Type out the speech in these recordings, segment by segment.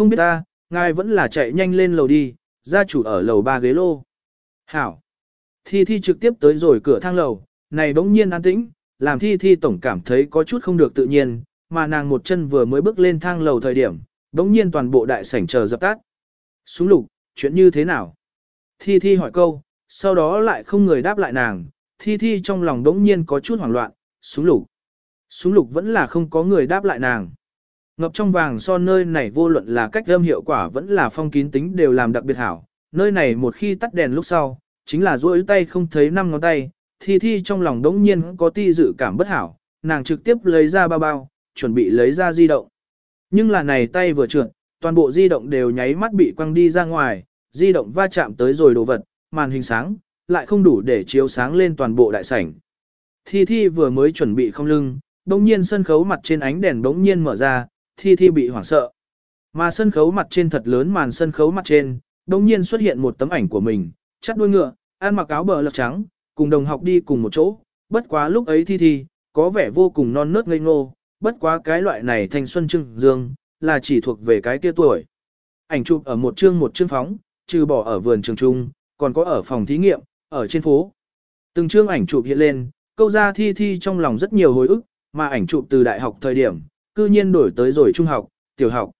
không biết ta, ngài vẫn là chạy nhanh lên lầu đi, gia chủ ở lầu ba ghế lô. Hảo. Thi Thi trực tiếp tới rồi cửa thang lầu, này bỗng nhiên an tĩnh, làm Thi Thi tổng cảm thấy có chút không được tự nhiên, mà nàng một chân vừa mới bước lên thang lầu thời điểm, bỗng nhiên toàn bộ đại sảnh chờ dập tắt. Súng lục, chuyện như thế nào? Thi Thi hỏi câu, sau đó lại không người đáp lại nàng, Thi Thi trong lòng bỗng nhiên có chút hoảng loạn, súng lục. Súng lục vẫn là không có người đáp lại nàng. Ngập trong vàng son nơi này vô luận là cách âm hiệu quả vẫn là phong kín tính đều làm đặc biệt hảo. Nơi này một khi tắt đèn lúc sau, chính là duỗi tay không thấy năm ngón tay, thi thi trong lòng đống nhiên có ti dự cảm bất hảo, nàng trực tiếp lấy ra bao bao, chuẩn bị lấy ra di động. Nhưng là này tay vừa trượt, toàn bộ di động đều nháy mắt bị quăng đi ra ngoài, di động va chạm tới rồi đồ vật, màn hình sáng, lại không đủ để chiếu sáng lên toàn bộ đại sảnh. Thi Thi vừa mới chuẩn bị không lưng, đống nhiên sân khấu mặt trên ánh đèn đống nhiên mở ra, Thi Thi bị hoảng sợ. Mà sân khấu mặt trên thật lớn màn sân khấu mặt trên, đồng nhiên xuất hiện một tấm ảnh của mình, chắt đuôi ngựa, ăn mặc áo bờ lật trắng, cùng đồng học đi cùng một chỗ, bất quá lúc ấy Thi Thi, có vẻ vô cùng non nớt ngây ngô, bất quá cái loại này thanh xuân trưng dương, là chỉ thuộc về cái kia tuổi. Ảnh chụp ở một chương một chương phóng, trừ bỏ ở vườn trường trung, còn có ở phòng thí nghiệm, ở trên phố. Từng chương ảnh chụp hiện lên, câu ra Thi Thi trong lòng rất nhiều hồi ức, mà ảnh chụp từ đại học thời điểm, cư nhiên đổi tới rồi trung học, tiểu học.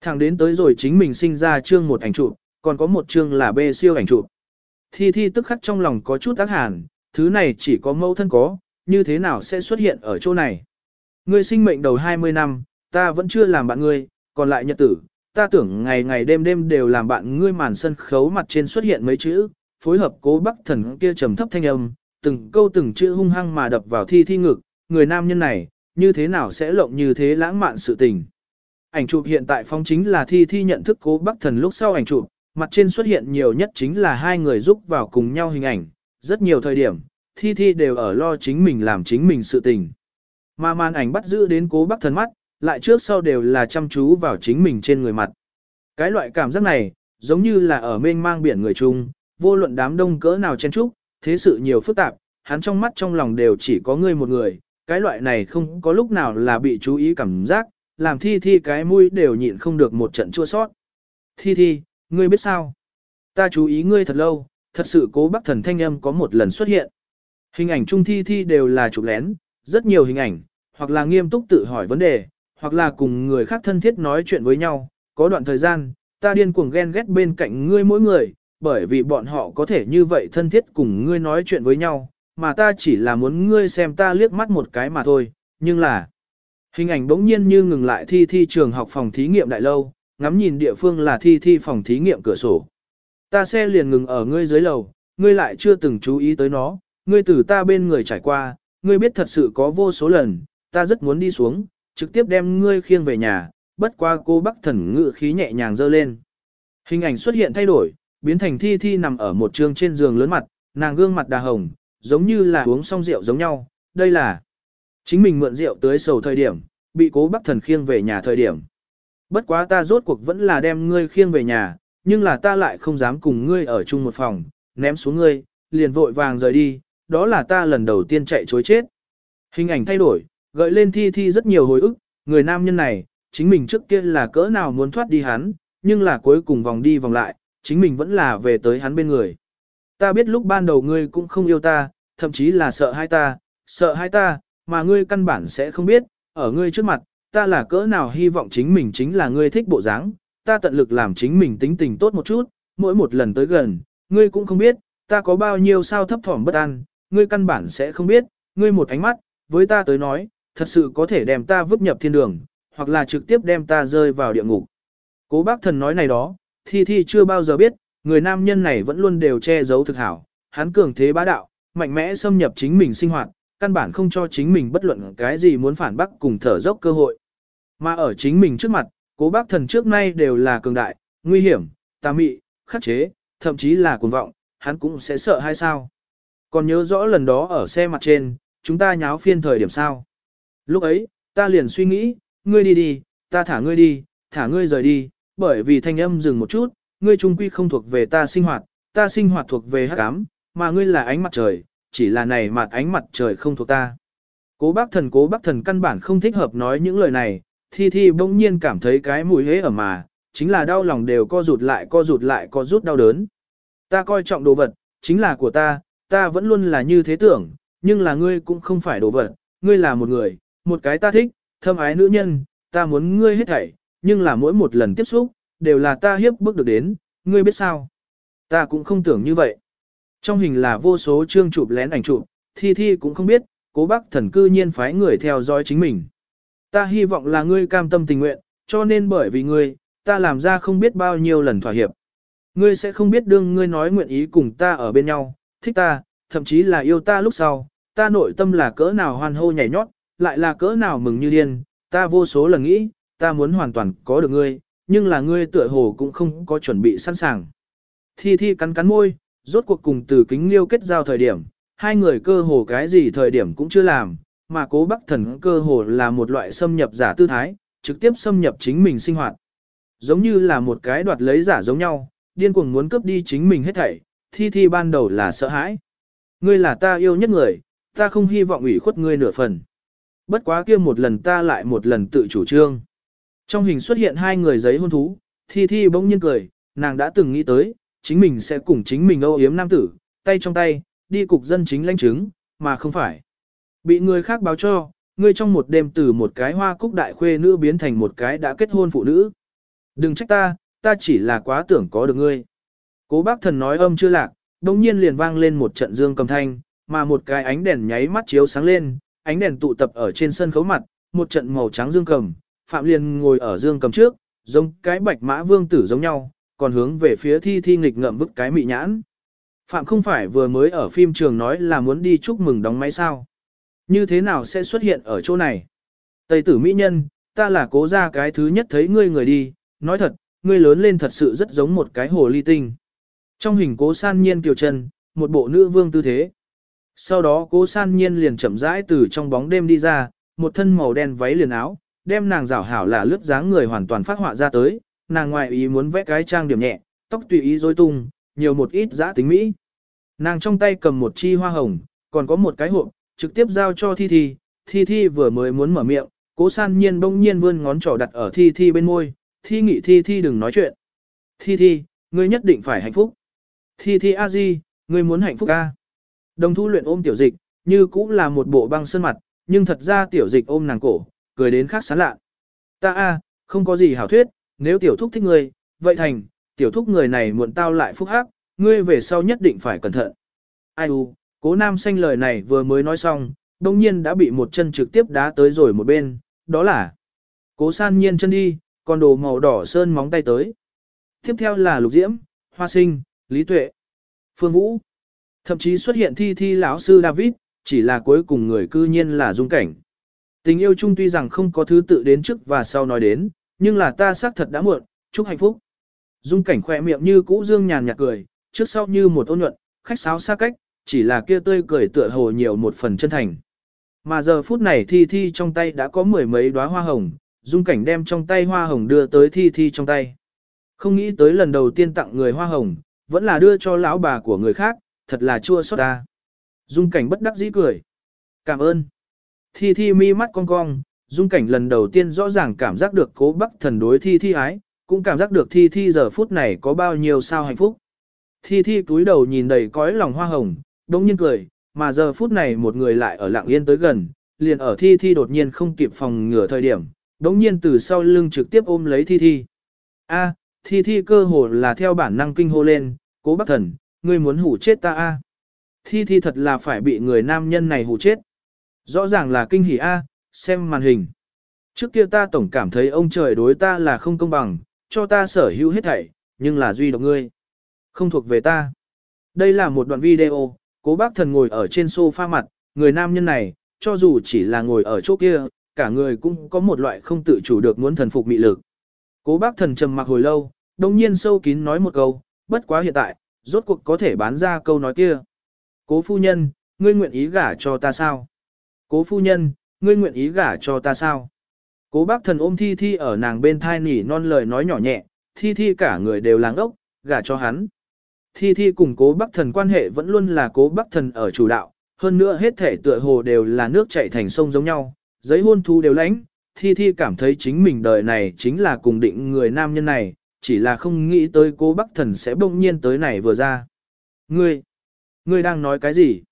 Thẳng đến tới rồi chính mình sinh ra chương một ảnh chụp, còn có một chương là B siêu ảnh chụp. Thi Thi tức khắc trong lòng có chút ác hàn, thứ này chỉ có mẫu thân có, như thế nào sẽ xuất hiện ở chỗ này. Ngươi sinh mệnh đầu 20 năm, ta vẫn chưa làm bạn ngươi, còn lại nhật tử, ta tưởng ngày ngày đêm đêm đều làm bạn ngươi màn sân khấu mặt trên xuất hiện mấy chữ, phối hợp cố bắc thần kia trầm thấp thanh âm, từng câu từng chữ hung hăng mà đập vào thi thi ngực, người nam nhân này, như thế nào sẽ lộng như thế lãng mạn sự tình. Ảnh chụp hiện tại phong chính là thi thi nhận thức cố bắc thần lúc sau ảnh chụp, mặt trên xuất hiện nhiều nhất chính là hai người giúp vào cùng nhau hình ảnh, rất nhiều thời điểm, thi thi đều ở lo chính mình làm chính mình sự tình. Mà màn ảnh bắt giữ đến cố bắc thần mắt, lại trước sau đều là chăm chú vào chính mình trên người mặt. Cái loại cảm giác này, giống như là ở mênh mang biển người chung, vô luận đám đông cỡ nào chen trúc, thế sự nhiều phức tạp, hắn trong mắt trong lòng đều chỉ có ngươi một người, cái loại này không có lúc nào là bị chú ý cảm giác, làm thi thi cái mũi đều nhịn không được một trận chua sót. Thi thi, ngươi biết sao? Ta chú ý ngươi thật lâu, thật sự cố bác thần thanh âm có một lần xuất hiện. Hình ảnh trung thi thi đều là chụp lén, rất nhiều hình ảnh, hoặc là nghiêm túc tự hỏi vấn đề, hoặc là cùng người khác thân thiết nói chuyện với nhau. Có đoạn thời gian, ta điên cuồng ghen ghét bên cạnh ngươi mỗi người, bởi vì bọn họ có thể như vậy thân thiết cùng ngươi nói chuyện với nhau, mà ta chỉ là muốn ngươi xem ta liếc mắt một cái mà thôi, nhưng là... Hình ảnh bỗng nhiên như ngừng lại thi thi trường học phòng thí nghiệm đại lâu, ngắm nhìn địa phương là thi thi phòng thí nghiệm cửa sổ. Ta xe liền ngừng ở ngươi dưới lầu, ngươi lại chưa từng chú ý tới nó, ngươi từ ta bên người trải qua, ngươi biết thật sự có vô số lần, ta rất muốn đi xuống, trực tiếp đem ngươi khiêng về nhà, bất qua cô bắc thần ngự khí nhẹ nhàng dơ lên. Hình ảnh xuất hiện thay đổi, biến thành thi thi nằm ở một trường trên giường lớn mặt, nàng gương mặt đà hồng, giống như là uống xong rượu giống nhau, đây là chính mình mượn rượu tới sầu thời điểm, bị cố bắc thần khiêng về nhà thời điểm. Bất quá ta rốt cuộc vẫn là đem ngươi khiêng về nhà, nhưng là ta lại không dám cùng ngươi ở chung một phòng, ném xuống ngươi, liền vội vàng rời đi, đó là ta lần đầu tiên chạy chối chết. Hình ảnh thay đổi, gợi lên thi thi rất nhiều hồi ức, người nam nhân này, chính mình trước kia là cỡ nào muốn thoát đi hắn, nhưng là cuối cùng vòng đi vòng lại, chính mình vẫn là về tới hắn bên người. Ta biết lúc ban đầu ngươi cũng không yêu ta, thậm chí là sợ hai ta, sợ hai ta, mà ngươi căn bản sẽ không biết, ở ngươi trước mặt, ta là cỡ nào hy vọng chính mình chính là ngươi thích bộ dáng, ta tận lực làm chính mình tính tình tốt một chút, mỗi một lần tới gần, ngươi cũng không biết, ta có bao nhiêu sao thấp thỏm bất an, ngươi căn bản sẽ không biết, ngươi một ánh mắt, với ta tới nói, thật sự có thể đem ta vứt nhập thiên đường, hoặc là trực tiếp đem ta rơi vào địa ngục. Cố bác thần nói này đó, thi thi chưa bao giờ biết, người nam nhân này vẫn luôn đều che giấu thực hảo, hắn cường thế bá đạo, mạnh mẽ xâm nhập chính mình sinh hoạt, căn bản không cho chính mình bất luận cái gì muốn phản bác cùng thở dốc cơ hội. Mà ở chính mình trước mặt, cố bác thần trước nay đều là cường đại, nguy hiểm, tà mị, khắc chế, thậm chí là cuồng vọng, hắn cũng sẽ sợ hay sao. Còn nhớ rõ lần đó ở xe mặt trên, chúng ta nháo phiên thời điểm sao. Lúc ấy, ta liền suy nghĩ, ngươi đi đi, ta thả ngươi đi, thả ngươi rời đi, bởi vì thanh âm dừng một chút, ngươi trung quy không thuộc về ta sinh hoạt, ta sinh hoạt thuộc về hắc ám, mà ngươi là ánh mặt trời, chỉ là này mặt ánh mặt trời không thuộc ta. Cố bác thần cố bác thần căn bản không thích hợp nói những lời này, thi thi bỗng nhiên cảm thấy cái mùi hế ở mà, chính là đau lòng đều co rụt lại co rụt lại co rút đau đớn. Ta coi trọng đồ vật, chính là của ta, ta vẫn luôn là như thế tưởng, nhưng là ngươi cũng không phải đồ vật, ngươi là một người, một cái ta thích, thâm ái nữ nhân, ta muốn ngươi hết thảy, nhưng là mỗi một lần tiếp xúc, đều là ta hiếp bước được đến, ngươi biết sao? Ta cũng không tưởng như vậy. Trong hình là vô số chương chụp lén ảnh chụp, thi thi cũng không biết, cố bác thần cư nhiên phái người theo dõi chính mình. Ta hy vọng là ngươi cam tâm tình nguyện, cho nên bởi vì ngươi, ta làm ra không biết bao nhiêu lần thỏa hiệp. Ngươi sẽ không biết đương ngươi nói nguyện ý cùng ta ở bên nhau, thích ta, thậm chí là yêu ta lúc sau, ta nội tâm là cỡ nào hoan hô nhảy nhót, lại là cỡ nào mừng như điên, ta vô số lần nghĩ, ta muốn hoàn toàn có được ngươi, nhưng là ngươi tựa hồ cũng không có chuẩn bị sẵn sàng. Thi Thi cắn cắn môi, rốt cuộc cùng từ kính liêu kết giao thời điểm, hai người cơ hồ cái gì thời điểm cũng chưa làm, mà cố bắc thần cơ hồ là một loại xâm nhập giả tư thái, trực tiếp xâm nhập chính mình sinh hoạt. Giống như là một cái đoạt lấy giả giống nhau, điên cuồng muốn cướp đi chính mình hết thảy, Thi Thi ban đầu là sợ hãi. Ngươi là ta yêu nhất người, ta không hy vọng ủy khuất ngươi nửa phần. Bất quá kia một lần ta lại một lần tự chủ trương. Trong hình xuất hiện hai người giấy hôn thú, Thi Thi bỗng nhiên cười, nàng đã từng nghĩ tới, chính mình sẽ cùng chính mình âu yếm nam tử, tay trong tay, đi cục dân chính lãnh chứng, mà không phải. Bị người khác báo cho, ngươi trong một đêm từ một cái hoa cúc đại khuê nữ biến thành một cái đã kết hôn phụ nữ. Đừng trách ta, ta chỉ là quá tưởng có được ngươi. Cố bác thần nói âm chưa lạc, đồng nhiên liền vang lên một trận dương cầm thanh, mà một cái ánh đèn nháy mắt chiếu sáng lên, ánh đèn tụ tập ở trên sân khấu mặt, một trận màu trắng dương cầm, Phạm Liên ngồi ở dương cầm trước, giống cái bạch mã vương tử giống nhau, còn hướng về phía thi thi nghịch ngậm vứt cái mị nhãn. Phạm không phải vừa mới ở phim trường nói là muốn đi chúc mừng đóng máy sao. Như thế nào sẽ xuất hiện ở chỗ này? Tây tử mỹ nhân, ta là cố ra cái thứ nhất thấy ngươi người đi, nói thật, ngươi lớn lên thật sự rất giống một cái hồ ly tinh. Trong hình cố san nhiên kiều chân, một bộ nữ vương tư thế. Sau đó cố san nhiên liền chậm rãi từ trong bóng đêm đi ra, một thân màu đen váy liền áo, đem nàng rảo hảo là lướt dáng người hoàn toàn phát họa ra tới, nàng ngoài ý muốn vẽ cái trang điểm nhẹ, tóc tùy ý rối tung, nhiều một ít giã tính mỹ. Nàng trong tay cầm một chi hoa hồng, còn có một cái hộp, trực tiếp giao cho Thi Thi, Thi Thi vừa mới muốn mở miệng, cố san nhiên bỗng nhiên vươn ngón trỏ đặt ở Thi Thi bên môi, Thi nghị Thi Thi đừng nói chuyện. Thi Thi, ngươi nhất định phải hạnh phúc. Thi Thi a di, ngươi muốn hạnh phúc a. Đồng thu luyện ôm tiểu dịch, như cũng là một bộ băng sơn mặt, nhưng thật ra tiểu dịch ôm nàng cổ, cười đến khác sán lạ. Ta a, không có gì hảo thuyết, nếu tiểu thúc thích ngươi, vậy thành, tiểu thúc người này muộn tao lại phúc hắc, ngươi về sau nhất định phải cẩn thận. Ai u, cố nam xanh lời này vừa mới nói xong, đông nhiên đã bị một chân trực tiếp đá tới rồi một bên, đó là cố san nhiên chân đi, còn đồ màu đỏ sơn móng tay tới. Tiếp theo là lục diễm, hoa sinh, lý tuệ, phương vũ. Thậm chí xuất hiện thi thi lão sư David, chỉ là cuối cùng người cư nhiên là dung cảnh. Tình yêu chung tuy rằng không có thứ tự đến trước và sau nói đến, nhưng là ta xác thật đã muộn, chúc hạnh phúc. Dung cảnh khỏe miệng như cũ dương nhàn nhạt cười, trước sau như một ôn nhuận, khách sáo xa cách, chỉ là kia tươi cười tựa hồ nhiều một phần chân thành. Mà giờ phút này thi thi trong tay đã có mười mấy đóa hoa hồng, dung cảnh đem trong tay hoa hồng đưa tới thi thi trong tay. Không nghĩ tới lần đầu tiên tặng người hoa hồng, vẫn là đưa cho lão bà của người khác, thật là chua xót ta. Dung cảnh bất đắc dĩ cười. Cảm ơn. Thi thi mi mắt cong cong, dung cảnh lần đầu tiên rõ ràng cảm giác được cố bắc thần đối thi thi ái, cũng cảm giác được thi thi giờ phút này có bao nhiêu sao hạnh phúc. Thi thi túi đầu nhìn đầy cõi lòng hoa hồng, đống nhiên cười, mà giờ phút này một người lại ở lặng yên tới gần, liền ở thi thi đột nhiên không kịp phòng ngửa thời điểm, đống nhiên từ sau lưng trực tiếp ôm lấy thi thi. A, thi thi cơ hồ là theo bản năng kinh hô lên, cố bác thần, ngươi muốn hủ chết ta a. Thi thi thật là phải bị người nam nhân này hủ chết. Rõ ràng là kinh hỉ a, xem màn hình. Trước kia ta tổng cảm thấy ông trời đối ta là không công bằng, cho ta sở hữu hết thảy, nhưng là duy độc ngươi. Không thuộc về ta. Đây là một đoạn video, cố bác thần ngồi ở trên sofa mặt, người nam nhân này, cho dù chỉ là ngồi ở chỗ kia, cả người cũng có một loại không tự chủ được muốn thần phục mị lực. Cố bác thần trầm mặc hồi lâu, đồng nhiên sâu kín nói một câu, bất quá hiện tại, rốt cuộc có thể bán ra câu nói kia. Cố phu nhân, ngươi nguyện ý gả cho ta sao? Cố phu nhân, ngươi nguyện ý gả cho ta sao? Cố bác thần ôm thi thi ở nàng bên thai nỉ non lời nói nhỏ nhẹ, thi thi cả người đều làng ốc, gả cho hắn. Thi thi cùng cố bác thần quan hệ vẫn luôn là cố bác thần ở chủ đạo, hơn nữa hết thể tựa hồ đều là nước chảy thành sông giống nhau, giấy hôn thu đều lãnh. Thi thi cảm thấy chính mình đời này chính là cùng định người nam nhân này, chỉ là không nghĩ tới cố bác thần sẽ bỗng nhiên tới này vừa ra. Ngươi, ngươi đang nói cái gì?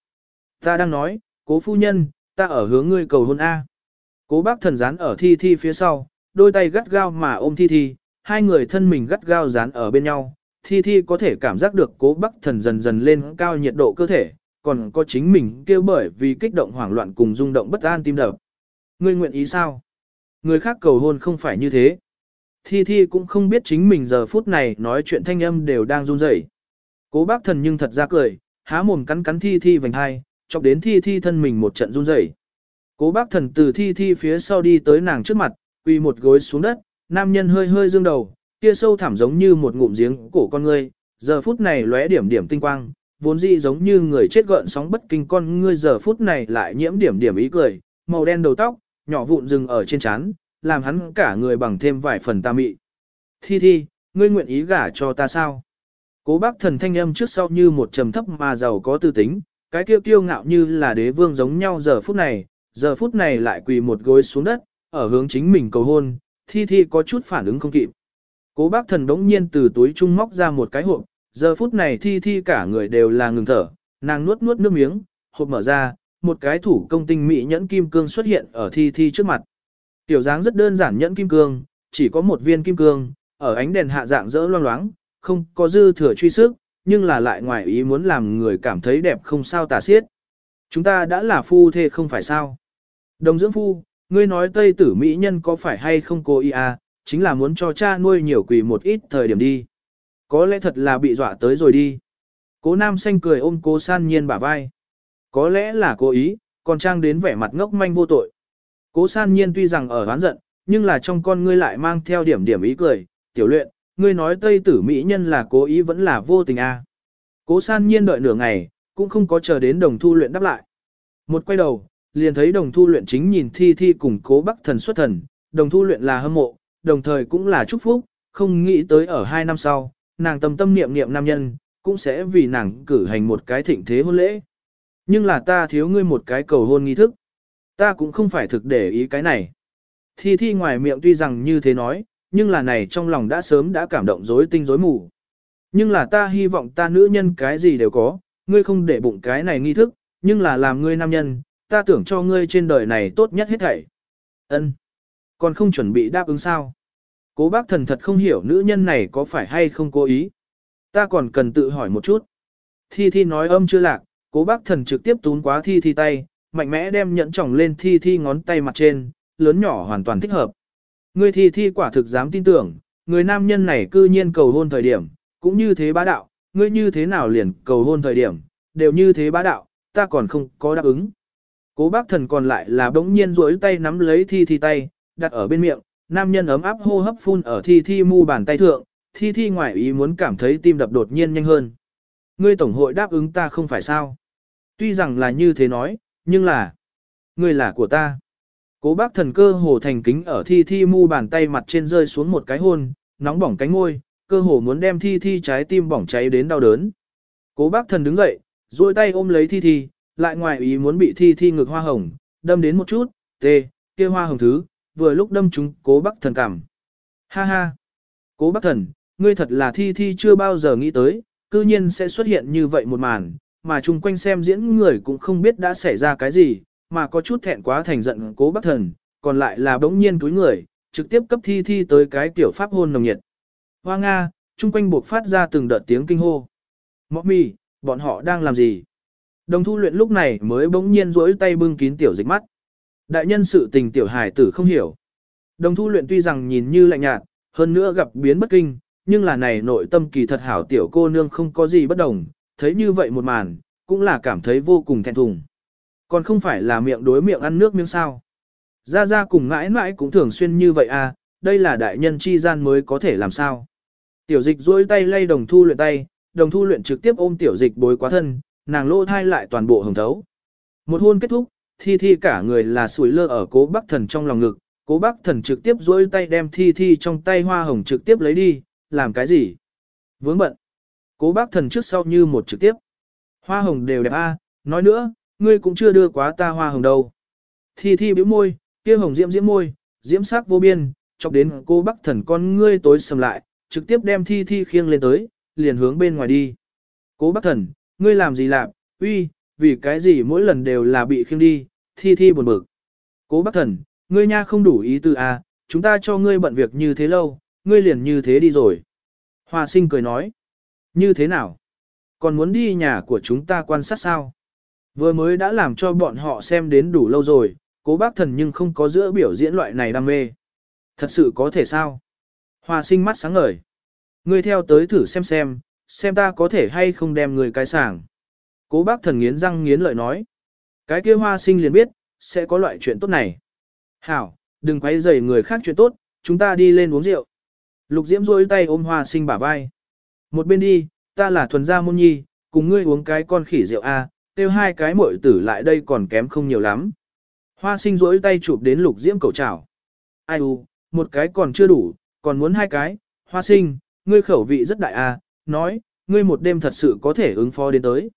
Ta đang nói, cố phu nhân, ta ở hướng ngươi cầu hôn A. Cố bác thần dán ở thi thi phía sau, đôi tay gắt gao mà ôm thi thi, hai người thân mình gắt gao dán ở bên nhau. Thi thi có thể cảm giác được cố bác thần dần dần lên cao nhiệt độ cơ thể, còn có chính mình kêu bởi vì kích động hoảng loạn cùng rung động bất an tim đập. Ngươi nguyện ý sao? Người khác cầu hôn không phải như thế. Thi Thi cũng không biết chính mình giờ phút này nói chuyện thanh âm đều đang run rẩy. Cố bác thần nhưng thật ra cười, há mồm cắn cắn Thi Thi vành hai, chọc đến Thi Thi thân mình một trận run rẩy. Cố bác thần từ Thi Thi phía sau đi tới nàng trước mặt, quỳ một gối xuống đất, nam nhân hơi hơi dương đầu, kia sâu thẳm giống như một ngụm giếng cổ con ngươi, giờ phút này lóe điểm điểm tinh quang, vốn dĩ giống như người chết gợn sóng bất kinh con ngươi giờ phút này lại nhiễm điểm điểm ý cười, màu đen đầu tóc, nhỏ vụn rừng ở trên trán, làm hắn cả người bằng thêm vài phần ta mị. Thi thi, ngươi nguyện ý gả cho ta sao? Cố bác thần thanh âm trước sau như một trầm thấp mà giàu có tư tính, cái kiêu kiêu ngạo như là đế vương giống nhau giờ phút này, giờ phút này lại quỳ một gối xuống đất, ở hướng chính mình cầu hôn, thi thi có chút phản ứng không kịp. Cố bác thần đống nhiên từ túi trung móc ra một cái hộp, giờ phút này thi thi cả người đều là ngừng thở, nàng nuốt nuốt nước miếng, hộp mở ra, một cái thủ công tinh mỹ nhẫn kim cương xuất hiện ở thi thi trước mặt. Tiểu dáng rất đơn giản nhẫn kim cương, chỉ có một viên kim cương, ở ánh đèn hạ dạng rỡ loang loáng, không có dư thừa truy sức, nhưng là lại ngoài ý muốn làm người cảm thấy đẹp không sao tả xiết. Chúng ta đã là phu thê không phải sao. Đồng dưỡng phu, ngươi nói tây tử mỹ nhân có phải hay không cô y à, chính là muốn cho cha nuôi nhiều quỷ một ít thời điểm đi. Có lẽ thật là bị dọa tới rồi đi. Cố nam xanh cười ôm cố san nhiên bả vai. Có lẽ là cố ý, còn trang đến vẻ mặt ngốc manh vô tội. Cố san nhiên tuy rằng ở oán giận, nhưng là trong con ngươi lại mang theo điểm điểm ý cười, tiểu luyện, ngươi nói tây tử mỹ nhân là cố ý vẫn là vô tình a. À. Cố san nhiên đợi nửa ngày, cũng không có chờ đến đồng thu luyện đáp lại. Một quay đầu, liền thấy đồng thu luyện chính nhìn thi thi cùng cố bắc thần xuất thần, đồng thu luyện là hâm mộ, đồng thời cũng là chúc phúc, không nghĩ tới ở hai năm sau, nàng tâm tâm niệm niệm nam nhân, cũng sẽ vì nàng cử hành một cái thịnh thế hôn lễ. Nhưng là ta thiếu ngươi một cái cầu hôn nghi thức. Ta cũng không phải thực để ý cái này. Thi thi ngoài miệng tuy rằng như thế nói, nhưng là này trong lòng đã sớm đã cảm động rối tinh rối mù. Nhưng là ta hy vọng ta nữ nhân cái gì đều có, ngươi không để bụng cái này nghi thức, nhưng là làm ngươi nam nhân, ta tưởng cho ngươi trên đời này tốt nhất hết thảy. Ân, Còn không chuẩn bị đáp ứng sao? Cố bác thần thật không hiểu nữ nhân này có phải hay không cố ý. Ta còn cần tự hỏi một chút. Thi Thi nói âm chưa lạc, cố bác thần trực tiếp tún quá Thi Thi tay, mạnh mẽ đem nhẫn tròng lên Thi Thi ngón tay mặt trên, lớn nhỏ hoàn toàn thích hợp. Người Thi Thi quả thực dám tin tưởng, người nam nhân này cư nhiên cầu hôn thời điểm, cũng như thế bá đạo, ngươi như thế nào liền cầu hôn thời điểm, đều như thế bá đạo, ta còn không có đáp ứng. Cố bác thần còn lại là bỗng nhiên rỗi tay nắm lấy Thi Thi tay, đặt ở bên miệng, nam nhân ấm áp hô hấp phun ở thi thi mu bàn tay thượng, thi thi ngoại ý muốn cảm thấy tim đập đột nhiên nhanh hơn. Ngươi tổng hội đáp ứng ta không phải sao. Tuy rằng là như thế nói, nhưng là, ngươi là của ta. Cố bác thần cơ hồ thành kính ở thi thi mu bàn tay mặt trên rơi xuống một cái hôn, nóng bỏng cánh ngôi, cơ hồ muốn đem thi thi trái tim bỏng cháy đến đau đớn. Cố bác thần đứng dậy, duỗi tay ôm lấy thi thi, lại ngoài ý muốn bị thi thi ngực hoa hồng, đâm đến một chút, tê, kia hoa hồng thứ, vừa lúc đâm chúng cố bác thần cảm. Ha ha! Cố bác thần, ngươi thật là thi thi chưa bao giờ nghĩ tới, cư nhiên sẽ xuất hiện như vậy một màn, mà chung quanh xem diễn người cũng không biết đã xảy ra cái gì, mà có chút thẹn quá thành giận cố bác thần, còn lại là bỗng nhiên túi người, trực tiếp cấp thi thi tới cái tiểu pháp hôn nồng nhiệt. Hoa Nga, chung quanh buộc phát ra từng đợt tiếng kinh hô. Mọc mì, bọn họ đang làm gì? Đồng thu luyện lúc này mới bỗng nhiên rỗi tay bưng kín tiểu dịch mắt. Đại nhân sự tình tiểu hài tử không hiểu. Đồng thu luyện tuy rằng nhìn như lạnh nhạt, hơn nữa gặp biến bất kinh, nhưng là này nội tâm kỳ thật hảo tiểu cô nương không có gì bất đồng, thấy như vậy một màn, cũng là cảm thấy vô cùng thẹn thùng. Còn không phải là miệng đối miệng ăn nước miếng sao. Ra ra cùng mãi mãi cũng thường xuyên như vậy à, đây là đại nhân chi gian mới có thể làm sao. Tiểu dịch duỗi tay lay đồng thu luyện tay, đồng thu luyện trực tiếp ôm tiểu dịch bối quá thân, nàng lô thai lại toàn bộ hồng thấu. Một hôn kết thúc, thi thi cả người là sủi lơ ở cố bác thần trong lòng ngực, cố bác thần trực tiếp duỗi tay đem thi thi trong tay hoa hồng trực tiếp lấy đi, làm cái gì? Vướng bận. Cố bác thần trước sau như một trực tiếp. Hoa hồng đều đẹp a nói nữa, ngươi cũng chưa đưa quá ta hoa hồng đâu. Thi thi bĩu môi, kia hồng diễm diễm môi, diễm sắc vô biên, chọc đến cô bác thần con ngươi tối sầm lại, trực tiếp đem thi thi khiêng lên tới, liền hướng bên ngoài đi. Cố bác thần, ngươi làm gì làm, uy, vì cái gì mỗi lần đều là bị khiêng đi, thi thi buồn bực. Cố bác thần, ngươi nha không đủ ý tư à, chúng ta cho ngươi bận việc như thế lâu, ngươi liền như thế đi rồi. Hoa sinh cười nói, như thế nào? Còn muốn đi nhà của chúng ta quan sát sao? Vừa mới đã làm cho bọn họ xem đến đủ lâu rồi, cố bác thần nhưng không có giữa biểu diễn loại này đam mê. Thật sự có thể sao? Hoa sinh mắt sáng ngời. Ngươi theo tới thử xem xem, xem ta có thể hay không đem người cái sàng. Cố bác thần nghiến răng nghiến lợi nói. Cái kia hoa sinh liền biết, sẽ có loại chuyện tốt này. Hảo, đừng quấy rầy người khác chuyện tốt, chúng ta đi lên uống rượu. Lục Diễm rôi tay ôm hoa sinh bả vai. Một bên đi, ta là thuần gia môn nhi, cùng ngươi uống cái con khỉ rượu A, tiêu hai cái muội tử lại đây còn kém không nhiều lắm. Hoa sinh rỗi tay chụp đến lục diễm cầu chảo. Ai u, một cái còn chưa đủ, còn muốn hai cái, hoa sinh, ngươi khẩu vị rất đại à, nói, ngươi một đêm thật sự có thể ứng phó đến tới.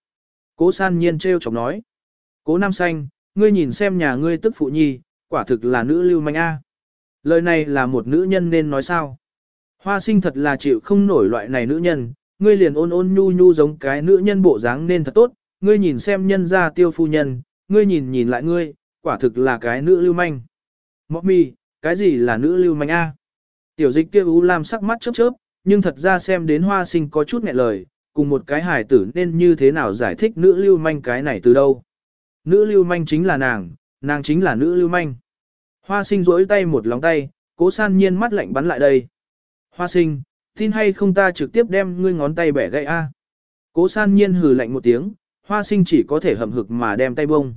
Cố san nhiên treo chọc nói. Cố nam xanh, ngươi nhìn xem nhà ngươi tức phụ nhi, quả thực là nữ lưu manh a. Lời này là một nữ nhân nên nói sao? Hoa sinh thật là chịu không nổi loại này nữ nhân, ngươi liền ôn ôn nhu nhu giống cái nữ nhân bộ dáng nên thật tốt, ngươi nhìn xem nhân gia tiêu phu nhân, ngươi nhìn nhìn lại ngươi, quả thực là cái nữ lưu manh. Mọc mi, cái gì là nữ lưu manh a? Tiểu dịch kia u lam sắc mắt chớp chớp, nhưng thật ra xem đến hoa sinh có chút nghẹn lời, cùng một cái hài tử nên như thế nào giải thích nữ lưu manh cái này từ đâu. Nữ lưu manh chính là nàng, nàng chính là nữ lưu manh. Hoa sinh rỗi tay một lòng tay, cố san nhiên mắt lạnh bắn lại đây. Hoa sinh, tin hay không ta trực tiếp đem ngươi ngón tay bẻ gãy a? Cố san nhiên hừ lạnh một tiếng, hoa sinh chỉ có thể hậm hực mà đem tay bông.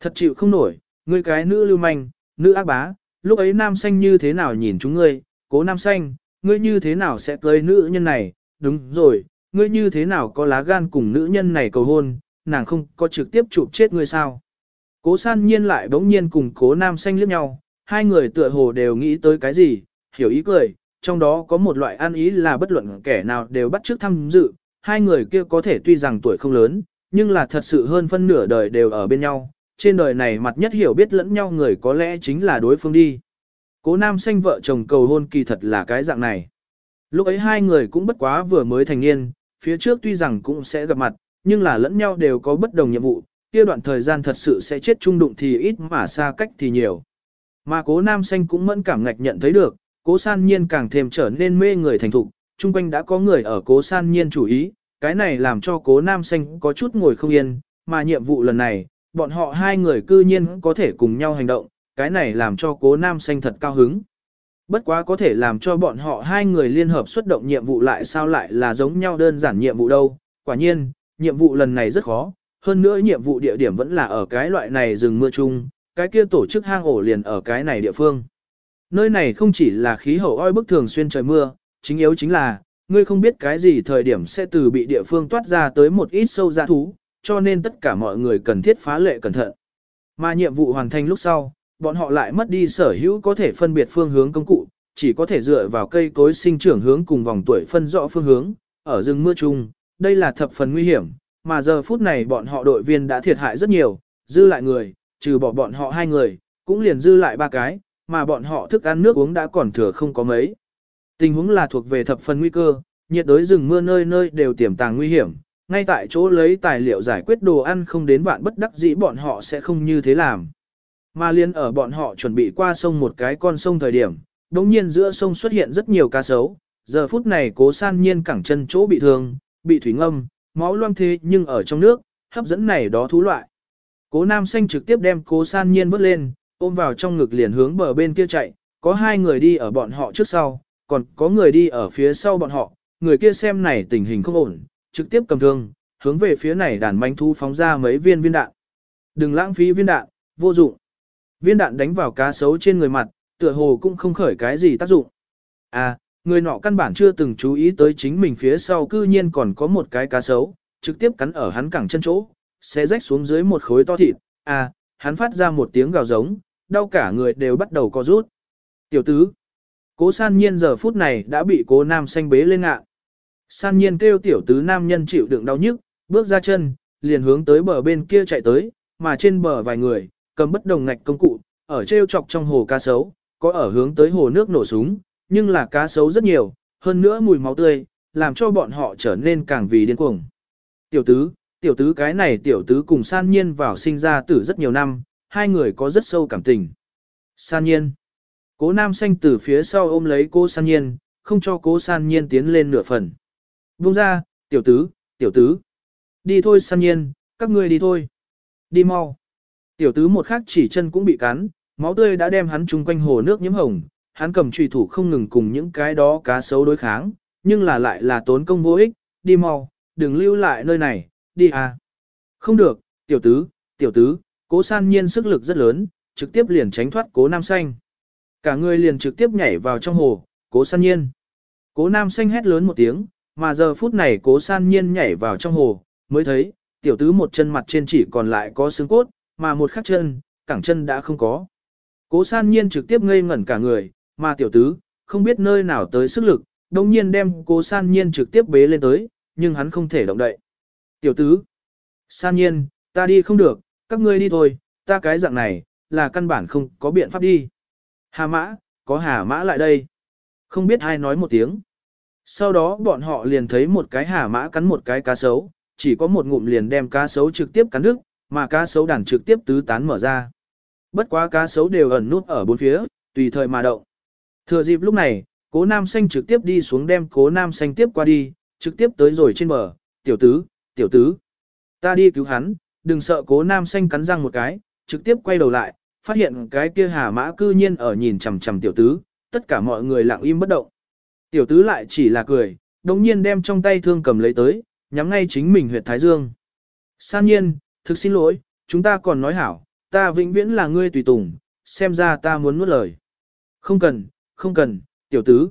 Thật chịu không nổi, ngươi cái nữ lưu manh, nữ ác bá, lúc ấy nam xanh như thế nào nhìn chúng ngươi, cố nam xanh, ngươi như thế nào sẽ cưới nữ nhân này, đúng rồi, ngươi như thế nào có lá gan cùng nữ nhân này cầu hôn, nàng không có trực tiếp chụp chết ngươi sao. Cố san nhiên lại bỗng nhiên cùng cố nam xanh liếc nhau, hai người tựa hồ đều nghĩ tới cái gì, hiểu ý cười, trong đó có một loại an ý là bất luận kẻ nào đều bắt trước tham dự, hai người kia có thể tuy rằng tuổi không lớn, nhưng là thật sự hơn phân nửa đời đều ở bên nhau, trên đời này mặt nhất hiểu biết lẫn nhau người có lẽ chính là đối phương đi. Cố nam xanh vợ chồng cầu hôn kỳ thật là cái dạng này. Lúc ấy hai người cũng bất quá vừa mới thành niên, phía trước tuy rằng cũng sẽ gặp mặt, nhưng là lẫn nhau đều có bất đồng nhiệm vụ, kia đoạn thời gian thật sự sẽ chết chung đụng thì ít mà xa cách thì nhiều. Mà cố nam xanh cũng mẫn cảm ngạch nhận thấy được, cố san nhiên càng thêm trở nên mê người thành thục, chung quanh đã có người ở cố san nhiên chủ ý, cái này làm cho cố nam xanh có chút ngồi không yên, mà nhiệm vụ lần này, bọn họ hai người cư nhiên có thể cùng nhau hành động, cái này làm cho cố nam xanh thật cao hứng. Bất quá có thể làm cho bọn họ hai người liên hợp xuất động nhiệm vụ lại sao lại là giống nhau đơn giản nhiệm vụ đâu. Quả nhiên, nhiệm vụ lần này rất khó, hơn nữa nhiệm vụ địa điểm vẫn là ở cái loại này rừng mưa chung, cái kia tổ chức hang ổ liền ở cái này địa phương. Nơi này không chỉ là khí hậu oi bức thường xuyên trời mưa, chính yếu chính là, ngươi không biết cái gì thời điểm sẽ từ bị địa phương toát ra tới một ít sâu dạ thú, cho nên tất cả mọi người cần thiết phá lệ cẩn thận. Mà nhiệm vụ hoàn thành lúc sau, bọn họ lại mất đi sở hữu có thể phân biệt phương hướng công cụ, chỉ có thể dựa vào cây cối sinh trưởng hướng cùng vòng tuổi phân rõ phương hướng, ở rừng mưa chung, đây là thập phần nguy hiểm, mà giờ phút này bọn họ đội viên đã thiệt hại rất nhiều, dư lại người, trừ bỏ bọn họ hai người, cũng liền dư lại ba cái, mà bọn họ thức ăn nước uống đã còn thừa không có mấy. Tình huống là thuộc về thập phần nguy cơ, nhiệt đới rừng mưa nơi nơi đều tiềm tàng nguy hiểm, ngay tại chỗ lấy tài liệu giải quyết đồ ăn không đến vạn bất đắc dĩ bọn họ sẽ không như thế làm. Mà liên ở bọn họ chuẩn bị qua sông một cái con sông thời điểm, đồng nhiên giữa sông xuất hiện rất nhiều cá sấu, giờ phút này cố san nhiên cẳng chân chỗ bị thương, bị thủy ngâm, máu loang thế nhưng ở trong nước, hấp dẫn này đó thú loại. Cố nam xanh trực tiếp đem cố san nhiên vớt lên, ôm vào trong ngực liền hướng bờ bên kia chạy, có hai người đi ở bọn họ trước sau, còn có người đi ở phía sau bọn họ, người kia xem này tình hình không ổn, trực tiếp cầm thương, hướng về phía này đàn manh thu phóng ra mấy viên viên đạn. Đừng lãng phí viên đạn, vô dụng. Viên đạn đánh vào cá sấu trên người mặt, tựa hồ cũng không khởi cái gì tác dụng. À, người nọ căn bản chưa từng chú ý tới chính mình phía sau cư nhiên còn có một cái cá sấu, trực tiếp cắn ở hắn cẳng chân chỗ, sẽ rách xuống dưới một khối to thịt. À, hắn phát ra một tiếng gào giống, đau cả người đều bắt đầu co rút. Tiểu tứ, cố san nhiên giờ phút này đã bị cố nam xanh bế lên ngạ. San nhiên kêu tiểu tứ nam nhân chịu đựng đau nhức, bước ra chân, liền hướng tới bờ bên kia chạy tới, mà trên bờ vài người, cầm bất đồng ngạch công cụ, ở treo chọc trong hồ cá sấu, có ở hướng tới hồ nước nổ súng, nhưng là cá sấu rất nhiều, hơn nữa mùi máu tươi, làm cho bọn họ trở nên càng vì điên cuồng. Tiểu tứ, tiểu tứ cái này tiểu tứ cùng san nhiên vào sinh ra từ rất nhiều năm, hai người có rất sâu cảm tình. San nhiên. Cố nam xanh từ phía sau ôm lấy cô san nhiên, không cho cố san nhiên tiến lên nửa phần. Buông ra, tiểu tứ, tiểu tứ. Đi thôi san nhiên, các ngươi đi thôi. Đi mau. Tiểu tứ một khắc chỉ chân cũng bị cắn, máu tươi đã đem hắn chung quanh hồ nước nhiễm hồng, hắn cầm trùy thủ không ngừng cùng những cái đó cá sấu đối kháng, nhưng là lại là tốn công vô ích, đi mau, đừng lưu lại nơi này, đi à. Không được, tiểu tứ, tiểu tứ, cố san nhiên sức lực rất lớn, trực tiếp liền tránh thoát cố nam xanh. Cả người liền trực tiếp nhảy vào trong hồ, cố san nhiên. Cố nam xanh hét lớn một tiếng, mà giờ phút này cố san nhiên nhảy vào trong hồ, mới thấy, tiểu tứ một chân mặt trên chỉ còn lại có xương cốt, mà một khắc chân, cẳng chân đã không có. Cố san nhiên trực tiếp ngây ngẩn cả người, mà tiểu tứ, không biết nơi nào tới sức lực, đồng nhiên đem cố san nhiên trực tiếp bế lên tới, nhưng hắn không thể động đậy. Tiểu tứ, san nhiên, ta đi không được, các ngươi đi thôi, ta cái dạng này, là căn bản không có biện pháp đi. Hà mã, có hà mã lại đây. Không biết ai nói một tiếng. Sau đó bọn họ liền thấy một cái hà mã cắn một cái cá sấu, chỉ có một ngụm liền đem cá sấu trực tiếp cắn đứt, mà cá sấu đàn trực tiếp tứ tán mở ra. Bất quá cá sấu đều ẩn nút ở bốn phía, tùy thời mà động. Thừa dịp lúc này, cố nam xanh trực tiếp đi xuống đem cố nam xanh tiếp qua đi, trực tiếp tới rồi trên bờ, tiểu tứ, tiểu tứ. Ta đi cứu hắn, đừng sợ cố nam xanh cắn răng một cái, trực tiếp quay đầu lại, phát hiện cái kia hà mã cư nhiên ở nhìn chằm chằm tiểu tứ, tất cả mọi người lặng im bất động. Tiểu tứ lại chỉ là cười, đồng nhiên đem trong tay thương cầm lấy tới, nhắm ngay chính mình huyệt thái dương. San nhiên, thực xin lỗi, chúng ta còn nói hảo, ta vĩnh viễn là ngươi tùy tùng, xem ra ta muốn nuốt lời. Không cần, không cần, tiểu tứ.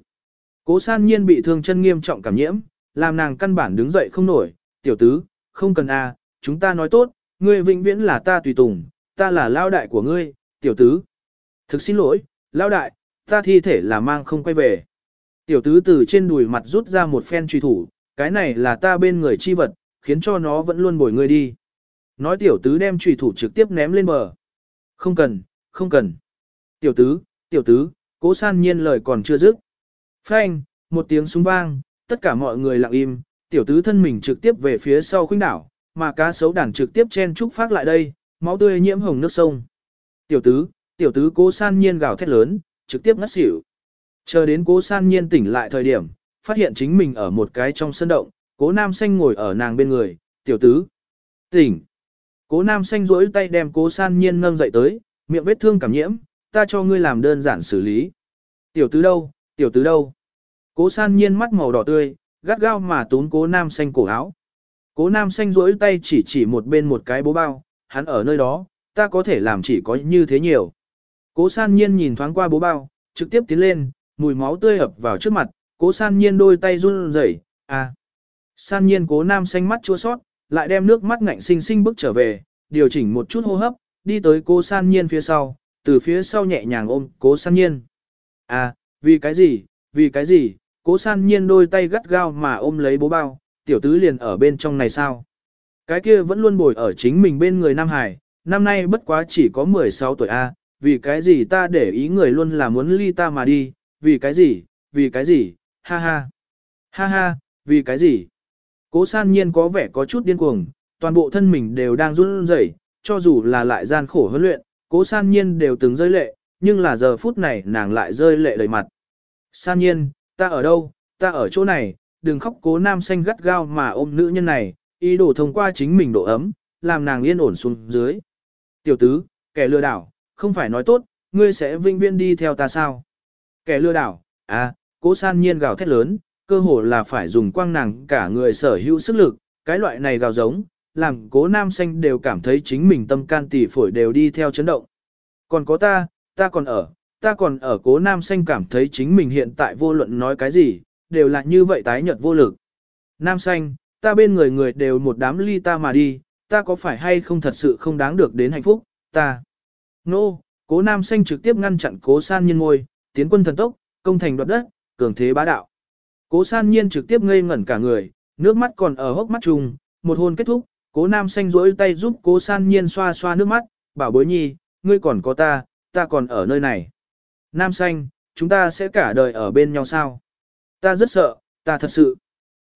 Cố san nhiên bị thương chân nghiêm trọng cảm nhiễm, làm nàng căn bản đứng dậy không nổi, tiểu tứ, không cần a, à, chúng ta nói tốt, ngươi vĩnh viễn là ta tùy tùng, ta là lao đại của ngươi, tiểu tứ. Thực xin lỗi, Lão đại, ta thi thể là mang không quay về. Tiểu tứ từ trên đùi mặt rút ra một phen truy thủ, cái này là ta bên người chi vật, khiến cho nó vẫn luôn bồi ngươi đi. Nói tiểu tứ đem truy thủ trực tiếp ném lên bờ. Không cần, không cần. Tiểu tứ, tiểu tứ, cố san nhiên lời còn chưa dứt. Phanh, một tiếng súng vang, tất cả mọi người lặng im, tiểu tứ thân mình trực tiếp về phía sau khuynh đảo, mà cá sấu đàn trực tiếp chen trúc phát lại đây, máu tươi nhiễm hồng nước sông. Tiểu tứ, tiểu tứ cố san nhiên gào thét lớn, trực tiếp ngất xỉu. Chờ đến cố san nhiên tỉnh lại thời điểm, phát hiện chính mình ở một cái trong sân động, cố nam xanh ngồi ở nàng bên người, tiểu tứ. Tỉnh. Cố nam xanh rỗi tay đem cố san nhiên nâng dậy tới, miệng vết thương cảm nhiễm, ta cho ngươi làm đơn giản xử lý. Tiểu tứ đâu, tiểu tứ đâu. Cố san nhiên mắt màu đỏ tươi, gắt gao mà tún cố nam xanh cổ áo. Cố nam xanh rỗi tay chỉ chỉ một bên một cái bố bao, hắn ở nơi đó, ta có thể làm chỉ có như thế nhiều. Cố san nhiên nhìn thoáng qua bố bao, trực tiếp tiến lên, mùi máu tươi ập vào trước mặt, cố san nhiên đôi tay run rẩy, à. San nhiên cố nam xanh mắt chua sót, lại đem nước mắt ngạnh sinh sinh bước trở về, điều chỉnh một chút hô hấp, đi tới cố san nhiên phía sau, từ phía sau nhẹ nhàng ôm cố san nhiên. À, vì cái gì, vì cái gì, cố san nhiên đôi tay gắt gao mà ôm lấy bố bao, tiểu tứ liền ở bên trong này sao? Cái kia vẫn luôn bồi ở chính mình bên người Nam Hải, năm nay bất quá chỉ có 16 tuổi A, vì cái gì ta để ý người luôn là muốn ly ta mà đi, vì cái gì, vì cái gì, ha ha, ha ha, vì cái gì. Cố san nhiên có vẻ có chút điên cuồng, toàn bộ thân mình đều đang run rẩy, cho dù là lại gian khổ huấn luyện, cố san nhiên đều từng rơi lệ, nhưng là giờ phút này nàng lại rơi lệ đầy mặt. San nhiên, ta ở đâu, ta ở chỗ này, đừng khóc cố nam xanh gắt gao mà ôm nữ nhân này, ý đồ thông qua chính mình độ ấm, làm nàng yên ổn xuống dưới. Tiểu tứ, kẻ lừa đảo, không phải nói tốt, ngươi sẽ vinh viên đi theo ta sao? Kẻ lừa đảo, à, cố san nhiên gào thét lớn, cơ hồ là phải dùng quang nàng cả người sở hữu sức lực, cái loại này gào giống, làm cố nam xanh đều cảm thấy chính mình tâm can tỷ phổi đều đi theo chấn động. Còn có ta, ta còn ở, ta còn ở cố nam xanh cảm thấy chính mình hiện tại vô luận nói cái gì, đều là như vậy tái nhợt vô lực. Nam xanh, ta bên người người đều một đám ly ta mà đi, ta có phải hay không thật sự không đáng được đến hạnh phúc, ta. Nô, no, cố nam xanh trực tiếp ngăn chặn cố san nhiên ngôi, tiến quân thần tốc, công thành đoạt đất, cường thế bá đạo. Cố san nhiên trực tiếp ngây ngẩn cả người, nước mắt còn ở hốc mắt trùng, một hôn kết thúc, cố nam xanh rỗi tay giúp cố san nhiên xoa xoa nước mắt, bảo bối nhi, ngươi còn có ta, ta còn ở nơi này. Nam xanh, chúng ta sẽ cả đời ở bên nhau sao? ta rất sợ, ta thật sự.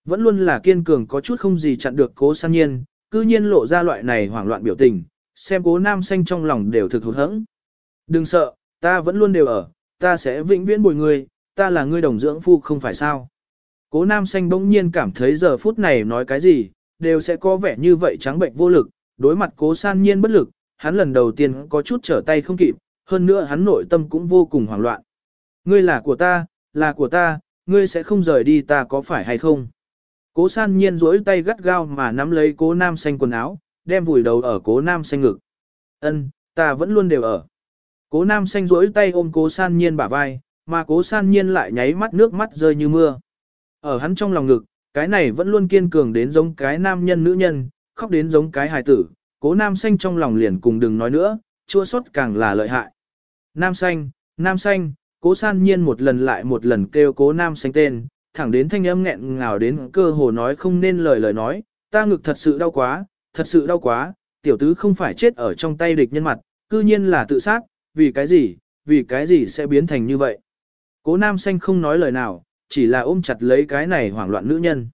Vẫn luôn là kiên cường có chút không gì chặn được cố san nhiên, cư nhiên lộ ra loại này hoảng loạn biểu tình, xem cố nam xanh trong lòng đều thực hụt hẫng. Đừng sợ, ta vẫn luôn đều ở, ta sẽ vĩnh viễn bồi ngươi, ta là ngươi đồng dưỡng phu không phải sao. Cố nam xanh bỗng nhiên cảm thấy giờ phút này nói cái gì, đều sẽ có vẻ như vậy trắng bệnh vô lực, đối mặt cố san nhiên bất lực, hắn lần đầu tiên có chút trở tay không kịp, hơn nữa hắn nội tâm cũng vô cùng hoảng loạn. Ngươi là của ta, là của ta, ngươi sẽ không rời đi ta có phải hay không? Cố san nhiên duỗi tay gắt gao mà nắm lấy cố nam xanh quần áo, đem vùi đầu ở cố nam xanh ngực. Ân, ta vẫn luôn đều ở. Cố nam xanh duỗi tay ôm cố san nhiên bả vai, mà cố san nhiên lại nháy mắt nước mắt rơi như mưa. Ở hắn trong lòng ngực, cái này vẫn luôn kiên cường đến giống cái nam nhân nữ nhân, khóc đến giống cái hài tử, cố nam xanh trong lòng liền cùng đừng nói nữa, chua xót càng là lợi hại. Nam xanh, nam xanh, cố san nhiên một lần lại một lần kêu cố nam xanh tên, thẳng đến thanh âm nghẹn ngào đến cơ hồ nói không nên lời lời nói, ta ngực thật sự đau quá, thật sự đau quá, tiểu tứ không phải chết ở trong tay địch nhân mặt, cư nhiên là tự sát, vì cái gì, vì cái gì sẽ biến thành như vậy. Cố nam xanh không nói lời nào, chỉ là ôm chặt lấy cái này hoảng loạn nữ nhân.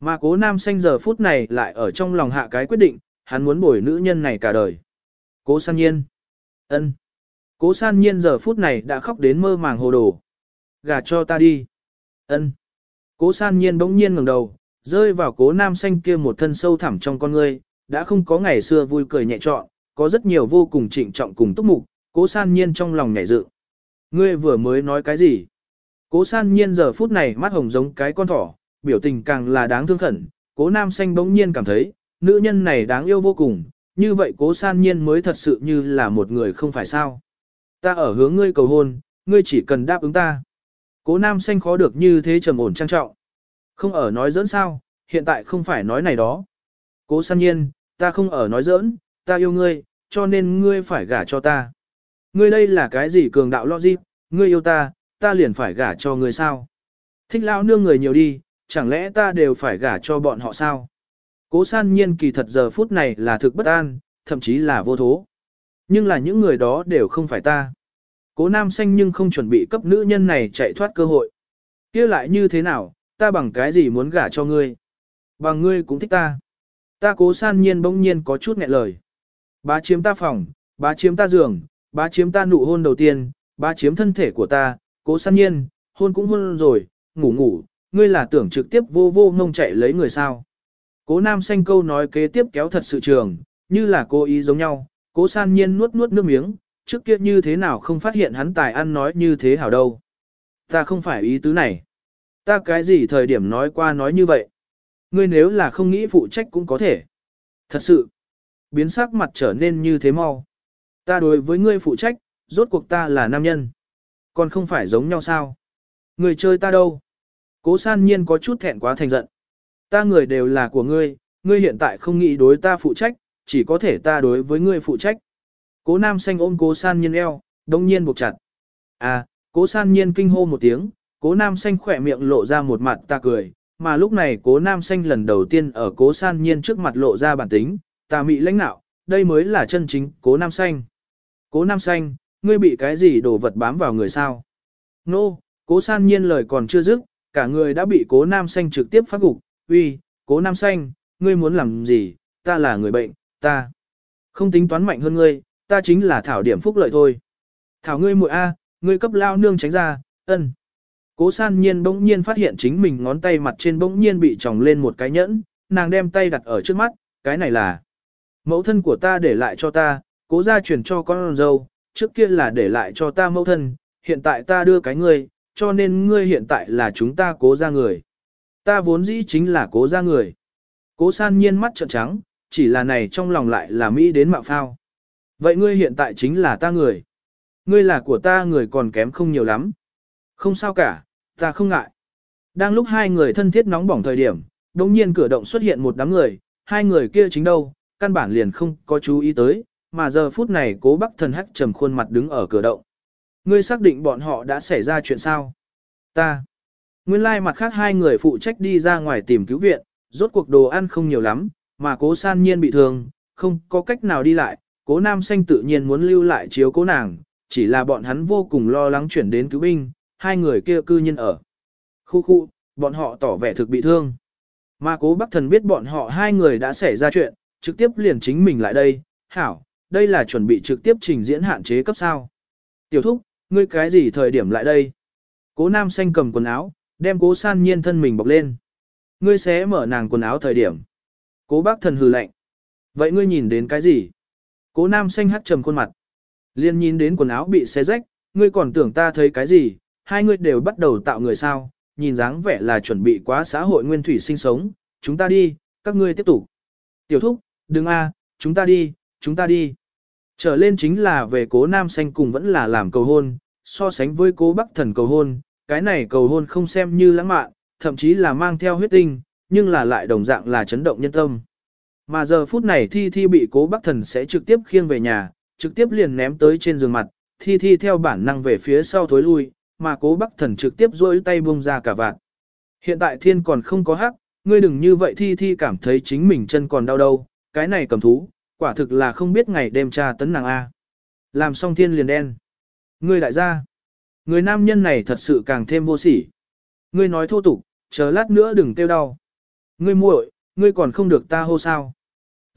Mà cố nam xanh giờ phút này lại ở trong lòng hạ cái quyết định, hắn muốn bồi nữ nhân này cả đời. Cố san nhiên. ân. Cố san nhiên giờ phút này đã khóc đến mơ màng hồ đồ. Gả cho ta đi. ân. Cố san nhiên bỗng nhiên ngẩng đầu, rơi vào cố nam xanh kia một thân sâu thẳm trong con ngươi, đã không có ngày xưa vui cười nhẹ trọn, có rất nhiều vô cùng trịnh trọng cùng túc mục, cố san nhiên trong lòng nhảy dự. Ngươi vừa mới nói cái gì? Cố san nhiên giờ phút này mắt hồng giống cái con thỏ, biểu tình càng là đáng thương khẩn, cố nam xanh bỗng nhiên cảm thấy, nữ nhân này đáng yêu vô cùng, như vậy cố san nhiên mới thật sự như là một người không phải sao. Ta ở hướng ngươi cầu hôn, ngươi chỉ cần đáp ứng ta. Cố nam xanh khó được như thế trầm ổn trang trọng. Không ở nói giỡn sao, hiện tại không phải nói này đó. Cố san nhiên, ta không ở nói giỡn, ta yêu ngươi, cho nên ngươi phải gả cho ta. Ngươi đây là cái gì cường đạo logic, ngươi yêu ta, ta liền phải gả cho ngươi sao? Thích lão nương người nhiều đi, chẳng lẽ ta đều phải gả cho bọn họ sao? Cố san nhiên kỳ thật giờ phút này là thực bất an, thậm chí là vô thố. Nhưng là những người đó đều không phải ta. Cố nam xanh nhưng không chuẩn bị cấp nữ nhân này chạy thoát cơ hội. kia lại như thế nào, ta bằng cái gì muốn gả cho ngươi? Bằng ngươi cũng thích ta. Ta cố san nhiên bỗng nhiên có chút nghẹn lời. Bá chiếm ta phòng, bá chiếm ta giường, bá chiếm ta nụ hôn đầu tiên, bá chiếm thân thể của ta, cố san nhiên, hôn cũng hôn rồi, ngủ ngủ, ngươi là tưởng trực tiếp vô vô ngông chạy lấy người sao. Cố nam xanh câu nói kế tiếp kéo thật sự trường, như là cố ý giống nhau, cố san nhiên nuốt nuốt nước miếng, trước kia như thế nào không phát hiện hắn tài ăn nói như thế hảo đâu. Ta không phải ý tứ này. Ta cái gì thời điểm nói qua nói như vậy. Ngươi nếu là không nghĩ phụ trách cũng có thể. Thật sự, biến sắc mặt trở nên như thế mau. Ta đối với ngươi phụ trách, rốt cuộc ta là nam nhân. Còn không phải giống nhau sao? Người chơi ta đâu? Cố san nhiên có chút thẹn quá thành giận. Ta người đều là của ngươi, ngươi hiện tại không nghĩ đối ta phụ trách, chỉ có thể ta đối với ngươi phụ trách. Cố nam xanh ôm cố san nhiên eo, đông nhiên buộc chặt. À, cố san nhiên kinh hô một tiếng, cố nam xanh khỏe miệng lộ ra một mặt ta cười, mà lúc này cố nam xanh lần đầu tiên ở cố san nhiên trước mặt lộ ra bản tính, ta mị lãnh nạo, đây mới là chân chính cố nam xanh. Cố nam xanh, ngươi bị cái gì đồ vật bám vào người sao? Nô, no, cố san nhiên lời còn chưa dứt, cả người đã bị cố nam xanh trực tiếp phát gục, uy, cố nam xanh, ngươi muốn làm gì, ta là người bệnh, ta không tính toán mạnh hơn ngươi, ta chính là thảo điểm phúc lợi thôi. Thảo ngươi muội A, ngươi cấp lao nương tránh ra, ân. Cố san nhiên bỗng nhiên phát hiện chính mình ngón tay mặt trên bỗng nhiên bị tròng lên một cái nhẫn, nàng đem tay đặt ở trước mắt, cái này là mẫu thân của ta để lại cho ta, cố gia chuyển cho con dâu, trước kia là để lại cho ta mẫu thân, hiện tại ta đưa cái ngươi, cho nên ngươi hiện tại là chúng ta cố gia người. Ta vốn dĩ chính là cố gia người. Cố san nhiên mắt trợn trắng, chỉ là này trong lòng lại là Mỹ đến mạo phao. Vậy ngươi hiện tại chính là ta người. Ngươi là của ta người còn kém không nhiều lắm. Không sao cả, ta không ngại. Đang lúc hai người thân thiết nóng bỏng thời điểm, đồng nhiên cửa động xuất hiện một đám người, hai người kia chính đâu, căn bản liền không có chú ý tới, mà giờ phút này cố bắc thần hắc trầm khuôn mặt đứng ở cửa động. Ngươi xác định bọn họ đã xảy ra chuyện sao? Ta. Nguyên lai mặt khác hai người phụ trách đi ra ngoài tìm cứu viện, rốt cuộc đồ ăn không nhiều lắm, mà cố san nhiên bị thương, không có cách nào đi lại, cố nam xanh tự nhiên muốn lưu lại chiếu cố nàng, chỉ là bọn hắn vô cùng lo lắng chuyển đến cứu binh, hai người kia cư nhiên ở. Khu khu, bọn họ tỏ vẻ thực bị thương. Mà cố bác thần biết bọn họ hai người đã xảy ra chuyện, trực tiếp liền chính mình lại đây. Hảo, đây là chuẩn bị trực tiếp trình diễn hạn chế cấp sao. Tiểu thúc, ngươi cái gì thời điểm lại đây? Cố nam xanh cầm quần áo, đem cố san nhiên thân mình bọc lên. Ngươi sẽ mở nàng quần áo thời điểm. Cố bác thần hừ lạnh. Vậy ngươi nhìn đến cái gì? Cố nam xanh hắt trầm khuôn mặt. Liên nhìn đến quần áo bị xé rách, ngươi còn tưởng ta thấy cái gì? Hai ngươi đều bắt đầu tạo người sao? Nhìn dáng vẻ là chuẩn bị quá xã hội nguyên thủy sinh sống. Chúng ta đi, các ngươi tiếp tục. Tiểu thúc, đừng a, chúng ta đi, chúng ta đi. Trở lên chính là về cố nam xanh cùng vẫn là làm cầu hôn, so sánh với cố bắc thần cầu hôn, cái này cầu hôn không xem như lãng mạn, thậm chí là mang theo huyết tinh, nhưng là lại đồng dạng là chấn động nhân tâm. Mà giờ phút này Thi Thi bị cố bắc thần sẽ trực tiếp khiêng về nhà, trực tiếp liền ném tới trên giường mặt, Thi Thi theo bản năng về phía sau thối lui, mà cố bắc thần trực tiếp rôi tay buông ra cả vạn. Hiện tại thiên còn không có hắc, ngươi đừng như vậy Thi Thi cảm thấy chính mình chân còn đau đâu, cái này cầm thú, quả thực là không biết ngày đêm tra tấn nàng A. Làm xong thiên liền đen. Ngươi đại gia, người nam nhân này thật sự càng thêm vô sỉ. Ngươi nói thô tục, chờ lát nữa đừng tiêu đau. Ngươi muội, ngươi còn không được ta hô sao.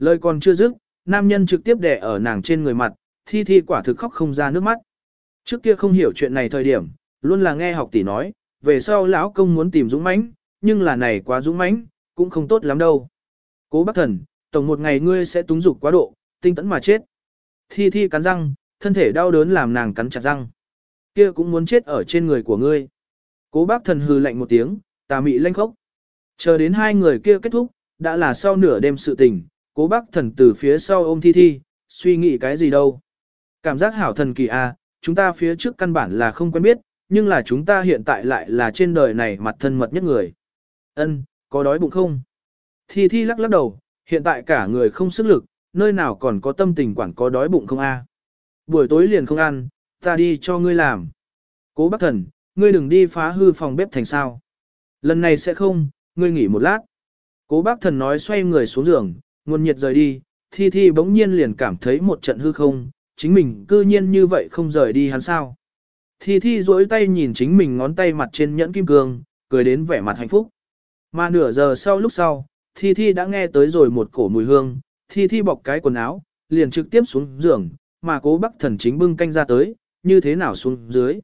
Lời còn chưa dứt, nam nhân trực tiếp đè ở nàng trên người mặt, thi thi quả thực khóc không ra nước mắt. Trước kia không hiểu chuyện này thời điểm, luôn là nghe học tỷ nói, về sau lão công muốn tìm dũng mãnh, nhưng là này quá dũng mãnh, cũng không tốt lắm đâu. Cố bác thần, tổng một ngày ngươi sẽ túng dục quá độ, tinh tấn mà chết. Thi thi cắn răng, thân thể đau đớn làm nàng cắn chặt răng. Kia cũng muốn chết ở trên người của ngươi. Cố bác thần hừ lạnh một tiếng, tà mị lanh khốc. Chờ đến hai người kia kết thúc, đã là sau nửa đêm sự tình, cố bác thần từ phía sau ôm thi thi, suy nghĩ cái gì đâu. Cảm giác hảo thần kỳ à, chúng ta phía trước căn bản là không quen biết, nhưng là chúng ta hiện tại lại là trên đời này mặt thân mật nhất người. Ân, có đói bụng không? Thi thi lắc lắc đầu, hiện tại cả người không sức lực, nơi nào còn có tâm tình quản có đói bụng không a? Buổi tối liền không ăn, ta đi cho ngươi làm. Cố bác thần, ngươi đừng đi phá hư phòng bếp thành sao. Lần này sẽ không, ngươi nghỉ một lát. Cố bác thần nói xoay người xuống giường, nguồn nhiệt rời đi, thi thi bỗng nhiên liền cảm thấy một trận hư không, chính mình cư nhiên như vậy không rời đi hắn sao. Thi thi duỗi tay nhìn chính mình ngón tay mặt trên nhẫn kim cương, cười đến vẻ mặt hạnh phúc. Mà nửa giờ sau lúc sau, thi thi đã nghe tới rồi một cổ mùi hương, thi thi bọc cái quần áo, liền trực tiếp xuống giường, mà cố bác thần chính bưng canh ra tới, như thế nào xuống dưới.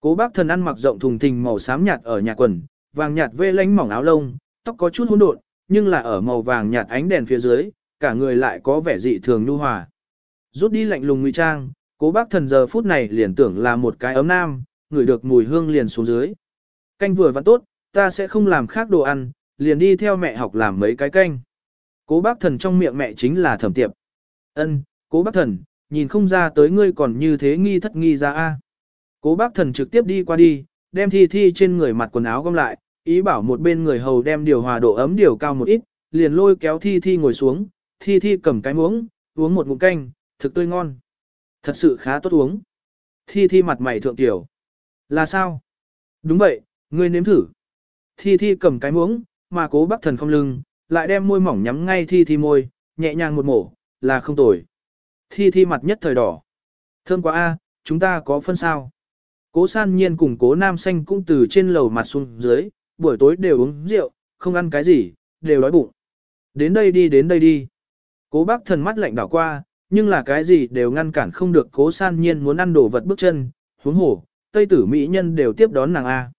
Cố bác thần ăn mặc rộng thùng thình màu xám nhạt ở nhà quần, vàng nhạt vê lánh mỏng áo lông, tóc có chút hỗn độn, nhưng là ở màu vàng nhạt ánh đèn phía dưới, cả người lại có vẻ dị thường nhu hòa. Rút đi lạnh lùng ngụy trang, cố bác thần giờ phút này liền tưởng là một cái ấm nam, ngửi được mùi hương liền xuống dưới. Canh vừa vẫn tốt, ta sẽ không làm khác đồ ăn, liền đi theo mẹ học làm mấy cái canh. Cố bác thần trong miệng mẹ chính là thẩm tiệp. ân cố bác thần, nhìn không ra tới ngươi còn như thế nghi thất nghi ra a Cố bác thần trực tiếp đi qua đi, đem thi thi trên người mặt quần áo gom lại, ý bảo một bên người hầu đem điều hòa độ ấm điều cao một ít, liền lôi kéo thi thi ngồi xuống, thi thi cầm cái muỗng, uống một ngụm canh, thực tươi ngon. Thật sự khá tốt uống. Thi thi mặt mày thượng tiểu. Là sao? Đúng vậy, ngươi nếm thử. Thi thi cầm cái muỗng, mà cố bác thần không lưng, lại đem môi mỏng nhắm ngay thi thi môi, nhẹ nhàng một mổ, là không tồi. Thi thi mặt nhất thời đỏ. Thơm quá a, chúng ta có phân sao. Cố san nhiên cùng cố nam xanh cũng từ trên lầu mặt xuống dưới, buổi tối đều uống rượu, không ăn cái gì, đều đói bụng. Đến đây đi đến đây đi. Cố bác thần mắt lạnh đảo qua, nhưng là cái gì đều ngăn cản không được cố san nhiên muốn ăn đồ vật bước chân, huống hổ, tây tử mỹ nhân đều tiếp đón nàng A.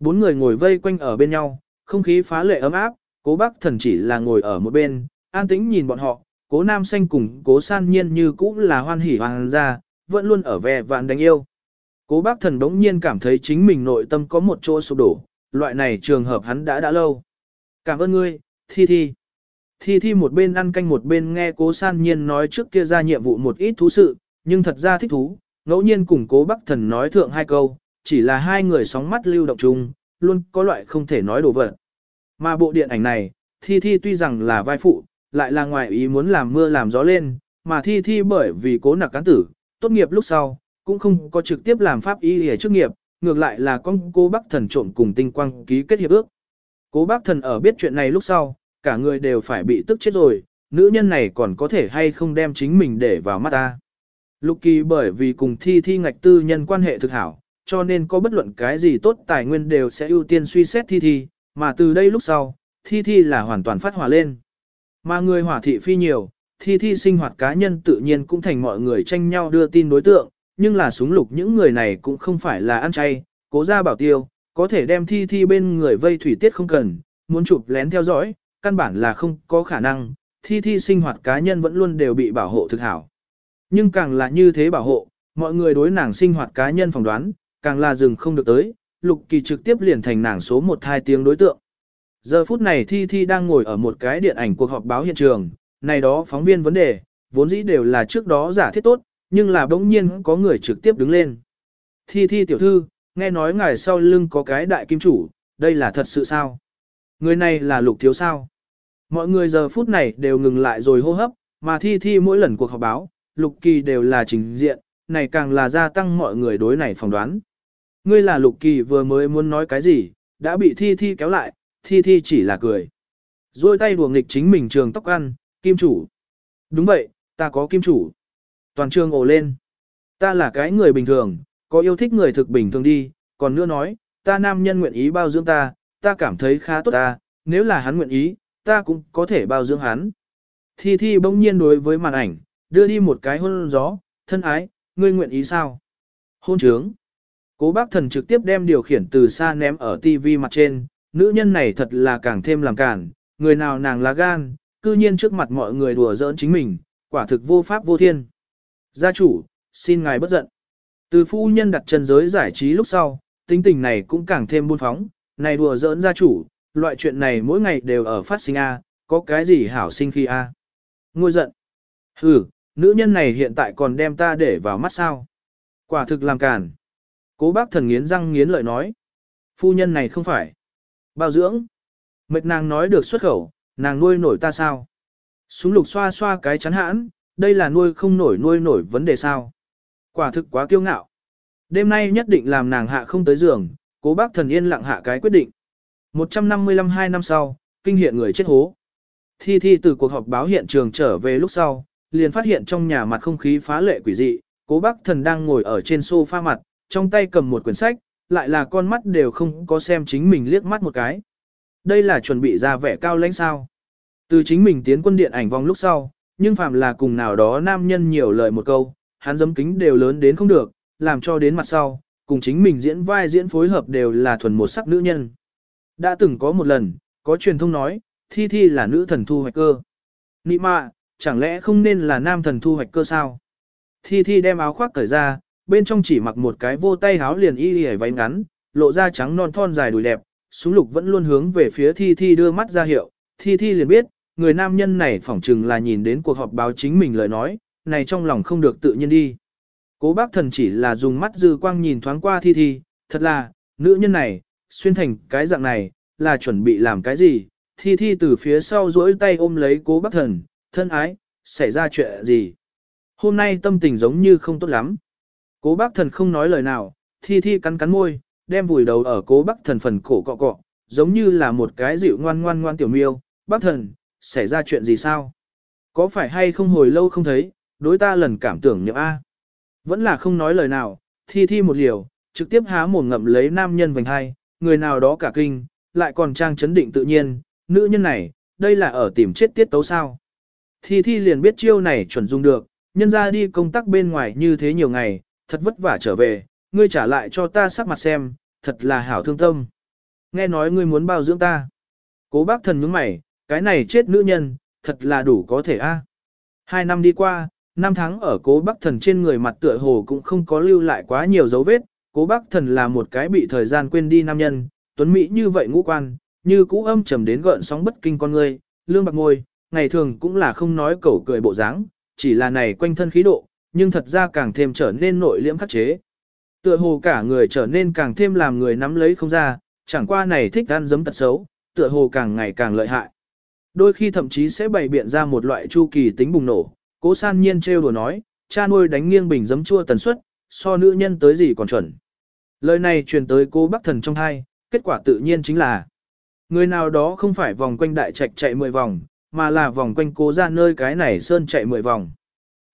Bốn người ngồi vây quanh ở bên nhau, không khí phá lệ ấm áp, cố bác thần chỉ là ngồi ở một bên, an tĩnh nhìn bọn họ, cố nam xanh cùng cố san nhiên như cũ là hoan hỉ hoàng gia, vẫn luôn ở ve vạn đánh yêu. Cố bác thần đống nhiên cảm thấy chính mình nội tâm có một chỗ sụp đổ, loại này trường hợp hắn đã đã lâu. Cảm ơn ngươi, Thi Thi. Thi Thi một bên ăn canh một bên nghe cố san nhiên nói trước kia ra nhiệm vụ một ít thú sự, nhưng thật ra thích thú, ngẫu nhiên cùng cố bác thần nói thượng hai câu, chỉ là hai người sóng mắt lưu động chung, luôn có loại không thể nói đồ vật. Mà bộ điện ảnh này, Thi Thi tuy rằng là vai phụ, lại là ngoài ý muốn làm mưa làm gió lên, mà Thi Thi bởi vì cố nặc cán tử, tốt nghiệp lúc sau, cũng không có trực tiếp làm pháp y hề chức nghiệp, ngược lại là con cô bác thần trộm cùng tinh quang ký kết hiệp ước. Cố bác thần ở biết chuyện này lúc sau, cả người đều phải bị tức chết rồi, nữ nhân này còn có thể hay không đem chính mình để vào mắt ta. Lục kỳ bởi vì cùng thi thi ngạch tư nhân quan hệ thực hảo, cho nên có bất luận cái gì tốt tài nguyên đều sẽ ưu tiên suy xét thi thi, mà từ đây lúc sau, thi thi là hoàn toàn phát hỏa lên. Mà người hỏa thị phi nhiều, thi thi sinh hoạt cá nhân tự nhiên cũng thành mọi người tranh nhau đưa tin đối tượng, nhưng là súng lục những người này cũng không phải là ăn chay, cố ra bảo tiêu, có thể đem thi thi bên người vây thủy tiết không cần, muốn chụp lén theo dõi, căn bản là không có khả năng, thi thi sinh hoạt cá nhân vẫn luôn đều bị bảo hộ thực hảo. Nhưng càng là như thế bảo hộ, mọi người đối nàng sinh hoạt cá nhân phỏng đoán, càng là dừng không được tới, lục kỳ trực tiếp liền thành nàng số một hai tiếng đối tượng. Giờ phút này Thi Thi đang ngồi ở một cái điện ảnh cuộc họp báo hiện trường, này đó phóng viên vấn đề, vốn dĩ đều là trước đó giả thiết tốt, nhưng là bỗng nhiên có người trực tiếp đứng lên. Thi Thi tiểu thư, nghe nói ngài sau lưng có cái đại kim chủ, đây là thật sự sao? Người này là lục thiếu sao? Mọi người giờ phút này đều ngừng lại rồi hô hấp, mà Thi Thi mỗi lần cuộc họp báo, lục kỳ đều là trình diện, này càng là gia tăng mọi người đối này phỏng đoán. Ngươi là lục kỳ vừa mới muốn nói cái gì, đã bị Thi Thi kéo lại, Thi Thi chỉ là cười. Rồi tay đùa nghịch chính mình trường tóc ăn, kim chủ. Đúng vậy, ta có kim chủ. Toàn trường ồ lên. Ta là cái người bình thường, có yêu thích người thực bình thường đi, còn nữa nói, ta nam nhân nguyện ý bao dưỡng ta, ta cảm thấy khá tốt ta, nếu là hắn nguyện ý, ta cũng có thể bao dưỡng hắn. Thi Thi bỗng nhiên đối với màn ảnh, đưa đi một cái hôn gió, thân ái, ngươi nguyện ý sao? Hôn trướng. Cố bác thần trực tiếp đem điều khiển từ xa ném ở TV mặt trên, nữ nhân này thật là càng thêm làm cản, người nào nàng là gan, cư nhiên trước mặt mọi người đùa giỡn chính mình, quả thực vô pháp vô thiên. Gia chủ, xin ngài bất giận. Từ phu nhân đặt chân giới giải trí lúc sau, tính tình này cũng càng thêm buôn phóng, này đùa giỡn gia chủ, loại chuyện này mỗi ngày đều ở phát sinh A, có cái gì hảo sinh khi A. Ngôi giận. Ừ, nữ nhân này hiện tại còn đem ta để vào mắt sao. Quả thực làm cản. Cố bác thần nghiến răng nghiến lợi nói. Phu nhân này không phải. Bao dưỡng. Mệt nàng nói được xuất khẩu, nàng nuôi nổi ta sao? Súng lục xoa xoa cái chắn hãn, đây là nuôi không nổi nuôi nổi vấn đề sao? Quả thực quá kiêu ngạo. Đêm nay nhất định làm nàng hạ không tới giường, cố bác thần yên lặng hạ cái quyết định. 155 hai năm sau, kinh hiện người chết hố. Thi Thi từ cuộc họp báo hiện trường trở về lúc sau, liền phát hiện trong nhà mặt không khí phá lệ quỷ dị, cố bác thần đang ngồi ở trên sofa mặt, trong tay cầm một quyển sách, lại là con mắt đều không có xem chính mình liếc mắt một cái. Đây là chuẩn bị ra vẻ cao lãnh sao. Từ chính mình tiến quân điện ảnh vòng lúc sau, nhưng phạm là cùng nào đó nam nhân nhiều lời một câu, hắn dấm kính đều lớn đến không được, làm cho đến mặt sau, cùng chính mình diễn vai diễn phối hợp đều là thuần một sắc nữ nhân. Đã từng có một lần, có truyền thông nói, Thi Thi là nữ thần thu hoạch cơ. Nị mạ, chẳng lẽ không nên là nam thần thu hoạch cơ sao? Thi Thi đem áo khoác cởi ra, bên trong chỉ mặc một cái vô tay áo liền y y váy ngắn, lộ ra trắng non thon dài đùi đẹp, súng lục vẫn luôn hướng về phía Thi Thi đưa mắt ra hiệu, Thi Thi liền biết, người nam nhân này phỏng chừng là nhìn đến cuộc họp báo chính mình lời nói, này trong lòng không được tự nhiên đi. Cố bác thần chỉ là dùng mắt dư quang nhìn thoáng qua Thi Thi, thật là, nữ nhân này, xuyên thành cái dạng này, là chuẩn bị làm cái gì, Thi Thi từ phía sau duỗi tay ôm lấy cố bác thần, thân ái, xảy ra chuyện gì. Hôm nay tâm tình giống như không tốt lắm. Cố bác thần không nói lời nào, Thi Thi cắn cắn môi, đem vùi đầu ở cố bác thần phần cổ cọ cọ, giống như là một cái dịu ngoan ngoan ngoan tiểu miêu. Bác thần, xảy ra chuyện gì sao? Có phải hay không hồi lâu không thấy, đối ta lần cảm tưởng nhậm A. Vẫn là không nói lời nào, Thi Thi một liều, trực tiếp há mồm ngậm lấy nam nhân vành hai, người nào đó cả kinh, lại còn trang chấn định tự nhiên, nữ nhân này, đây là ở tìm chết tiết tấu sao. Thi Thi liền biết chiêu này chuẩn dùng được, nhân ra đi công tác bên ngoài như thế nhiều ngày, thật vất vả trở về, ngươi trả lại cho ta sắc mặt xem, thật là hảo thương tâm. Nghe nói ngươi muốn bao dưỡng ta. Cố bác thần nhướng mày, cái này chết nữ nhân, thật là đủ có thể a. Hai năm đi qua, năm tháng ở cố bác thần trên người mặt tựa hồ cũng không có lưu lại quá nhiều dấu vết, cố bác thần là một cái bị thời gian quên đi nam nhân, tuấn mỹ như vậy ngũ quan, như cũ âm trầm đến gợn sóng bất kinh con người, lương bạc ngôi, ngày thường cũng là không nói cẩu cười bộ dáng, chỉ là này quanh thân khí độ, nhưng thật ra càng thêm trở nên nội liễm khắc chế. Tựa hồ cả người trở nên càng thêm làm người nắm lấy không ra, chẳng qua này thích ăn giấm tật xấu, tựa hồ càng ngày càng lợi hại. Đôi khi thậm chí sẽ bày biện ra một loại chu kỳ tính bùng nổ, cố san nhiên trêu đùa nói, cha nuôi đánh nghiêng bình giấm chua tần suất, so nữ nhân tới gì còn chuẩn. Lời này truyền tới cô bác thần trong hai, kết quả tự nhiên chính là người nào đó không phải vòng quanh đại trạch chạy 10 vòng, mà là vòng quanh cố ra nơi cái này sơn chạy 10 vòng.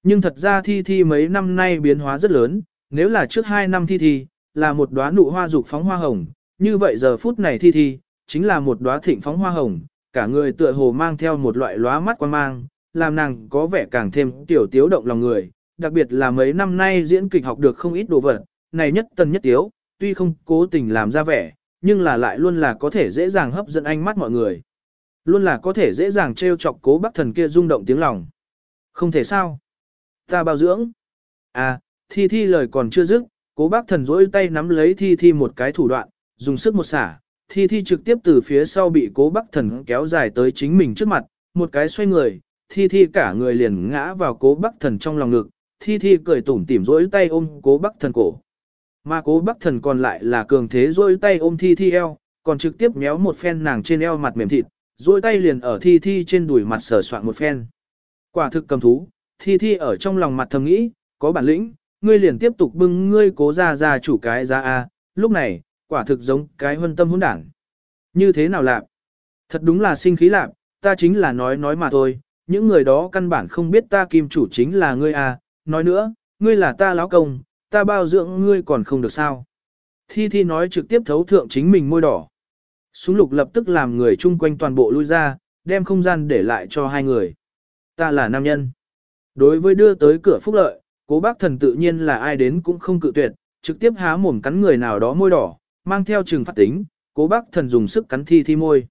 Nhưng thật ra thi thi mấy năm nay biến hóa rất lớn, nếu là trước 2 năm thi thi, là một đóa nụ hoa dục phóng hoa hồng, như vậy giờ phút này thi thi, chính là một đóa thịnh phóng hoa hồng, cả người tựa hồ mang theo một loại lóa mắt quan mang, làm nàng có vẻ càng thêm tiểu tiếu động lòng người, đặc biệt là mấy năm nay diễn kịch học được không ít đồ vật, này nhất tần nhất tiếu, tuy không cố tình làm ra vẻ, nhưng là lại luôn là có thể dễ dàng hấp dẫn ánh mắt mọi người. Luôn là có thể dễ dàng trêu chọc cố bác thần kia rung động tiếng lòng. Không thể sao. Ta bao dưỡng. À, thi thi lời còn chưa dứt, cố bác thần rỗi tay nắm lấy thi thi một cái thủ đoạn, dùng sức một xả, thi thi trực tiếp từ phía sau bị cố Bắc thần kéo dài tới chính mình trước mặt, một cái xoay người, thi thi cả người liền ngã vào cố Bắc thần trong lòng ngực, thi thi cười tủm tỉm rỗi tay ôm cố Bắc thần cổ. Mà cố Bắc thần còn lại là cường thế rỗi tay ôm thi thi eo, còn trực tiếp méo một phen nàng trên eo mặt mềm thịt, rỗi tay liền ở thi thi trên đùi mặt sờ soạn một phen. Quả thực cầm thú, thi thi ở trong lòng mặt thầm nghĩ, có bản lĩnh, ngươi liền tiếp tục bưng ngươi cố ra ra chủ cái ra a lúc này, quả thực giống cái huân tâm hỗn đảng. Như thế nào lạp Thật đúng là sinh khí lạp ta chính là nói nói mà thôi, những người đó căn bản không biết ta kim chủ chính là ngươi à nói nữa, ngươi là ta lão công, ta bao dưỡng ngươi còn không được sao. Thi Thi nói trực tiếp thấu thượng chính mình môi đỏ. Súng lục lập tức làm người chung quanh toàn bộ lui ra, đem không gian để lại cho hai người. Ta là nam nhân. Đối với đưa tới cửa phúc lợi, cố bác thần tự nhiên là ai đến cũng không cự tuyệt, trực tiếp há mồm cắn người nào đó môi đỏ, mang theo trừng phát tính, cố bác thần dùng sức cắn thi thi môi.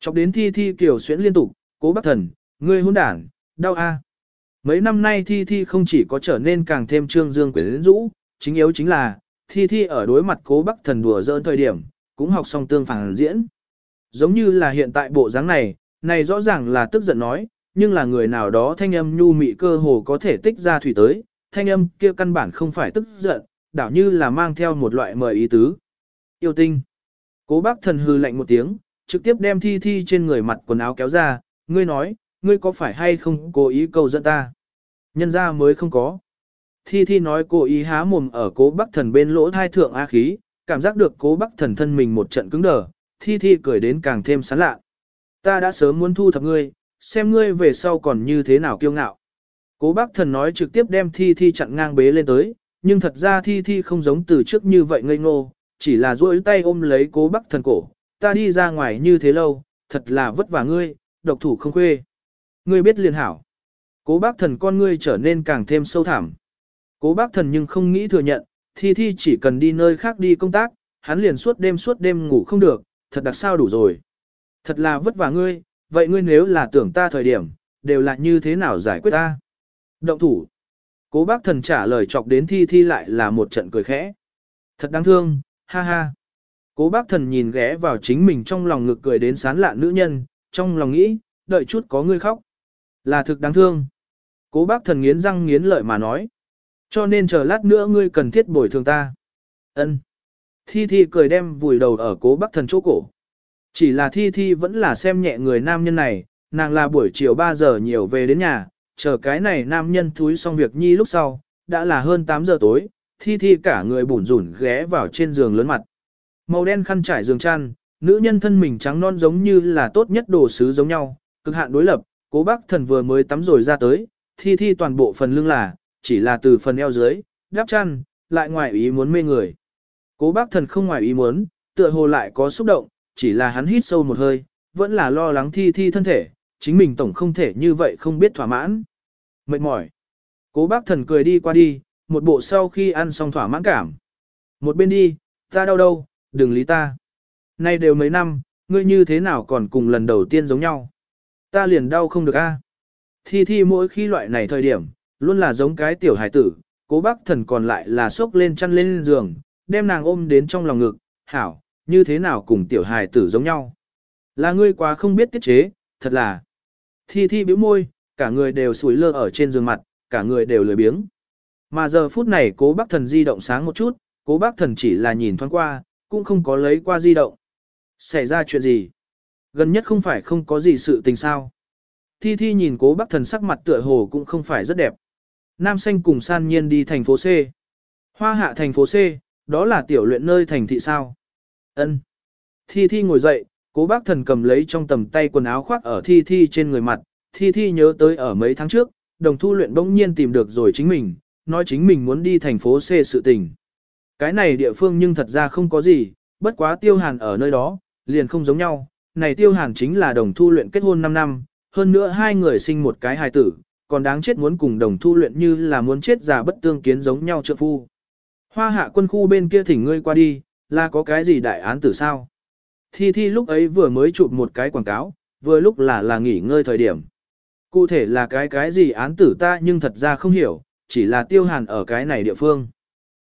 Chọc đến thi thi kiểu xuyễn liên tục, cố bác thần, ngươi hôn đản, đau a. Mấy năm nay thi thi không chỉ có trở nên càng thêm trương dương quyến rũ, chính yếu chính là, thi thi ở đối mặt cố bác thần đùa dỡn thời điểm, cũng học xong tương phản diễn. Giống như là hiện tại bộ dáng này, này rõ ràng là tức giận nói, nhưng là người nào đó thanh âm nhu mị cơ hồ có thể tích ra thủy tới, thanh âm kia căn bản không phải tức giận, đảo như là mang theo một loại mời ý tứ. Yêu tinh. Cố bác thần hư lạnh một tiếng, trực tiếp đem thi thi trên người mặt quần áo kéo ra, ngươi nói, ngươi có phải hay không cố ý cầu dẫn ta? Nhân ra mới không có. Thi thi nói cố ý há mồm ở cố bác thần bên lỗ thai thượng A khí, cảm giác được cố bác thần thân mình một trận cứng đờ, thi thi cười đến càng thêm sán lạ. Ta đã sớm muốn thu thập ngươi, xem ngươi về sau còn như thế nào kiêu ngạo. Cố bác thần nói trực tiếp đem thi thi chặn ngang bế lên tới, nhưng thật ra thi thi không giống từ trước như vậy ngây ngô, chỉ là duỗi tay ôm lấy cố bác thần cổ. Ta đi ra ngoài như thế lâu, thật là vất vả ngươi, độc thủ không khuê. Ngươi biết liền hảo. Cố bác thần con ngươi trở nên càng thêm sâu thẳm. Cố bác thần nhưng không nghĩ thừa nhận, thi thi chỉ cần đi nơi khác đi công tác, hắn liền suốt đêm suốt đêm ngủ không được, thật đặc sao đủ rồi. Thật là vất vả ngươi, vậy ngươi nếu là tưởng ta thời điểm, đều là như thế nào giải quyết ta? Động thủ. Cố bác thần trả lời chọc đến thi thi lại là một trận cười khẽ. Thật đáng thương, ha ha. Cố bác thần nhìn ghé vào chính mình trong lòng ngực cười đến sán lạ nữ nhân, trong lòng nghĩ, đợi chút có người khóc. Là thực đáng thương. Cố bác thần nghiến răng nghiến lợi mà nói. Cho nên chờ lát nữa ngươi cần thiết bồi thường ta. ân Thi Thi cười đem vùi đầu ở cố bác thần chỗ cổ. Chỉ là Thi Thi vẫn là xem nhẹ người nam nhân này, nàng là buổi chiều 3 giờ nhiều về đến nhà, chờ cái này nam nhân thúi xong việc nhi lúc sau, đã là hơn 8 giờ tối, Thi Thi cả người bủn rủn ghé vào trên giường lớn mặt. Màu đen khăn trải giường chăn, nữ nhân thân mình trắng non giống như là tốt nhất đồ sứ giống nhau, cực hạn đối lập, cố bác thần vừa mới tắm rồi ra tới, Thi Thi toàn bộ phần lưng là, chỉ là từ phần eo dưới, đắp chăn, lại ngoài ý muốn mê người. Cố bác thần không ngoài ý muốn, tựa hồ lại có xúc động, chỉ là hắn hít sâu một hơi, vẫn là lo lắng thi thi thân thể, chính mình tổng không thể như vậy không biết thỏa mãn. Mệt mỏi. Cố bác thần cười đi qua đi, một bộ sau khi ăn xong thỏa mãn cảm. Một bên đi, ta đau đâu, đừng lý ta. Nay đều mấy năm, ngươi như thế nào còn cùng lần đầu tiên giống nhau. Ta liền đau không được a. Thi thi mỗi khi loại này thời điểm, luôn là giống cái tiểu hải tử, cố bác thần còn lại là sốc lên chăn lên giường, đem nàng ôm đến trong lòng ngực, hảo, như thế nào cùng tiểu hải tử giống nhau. Là ngươi quá không biết tiết chế, thật là. Thi thi bĩu môi, cả người đều sủi lơ ở trên giường mặt, cả người đều lười biếng. Mà giờ phút này cố bác thần di động sáng một chút, cố bác thần chỉ là nhìn thoáng qua, cũng không có lấy qua di động. Xảy ra chuyện gì? Gần nhất không phải không có gì sự tình sao. Thi Thi nhìn cố bác thần sắc mặt tựa hồ cũng không phải rất đẹp. Nam xanh cùng san nhiên đi thành phố C. Hoa hạ thành phố C, đó là tiểu luyện nơi thành thị sao. Ân. Thi Thi ngồi dậy, cố bác thần cầm lấy trong tầm tay quần áo khoác ở Thi Thi trên người mặt. Thi Thi nhớ tới ở mấy tháng trước, đồng thu luyện bỗng nhiên tìm được rồi chính mình, nói chính mình muốn đi thành phố C sự tình. Cái này địa phương nhưng thật ra không có gì, bất quá tiêu hàn ở nơi đó, liền không giống nhau. Này tiêu hàn chính là đồng thu luyện kết hôn 5 năm, hơn nữa hai người sinh một cái hài tử, còn đáng chết muốn cùng đồng thu luyện như là muốn chết già bất tương kiến giống nhau trượng phu. Hoa hạ quân khu bên kia thỉnh ngươi qua đi, là có cái gì đại án tử sao? Thi Thi lúc ấy vừa mới chụp một cái quảng cáo, vừa lúc là là nghỉ ngơi thời điểm. Cụ thể là cái cái gì án tử ta nhưng thật ra không hiểu, chỉ là tiêu hàn ở cái này địa phương.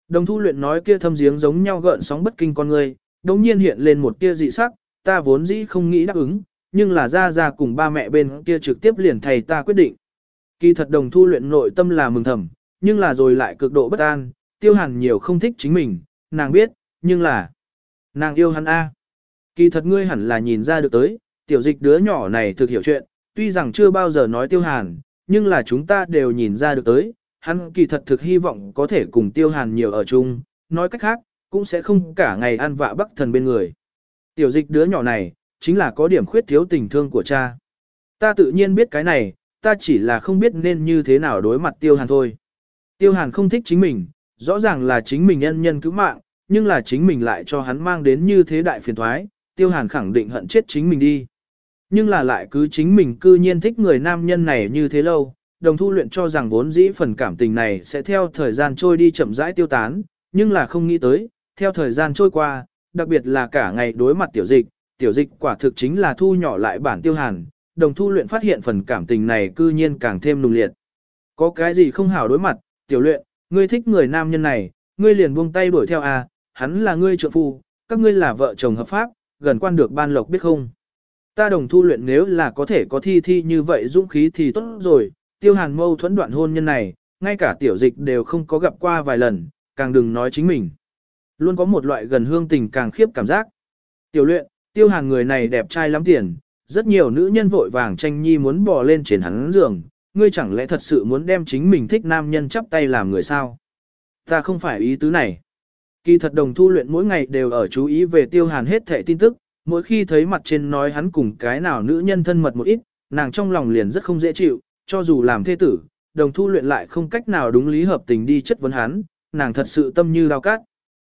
Đồng thu luyện nói kia thâm giếng giống nhau gợn sóng bất kinh con người, đồng nhiên hiện lên một tia dị sắc, ta vốn dĩ không nghĩ đáp ứng, nhưng là ra ra cùng ba mẹ bên kia trực tiếp liền thầy ta quyết định. Kỳ thật đồng thu luyện nội tâm là mừng thầm, nhưng là rồi lại cực độ bất an, tiêu hàn nhiều không thích chính mình, nàng biết, nhưng là, nàng yêu hắn A. Kỳ thật ngươi hẳn là nhìn ra được tới, tiểu dịch đứa nhỏ này thực hiểu chuyện, tuy rằng chưa bao giờ nói tiêu hàn, nhưng là chúng ta đều nhìn ra được tới, hắn kỳ thật thực hy vọng có thể cùng tiêu hàn nhiều ở chung, nói cách khác, cũng sẽ không cả ngày ăn vạ bắc thần bên người. Tiểu dịch đứa nhỏ này, chính là có điểm khuyết thiếu tình thương của cha. Ta tự nhiên biết cái này, ta chỉ là không biết nên như thế nào đối mặt tiêu hàn thôi. Tiêu hàn không thích chính mình, rõ ràng là chính mình nhân nhân cứu mạng, nhưng là chính mình lại cho hắn mang đến như thế đại phiền thoái, tiêu hàn khẳng định hận chết chính mình đi. Nhưng là lại cứ chính mình cư nhiên thích người nam nhân này như thế lâu, đồng thu luyện cho rằng vốn dĩ phần cảm tình này sẽ theo thời gian trôi đi chậm rãi tiêu tán, nhưng là không nghĩ tới, theo thời gian trôi qua, đặc biệt là cả ngày đối mặt tiểu dịch, tiểu dịch quả thực chính là thu nhỏ lại bản tiêu hàn, đồng thu luyện phát hiện phần cảm tình này cư nhiên càng thêm nùng liệt. Có cái gì không hảo đối mặt, tiểu luyện, ngươi thích người nam nhân này, ngươi liền buông tay đuổi theo à, hắn là ngươi trợ phu, các ngươi là vợ chồng hợp pháp, gần quan được ban lộc biết không. Ta đồng thu luyện nếu là có thể có thi thi như vậy dũng khí thì tốt rồi, tiêu hàn mâu thuẫn đoạn hôn nhân này, ngay cả tiểu dịch đều không có gặp qua vài lần, càng đừng nói chính mình. Luôn có một loại gần hương tình càng khiếp cảm giác. Tiểu luyện, tiêu hàn người này đẹp trai lắm tiền, rất nhiều nữ nhân vội vàng tranh nhi muốn bò lên trên hắn giường, ngươi chẳng lẽ thật sự muốn đem chính mình thích nam nhân chắp tay làm người sao? Ta không phải ý tứ này. Kỳ thật đồng thu luyện mỗi ngày đều ở chú ý về tiêu hàn hết thệ tin tức, mỗi khi thấy mặt trên nói hắn cùng cái nào nữ nhân thân mật một ít, nàng trong lòng liền rất không dễ chịu, cho dù làm thê tử, đồng thu luyện lại không cách nào đúng lý hợp tình đi chất vấn hắn, nàng thật sự tâm như đau cát.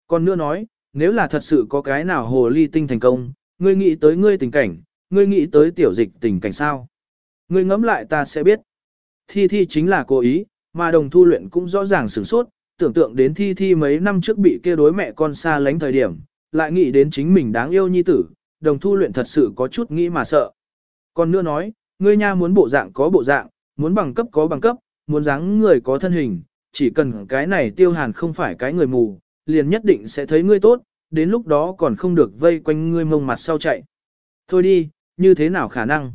Còn nữa nói, nếu là thật sự có cái nào hồ ly tinh thành công, ngươi nghĩ tới ngươi tình cảnh, ngươi nghĩ tới tiểu dịch tình cảnh sao? Ngươi ngẫm lại ta sẽ biết. Thi thi chính là cố ý, mà đồng thu luyện cũng rõ ràng sửng sốt, tưởng tượng đến thi thi mấy năm trước bị kia đối mẹ con xa lánh thời điểm, lại nghĩ đến chính mình đáng yêu nhi tử, đồng thu luyện thật sự có chút nghĩ mà sợ. Còn nữa nói, ngươi nha muốn bộ dạng có bộ dạng, muốn bằng cấp có bằng cấp, muốn dáng người có thân hình, chỉ cần cái này tiêu hàn không phải cái người mù, liền nhất định sẽ thấy ngươi tốt, đến lúc đó còn không được vây quanh ngươi mông mặt sau chạy. Thôi đi, như thế nào khả năng?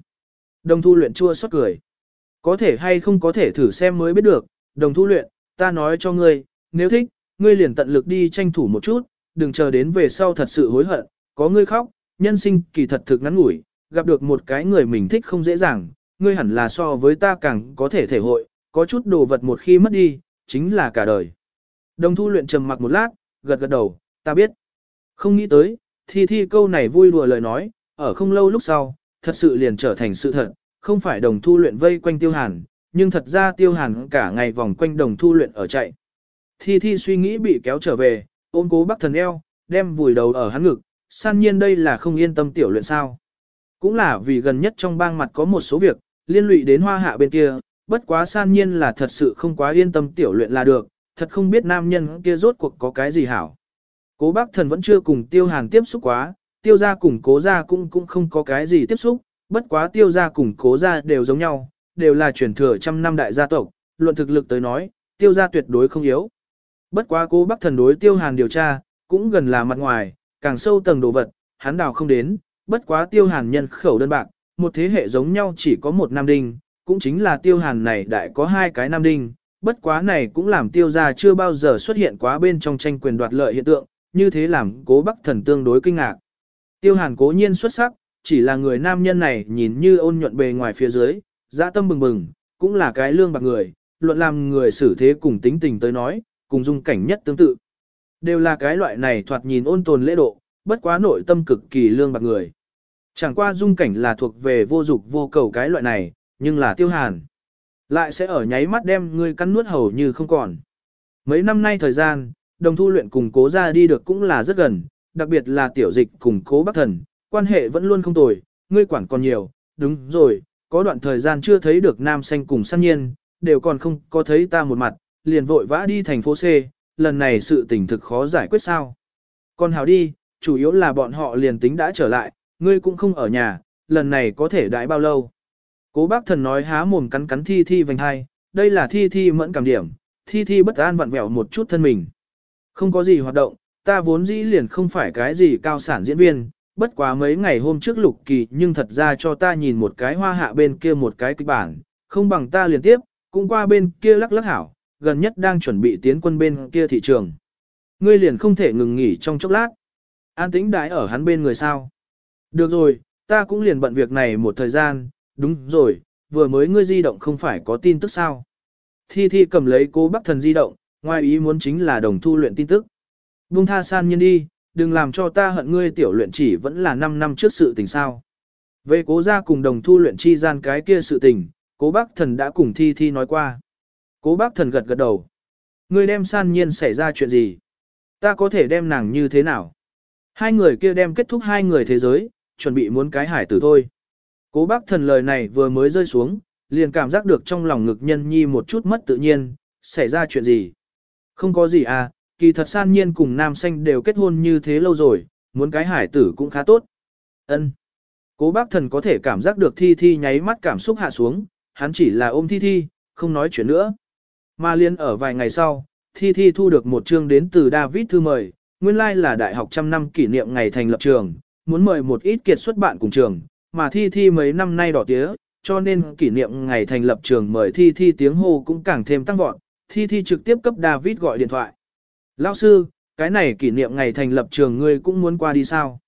Đồng thu luyện chua xót cười. Có thể hay không có thể thử xem mới biết được, đồng thu luyện, ta nói cho ngươi, nếu thích, ngươi liền tận lực đi tranh thủ một chút, đừng chờ đến về sau thật sự hối hận, có ngươi khóc, nhân sinh kỳ thật thực ngắn ngủi, gặp được một cái người mình thích không dễ dàng, ngươi hẳn là so với ta càng có thể thể hội, có chút đồ vật một khi mất đi, chính là cả đời. Đồng thu luyện trầm mặc một lát, gật gật đầu, ta biết. Không nghĩ tới, thi thi câu này vui đùa lời nói, ở không lâu lúc sau, thật sự liền trở thành sự thật, không phải đồng thu luyện vây quanh tiêu hàn, nhưng thật ra tiêu hàn cả ngày vòng quanh đồng thu luyện ở chạy. Thi thi suy nghĩ bị kéo trở về, ôm cố bắc thần eo, đem vùi đầu ở hắn ngực, san nhiên đây là không yên tâm tiểu luyện sao. Cũng là vì gần nhất trong bang mặt có một số việc, liên lụy đến hoa hạ bên kia, bất quá san nhiên là thật sự không quá yên tâm tiểu luyện là được, thật không biết nam nhân kia rốt cuộc có cái gì hảo. Cố bác thần vẫn chưa cùng tiêu hàn tiếp xúc quá, tiêu gia cùng cố gia cũng cũng không có cái gì tiếp xúc, bất quá tiêu gia cùng cố gia đều giống nhau, đều là truyền thừa trăm năm đại gia tộc, luận thực lực tới nói, tiêu gia tuyệt đối không yếu. Bất quá cố bác thần đối tiêu hàn điều tra, cũng gần là mặt ngoài, càng sâu tầng đồ vật, hắn đào không đến, bất quá tiêu hàn nhân khẩu đơn bạc, một thế hệ giống nhau chỉ có một nam đinh, cũng chính là tiêu hàn này đại có hai cái nam đinh, bất quá này cũng làm tiêu gia chưa bao giờ xuất hiện quá bên trong tranh quyền đoạt lợi hiện tượng, như thế làm cố bắc thần tương đối kinh ngạc. Tiêu hàn cố nhiên xuất sắc, chỉ là người nam nhân này nhìn như ôn nhuận bề ngoài phía dưới, dã tâm bừng bừng, cũng là cái lương bạc người, luận làm người xử thế cùng tính tình tới nói, cùng dung cảnh nhất tương tự. Đều là cái loại này thoạt nhìn ôn tồn lễ độ, bất quá nội tâm cực kỳ lương bạc người. Chẳng qua dung cảnh là thuộc về vô dục vô cầu cái loại này, nhưng là tiêu hàn. Lại sẽ ở nháy mắt đem ngươi cắn nuốt hầu như không còn. Mấy năm nay thời gian, đồng thu luyện cùng cố ra đi được cũng là rất gần, đặc biệt là tiểu dịch cùng cố bác thần, quan hệ vẫn luôn không tồi, ngươi quản còn nhiều, đúng rồi, có đoạn thời gian chưa thấy được nam xanh cùng săn nhiên, đều còn không có thấy ta một mặt, liền vội vã đi thành phố C, lần này sự tình thực khó giải quyết sao. Còn hào đi, chủ yếu là bọn họ liền tính đã trở lại, ngươi cũng không ở nhà, lần này có thể đãi bao lâu. Cố bác thần nói há mồm cắn cắn thi thi vành hai, đây là thi thi mẫn cảm điểm, thi thi bất an vặn vẹo một chút thân mình. Không có gì hoạt động, ta vốn dĩ liền không phải cái gì cao sản diễn viên, bất quá mấy ngày hôm trước lục kỳ nhưng thật ra cho ta nhìn một cái hoa hạ bên kia một cái kịch bản, không bằng ta liền tiếp, cũng qua bên kia lắc lắc hảo, gần nhất đang chuẩn bị tiến quân bên kia thị trường. Ngươi liền không thể ngừng nghỉ trong chốc lát. An tĩnh đái ở hắn bên người sao. Được rồi, ta cũng liền bận việc này một thời gian, đúng rồi, vừa mới ngươi di động không phải có tin tức sao. Thi Thi cầm lấy cố bác thần di động, ngoài ý muốn chính là đồng thu luyện tin tức. Buông tha san nhân đi, đừng làm cho ta hận ngươi tiểu luyện chỉ vẫn là 5 năm trước sự tình sao. Về cố gia cùng đồng thu luyện chi gian cái kia sự tình, cố bác thần đã cùng Thi Thi nói qua. Cố bác thần gật gật đầu. Ngươi đem san nhiên xảy ra chuyện gì? Ta có thể đem nàng như thế nào? Hai người kia đem kết thúc hai người thế giới, chuẩn bị muốn cái hải tử thôi. Cố bác thần lời này vừa mới rơi xuống, liền cảm giác được trong lòng ngực nhân nhi một chút mất tự nhiên, xảy ra chuyện gì? Không có gì à, kỳ thật san nhiên cùng nam xanh đều kết hôn như thế lâu rồi, muốn cái hải tử cũng khá tốt. ân Cố bác thần có thể cảm giác được thi thi nháy mắt cảm xúc hạ xuống, hắn chỉ là ôm thi thi, không nói chuyện nữa. Mà liên ở vài ngày sau, thi thi thu được một chương đến từ David thư mời, nguyên lai like là đại học trăm năm kỷ niệm ngày thành lập trường, muốn mời một ít kiệt xuất bạn cùng trường, mà thi thi mấy năm nay đỏ tía, cho nên kỷ niệm ngày thành lập trường mời thi thi tiếng hô cũng càng thêm tăng vọt, thi thi trực tiếp cấp David gọi điện thoại. Lão sư, cái này kỷ niệm ngày thành lập trường ngươi cũng muốn qua đi sao?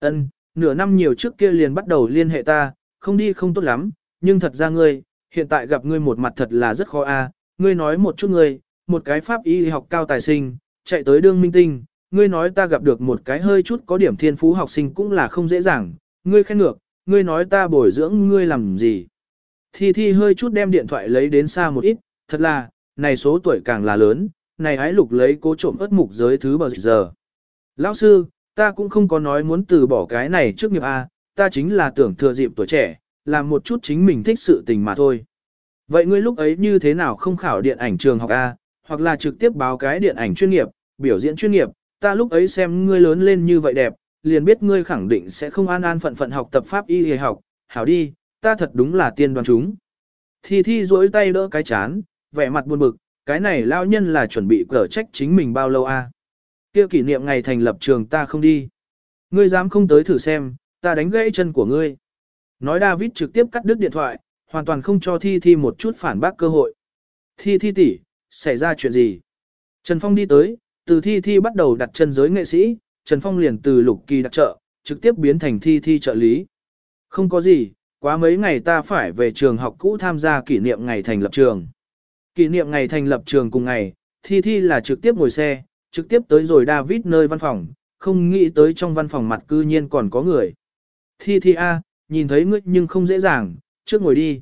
Ân, nửa năm nhiều trước kia liền bắt đầu liên hệ ta, không đi không tốt lắm, nhưng thật ra ngươi, hiện tại gặp ngươi một mặt thật là rất khó a. ngươi nói một chút ngươi, một cái pháp y học cao tài sinh, chạy tới đương minh tinh, ngươi nói ta gặp được một cái hơi chút có điểm thiên phú học sinh cũng là không dễ dàng, ngươi khen ngược, ngươi nói ta bồi dưỡng ngươi làm gì. Thi Thi hơi chút đem điện thoại lấy đến xa một ít, thật là, này số tuổi càng là lớn, này hái lục lấy cố trộm ớt mục giới thứ bờ giờ. Lão sư, ta cũng không có nói muốn từ bỏ cái này trước nghiệp A, ta chính là tưởng thừa dịp tuổi trẻ, làm một chút chính mình thích sự tình mà thôi. Vậy ngươi lúc ấy như thế nào không khảo điện ảnh trường học A, hoặc là trực tiếp báo cái điện ảnh chuyên nghiệp, biểu diễn chuyên nghiệp, ta lúc ấy xem ngươi lớn lên như vậy đẹp, liền biết ngươi khẳng định sẽ không an an phận phận học tập pháp y y học, hảo đi, ta thật đúng là tiên đoán chúng. Thi Thi duỗi tay đỡ cái chán, vẻ mặt buồn bực, cái này lao nhân là chuẩn bị cở trách chính mình bao lâu a? À? Kia kỷ niệm ngày thành lập trường ta không đi. Ngươi dám không tới thử xem, ta đánh gãy chân của ngươi. Nói David trực tiếp cắt đứt điện thoại, hoàn toàn không cho Thi Thi một chút phản bác cơ hội. Thi Thi tỷ, xảy ra chuyện gì? Trần Phong đi tới, từ Thi Thi bắt đầu đặt chân giới nghệ sĩ, Trần Phong liền từ lục kỳ đặt trợ, trực tiếp biến thành Thi Thi trợ lý. Không có gì, quá mấy ngày ta phải về trường học cũ tham gia kỷ niệm ngày thành lập trường. Kỷ niệm ngày thành lập trường cùng ngày, Thi Thi là trực tiếp ngồi xe, trực tiếp tới rồi David nơi văn phòng, không nghĩ tới trong văn phòng mặt cư nhiên còn có người. Thi Thi A, nhìn thấy ngươi nhưng không dễ dàng, trước ngồi đi.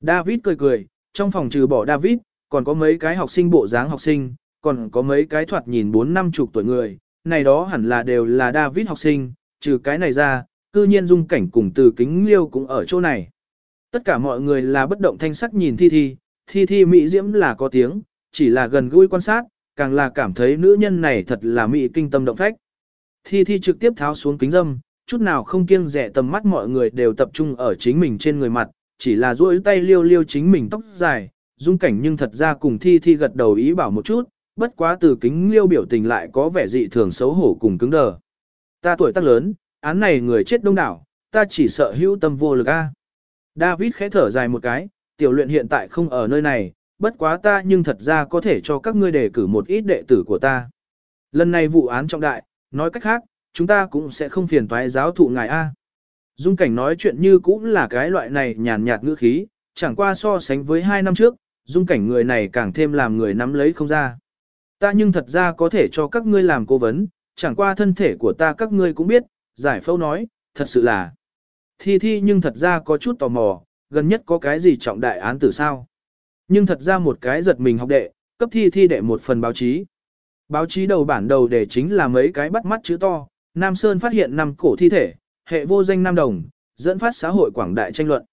David cười cười, trong phòng trừ bỏ David, còn có mấy cái học sinh bộ dáng học sinh, còn có mấy cái thoạt nhìn bốn năm chục tuổi người, này đó hẳn là đều là David học sinh, trừ cái này ra, cư nhiên dung cảnh cùng từ kính liêu cũng ở chỗ này. Tất cả mọi người là bất động thanh sắc nhìn Thi Thi, Thi Thi Mỹ Diễm là có tiếng, chỉ là gần gũi quan sát, càng là cảm thấy nữ nhân này thật là Mỹ kinh tâm động phách. Thi Thi trực tiếp tháo xuống kính dâm, chút nào không kiêng rẻ tầm mắt mọi người đều tập trung ở chính mình trên người mặt, chỉ là duỗi tay liêu liêu chính mình tóc dài, dung cảnh nhưng thật ra cùng Thi Thi gật đầu ý bảo một chút, bất quá từ kính liêu biểu tình lại có vẻ dị thường xấu hổ cùng cứng đờ. Ta tuổi tác lớn, án này người chết đông đảo, ta chỉ sợ hữu tâm vô lực a. David khẽ thở dài một cái, tiểu luyện hiện tại không ở nơi này, bất quá ta nhưng thật ra có thể cho các ngươi đề cử một ít đệ tử của ta. Lần này vụ án trọng đại, nói cách khác, chúng ta cũng sẽ không phiền toái giáo thụ ngài A. Dung cảnh nói chuyện như cũng là cái loại này nhàn nhạt ngữ khí, chẳng qua so sánh với hai năm trước, dung cảnh người này càng thêm làm người nắm lấy không ra. Ta nhưng thật ra có thể cho các ngươi làm cố vấn, chẳng qua thân thể của ta các ngươi cũng biết, giải phẫu nói, thật sự là. Thi thi nhưng thật ra có chút tò mò, gần nhất có cái gì trọng đại án tử sao. Nhưng thật ra một cái giật mình học đệ, cấp thi thi đệ một phần báo chí. Báo chí đầu bản đầu để chính là mấy cái bắt mắt chữ to, Nam Sơn phát hiện năm cổ thi thể, hệ vô danh Nam Đồng, dẫn phát xã hội quảng đại tranh luận.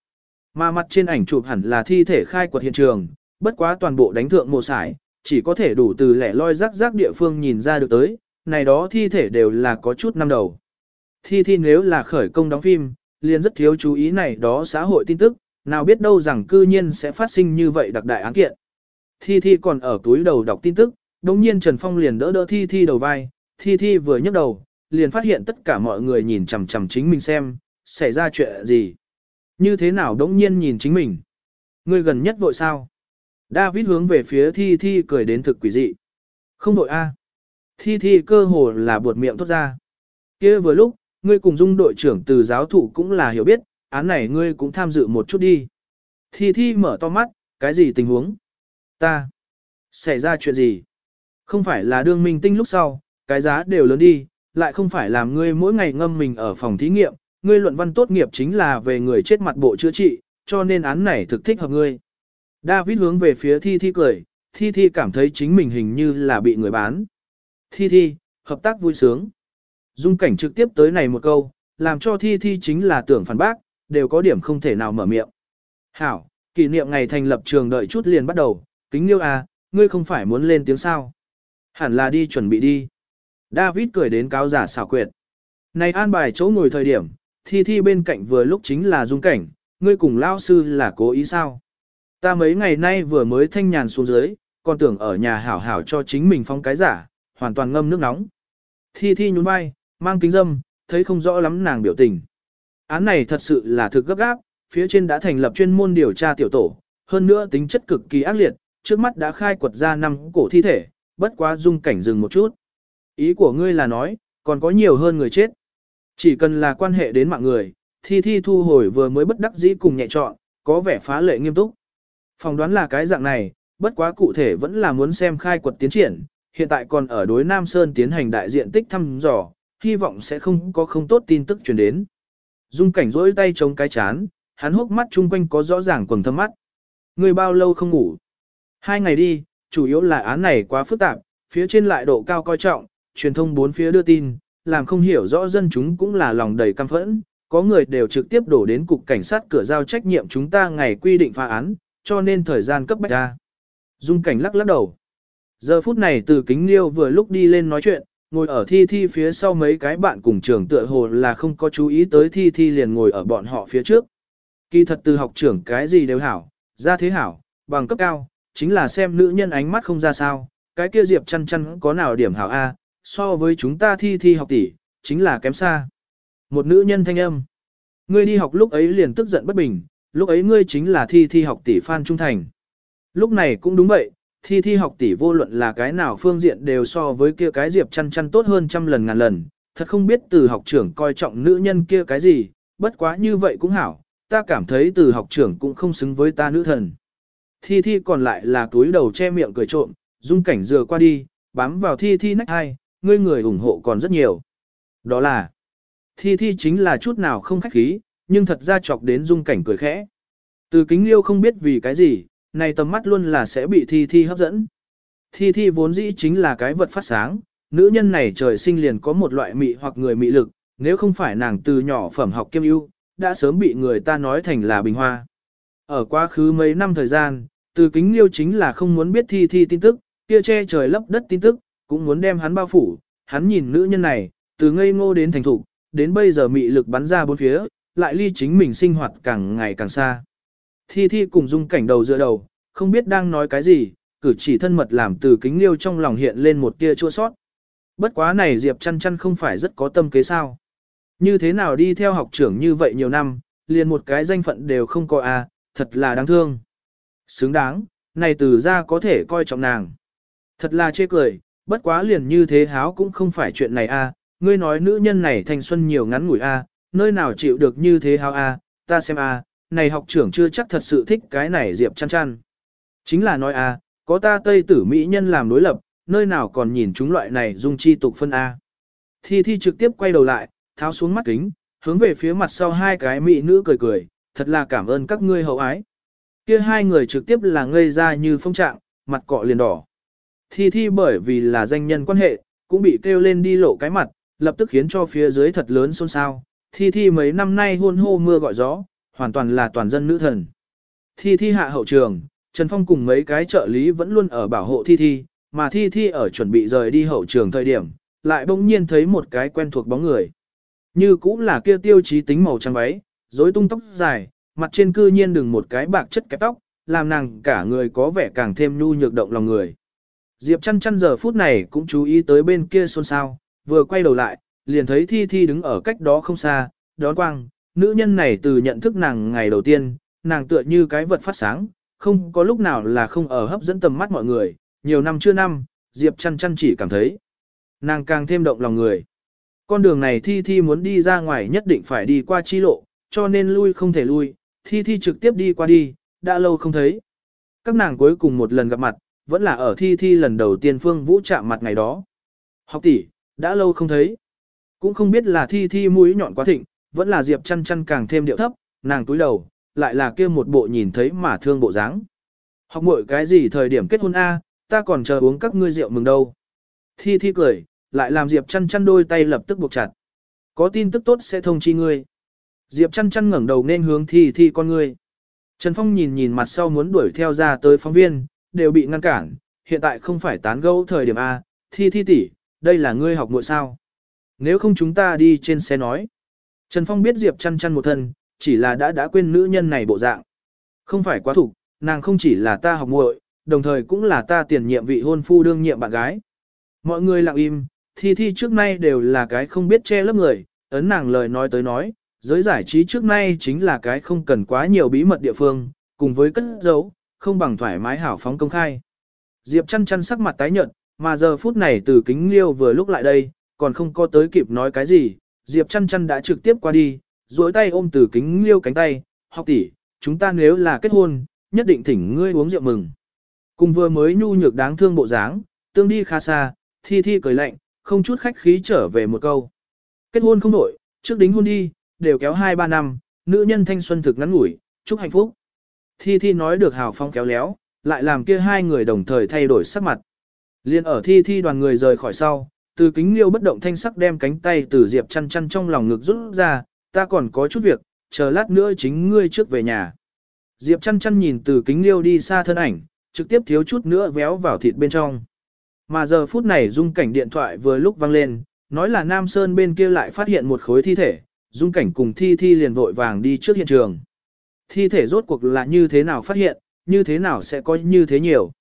Mà mặt trên ảnh chụp hẳn là thi thể khai quật hiện trường, bất quá toàn bộ đánh thượng mồ sải, chỉ có thể đủ từ lẻ loi rắc rắc địa phương nhìn ra được tới, này đó thi thể đều là có chút năm đầu. Thi thi nếu là khởi công đóng phim, liền rất thiếu chú ý này đó xã hội tin tức, nào biết đâu rằng cư nhiên sẽ phát sinh như vậy đặc đại án kiện. Thi thi còn ở túi đầu đọc tin tức, đồng nhiên Trần Phong liền đỡ đỡ thi thi đầu vai, thi thi vừa nhấc đầu, liền phát hiện tất cả mọi người nhìn chằm chằm chính mình xem, xảy ra chuyện gì. Như thế nào đống nhiên nhìn chính mình. Người gần nhất vội sao? David hướng về phía thi thi cười đến thực quỷ dị. Không đội a. Thi thi cơ hồ là buột miệng thốt ra. kia vừa lúc, ngươi cùng dung đội trưởng từ giáo thủ cũng là hiểu biết, án này ngươi cũng tham dự một chút đi. Thi thi mở to mắt, cái gì tình huống? Ta. Xảy ra chuyện gì? Không phải là đương minh tinh lúc sau, cái giá đều lớn đi, lại không phải làm ngươi mỗi ngày ngâm mình ở phòng thí nghiệm, ngươi luận văn tốt nghiệp chính là về người chết mặt bộ chữa trị, cho nên án này thực thích hợp ngươi. David hướng về phía Thi Thi cười, Thi Thi cảm thấy chính mình hình như là bị người bán. Thi Thi, hợp tác vui sướng. Dung cảnh trực tiếp tới này một câu, làm cho Thi Thi chính là tưởng phản bác, đều có điểm không thể nào mở miệng. Hảo, kỷ niệm ngày thành lập trường đợi chút liền bắt đầu, kính liêu à, ngươi không phải muốn lên tiếng sao. Hẳn là đi chuẩn bị đi. David cười đến cáo giả xảo quyệt. Này an bài chỗ ngồi thời điểm, Thi Thi bên cạnh vừa lúc chính là dung cảnh, ngươi cùng lao sư là cố ý sao. Ta mấy ngày nay vừa mới thanh nhàn xuống dưới, còn tưởng ở nhà hảo hảo cho chính mình phong cái giả, hoàn toàn ngâm nước nóng. Thi Thi nhún vai, mang kính dâm, thấy không rõ lắm nàng biểu tình. Án này thật sự là thực gấp gáp, phía trên đã thành lập chuyên môn điều tra tiểu tổ, hơn nữa tính chất cực kỳ ác liệt, trước mắt đã khai quật ra năm cổ thi thể, bất quá dung cảnh dừng một chút. Ý của ngươi là nói, còn có nhiều hơn người chết. Chỉ cần là quan hệ đến mạng người, thi thi thu hồi vừa mới bất đắc dĩ cùng nhẹ chọn, có vẻ phá lệ nghiêm túc. Phòng đoán là cái dạng này, bất quá cụ thể vẫn là muốn xem khai quật tiến triển, hiện tại còn ở đối Nam Sơn tiến hành đại diện tích thăm dò, hy vọng sẽ không có không tốt tin tức truyền đến. Dung cảnh rỗi tay chống cái chán, hắn hốc mắt chung quanh có rõ ràng quầng thâm mắt. Người bao lâu không ngủ? Hai ngày đi, chủ yếu là án này quá phức tạp, phía trên lại độ cao coi trọng, truyền thông bốn phía đưa tin, làm không hiểu rõ dân chúng cũng là lòng đầy căm phẫn, có người đều trực tiếp đổ đến cục cảnh sát cửa giao trách nhiệm chúng ta ngày quy định phá án, cho nên thời gian cấp bách ra. Dung cảnh lắc lắc đầu. Giờ phút này từ kính liêu vừa lúc đi lên nói chuyện, ngồi ở thi thi phía sau mấy cái bạn cùng trường tựa hồ là không có chú ý tới thi thi liền ngồi ở bọn họ phía trước. Kỳ thật từ học trưởng cái gì đều hảo, ra thế hảo, bằng cấp cao, chính là xem nữ nhân ánh mắt không ra sao, cái kia diệp chăn chăn có nào điểm hảo A, so với chúng ta thi thi học tỷ, chính là kém xa. Một nữ nhân thanh âm. Ngươi đi học lúc ấy liền tức giận bất bình, lúc ấy ngươi chính là thi thi học tỷ Phan Trung Thành. Lúc này cũng đúng vậy, thi thi học tỷ vô luận là cái nào phương diện đều so với kia cái diệp chăn chăn tốt hơn trăm lần ngàn lần, thật không biết từ học trưởng coi trọng nữ nhân kia cái gì, bất quá như vậy cũng hảo, ta cảm thấy từ học trưởng cũng không xứng với ta nữ thần. Thi thi còn lại là túi đầu che miệng cười trộm, dung cảnh dừa qua đi, bám vào thi thi nách hai, ngươi người ủng hộ còn rất nhiều. Đó là, thi thi chính là chút nào không khách khí, nhưng thật ra chọc đến dung cảnh cười khẽ. Từ kính liêu không biết vì cái gì, này tầm mắt luôn là sẽ bị thi thi hấp dẫn. Thi thi vốn dĩ chính là cái vật phát sáng, nữ nhân này trời sinh liền có một loại mị hoặc người mị lực, nếu không phải nàng từ nhỏ phẩm học kiêm ưu, đã sớm bị người ta nói thành là bình hoa. Ở quá khứ mấy năm thời gian, từ kính liêu chính là không muốn biết thi thi tin tức, kia che trời lấp đất tin tức, cũng muốn đem hắn bao phủ, hắn nhìn nữ nhân này, từ ngây ngô đến thành thục, đến bây giờ mị lực bắn ra bốn phía, lại ly chính mình sinh hoạt càng ngày càng xa. Thi Thi cùng dung cảnh đầu dựa đầu, không biết đang nói cái gì, cử chỉ thân mật làm từ kính liêu trong lòng hiện lên một tia chua sót. Bất quá này Diệp chăn chăn không phải rất có tâm kế sao. Như thế nào đi theo học trưởng như vậy nhiều năm, liền một cái danh phận đều không có à, thật là đáng thương. Xứng đáng, này từ ra có thể coi trọng nàng. Thật là chê cười, bất quá liền như thế háo cũng không phải chuyện này. À, ngươi nói nữ nhân này thanh xuân nhiều ngắn ngủi à, nơi nào chịu được như thế hao a, à, ta xem a, này học trưởng chưa chắc thật sự thích cái này diệp chăn chăn. Chính là nói a, có ta tây tử mỹ nhân làm đối lập, nơi nào còn nhìn chúng loại này dung chi tục phân a. Thi Thi trực tiếp quay đầu lại, tháo xuống mắt kính, hướng về phía mặt sau hai cái mỹ nữ cười cười, thật là cảm ơn các ngươi hậu ái. Kia hai người trực tiếp là ngây ra như phong trạng, mặt cọ liền đỏ. thi thi bởi vì là danh nhân quan hệ, cũng bị kêu lên đi lộ cái mặt, lập tức khiến cho phía dưới thật lớn xôn xao. Thi thi mấy năm nay hôn hô mưa gọi gió, hoàn toàn là toàn dân nữ thần. Thi thi hạ hậu trường, Trần Phong cùng mấy cái trợ lý vẫn luôn ở bảo hộ thi thi, mà thi thi ở chuẩn bị rời đi hậu trường thời điểm, lại bỗng nhiên thấy một cái quen thuộc bóng người. Như cũng là kia tiêu chí tính màu trắng váy, rối tung tóc dài, mặt trên cư nhiên đừng một cái bạc chất kẹp tóc, làm nàng cả người có vẻ càng thêm nhu nhược động lòng người. Diệp chăn chăn giờ phút này cũng chú ý tới bên kia xôn xao, vừa quay đầu lại, liền thấy Thi Thi đứng ở cách đó không xa, đón quang, nữ nhân này từ nhận thức nàng ngày đầu tiên, nàng tựa như cái vật phát sáng, không có lúc nào là không ở hấp dẫn tầm mắt mọi người, nhiều năm chưa năm, Diệp chăn chăn chỉ cảm thấy, nàng càng thêm động lòng người. Con đường này Thi Thi muốn đi ra ngoài nhất định phải đi qua chi lộ, cho nên lui không thể lui, Thi Thi trực tiếp đi qua đi, đã lâu không thấy. Các nàng cuối cùng một lần gặp mặt, vẫn là ở Thi Thi lần đầu tiên Phương Vũ chạm mặt ngày đó. Học tỷ, đã lâu không thấy. Cũng không biết là Thi Thi mũi nhọn quá thịnh, vẫn là Diệp chăn chăn càng thêm điệu thấp, nàng túi đầu, lại là kia một bộ nhìn thấy mà thương bộ dáng. Học muội cái gì thời điểm kết hôn A, ta còn chờ uống các ngươi rượu mừng đâu. Thi Thi cười, lại làm Diệp chăn chăn đôi tay lập tức buộc chặt. Có tin tức tốt sẽ thông chi ngươi. Diệp chăn chăn ngẩng đầu nên hướng Thi Thi con ngươi. Trần Phong nhìn nhìn mặt sau muốn đuổi theo ra tới phóng viên, đều bị ngăn cản, hiện tại không phải tán gẫu thời điểm A, Thi Thi tỷ, đây là ngươi học muội sao. Nếu không chúng ta đi trên xe nói. Trần Phong biết Diệp chăn chăn một thân, chỉ là đã đã quên nữ nhân này bộ dạng. Không phải quá thủ, nàng không chỉ là ta học muội, đồng thời cũng là ta tiền nhiệm vị hôn phu đương nhiệm bạn gái. Mọi người lặng im, thi thi trước nay đều là cái không biết che lấp người, ấn nàng lời nói tới nói, giới giải trí trước nay chính là cái không cần quá nhiều bí mật địa phương, cùng với cất giấu, không bằng thoải mái hảo phóng công khai. Diệp chăn chăn sắc mặt tái nhợt, mà giờ phút này từ kính liêu vừa lúc lại đây, còn không có tới kịp nói cái gì, Diệp chăn chăn đã trực tiếp qua đi, duỗi tay ôm từ kính liêu cánh tay, học tỷ, chúng ta nếu là kết hôn, nhất định thỉnh ngươi uống rượu mừng. Cùng vừa mới nhu nhược đáng thương bộ dáng, tương đi khá xa, thi thi cười lạnh, không chút khách khí trở về một câu. Kết hôn không đổi, trước đính hôn đi, đều kéo 2-3 năm, nữ nhân thanh xuân thực ngắn ngủi, chúc hạnh phúc. Thi thi nói được hào phong kéo léo, lại làm kia hai người đồng thời thay đổi sắc mặt. Liên ở thi thi đoàn người rời khỏi sau, từ kính liêu bất động thanh sắc đem cánh tay từ diệp chăn chăn trong lòng ngực rút ra, ta còn có chút việc, chờ lát nữa chính ngươi trước về nhà. Diệp chăn chăn nhìn từ kính liêu đi xa thân ảnh, trực tiếp thiếu chút nữa véo vào thịt bên trong. Mà giờ phút này dung cảnh điện thoại vừa lúc vang lên, nói là Nam Sơn bên kia lại phát hiện một khối thi thể, dung cảnh cùng thi thi liền vội vàng đi trước hiện trường. Thi thể rốt cuộc là như thế nào phát hiện, như thế nào sẽ có như thế nhiều.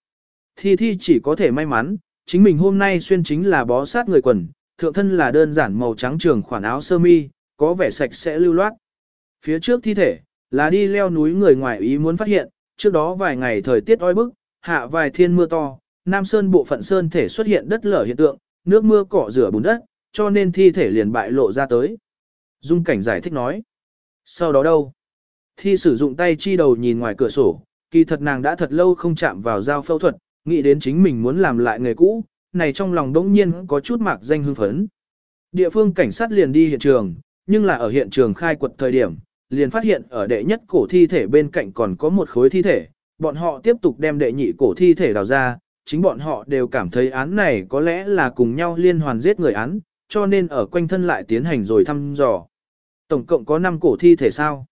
Thi thi chỉ có thể may mắn, chính mình hôm nay xuyên chính là bó sát người quần, thượng thân là đơn giản màu trắng trường khoản áo sơ mi, có vẻ sạch sẽ lưu loát. Phía trước thi thể, là đi leo núi người ngoài ý muốn phát hiện, trước đó vài ngày thời tiết oi bức, hạ vài thiên mưa to, Nam Sơn bộ phận sơn thể xuất hiện đất lở hiện tượng, nước mưa cỏ rửa bùn đất, cho nên thi thể liền bại lộ ra tới. Dung cảnh giải thích nói. Sau đó đâu? Thi sử dụng tay chi đầu nhìn ngoài cửa sổ, kỳ thật nàng đã thật lâu không chạm vào dao phẫu thuật, nghĩ đến chính mình muốn làm lại nghề cũ, này trong lòng đống nhiên có chút mạc danh hưng phấn. Địa phương cảnh sát liền đi hiện trường, nhưng là ở hiện trường khai quật thời điểm, liền phát hiện ở đệ nhất cổ thi thể bên cạnh còn có một khối thi thể, bọn họ tiếp tục đem đệ nhị cổ thi thể đào ra, chính bọn họ đều cảm thấy án này có lẽ là cùng nhau liên hoàn giết người án, cho nên ở quanh thân lại tiến hành rồi thăm dò. Tổng cộng có 5 cổ thi thể sao?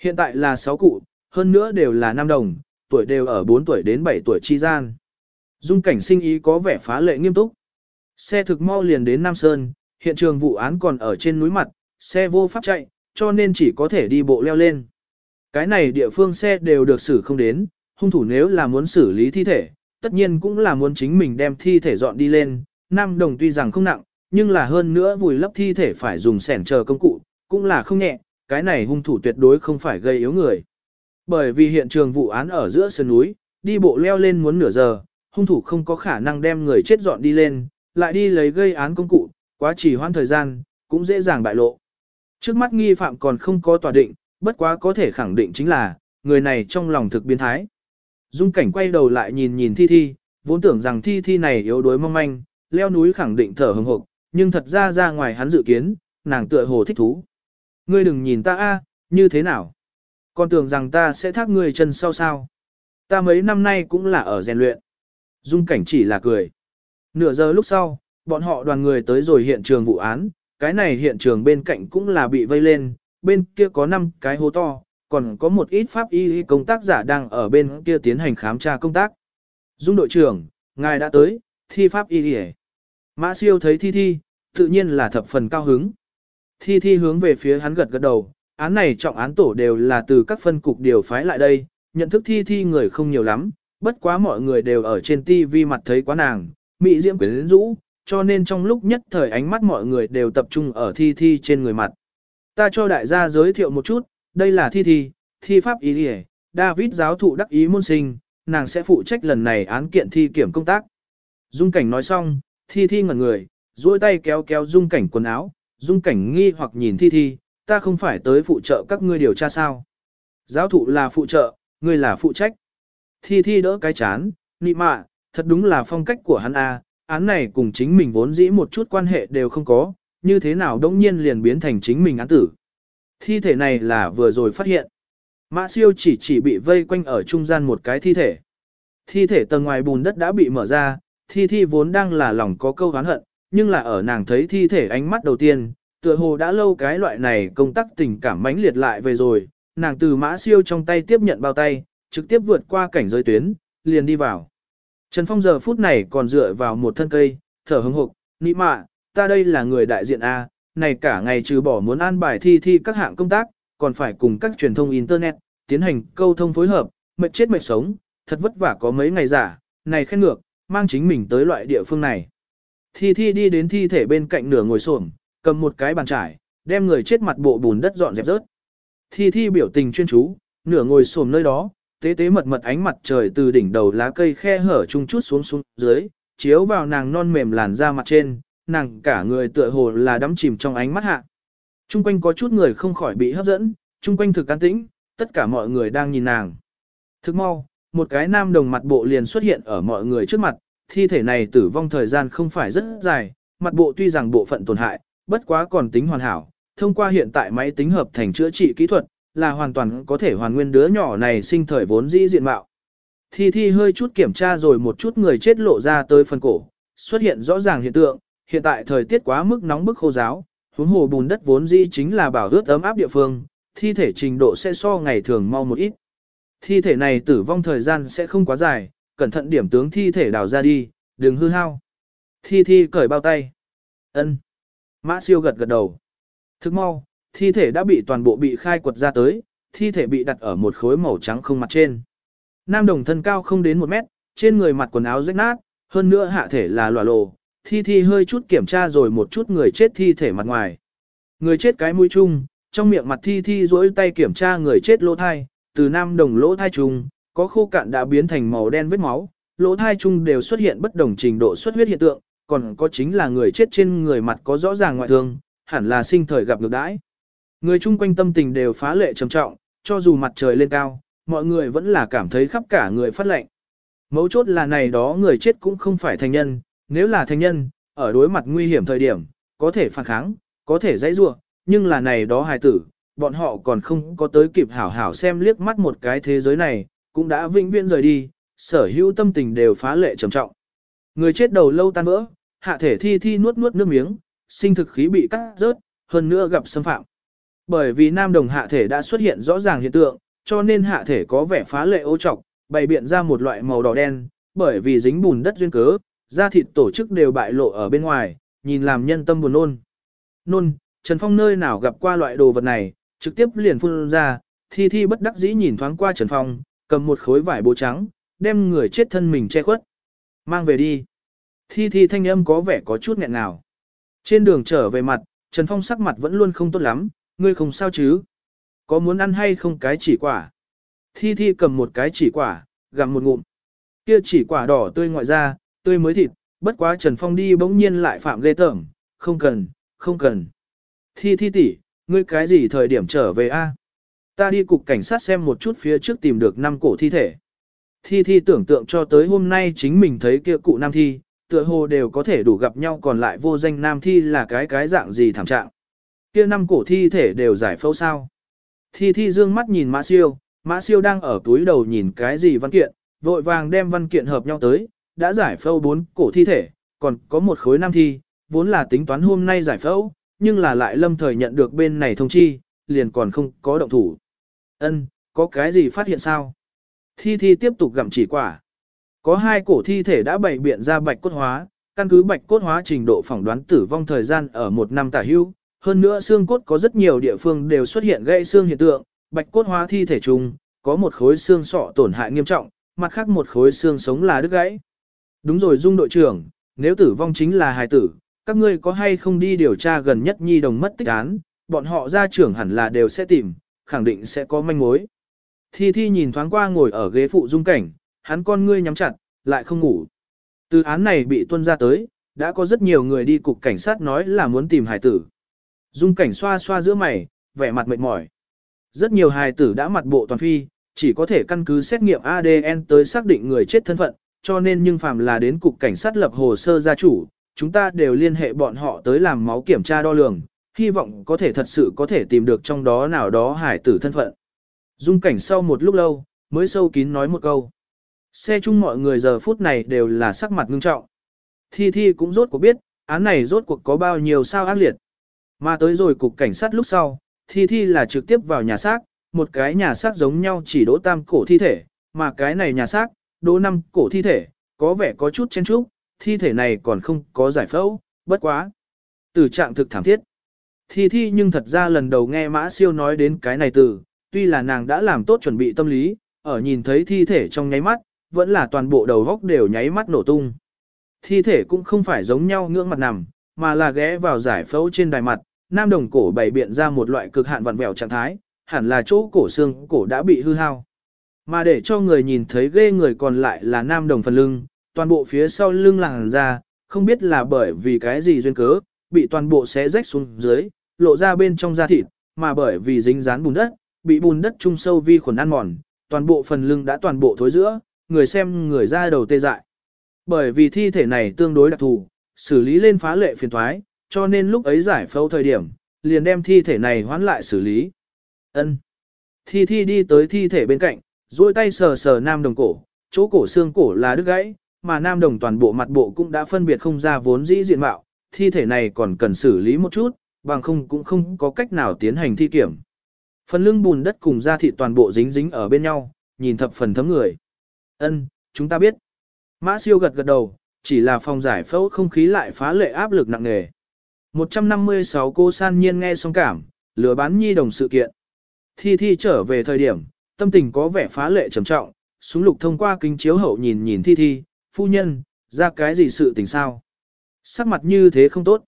Hiện tại là 6 cụ, hơn nữa đều là nam đồng, tuổi đều ở 4 tuổi đến 7 tuổi chi gian. Dung cảnh sinh ý có vẻ phá lệ nghiêm túc. Xe thực mau liền đến Nam Sơn, hiện trường vụ án còn ở trên núi mặt, xe vô pháp chạy, cho nên chỉ có thể đi bộ leo lên. Cái này địa phương xe đều được xử không đến, hung thủ nếu là muốn xử lý thi thể, tất nhiên cũng là muốn chính mình đem thi thể dọn đi lên. Nam đồng tuy rằng không nặng, nhưng là hơn nữa vùi lấp thi thể phải dùng sẻn chờ công cụ, cũng là không nhẹ, cái này hung thủ tuyệt đối không phải gây yếu người. Bởi vì hiện trường vụ án ở giữa sơn núi, đi bộ leo lên muốn nửa giờ, hung thủ không có khả năng đem người chết dọn đi lên, lại đi lấy gây án công cụ, quá trì hoãn thời gian, cũng dễ dàng bại lộ. Trước mắt nghi phạm còn không có tòa định, bất quá có thể khẳng định chính là, người này trong lòng thực biến thái. Dung cảnh quay đầu lại nhìn nhìn thi thi, vốn tưởng rằng thi thi này yếu đuối mong manh, leo núi khẳng định thở hừng hộp, nhưng thật ra ra ngoài hắn dự kiến, nàng tựa hồ thích thú. Ngươi đừng nhìn ta a, như thế nào? Con tưởng rằng ta sẽ thác ngươi chân sau sao? Ta mấy năm nay cũng là ở rèn luyện. Dung cảnh chỉ là cười. Nửa giờ lúc sau, bọn họ đoàn người tới rồi hiện trường vụ án, cái này hiện trường bên cạnh cũng là bị vây lên, bên kia có 5 cái hố to, còn có một ít pháp y công tác giả đang ở bên kia tiến hành khám tra công tác. Dung đội trưởng, ngài đã tới, thi pháp y đi Mã siêu thấy thi thi, tự nhiên là thập phần cao hứng. Thi thi hướng về phía hắn gật gật đầu, án này trọng án tổ đều là từ các phân cục điều phái lại đây, nhận thức thi thi người không nhiều lắm, bất quá mọi người đều ở trên TV mặt thấy quá nàng, mỹ diễm quyến rũ, cho nên trong lúc nhất thời ánh mắt mọi người đều tập trung ở thi thi trên người mặt. Ta cho đại gia giới thiệu một chút, đây là thi thi, thi pháp ý địa, David giáo thụ đắc ý môn sinh, nàng sẽ phụ trách lần này án kiện thi kiểm công tác. Dung cảnh nói xong, thi thi ngẩn người, duỗi tay kéo kéo dung cảnh quần áo, dung cảnh nghi hoặc nhìn thi thi, ta không phải tới phụ trợ các ngươi điều tra sao. Giáo thụ là phụ trợ, ngươi là phụ trách. Thi thi đỡ cái chán, nị mạ, thật đúng là phong cách của hắn a, án này cùng chính mình vốn dĩ một chút quan hệ đều không có, như thế nào đống nhiên liền biến thành chính mình án tử. Thi thể này là vừa rồi phát hiện. Mã siêu chỉ chỉ bị vây quanh ở trung gian một cái thi thể. Thi thể tầng ngoài bùn đất đã bị mở ra, thi thi vốn đang là lòng có câu hán hận, nhưng là ở nàng thấy thi thể ánh mắt đầu tiên, tựa hồ đã lâu cái loại này công tác tình cảm mãnh liệt lại về rồi, nàng từ mã siêu trong tay tiếp nhận bao tay, trực tiếp vượt qua cảnh giới tuyến, liền đi vào. Trần Phong giờ phút này còn dựa vào một thân cây, thở hững hộc, nị mạ, ta đây là người đại diện A, này cả ngày trừ bỏ muốn an bài thi thi các hạng công tác, còn phải cùng các truyền thông Internet, tiến hành câu thông phối hợp, mệt chết mệt sống, thật vất vả có mấy ngày giả, này khen ngược, mang chính mình tới loại địa phương này. Thi thi đi đến thi thể bên cạnh nửa ngồi xổm, cầm một cái bàn trải, đem người chết mặt bộ bùn đất dọn dẹp rớt. Thi thi biểu tình chuyên chú, nửa ngồi xổm nơi đó, tế tế mật mật ánh mặt trời từ đỉnh đầu lá cây khe hở chung chút xuống xuống dưới, chiếu vào nàng non mềm làn da mặt trên, nàng cả người tựa hồ là đắm chìm trong ánh mắt hạ. Trung quanh có chút người không khỏi bị hấp dẫn, trung quanh thực an tĩnh, tất cả mọi người đang nhìn nàng. Thức mau, một cái nam đồng mặt bộ liền xuất hiện ở mọi người trước mặt, thi thể này tử vong thời gian không phải rất dài, mặt bộ tuy rằng bộ phận tổn hại, bất quá còn tính hoàn hảo, thông qua hiện tại máy tính hợp thành chữa trị kỹ thuật, là hoàn toàn có thể hoàn nguyên đứa nhỏ này sinh thời vốn dĩ diện mạo. Thi Thi hơi chút kiểm tra rồi một chút người chết lộ ra tới phần cổ, xuất hiện rõ ràng hiện tượng, hiện tại thời tiết quá mức nóng bức khô giáo, huống hồ bùn đất vốn dĩ chính là bảo ướt ấm áp địa phương, thi thể trình độ sẽ so ngày thường mau một ít. Thi thể này tử vong thời gian sẽ không quá dài, cẩn thận điểm tướng thi thể đào ra đi, đừng hư hao. Thi Thi cởi bao tay. Ân. Mã siêu gật gật đầu. Thức mau, thi thể đã bị toàn bộ bị khai quật ra tới, thi thể bị đặt ở một khối màu trắng không mặt trên. Nam đồng thân cao không đến một mét, trên người mặt quần áo rách nát, hơn nữa hạ thể là lòa lồ, thi thi hơi chút kiểm tra rồi một chút người chết thi thể mặt ngoài. Người chết cái mũi chung, trong miệng mặt thi thi duỗi tay kiểm tra người chết lỗ thai, từ nam đồng lỗ thai chung, có khô cạn đã biến thành màu đen vết máu, lỗ thai chung đều xuất hiện bất đồng trình độ xuất huyết hiện tượng, còn có chính là người chết trên người mặt có rõ ràng ngoại thương, hẳn là sinh thời gặp ngược đãi. Người chung quanh tâm tình đều phá lệ trầm trọng, cho dù mặt trời lên cao, mọi người vẫn là cảm thấy khắp cả người phát lệnh. Mấu chốt là này đó người chết cũng không phải thành nhân, nếu là thành nhân, ở đối mặt nguy hiểm thời điểm, có thể phản kháng, có thể dãy rua, nhưng là này đó hài tử, bọn họ còn không có tới kịp hảo hảo xem liếc mắt một cái thế giới này, cũng đã vĩnh viễn rời đi, sở hữu tâm tình đều phá lệ trầm trọng. Người chết đầu lâu tan vỡ, hạ thể thi thi nuốt nuốt nước miếng, sinh thực khí bị cắt rớt, hơn nữa gặp xâm phạm. Bởi vì nam đồng hạ thể đã xuất hiện rõ ràng hiện tượng, cho nên hạ thể có vẻ phá lệ ô trọc, bày biện ra một loại màu đỏ đen, bởi vì dính bùn đất duyên cớ, da thịt tổ chức đều bại lộ ở bên ngoài, nhìn làm nhân tâm buồn nôn. Nôn, Trần Phong nơi nào gặp qua loại đồ vật này, trực tiếp liền phun ra, thi thi bất đắc dĩ nhìn thoáng qua Trần Phong, cầm một khối vải bố trắng, đem người chết thân mình che khuất. Mang về đi. Thi thi thanh âm có vẻ có chút nghẹn nào. Trên đường trở về mặt, Trần Phong sắc mặt vẫn luôn không tốt lắm, ngươi không sao chứ? Có muốn ăn hay không cái chỉ quả? Thi Thi cầm một cái chỉ quả, gặm một ngụm. Kia chỉ quả đỏ tươi ngoại ra, tươi mới thịt, bất quá Trần Phong đi bỗng nhiên lại phạm ghê tởm, không cần, không cần. Thi Thi tỷ, ngươi cái gì thời điểm trở về a? Ta đi cục cảnh sát xem một chút phía trước tìm được năm cổ thi thể. Thi Thi tưởng tượng cho tới hôm nay chính mình thấy kia cụ nam thi, tựa hồ đều có thể đủ gặp nhau còn lại vô danh nam thi là cái cái dạng gì thảm trạng. Kia năm cổ thi thể đều giải phẫu sao. Thi thi dương mắt nhìn mã siêu, mã siêu đang ở túi đầu nhìn cái gì văn kiện, vội vàng đem văn kiện hợp nhau tới, đã giải phẫu bốn cổ thi thể, còn có một khối nam thi, vốn là tính toán hôm nay giải phẫu, nhưng là lại lâm thời nhận được bên này thông chi, liền còn không có động thủ. Ân, có cái gì phát hiện sao? Thi thi tiếp tục gặm chỉ quả. Có hai cổ thi thể đã bày biện ra bạch cốt hóa, căn cứ bạch cốt hóa trình độ phỏng đoán tử vong thời gian ở một năm tả hưu. Hơn nữa xương cốt có rất nhiều địa phương đều xuất hiện gãy xương hiện tượng, bạch cốt hóa thi thể trùng, có một khối xương sọ tổn hại nghiêm trọng, mặt khác một khối xương sống là đứt gãy. Đúng rồi Dung đội trưởng, nếu tử vong chính là hài tử, các ngươi có hay không đi điều tra gần nhất nhi đồng mất tích án, bọn họ ra trưởng hẳn là đều sẽ tìm, khẳng định sẽ có manh mối. Thi Thi nhìn thoáng qua ngồi ở ghế phụ dung cảnh, hắn con ngươi nhắm chặt, lại không ngủ. Từ án này bị tuân ra tới, đã có rất nhiều người đi cục cảnh sát nói là muốn tìm hải tử. Dung cảnh xoa xoa giữa mày, vẻ mặt mệt mỏi. Rất nhiều hài tử đã mặt bộ toàn phi, chỉ có thể căn cứ xét nghiệm ADN tới xác định người chết thân phận, cho nên nhưng phàm là đến cục cảnh sát lập hồ sơ gia chủ, chúng ta đều liên hệ bọn họ tới làm máu kiểm tra đo lường, hy vọng có thể thật sự có thể tìm được trong đó nào đó hải tử thân phận. Dung cảnh sau một lúc lâu, mới sâu kín nói một câu. Xe chung mọi người giờ phút này đều là sắc mặt ngưng trọng. Thi Thi cũng rốt cuộc biết, án này rốt cuộc có bao nhiêu sao ác liệt. Mà tới rồi cục cảnh sát lúc sau, Thi Thi là trực tiếp vào nhà xác, một cái nhà xác giống nhau chỉ đỗ tam cổ thi thể, mà cái này nhà xác, đỗ năm cổ thi thể, có vẻ có chút chen chúc, thi thể này còn không có giải phẫu, bất quá. Từ trạng thực thảm thiết. Thi thi nhưng thật ra lần đầu nghe mã siêu nói đến cái này từ, tuy là nàng đã làm tốt chuẩn bị tâm lý, ở nhìn thấy thi thể trong nháy mắt, vẫn là toàn bộ đầu góc đều nháy mắt nổ tung. Thi thể cũng không phải giống nhau ngưỡng mặt nằm, mà là ghé vào giải phẫu trên đài mặt, nam đồng cổ bày biện ra một loại cực hạn vặn vẹo trạng thái, hẳn là chỗ cổ xương cổ đã bị hư hao. Mà để cho người nhìn thấy ghê người còn lại là nam đồng phần lưng, toàn bộ phía sau lưng làng ra, không biết là bởi vì cái gì duyên cớ, bị toàn bộ xé rách xuống dưới, lộ ra bên trong da thịt, mà bởi vì dính dán bùn đất, bị bùn đất trung sâu vi khuẩn ăn mòn, toàn bộ phần lưng đã toàn bộ thối giữa, người xem người ra đầu tê dại. Bởi vì thi thể này tương đối đặc thù, xử lý lên phá lệ phiền thoái, cho nên lúc ấy giải phẫu thời điểm, liền đem thi thể này hoán lại xử lý. Ân. Thi thi đi tới thi thể bên cạnh, duỗi tay sờ sờ nam đồng cổ, chỗ cổ xương cổ là đứt gãy, mà nam đồng toàn bộ mặt bộ cũng đã phân biệt không ra vốn dĩ diện mạo, thi thể này còn cần xử lý một chút, bằng không cũng không có cách nào tiến hành thi kiểm. Phần lưng bùn đất cùng da thịt toàn bộ dính dính ở bên nhau, nhìn thập phần thấm người. Ân, chúng ta biết. Mã siêu gật gật đầu, chỉ là phòng giải phẫu không khí lại phá lệ áp lực nặng nề. 156 cô san nhiên nghe xong cảm, lừa bán nhi đồng sự kiện. Thi thi trở về thời điểm, tâm tình có vẻ phá lệ trầm trọng, súng lục thông qua kính chiếu hậu nhìn nhìn thi thi, phu nhân, ra cái gì sự tình sao? Sắc mặt như thế không tốt.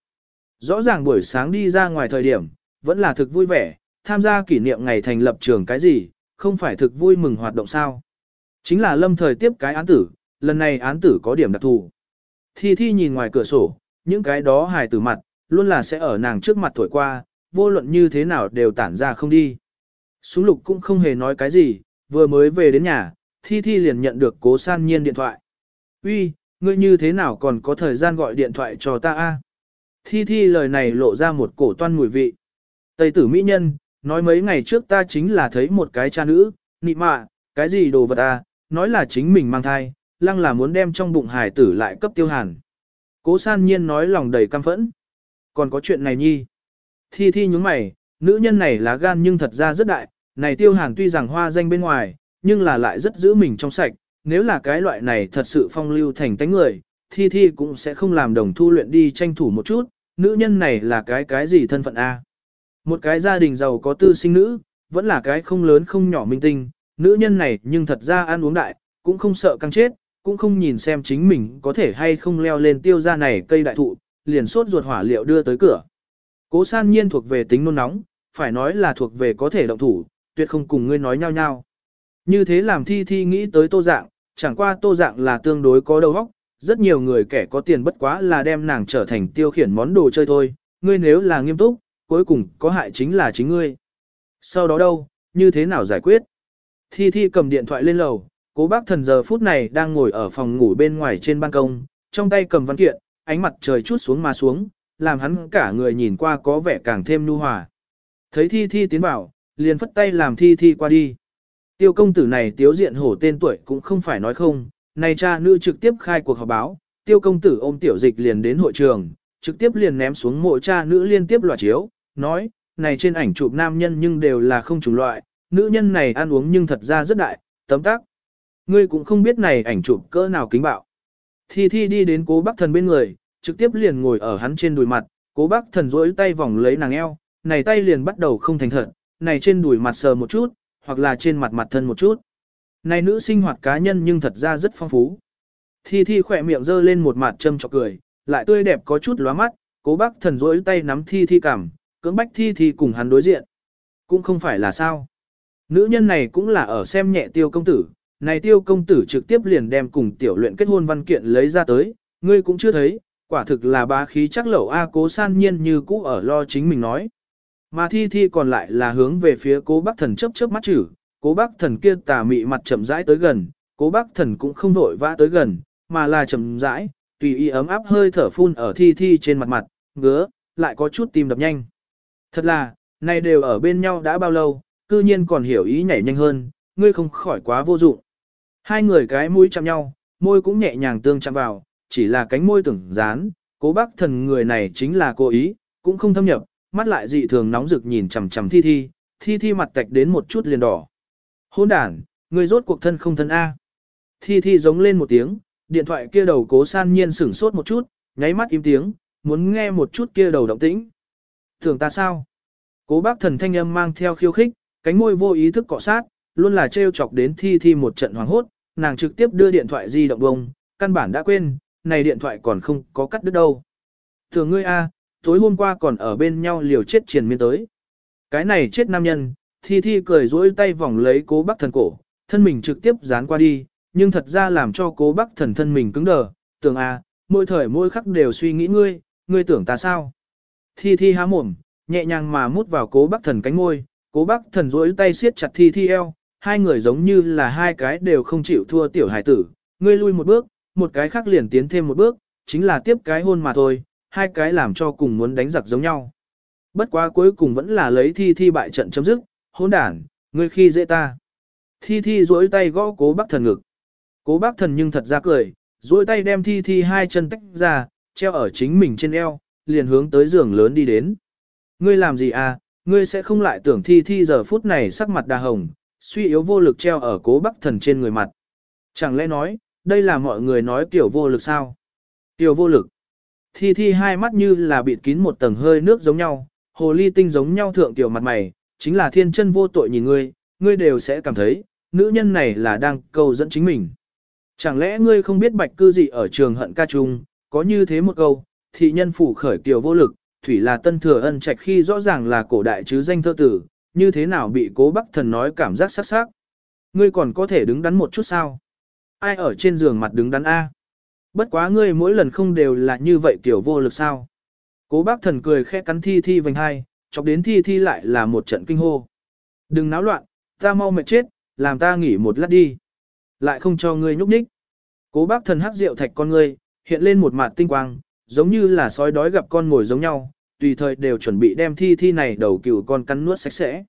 Rõ ràng buổi sáng đi ra ngoài thời điểm, vẫn là thực vui vẻ, tham gia kỷ niệm ngày thành lập trường cái gì, không phải thực vui mừng hoạt động sao. Chính là lâm thời tiếp cái án tử, lần này án tử có điểm đặc thù. Thi Thi nhìn ngoài cửa sổ, những cái đó hài tử mặt, luôn là sẽ ở nàng trước mặt thổi qua, vô luận như thế nào đều tản ra không đi. Súng lục cũng không hề nói cái gì, vừa mới về đến nhà, Thi Thi liền nhận được cố san nhiên điện thoại. Uy, ngươi như thế nào còn có thời gian gọi điện thoại cho ta a? Thi Thi lời này lộ ra một cổ toan mùi vị. Tây tử mỹ nhân, nói mấy ngày trước ta chính là thấy một cái cha nữ, nị mạ, cái gì đồ vật à, nói là chính mình mang thai, lăng là muốn đem trong bụng hải tử lại cấp tiêu hàn. Cố san nhiên nói lòng đầy căm phẫn. Còn có chuyện này nhi. Thi thi nhúng mày, nữ nhân này là gan nhưng thật ra rất đại, này tiêu hàn tuy rằng hoa danh bên ngoài, nhưng là lại rất giữ mình trong sạch, nếu là cái loại này thật sự phong lưu thành tánh người, thi thi cũng sẽ không làm đồng thu luyện đi tranh thủ một chút, nữ nhân này là cái cái gì thân phận A. Một cái gia đình giàu có tư sinh nữ, vẫn là cái không lớn không nhỏ minh tinh, nữ nhân này nhưng thật ra ăn uống đại, cũng không sợ căng chết, cũng không nhìn xem chính mình có thể hay không leo lên tiêu ra này cây đại thụ, liền sốt ruột hỏa liệu đưa tới cửa. Cố san nhiên thuộc về tính nôn nóng, phải nói là thuộc về có thể động thủ, tuyệt không cùng ngươi nói nhau nhau. Như thế làm thi thi nghĩ tới tô dạng, chẳng qua tô dạng là tương đối có đầu óc, rất nhiều người kẻ có tiền bất quá là đem nàng trở thành tiêu khiển món đồ chơi thôi, ngươi nếu là nghiêm túc, cuối cùng có hại chính là chính ngươi. Sau đó đâu, như thế nào giải quyết? Thi Thi cầm điện thoại lên lầu, cố bác thần giờ phút này đang ngồi ở phòng ngủ bên ngoài trên ban công, trong tay cầm văn kiện, ánh mặt trời chút xuống mà xuống, làm hắn cả người nhìn qua có vẻ càng thêm nu hòa. Thấy Thi Thi tiến vào, liền phất tay làm Thi Thi qua đi. Tiêu công tử này tiếu diện hổ tên tuổi cũng không phải nói không, này cha nữ trực tiếp khai cuộc họp báo, tiêu công tử ôm tiểu dịch liền đến hội trường, trực tiếp liền ném xuống mộ cha nữ liên tiếp loạt chiếu, nói, này trên ảnh chụp nam nhân nhưng đều là không chủng loại, nữ nhân này ăn uống nhưng thật ra rất đại, tấm tắc. Ngươi cũng không biết này ảnh chụp cỡ nào kính bạo. Thi Thi đi đến cố bác thần bên người, trực tiếp liền ngồi ở hắn trên đùi mặt, cố bác thần rỗi tay vòng lấy nàng eo, này tay liền bắt đầu không thành thật, này trên đùi mặt sờ một chút, hoặc là trên mặt mặt thân một chút. Này nữ sinh hoạt cá nhân nhưng thật ra rất phong phú. Thi Thi khỏe miệng dơ lên một mặt châm chọc cười, lại tươi đẹp có chút lóa mắt, cố bác thần rỗi tay nắm Thi Thi cảm, cưỡng bách Thi Thi cùng hắn đối diện. Cũng không phải là sao. Nữ nhân này cũng là ở xem nhẹ tiêu công tử, này tiêu công tử trực tiếp liền đem cùng tiểu luyện kết hôn văn kiện lấy ra tới, ngươi cũng chưa thấy, quả thực là bá khí chắc lẩu A cố san nhiên như cũ ở lo chính mình nói. Mà thi thi còn lại là hướng về phía cố bác thần chấp chớp mắt chử, cố bác thần kia tà mị mặt chậm rãi tới gần, cố bác thần cũng không vội vã tới gần, mà là chậm rãi, tùy ý ấm áp hơi thở phun ở thi thi trên mặt mặt, ngứa, lại có chút tim đập nhanh. Thật là, này đều ở bên nhau đã bao lâu, cư nhiên còn hiểu ý nhảy nhanh hơn, ngươi không khỏi quá vô dụng. Hai người cái mũi chạm nhau, môi cũng nhẹ nhàng tương chạm vào, chỉ là cánh môi tưởng dán, cố bác thần người này chính là cố ý, cũng không thâm nhập, mắt lại dị thường nóng rực nhìn chằm chằm thi thi, thi thi mặt tạch đến một chút liền đỏ. Hôn đàn, người rốt cuộc thân không thân A. Thi thi giống lên một tiếng, điện thoại kia đầu cố san nhiên sửng sốt một chút, nháy mắt im tiếng, muốn nghe một chút kia đầu động tĩnh. thường ta sao? Cố bác thần thanh âm mang theo khiêu khích, cánh môi vô ý thức cọ sát, luôn là trêu chọc đến thi thi một trận hoảng hốt, nàng trực tiếp đưa điện thoại di động bông, căn bản đã quên, này điện thoại còn không có cắt đứt đâu. Thường ngươi a, tối hôm qua còn ở bên nhau liều chết triền miên tới. Cái này chết nam nhân, thi thi cười rỗi tay vòng lấy cố bác thần cổ, thân mình trực tiếp dán qua đi, nhưng thật ra làm cho cố bác thần thân mình cứng đờ, tưởng a, mỗi thời mỗi khắc đều suy nghĩ ngươi, ngươi tưởng ta sao. Thi thi há mồm, nhẹ nhàng mà mút vào cố bác thần cánh môi, cố bác thần rỗi tay siết chặt thi thi eo, hai người giống như là hai cái đều không chịu thua tiểu hải tử, ngươi lui một bước, một cái khác liền tiến thêm một bước, chính là tiếp cái hôn mà thôi, hai cái làm cho cùng muốn đánh giặc giống nhau. Bất quá cuối cùng vẫn là lấy thi thi bại trận chấm dứt, hôn đản, ngươi khi dễ ta. Thi thi duỗi tay gõ cố bác thần ngực. Cố bác thần nhưng thật ra cười, duỗi tay đem thi thi hai chân tách ra, treo ở chính mình trên eo, liền hướng tới giường lớn đi đến. Ngươi làm gì à, ngươi sẽ không lại tưởng thi thi giờ phút này sắc mặt đà hồng, suy yếu vô lực treo ở cố bắc thần trên người mặt. Chẳng lẽ nói, đây là mọi người nói tiểu vô lực sao? Tiểu vô lực. Thi thi hai mắt như là bịt kín một tầng hơi nước giống nhau, hồ ly tinh giống nhau thượng tiểu mặt mày, chính là thiên chân vô tội nhìn ngươi, ngươi đều sẽ cảm thấy, nữ nhân này là đang câu dẫn chính mình. Chẳng lẽ ngươi không biết bạch cư gì ở trường hận ca trung, có như thế một câu, thị nhân phủ khởi tiểu vô lực, thủy là tân thừa ân trạch khi rõ ràng là cổ đại chứ danh thơ tử, như thế nào bị cố bắc thần nói cảm giác sắc sắc. Ngươi còn có thể đứng đắn một chút sao? Ai ở trên giường mặt đứng đắn A? Bất quá ngươi mỗi lần không đều là như vậy kiểu vô lực sao? Cố bác thần cười khẽ cắn thi thi vành hai, chọc đến thi thi lại là một trận kinh hô. Đừng náo loạn, ta mau mệt chết, làm ta nghỉ một lát đi. Lại không cho ngươi nhúc nhích. Cố bác thần hắc rượu thạch con ngươi, hiện lên một mặt tinh quang, giống như là sói đói gặp con ngồi giống nhau, tùy thời đều chuẩn bị đem thi thi này đầu cừu con cắn nuốt sạch sẽ.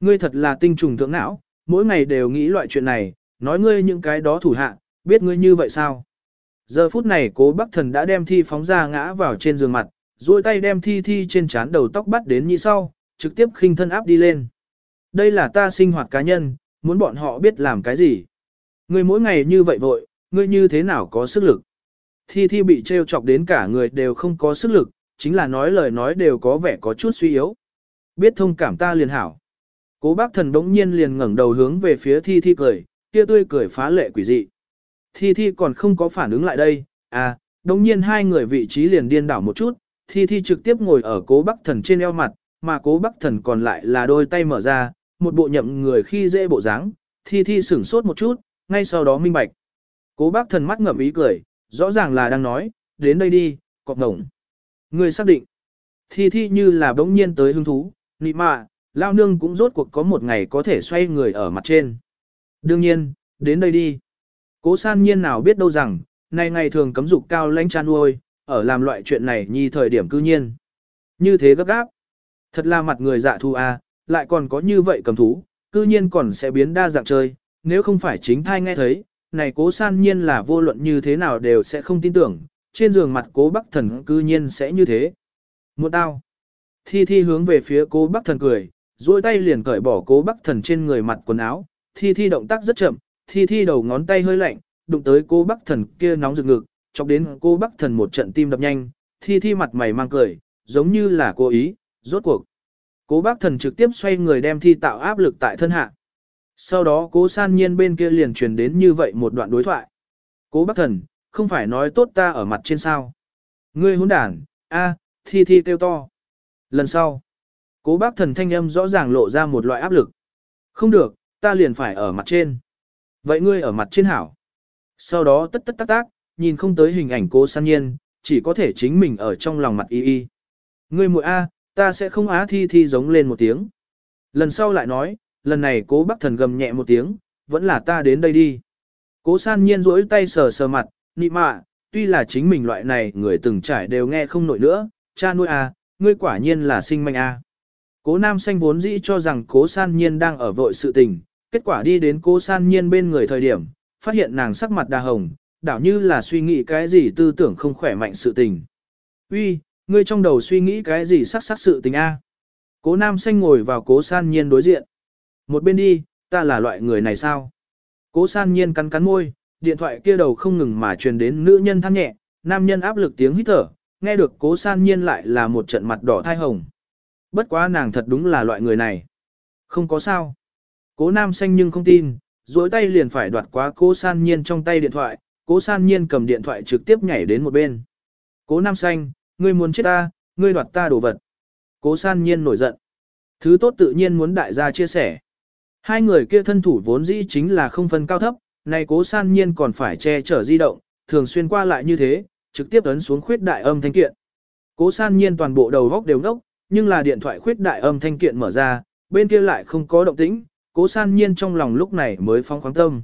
Ngươi thật là tinh trùng thượng não, mỗi ngày đều nghĩ loại chuyện này, nói ngươi những cái đó thủ hạ, biết ngươi như vậy sao? Giờ phút này cố bác thần đã đem thi phóng ra ngã vào trên giường mặt, duỗi tay đem thi thi trên trán đầu tóc bắt đến như sau, trực tiếp khinh thân áp đi lên. Đây là ta sinh hoạt cá nhân, muốn bọn họ biết làm cái gì. Ngươi mỗi ngày như vậy vội, ngươi như thế nào có sức lực. Thi thi bị trêu chọc đến cả người đều không có sức lực, chính là nói lời nói đều có vẻ có chút suy yếu. Biết thông cảm ta liền hảo. Cố bác thần đống nhiên liền ngẩng đầu hướng về phía thi thi cười, kia tươi cười phá lệ quỷ dị. Thi thi còn không có phản ứng lại đây, à, đống nhiên hai người vị trí liền điên đảo một chút, thi thi trực tiếp ngồi ở cố bác thần trên eo mặt, mà cố bác thần còn lại là đôi tay mở ra, một bộ nhậm người khi dễ bộ dáng, thi thi sửng sốt một chút, ngay sau đó minh bạch. Cố bác thần mắt ngậm ý cười, rõ ràng là đang nói, đến đây đi, cọp ngổng. Ngươi xác định. Thi thi như là bỗng nhiên tới hứng thú, nị mạ, lao nương cũng rốt cuộc có một ngày có thể xoay người ở mặt trên. Đương nhiên, đến đây đi. Cố san nhiên nào biết đâu rằng, nay ngày thường cấm dục cao lãnh chan nuôi, ở làm loại chuyện này nhi thời điểm cư nhiên. Như thế gấp gáp. Thật là mặt người dạ thu à, lại còn có như vậy cầm thú, cư nhiên còn sẽ biến đa dạng chơi, nếu không phải chính thai nghe thấy, này cố san nhiên là vô luận như thế nào đều sẽ không tin tưởng, trên giường mặt cố bắc thần cư nhiên sẽ như thế. Một tao. Thi thi hướng về phía cố bắc thần cười, duỗi tay liền cởi bỏ cố bắc thần trên người mặt quần áo, thi thi động tác rất chậm, thi thi đầu ngón tay hơi lạnh, đụng tới cố bắc thần kia nóng rực ngực, chọc đến cố bắc thần một trận tim đập nhanh, thi thi mặt mày mang cười, giống như là cố ý, rốt cuộc. Cố bác thần trực tiếp xoay người đem thi tạo áp lực tại thân hạ. Sau đó cố san nhiên bên kia liền truyền đến như vậy một đoạn đối thoại. Cố bác thần, không phải nói tốt ta ở mặt trên sao. Ngươi hỗn đản, a, thi thi kêu to. Lần sau, cố bác thần thanh âm rõ ràng lộ ra một loại áp lực. Không được, ta liền phải ở mặt trên. Vậy ngươi ở mặt trên hảo. Sau đó tất tất tác tác, nhìn không tới hình ảnh cố san nhiên, chỉ có thể chính mình ở trong lòng mặt y y. Ngươi muội A, ta sẽ không á thi thi giống lên một tiếng. Lần sau lại nói, lần này cố bác thần gầm nhẹ một tiếng, vẫn là ta đến đây đi. Cố san nhiên rỗi tay sờ sờ mặt, nị mạ, tuy là chính mình loại này người từng trải đều nghe không nổi nữa, cha nuôi a, ngươi quả nhiên là sinh manh a. À. Cố nam xanh vốn dĩ cho rằng cố san nhiên đang ở vội sự tình, kết quả đi đến cố san nhiên bên người thời điểm, phát hiện nàng sắc mặt đà hồng, đảo như là suy nghĩ cái gì tư tưởng không khỏe mạnh sự tình. Uy, ngươi trong đầu suy nghĩ cái gì sắc sắc sự tình a? Cố nam xanh ngồi vào cố san nhiên đối diện. Một bên đi, ta là loại người này sao? Cố san nhiên cắn cắn môi, điện thoại kia đầu không ngừng mà truyền đến nữ nhân than nhẹ, nam nhân áp lực tiếng hít thở, nghe được cố san nhiên lại là một trận mặt đỏ thai hồng. Bất quá nàng thật đúng là loại người này. Không có sao. Cố nam xanh nhưng không tin, duỗi tay liền phải đoạt quá cố san nhiên trong tay điện thoại, cố san nhiên cầm điện thoại trực tiếp nhảy đến một bên. Cố nam xanh, ngươi muốn chết ta, ngươi đoạt ta đồ vật. Cố san nhiên nổi giận. Thứ tốt tự nhiên muốn đại gia chia sẻ. Hai người kia thân thủ vốn dĩ chính là không phân cao thấp, này cố san nhiên còn phải che chở di động, thường xuyên qua lại như thế, trực tiếp ấn xuống khuyết đại âm thanh kiện. Cố san nhiên toàn bộ đầu góc đều ngốc, nhưng là điện thoại khuyết đại âm thanh kiện mở ra, bên kia lại không có động tĩnh, cố san nhiên trong lòng lúc này mới phóng khoáng tâm.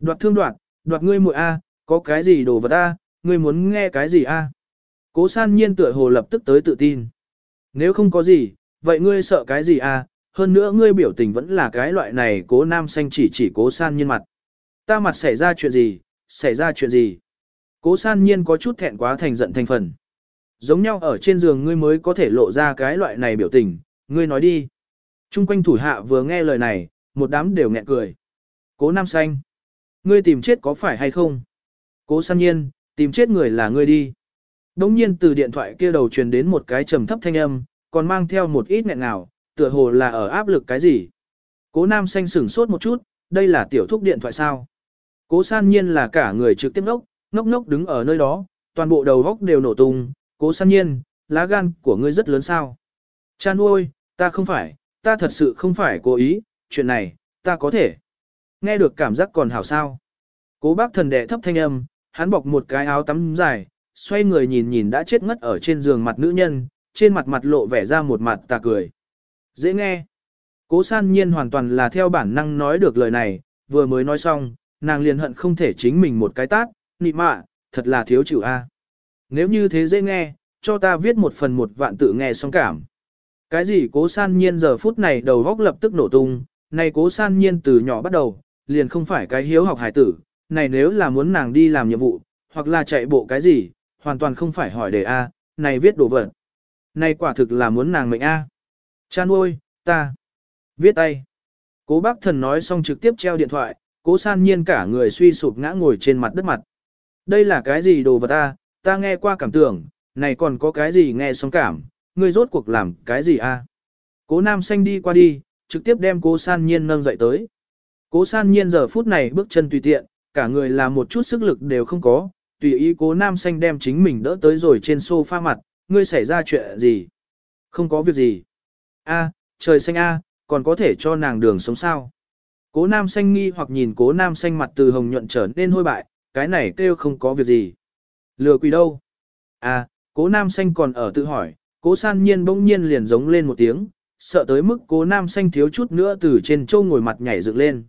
Đoạt thương đoạt, đoạt ngươi muội A, có cái gì đồ vật A, ngươi muốn nghe cái gì A. Cố san nhiên tựa hồ lập tức tới tự tin. Nếu không có gì, vậy ngươi sợ cái gì A, hơn nữa ngươi biểu tình vẫn là cái loại này cố nam xanh chỉ chỉ cố san nhiên mặt. Ta mặt xảy ra chuyện gì, xảy ra chuyện gì. Cố san nhiên có chút thẹn quá thành giận thành phần. Giống nhau ở trên giường ngươi mới có thể lộ ra cái loại này biểu tình, ngươi nói đi. Trung quanh thủ hạ vừa nghe lời này, một đám đều nghẹn cười. Cố nam xanh. Ngươi tìm chết có phải hay không? Cố san nhiên, tìm chết người là ngươi đi. Đống nhiên từ điện thoại kia đầu truyền đến một cái trầm thấp thanh âm, còn mang theo một ít nghẹn ngào, tựa hồ là ở áp lực cái gì. Cố nam xanh sửng sốt một chút, đây là tiểu thúc điện thoại sao. Cố san nhiên là cả người trực tiếp ngốc, ngốc ngốc đứng ở nơi đó, toàn bộ đầu góc đều nổ tung, cố san nhiên, lá gan của ngươi rất lớn sao. Chan nuôi, ta không phải, ta thật sự không phải cố ý, chuyện này, ta có thể. Nghe được cảm giác còn hảo sao. Cố bác thần đệ thấp thanh âm, hắn bọc một cái áo tắm dài, xoay người nhìn nhìn đã chết ngất ở trên giường mặt nữ nhân, trên mặt mặt lộ vẻ ra một mặt tà cười. Dễ nghe. Cố san nhiên hoàn toàn là theo bản năng nói được lời này, vừa mới nói xong, nàng liền hận không thể chính mình một cái tát, nị mạ, thật là thiếu chịu a. Nếu như thế dễ nghe, cho ta viết một phần một vạn tự nghe xong cảm. Cái gì cố san nhiên giờ phút này đầu góc lập tức nổ tung, này cố san nhiên từ nhỏ bắt đầu, liền không phải cái hiếu học hải tử, này nếu là muốn nàng đi làm nhiệm vụ, hoặc là chạy bộ cái gì, hoàn toàn không phải hỏi đề A, này viết đồ vật. Này quả thực là muốn nàng mệnh A. Cha nuôi, ta. Viết tay. Cố bác thần nói xong trực tiếp treo điện thoại, cố san nhiên cả người suy sụp ngã ngồi trên mặt đất mặt. Đây là cái gì đồ vật ta, ta nghe qua cảm tưởng, này còn có cái gì nghe xong cảm, ngươi rốt cuộc làm cái gì a? Cố nam xanh đi qua đi, trực tiếp đem cố san nhiên nâng dậy tới. Cố san nhiên giờ phút này bước chân tùy tiện, cả người là một chút sức lực đều không có, tùy ý cố nam xanh đem chính mình đỡ tới rồi trên sofa mặt, ngươi xảy ra chuyện gì? Không có việc gì. A, trời xanh A, còn có thể cho nàng đường sống sao? Cố nam xanh nghi hoặc nhìn cố nam xanh mặt từ hồng nhuận trở nên hôi bại, cái này kêu không có việc gì. Lừa quỷ đâu? À, cố nam xanh còn ở tự hỏi, cố san nhiên bỗng nhiên liền giống lên một tiếng, sợ tới mức cố nam xanh thiếu chút nữa từ trên châu ngồi mặt nhảy dựng lên.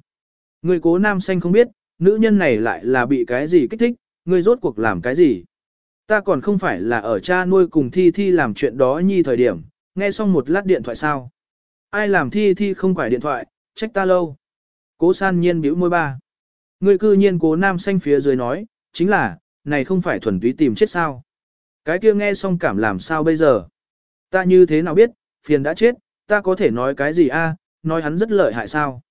Người cố nam xanh không biết, nữ nhân này lại là bị cái gì kích thích, người rốt cuộc làm cái gì. Ta còn không phải là ở cha nuôi cùng thi thi làm chuyện đó nhi thời điểm, nghe xong một lát điện thoại sao. Ai làm thi thi không phải điện thoại, trách ta lâu. Cố san nhiên bĩu môi ba. Ngươi cư nhiên cố nam xanh phía dưới nói, chính là, này không phải thuần túy tìm chết sao. Cái kia nghe xong cảm làm sao bây giờ? Ta như thế nào biết, phiền đã chết, ta có thể nói cái gì a? nói hắn rất lợi hại sao?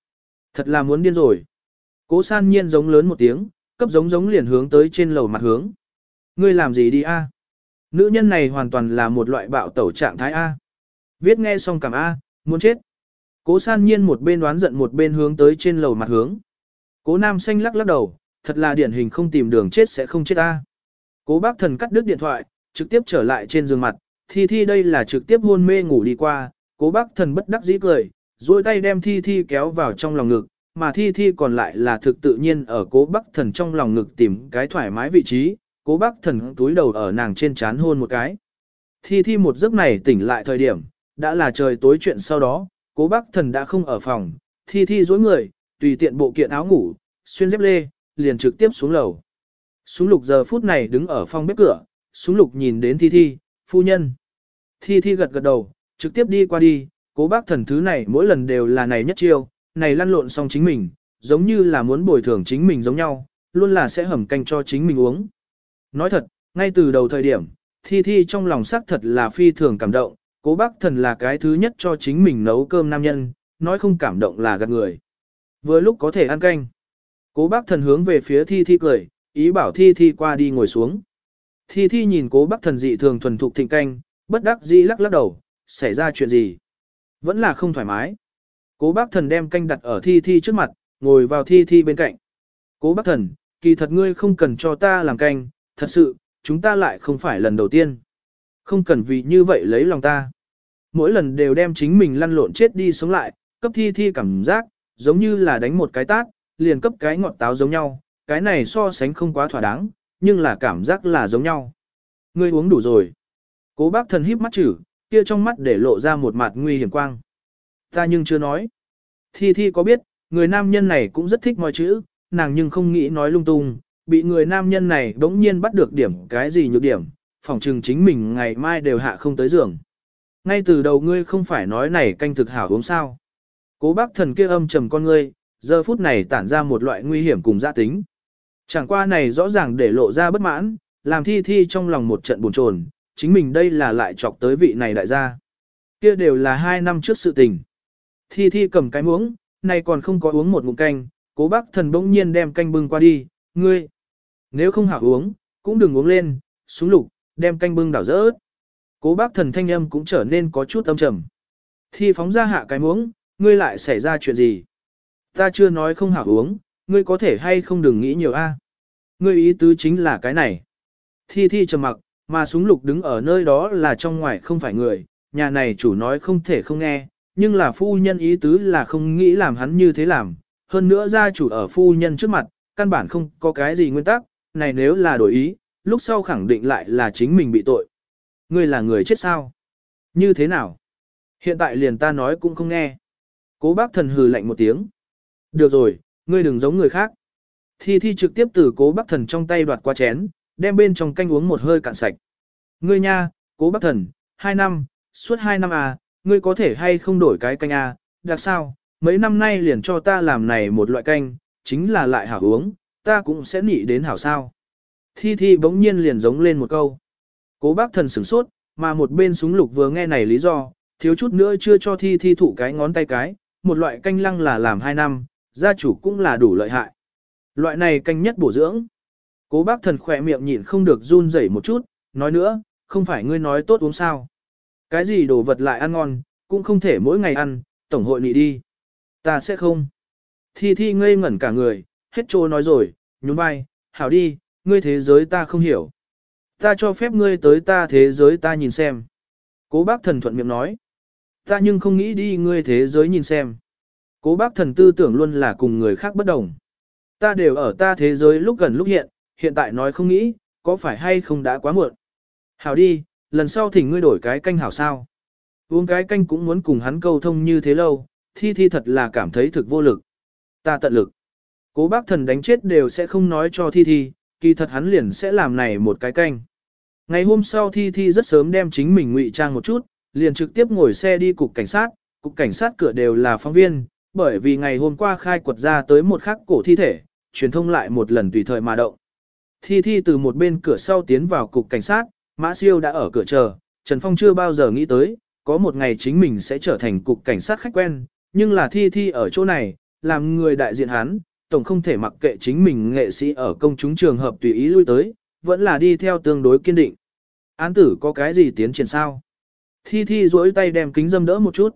Thật là muốn điên rồi. Cố san nhiên giống lớn một tiếng, cấp giống giống liền hướng tới trên lầu mặt hướng. Ngươi làm gì đi a? Nữ nhân này hoàn toàn là một loại bạo tẩu trạng thái A. Viết nghe xong cảm A, muốn chết. Cố san nhiên một bên đoán giận một bên hướng tới trên lầu mặt hướng. Cố nam xanh lắc lắc đầu, thật là điển hình không tìm đường chết sẽ không chết A. Cố bác thần cắt đứt điện thoại, trực tiếp trở lại trên giường mặt, thi thi đây là trực tiếp hôn mê ngủ đi qua, cố bác thần bất đắc dĩ cười, duỗi tay đem thi thi kéo vào trong lòng ngực, mà thi thi còn lại là thực tự nhiên ở cố bác thần trong lòng ngực tìm cái thoải mái vị trí, cố bác thần túi đầu ở nàng trên chán hôn một cái. Thi thi một giấc này tỉnh lại thời điểm, đã là trời tối chuyện sau đó, cố bác thần đã không ở phòng, thi thi dối người, tùy tiện bộ kiện áo ngủ, xuyên dép lê, liền trực tiếp xuống lầu. Súng lục giờ phút này đứng ở phòng bếp cửa, súng lục nhìn đến thi thi, phu nhân. Thi thi gật gật đầu, trực tiếp đi qua đi, cố bác thần thứ này mỗi lần đều là này nhất chiêu, này lăn lộn xong chính mình, giống như là muốn bồi thường chính mình giống nhau, luôn là sẽ hầm canh cho chính mình uống. Nói thật, ngay từ đầu thời điểm, Thi Thi trong lòng xác thật là phi thường cảm động, cố bác thần là cái thứ nhất cho chính mình nấu cơm nam nhân, nói không cảm động là gạt người. Vừa lúc có thể ăn canh. Cố bác thần hướng về phía Thi Thi cười, ý bảo Thi Thi qua đi ngồi xuống. Thi Thi nhìn cố bác thần dị thường thuần thục thịnh canh, bất đắc dĩ lắc lắc đầu, xảy ra chuyện gì? Vẫn là không thoải mái. Cố bác thần đem canh đặt ở Thi Thi trước mặt, ngồi vào Thi Thi bên cạnh. Cố bác thần, kỳ thật ngươi không cần cho ta làm canh, thật sự, chúng ta lại không phải lần đầu tiên. Không cần vì như vậy lấy lòng ta. Mỗi lần đều đem chính mình lăn lộn chết đi sống lại, cấp thi thi cảm giác, giống như là đánh một cái tát, liền cấp cái ngọt táo giống nhau, cái này so sánh không quá thỏa đáng, nhưng là cảm giác là giống nhau. Ngươi uống đủ rồi. Cố bác thần híp mắt chử, kia trong mắt để lộ ra một mặt nguy hiểm quang. Ta nhưng chưa nói. Thi thi có biết, người nam nhân này cũng rất thích mọi chữ, nàng nhưng không nghĩ nói lung tung, bị người nam nhân này bỗng nhiên bắt được điểm cái gì nhược điểm, phỏng chừng chính mình ngày mai đều hạ không tới giường. Ngay từ đầu ngươi không phải nói này canh thực hảo uống sao. Cố bác thần kia âm trầm con ngươi, giờ phút này tản ra một loại nguy hiểm cùng gia tính. Chẳng qua này rõ ràng để lộ ra bất mãn, làm thi thi trong lòng một trận buồn chồn, chính mình đây là lại chọc tới vị này đại gia. Kia đều là hai năm trước sự tình. Thi thi cầm cái muỗng, này còn không có uống một ngụm canh, cố bác thần bỗng nhiên đem canh bưng qua đi, ngươi. Nếu không hảo uống, cũng đừng uống lên, xuống lục, đem canh bưng đảo rỡ. Cố bác thần thanh âm cũng trở nên có chút âm trầm. Thi phóng ra hạ cái muỗng, ngươi lại xảy ra chuyện gì? Ta chưa nói không hảo uống, ngươi có thể hay không đừng nghĩ nhiều a. Ngươi ý tứ chính là cái này. Thi thi trầm mặc, mà súng lục đứng ở nơi đó là trong ngoài không phải người, nhà này chủ nói không thể không nghe, nhưng là phu nhân ý tứ là không nghĩ làm hắn như thế làm. Hơn nữa gia chủ ở phu nhân trước mặt, căn bản không có cái gì nguyên tắc, này nếu là đổi ý, lúc sau khẳng định lại là chính mình bị tội. Ngươi là người chết sao? Như thế nào? Hiện tại liền ta nói cũng không nghe. Cố bác thần hừ lạnh một tiếng. Được rồi, ngươi đừng giống người khác. Thi thi trực tiếp từ cố bác thần trong tay đoạt qua chén, đem bên trong canh uống một hơi cạn sạch. Ngươi nha, cố bác thần, hai năm, suốt hai năm à, ngươi có thể hay không đổi cái canh à, đặc sao, mấy năm nay liền cho ta làm này một loại canh, chính là lại hảo uống, ta cũng sẽ nị đến hảo sao. Thi Thi bỗng nhiên liền giống lên một câu. Cố bác thần sửng sốt, mà một bên súng lục vừa nghe này lý do, thiếu chút nữa chưa cho Thi Thi thụ cái ngón tay cái, một loại canh lăng là làm hai năm, gia chủ cũng là đủ lợi hại. Loại này canh nhất bổ dưỡng. Cố bác thần khỏe miệng nhịn không được run rẩy một chút, nói nữa, không phải ngươi nói tốt uống sao. Cái gì đồ vật lại ăn ngon, cũng không thể mỗi ngày ăn, tổng hội nị đi. Ta sẽ không. Thi Thi ngây ngẩn cả người, hết trô nói rồi, nhún vai, hảo đi, ngươi thế giới ta không hiểu. Ta cho phép ngươi tới ta thế giới ta nhìn xem. Cố bác thần thuận miệng nói. Ta nhưng không nghĩ đi ngươi thế giới nhìn xem. Cố bác thần tư tưởng luôn là cùng người khác bất đồng. Ta đều ở ta thế giới lúc gần lúc hiện, hiện tại nói không nghĩ, có phải hay không đã quá muộn. Hảo đi, lần sau thỉnh ngươi đổi cái canh hảo sao. Uống cái canh cũng muốn cùng hắn câu thông như thế lâu, thi thi thật là cảm thấy thực vô lực. Ta tận lực. Cố bác thần đánh chết đều sẽ không nói cho thi thi, kỳ thật hắn liền sẽ làm này một cái canh. Ngày hôm sau thi thi rất sớm đem chính mình ngụy trang một chút, liền trực tiếp ngồi xe đi cục cảnh sát, cục cảnh sát cửa đều là phóng viên, bởi vì ngày hôm qua khai quật ra tới một khắc cổ thi thể, truyền thông lại một lần tùy thời mà động. Thi Thi từ một bên cửa sau tiến vào cục cảnh sát, Mã Siêu đã ở cửa chờ, Trần Phong chưa bao giờ nghĩ tới, có một ngày chính mình sẽ trở thành cục cảnh sát khách quen, nhưng là Thi Thi ở chỗ này, làm người đại diện hắn, tổng không thể mặc kệ chính mình nghệ sĩ ở công chúng trường hợp tùy ý lui tới, vẫn là đi theo tương đối kiên định. Án tử có cái gì tiến triển sao? Thi Thi duỗi tay đem kính dâm đỡ một chút.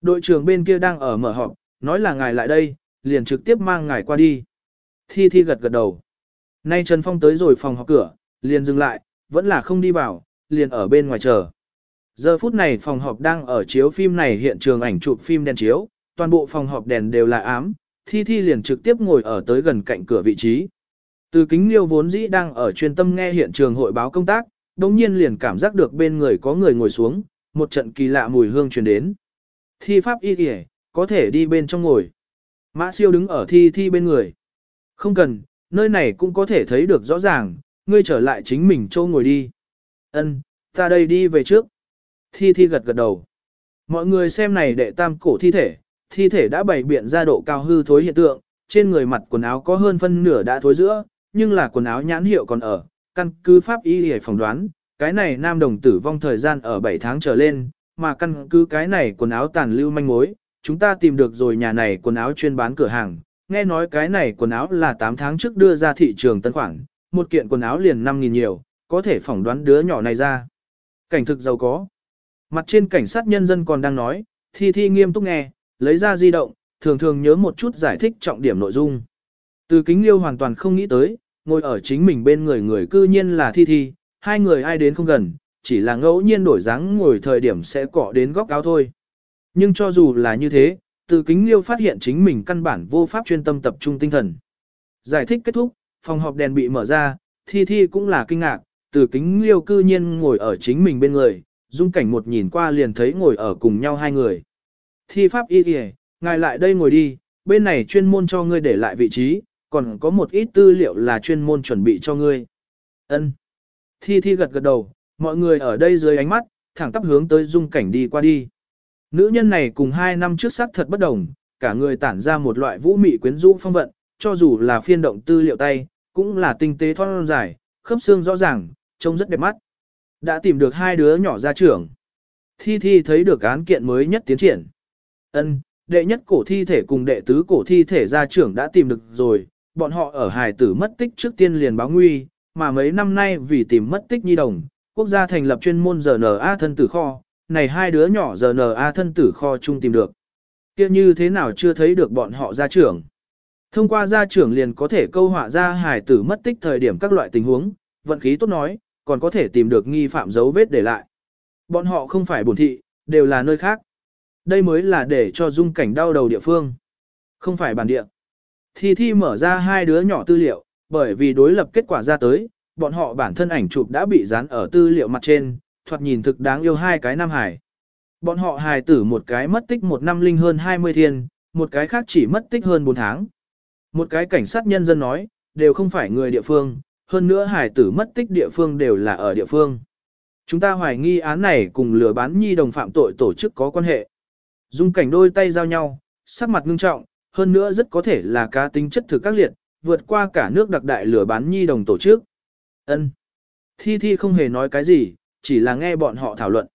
Đội trưởng bên kia đang ở mở họp, nói là ngài lại đây, liền trực tiếp mang ngài qua đi. Thi Thi gật gật đầu. Nay Trần Phong tới rồi phòng họp cửa, liền dừng lại, vẫn là không đi vào, liền ở bên ngoài chờ. Giờ phút này phòng họp đang ở chiếu phim này hiện trường ảnh chụp phim đèn chiếu, toàn bộ phòng họp đèn đều là ám, Thi Thi liền trực tiếp ngồi ở tới gần cạnh cửa vị trí. Từ kính liêu vốn dĩ đang ở chuyên tâm nghe hiện trường hội báo công tác, đồng nhiên liền cảm giác được bên người có người ngồi xuống, một trận kỳ lạ mùi hương truyền đến. Thi pháp y kìa, có thể đi bên trong ngồi. Mã siêu đứng ở thi thi bên người. Không cần, nơi này cũng có thể thấy được rõ ràng, ngươi trở lại chính mình châu ngồi đi. Ân, ta đây đi về trước. Thi thi gật gật đầu. Mọi người xem này đệ tam cổ thi thể, thi thể đã bày biện ra độ cao hư thối hiện tượng, trên người mặt quần áo có hơn phân nửa đã thối giữa, nhưng là quần áo nhãn hiệu còn ở, căn cứ pháp y để phỏng đoán, cái này nam đồng tử vong thời gian ở 7 tháng trở lên, mà căn cứ cái này quần áo tàn lưu manh mối, chúng ta tìm được rồi nhà này quần áo chuyên bán cửa hàng, nghe nói cái này quần áo là 8 tháng trước đưa ra thị trường tân khoản, một kiện quần áo liền 5.000 nhiều, có thể phỏng đoán đứa nhỏ này ra. Cảnh thực giàu có. Mặt trên cảnh sát nhân dân còn đang nói, thi thi nghiêm túc nghe, lấy ra di động, thường thường nhớ một chút giải thích trọng điểm nội dung. Từ kính liêu hoàn toàn không nghĩ tới, ngồi ở chính mình bên người người cư nhiên là thi thi, hai người ai đến không gần, chỉ là ngẫu nhiên đổi dáng ngồi thời điểm sẽ cọ đến góc áo thôi. Nhưng cho dù là như thế, từ kính liêu phát hiện chính mình căn bản vô pháp chuyên tâm tập trung tinh thần. Giải thích kết thúc, phòng họp đèn bị mở ra, thi thi cũng là kinh ngạc, từ kính liêu cư nhiên ngồi ở chính mình bên người, dung cảnh một nhìn qua liền thấy ngồi ở cùng nhau hai người. Thi pháp y kìa, ngài lại đây ngồi đi, bên này chuyên môn cho ngươi để lại vị trí, còn có một ít tư liệu là chuyên môn chuẩn bị cho ngươi. Ân. Thi thi gật gật đầu, mọi người ở đây dưới ánh mắt, thẳng tắp hướng tới dung cảnh đi qua đi. Nữ nhân này cùng hai năm trước sắc thật bất đồng, cả người tản ra một loại vũ mị quyến rũ phong vận, cho dù là phiên động tư liệu tay, cũng là tinh tế thon dài, khớp xương rõ ràng, trông rất đẹp mắt. Đã tìm được hai đứa nhỏ ra trưởng. Thi Thi thấy được án kiện mới nhất tiến triển. Ân, đệ nhất cổ thi thể cùng đệ tứ cổ thi thể ra trưởng đã tìm được rồi, bọn họ ở Hải tử mất tích trước tiên liền báo nguy, mà mấy năm nay vì tìm mất tích nhi đồng, quốc gia thành lập chuyên môn RNA thân tử kho, này hai đứa nhỏ RNA thân tử kho chung tìm được. Kia như thế nào chưa thấy được bọn họ ra trưởng. Thông qua gia trưởng liền có thể câu họa ra Hải tử mất tích thời điểm các loại tình huống, vận khí tốt nói, còn có thể tìm được nghi phạm dấu vết để lại. Bọn họ không phải bổn thị, đều là nơi khác. Đây mới là để cho dung cảnh đau đầu địa phương. Không phải bản địa. Thi Thi mở ra hai đứa nhỏ tư liệu, bởi vì đối lập kết quả ra tới, bọn họ bản thân ảnh chụp đã bị dán ở tư liệu mặt trên, thoạt nhìn thực đáng yêu hai cái nam hải. Bọn họ hài tử một cái mất tích một năm linh hơn 20 thiên, một cái khác chỉ mất tích hơn 4 tháng. Một cái cảnh sát nhân dân nói, đều không phải người địa phương, hơn nữa hài tử mất tích địa phương đều là ở địa phương. Chúng ta hoài nghi án này cùng lừa bán nhi đồng phạm tội tổ chức có quan hệ. Dung cảnh đôi tay giao nhau, sắc mặt ngưng trọng, hơn nữa rất có thể là cá tính chất thực các liệt, vượt qua cả nước đặc đại lửa bán nhi đồng tổ chức. Ân. Thi Thi không hề nói cái gì, chỉ là nghe bọn họ thảo luận.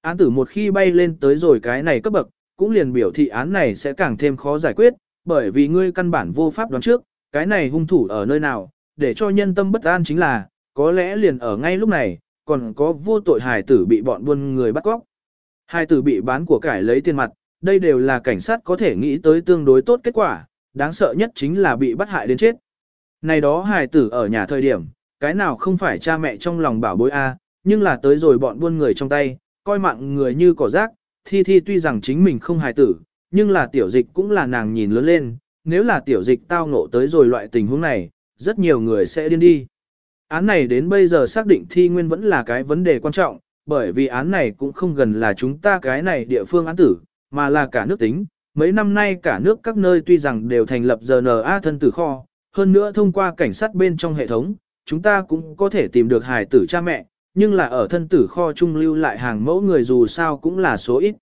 Án tử một khi bay lên tới rồi cái này cấp bậc, cũng liền biểu thị án này sẽ càng thêm khó giải quyết, bởi vì ngươi căn bản vô pháp đoán trước, cái này hung thủ ở nơi nào, để cho nhân tâm bất an chính là, có lẽ liền ở ngay lúc này, còn có vô tội hài tử bị bọn buôn người bắt cóc hai tử bị bán của cải lấy tiền mặt, đây đều là cảnh sát có thể nghĩ tới tương đối tốt kết quả, đáng sợ nhất chính là bị bắt hại đến chết. Này đó hài tử ở nhà thời điểm, cái nào không phải cha mẹ trong lòng bảo bối A, nhưng là tới rồi bọn buôn người trong tay, coi mạng người như cỏ rác, thi thi tuy rằng chính mình không hài tử, nhưng là tiểu dịch cũng là nàng nhìn lớn lên, nếu là tiểu dịch tao ngộ tới rồi loại tình huống này, rất nhiều người sẽ điên đi. Án này đến bây giờ xác định thi nguyên vẫn là cái vấn đề quan trọng, bởi vì án này cũng không gần là chúng ta cái này địa phương án tử, mà là cả nước tính. Mấy năm nay cả nước các nơi tuy rằng đều thành lập GNA thân tử kho, hơn nữa thông qua cảnh sát bên trong hệ thống, chúng ta cũng có thể tìm được hài tử cha mẹ, nhưng là ở thân tử kho trung lưu lại hàng mẫu người dù sao cũng là số ít.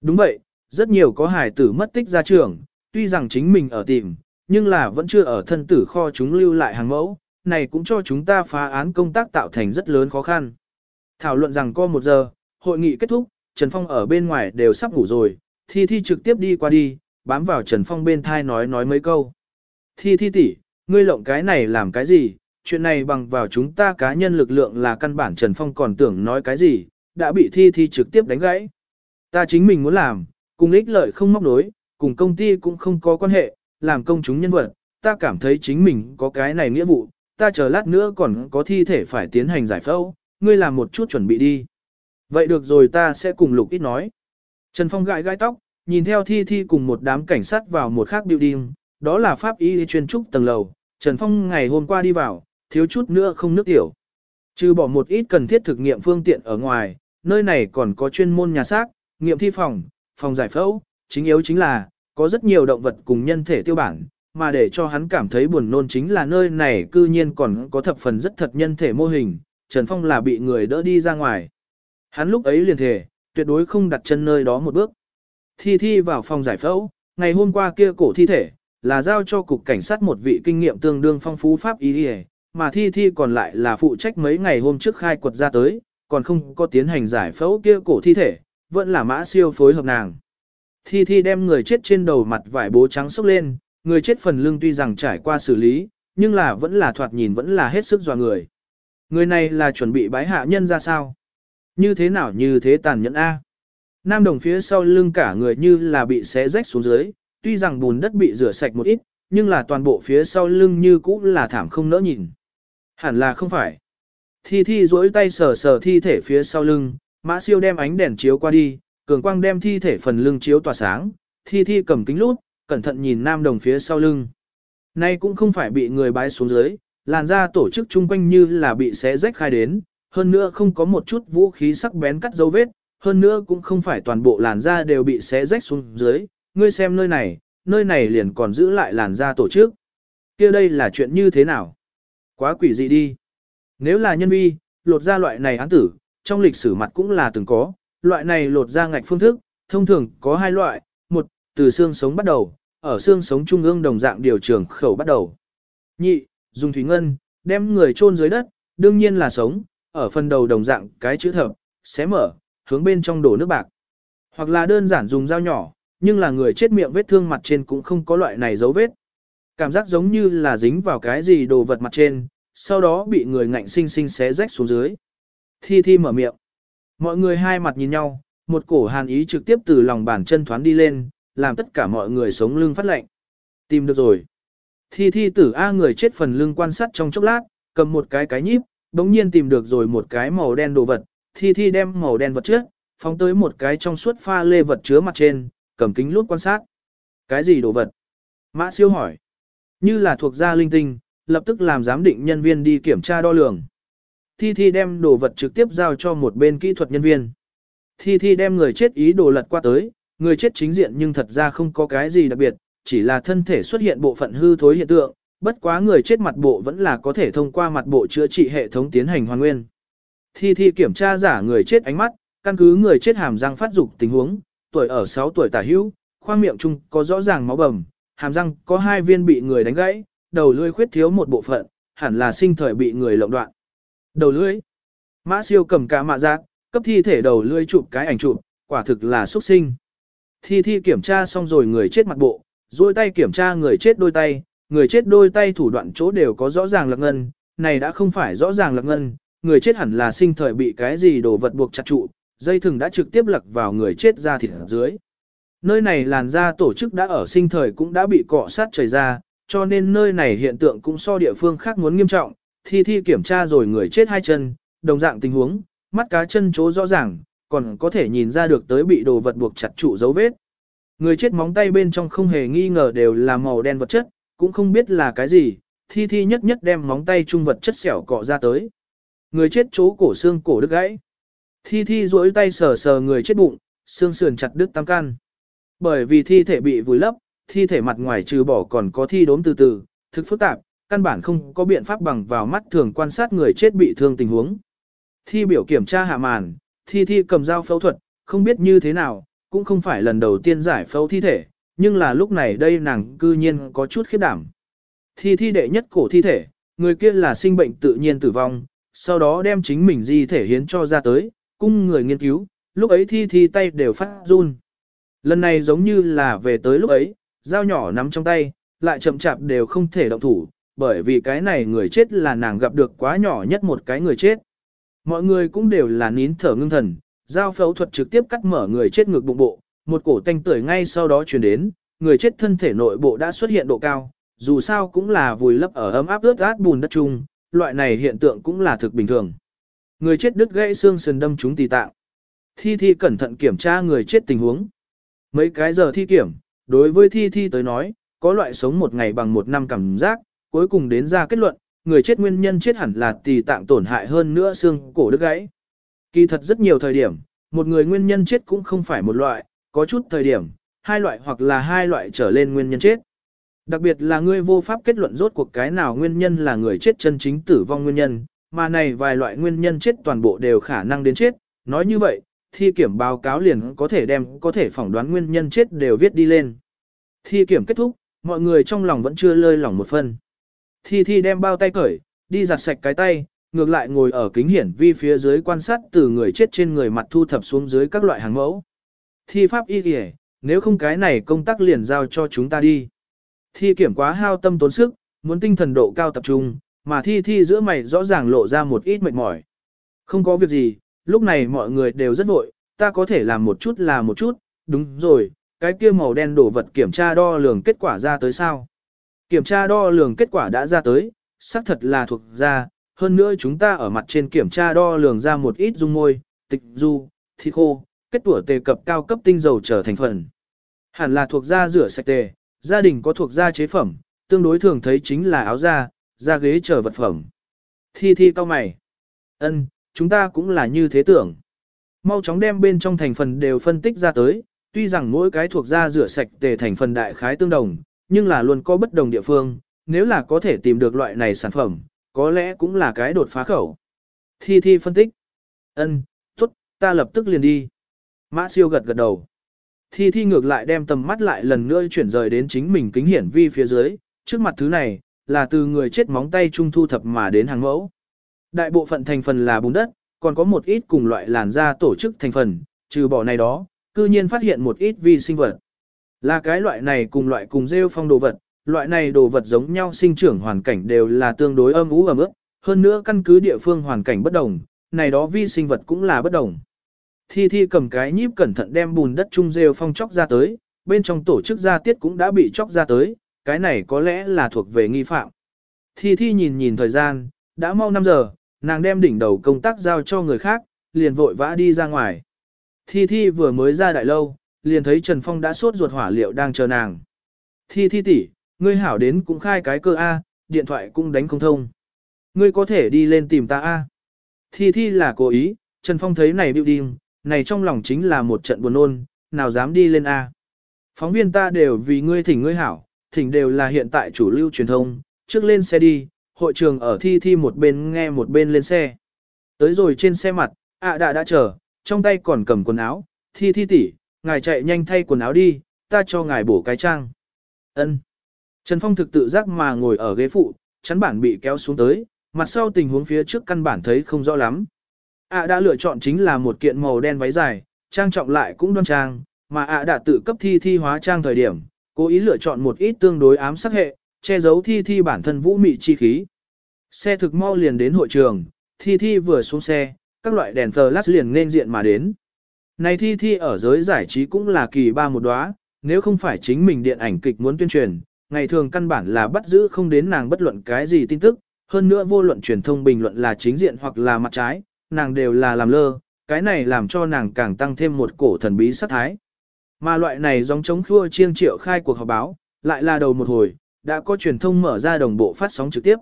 Đúng vậy, rất nhiều có hài tử mất tích ra trường, tuy rằng chính mình ở tìm, nhưng là vẫn chưa ở thân tử kho chúng lưu lại hàng mẫu, này cũng cho chúng ta phá án công tác tạo thành rất lớn khó khăn. Thảo luận rằng có một giờ, hội nghị kết thúc, Trần Phong ở bên ngoài đều sắp ngủ rồi, Thi Thi trực tiếp đi qua đi, bám vào Trần Phong bên thai nói nói mấy câu. Thi Thi tỷ, ngươi lộng cái này làm cái gì, chuyện này bằng vào chúng ta cá nhân lực lượng là căn bản Trần Phong còn tưởng nói cái gì, đã bị Thi Thi trực tiếp đánh gãy. Ta chính mình muốn làm, cùng ích lợi không móc đối, cùng công ty cũng không có quan hệ, làm công chúng nhân vật, ta cảm thấy chính mình có cái này nghĩa vụ, ta chờ lát nữa còn có thi thể phải tiến hành giải phẫu, ngươi làm một chút chuẩn bị đi. Vậy được rồi ta sẽ cùng Lục ít nói. Trần Phong gãi gãi tóc, nhìn theo thi thi cùng một đám cảnh sát vào một khác building, đó là pháp y chuyên trúc tầng lầu. Trần Phong ngày hôm qua đi vào, thiếu chút nữa không nước tiểu. Trừ bỏ một ít cần thiết thực nghiệm phương tiện ở ngoài, nơi này còn có chuyên môn nhà xác, nghiệm thi phòng, phòng giải phẫu, chính yếu chính là, có rất nhiều động vật cùng nhân thể tiêu bản, mà để cho hắn cảm thấy buồn nôn chính là nơi này cư nhiên còn có thập phần rất thật nhân thể mô hình, Trần Phong là bị người đỡ đi ra ngoài. Hắn lúc ấy liền thề, tuyệt đối không đặt chân nơi đó một bước. Thi thi vào phòng giải phẫu, ngày hôm qua kia cổ thi thể, là giao cho cục cảnh sát một vị kinh nghiệm tương đương phong phú pháp y đi mà thi thi còn lại là phụ trách mấy ngày hôm trước khai quật ra tới, còn không có tiến hành giải phẫu kia cổ thi thể, vẫn là mã siêu phối hợp nàng. Thi thi đem người chết trên đầu mặt vải bố trắng xốc lên, người chết phần lưng tuy rằng trải qua xử lý, nhưng là vẫn là thoạt nhìn vẫn là hết sức dò người. Người này là chuẩn bị bái hạ nhân ra sao? Như thế nào như thế tàn nhẫn A? Nam đồng phía sau lưng cả người như là bị xé rách xuống dưới, tuy rằng bùn đất bị rửa sạch một ít, nhưng là toàn bộ phía sau lưng như cũ là thảm không nỡ nhìn. Hẳn là không phải. Thi thi duỗi tay sờ sờ thi thể phía sau lưng, mã siêu đem ánh đèn chiếu qua đi, cường quang đem thi thể phần lưng chiếu tỏa sáng, thi thi cầm kính lút, cẩn thận nhìn nam đồng phía sau lưng. Nay cũng không phải bị người bái xuống dưới, làn da tổ chức chung quanh như là bị xé rách khai đến, hơn nữa không có một chút vũ khí sắc bén cắt dấu vết, hơn nữa cũng không phải toàn bộ làn da đều bị xé rách xuống dưới, ngươi xem nơi này, nơi này liền còn giữ lại làn da tổ chức. kia đây là chuyện như thế nào? Quá quỷ dị đi. Nếu là nhân vi, lột da loại này án tử, trong lịch sử mặt cũng là từng có, loại này lột da ngạch phương thức, thông thường có hai loại, một, từ xương sống bắt đầu, ở xương sống trung ương đồng dạng điều trường khẩu bắt đầu. Nhị, dùng thủy ngân, đem người chôn dưới đất, đương nhiên là sống, ở phần đầu đồng dạng cái chữ thập, xé mở, hướng bên trong đổ nước bạc. Hoặc là đơn giản dùng dao nhỏ, nhưng là người chết miệng vết thương mặt trên cũng không có loại này dấu vết. Cảm giác giống như là dính vào cái gì đồ vật mặt trên, sau đó bị người ngạnh sinh sinh xé rách xuống dưới. Thi thi mở miệng. Mọi người hai mặt nhìn nhau, một cổ hàn ý trực tiếp từ lòng bàn chân thoáng đi lên, làm tất cả mọi người sống lưng phát lạnh. Tìm được rồi. Thi thi tử A người chết phần lưng quan sát trong chốc lát, cầm một cái cái nhíp, đống nhiên tìm được rồi một cái màu đen đồ vật, thi thi đem màu đen vật trước, phóng tới một cái trong suốt pha lê vật chứa mặt trên, cầm kính lút quan sát. Cái gì đồ vật? Mã siêu hỏi. Như là thuộc gia linh tinh, lập tức làm giám định nhân viên đi kiểm tra đo lường. Thi Thi đem đồ vật trực tiếp giao cho một bên kỹ thuật nhân viên. Thi Thi đem người chết ý đồ lật qua tới, người chết chính diện nhưng thật ra không có cái gì đặc biệt, chỉ là thân thể xuất hiện bộ phận hư thối hiện tượng, bất quá người chết mặt bộ vẫn là có thể thông qua mặt bộ chữa trị hệ thống tiến hành hoàn nguyên. Thi Thi kiểm tra giả người chết ánh mắt, căn cứ người chết hàm răng phát dục tình huống, tuổi ở 6 tuổi tả hữu, khoang miệng chung có rõ ràng máu bầm, hàm răng có hai viên bị người đánh gãy, đầu lưỡi khuyết thiếu một bộ phận, hẳn là sinh thời bị người lộng đoạn. Đầu lưỡi. Mã siêu cầm cả mạ giác, cấp thi thể đầu lưỡi chụp cái ảnh chụp, quả thực là xuất sinh. Thi thi kiểm tra xong rồi người chết mặt bộ, duỗi tay kiểm tra người chết đôi tay, người chết đôi tay thủ đoạn chỗ đều có rõ ràng lạc ngân, này đã không phải rõ ràng lạc ngân, người chết hẳn là sinh thời bị cái gì đồ vật buộc chặt trụ, dây thừng đã trực tiếp lặc vào người chết ra thịt dưới. Nơi này làn da tổ chức đã ở sinh thời cũng đã bị cọ sát chảy ra, cho nên nơi này hiện tượng cũng so địa phương khác muốn nghiêm trọng, thi thi kiểm tra rồi người chết hai chân, đồng dạng tình huống, mắt cá chân chỗ rõ ràng, còn có thể nhìn ra được tới bị đồ vật buộc chặt trụ dấu vết. Người chết móng tay bên trong không hề nghi ngờ đều là màu đen vật chất, cũng không biết là cái gì, thi thi nhất nhất đem móng tay trung vật chất xẻo cọ ra tới. Người chết chỗ cổ xương cổ đứt gãy. Thi thi duỗi tay sờ sờ người chết bụng, xương sườn chặt đứt tam can. Bởi vì thi thể bị vùi lấp, thi thể mặt ngoài trừ bỏ còn có thi đốm từ từ, thực phức tạp, căn bản không có biện pháp bằng vào mắt thường quan sát người chết bị thương tình huống. Thi biểu kiểm tra hạ màn, thi thi cầm dao phẫu thuật, không biết như thế nào, cũng không phải lần đầu tiên giải phẫu thi thể, nhưng là lúc này đây nàng cư nhiên có chút khiếp đảm. Thi thi đệ nhất cổ thi thể, người kia là sinh bệnh tự nhiên tử vong, sau đó đem chính mình di thể hiến cho ra tới, cung người nghiên cứu, lúc ấy thi thi tay đều phát run. Lần này giống như là về tới lúc ấy, dao nhỏ nắm trong tay, lại chậm chạp đều không thể động thủ, bởi vì cái này người chết là nàng gặp được quá nhỏ nhất một cái người chết. Mọi người cũng đều là nín thở ngưng thần, Giao phẫu thuật trực tiếp cắt mở người chết ngực bụng bộ, một cổ tanh tưởi ngay sau đó truyền đến, người chết thân thể nội bộ đã xuất hiện độ cao, dù sao cũng là vùi lấp ở ấm áp ướt át bùn đất chung, loại này hiện tượng cũng là thực bình thường. Người chết đứt gãy xương sườn đâm trúng tỳ tạng. Thi Thi cẩn thận kiểm tra người chết tình huống. Mấy cái giờ thi kiểm, đối với Thi Thi tới nói, có loại sống một ngày bằng một năm cảm giác, cuối cùng đến ra kết luận, người chết nguyên nhân chết hẳn là tỳ tạng tổn hại hơn nữa xương cổ đứt gãy. Kỳ thật rất nhiều thời điểm, một người nguyên nhân chết cũng không phải một loại, có chút thời điểm, hai loại hoặc là hai loại trở lên nguyên nhân chết. Đặc biệt là ngươi vô pháp kết luận rốt cuộc cái nào nguyên nhân là người chết chân chính tử vong nguyên nhân, mà này vài loại nguyên nhân chết toàn bộ đều khả năng đến chết. Nói như vậy, thi kiểm báo cáo liền có thể đem có thể phỏng đoán nguyên nhân chết đều viết đi lên. Thi kiểm kết thúc, mọi người trong lòng vẫn chưa lơi lỏng một phần. Thi thi đem bao tay cởi, đi giặt sạch cái tay, ngược lại ngồi ở kính hiển vi phía dưới quan sát từ người chết trên người mặt thu thập xuống dưới các loại hàng mẫu. Thi pháp y kìa, nếu không cái này công tác liền giao cho chúng ta đi. Thi kiểm quá hao tâm tốn sức, muốn tinh thần độ cao tập trung, mà thi thi giữa mày rõ ràng lộ ra một ít mệt mỏi. Không có việc gì, lúc này mọi người đều rất vội, ta có thể làm một chút là một chút, đúng rồi, cái kia màu đen đổ vật kiểm tra đo lường kết quả ra tới sao. Kiểm tra đo lường kết quả đã ra tới, xác thật là thuộc ra, hơn nữa chúng ta ở mặt trên kiểm tra đo lường ra một ít dung môi, tịch du, thịt khô, kết tủa tề cập cao cấp tinh dầu trở thành phần. Hẳn là thuộc da rửa sạch tề, gia đình có thuộc da chế phẩm, tương đối thường thấy chính là áo da, da ghế chờ vật phẩm. Thi thi cao mày. ân chúng ta cũng là như thế tưởng. Mau chóng đem bên trong thành phần đều phân tích ra tới, tuy rằng mỗi cái thuộc da rửa sạch tề thành phần đại khái tương đồng, nhưng là luôn có bất đồng địa phương, nếu là có thể tìm được loại này sản phẩm, có lẽ cũng là cái đột phá khẩu. Thi thi phân tích. ân tốt, ta lập tức liền đi. Mã siêu gật gật đầu. Thi thi ngược lại đem tầm mắt lại lần nữa chuyển rời đến chính mình kính hiển vi phía dưới, trước mặt thứ này, là từ người chết móng tay trung thu thập mà đến hàng mẫu. Đại bộ phận thành phần là bùn đất, còn có một ít cùng loại làn da tổ chức thành phần, trừ bỏ này đó, cư nhiên phát hiện một ít vi sinh vật. Là cái loại này cùng loại cùng rêu phong đồ vật, loại này đồ vật giống nhau sinh trưởng hoàn cảnh đều là tương đối âm ú ẩm ướt, hơn nữa căn cứ địa phương hoàn cảnh bất đồng, này đó vi sinh vật cũng là bất đồng. Thi Thi cầm cái nhíp cẩn thận đem bùn đất trung rêu phong chóc ra tới, bên trong tổ chức gia tiết cũng đã bị chóc ra tới, cái này có lẽ là thuộc về nghi phạm. Thi Thi nhìn nhìn thời gian, đã mau 5 giờ, nàng đem đỉnh đầu công tác giao cho người khác, liền vội vã đi ra ngoài. Thi Thi vừa mới ra đại lâu, liền thấy Trần Phong đã sốt ruột hỏa liệu đang chờ nàng. Thi Thi tỷ, ngươi hảo đến cũng khai cái cơ A, điện thoại cũng đánh không thông. Ngươi có thể đi lên tìm ta A. Thi Thi là cố ý, Trần Phong thấy này biểu điên, này trong lòng chính là một trận buồn ôn, nào dám đi lên A. Phóng viên ta đều vì ngươi thỉnh ngươi hảo, thỉnh đều là hiện tại chủ lưu truyền thông, trước lên xe đi, hội trường ở thi thi một bên nghe một bên lên xe. Tới rồi trên xe mặt, ạ đã đã chờ, trong tay còn cầm quần áo, thi thi tỷ, ngài chạy nhanh thay quần áo đi, ta cho ngài bổ cái trang. Ân. Trần Phong thực tự giác mà ngồi ở ghế phụ, chắn bản bị kéo xuống tới, mặt sau tình huống phía trước căn bản thấy không rõ lắm. ạ đã lựa chọn chính là một kiện màu đen váy dài, trang trọng lại cũng đoan trang, mà ạ đã tự cấp thi thi hóa trang thời điểm, cố ý lựa chọn một ít tương đối ám sắc hệ, che giấu thi thi bản thân vũ mị chi khí. Xe thực mau liền đến hội trường, thi thi vừa xuống xe, các loại đèn flash liền nên diện mà đến. Này thi thi ở giới giải trí cũng là kỳ ba một đóa, nếu không phải chính mình điện ảnh kịch muốn tuyên truyền, ngày thường căn bản là bắt giữ không đến nàng bất luận cái gì tin tức, hơn nữa vô luận truyền thông bình luận là chính diện hoặc là mặt trái, nàng đều là làm lơ, cái này làm cho nàng càng tăng thêm một cổ thần bí sát thái. Mà loại này giống chống khua chiêng triệu khai cuộc họp báo, lại là đầu một hồi, đã có truyền thông mở ra đồng bộ phát sóng trực tiếp.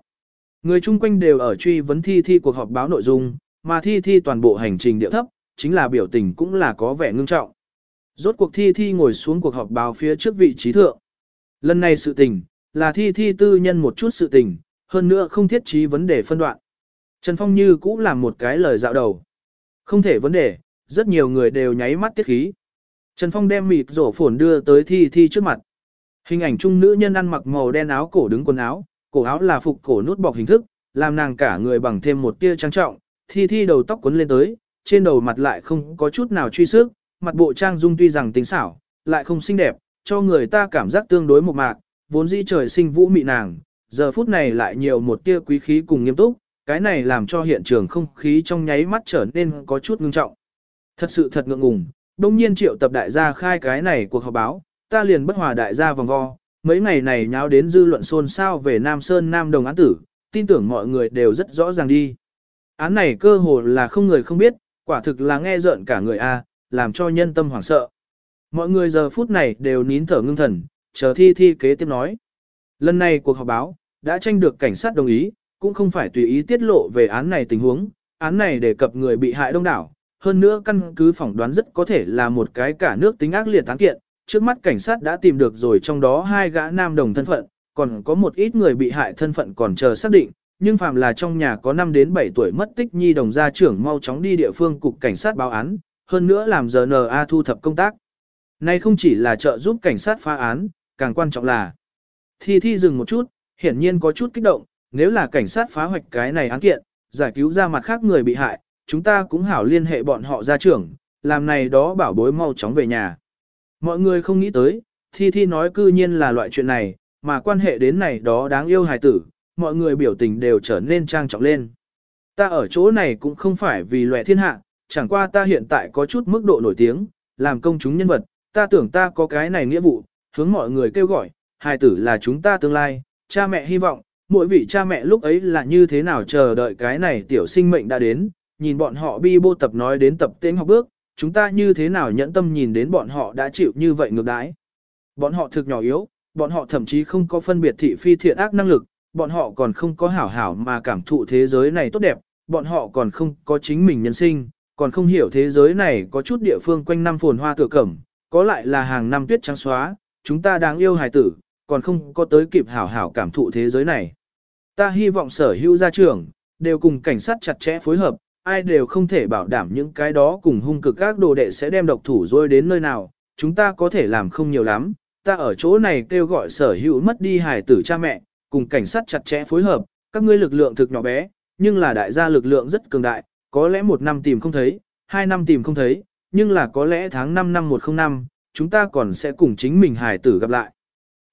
Người chung quanh đều ở truy vấn thi thi cuộc họp báo nội dung, mà thi thi toàn bộ hành trình điệu thấp, chính là biểu tình cũng là có vẻ ngưng trọng. Rốt cuộc thi thi ngồi xuống cuộc họp báo phía trước vị trí thượng. Lần này sự tình, là thi thi tư nhân một chút sự tình, hơn nữa không thiết trí vấn đề phân đoạn. Trần Phong như cũng làm một cái lời dạo đầu. Không thể vấn đề, rất nhiều người đều nháy mắt tiết khí. Trần Phong đem mịt rổ phồn đưa tới thi thi trước mặt. Hình ảnh trung nữ nhân ăn mặc màu đen áo cổ đứng quần áo, cổ áo là phục cổ nút bọc hình thức, làm nàng cả người bằng thêm một tia trang trọng, thi thi đầu tóc quấn lên tới, trên đầu mặt lại không có chút nào truy sức, mặt bộ trang dung tuy rằng tính xảo, lại không xinh đẹp, cho người ta cảm giác tương đối một mạc, vốn dĩ trời sinh vũ mị nàng, giờ phút này lại nhiều một tia quý khí cùng nghiêm túc, cái này làm cho hiện trường không khí trong nháy mắt trở nên có chút ngưng trọng. Thật sự thật ngượng ngùng, đông nhiên triệu tập đại gia khai cái này cuộc họp báo, ta liền bất hòa đại gia vòng vo, mấy ngày này nháo đến dư luận xôn xao về Nam Sơn Nam Đồng án tử, tin tưởng mọi người đều rất rõ ràng đi. Án này cơ hồ là không người không biết, quả thực là nghe rợn cả người A, làm cho nhân tâm hoảng sợ. Mọi người giờ phút này đều nín thở ngưng thần, chờ thi thi kế tiếp nói. Lần này cuộc họp báo, đã tranh được cảnh sát đồng ý, cũng không phải tùy ý tiết lộ về án này tình huống, án này đề cập người bị hại đông đảo, hơn nữa căn cứ phỏng đoán rất có thể là một cái cả nước tính ác liệt tán kiện, trước mắt cảnh sát đã tìm được rồi trong đó hai gã nam đồng thân phận, còn có một ít người bị hại thân phận còn chờ xác định, nhưng phàm là trong nhà có 5 đến 7 tuổi mất tích nhi đồng gia trưởng mau chóng đi địa phương cục cảnh sát báo án, hơn nữa làm giờ NA thu thập công tác. Này không chỉ là trợ giúp cảnh sát phá án, càng quan trọng là Thi Thi dừng một chút, hiển nhiên có chút kích động, nếu là cảnh sát phá hoạch cái này án kiện, giải cứu ra mặt khác người bị hại, chúng ta cũng hảo liên hệ bọn họ ra trưởng, làm này đó bảo bối mau chóng về nhà. Mọi người không nghĩ tới, Thi Thi nói cư nhiên là loại chuyện này, mà quan hệ đến này đó đáng yêu hài tử, mọi người biểu tình đều trở nên trang trọng lên. Ta ở chỗ này cũng không phải vì lòe thiên hạ, chẳng qua ta hiện tại có chút mức độ nổi tiếng, làm công chúng nhân vật, ta tưởng ta có cái này nghĩa vụ, hướng mọi người kêu gọi, hài tử là chúng ta tương lai, cha mẹ hy vọng, mỗi vị cha mẹ lúc ấy là như thế nào chờ đợi cái này tiểu sinh mệnh đã đến, nhìn bọn họ bi bô tập nói đến tập tên học bước, chúng ta như thế nào nhẫn tâm nhìn đến bọn họ đã chịu như vậy ngược đãi. Bọn họ thực nhỏ yếu, bọn họ thậm chí không có phân biệt thị phi thiện ác năng lực, bọn họ còn không có hảo hảo mà cảm thụ thế giới này tốt đẹp, bọn họ còn không có chính mình nhân sinh, còn không hiểu thế giới này có chút địa phương quanh năm phồn hoa tựa cẩm, có lại là hàng năm tuyết trắng xóa, chúng ta đáng yêu hài tử, còn không có tới kịp hảo hảo cảm thụ thế giới này. Ta hy vọng sở hữu gia trưởng, đều cùng cảnh sát chặt chẽ phối hợp, ai đều không thể bảo đảm những cái đó cùng hung cực các đồ đệ sẽ đem độc thủ rôi đến nơi nào, chúng ta có thể làm không nhiều lắm, ta ở chỗ này kêu gọi sở hữu mất đi hài tử cha mẹ, cùng cảnh sát chặt chẽ phối hợp, các ngươi lực lượng thực nhỏ bé, nhưng là đại gia lực lượng rất cường đại, có lẽ một năm tìm không thấy, hai năm tìm không thấy, nhưng là có lẽ tháng 5 năm 105, chúng ta còn sẽ cùng chính mình hài tử gặp lại.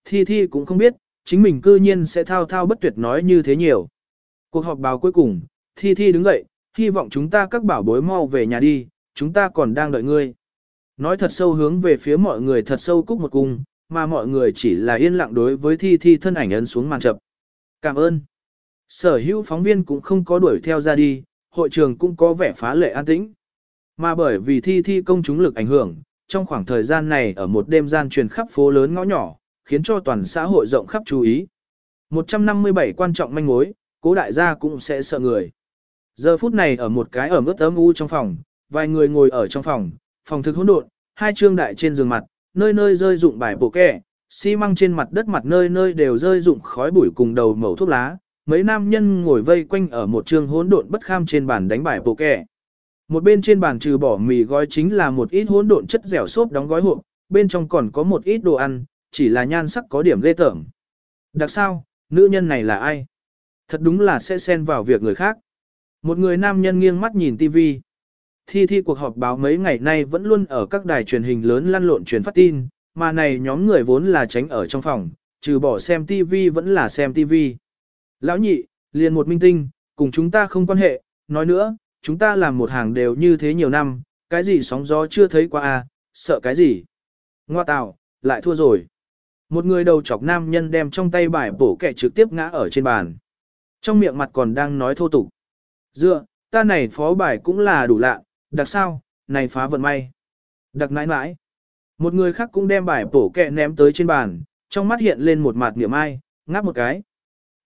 Thi Thi cũng không biết, chính mình cư nhiên sẽ thao thao bất tuyệt nói như thế nhiều. Cuộc họp báo cuối cùng, Thi Thi đứng dậy, hy vọng chúng ta các bảo bối mau về nhà đi, chúng ta còn đang đợi ngươi. Nói thật sâu hướng về phía mọi người thật sâu cúc một cung, mà mọi người chỉ là yên lặng đối với Thi Thi thân ảnh ấn xuống màn chập. Cảm ơn. Sở hữu phóng viên cũng không có đuổi theo ra đi, hội trường cũng có vẻ phá lệ an tĩnh. Mà bởi vì Thi Thi công chúng lực ảnh hưởng, trong khoảng thời gian này ở một đêm gian truyền khắp phố lớn ngõ nhỏ, khiến cho toàn xã hội rộng khắp chú ý. 157 quan trọng manh mối, cố đại gia cũng sẽ sợ người. Giờ phút này ở một cái ở ướt ấm u trong phòng, vài người ngồi ở trong phòng, phòng thực hỗn độn, hai trương đại trên giường mặt, nơi nơi rơi dụng bài bộ kẻ, xi măng trên mặt đất mặt nơi nơi đều rơi dụng khói bụi cùng đầu mẩu thuốc lá. Mấy nam nhân ngồi vây quanh ở một trương hỗn độn bất kham trên bàn đánh bài bộ kẻ. Một bên trên bàn trừ bỏ mì gói chính là một ít hỗn độn chất dẻo xốp đóng gói hộp, bên trong còn có một ít đồ ăn, chỉ là nhan sắc có điểm ghê tởm. Đặc sao, nữ nhân này là ai? Thật đúng là sẽ xen vào việc người khác. Một người nam nhân nghiêng mắt nhìn TV. Thi thi cuộc họp báo mấy ngày nay vẫn luôn ở các đài truyền hình lớn lăn lộn truyền phát tin, mà này nhóm người vốn là tránh ở trong phòng, trừ bỏ xem TV vẫn là xem TV. Lão nhị, liền một minh tinh, cùng chúng ta không quan hệ, nói nữa, chúng ta làm một hàng đều như thế nhiều năm, cái gì sóng gió chưa thấy qua à, sợ cái gì. Ngoa tạo, lại thua rồi. Một người đầu chọc nam nhân đem trong tay bài bổ kẻ trực tiếp ngã ở trên bàn. Trong miệng mặt còn đang nói thô tục. Dựa, ta này phó bài cũng là đủ lạ, đặc sao, này phá vận may. Đặc nãi nãi. Một người khác cũng đem bài bổ kẹ ném tới trên bàn, trong mắt hiện lên một mặt niệm ai, ngáp một cái.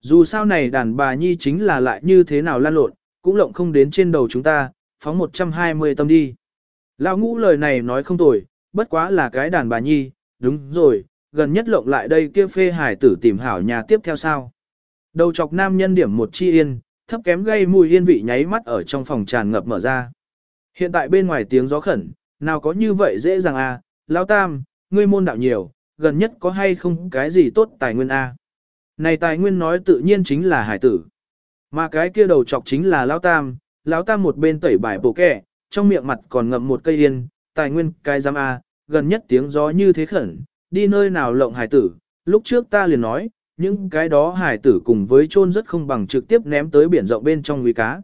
Dù sao này đàn bà nhi chính là lại như thế nào lan lộn, cũng lộng không đến trên đầu chúng ta, phóng 120 tâm đi. Lão ngũ lời này nói không tồi, bất quá là cái đàn bà nhi, đúng rồi, gần nhất lộng lại đây kia phê hải tử tìm hảo nhà tiếp theo sao. Đầu chọc nam nhân điểm một chi yên, thấp kém gây mùi yên vị nháy mắt ở trong phòng tràn ngập mở ra. Hiện tại bên ngoài tiếng gió khẩn, nào có như vậy dễ dàng à, Lão tam, ngươi môn đạo nhiều, gần nhất có hay không cái gì tốt tài nguyên A. Này tài nguyên nói tự nhiên chính là hải tử. Mà cái kia đầu chọc chính là Lão Tam, Lão Tam một bên tẩy bài bổ kẻ, trong miệng mặt còn ngậm một cây yên, tài nguyên cái giam A, gần nhất tiếng gió như thế khẩn, đi nơi nào lộng hải tử, lúc trước ta liền nói, những cái đó hải tử cùng với chôn rất không bằng trực tiếp ném tới biển rộng bên trong nguy cá.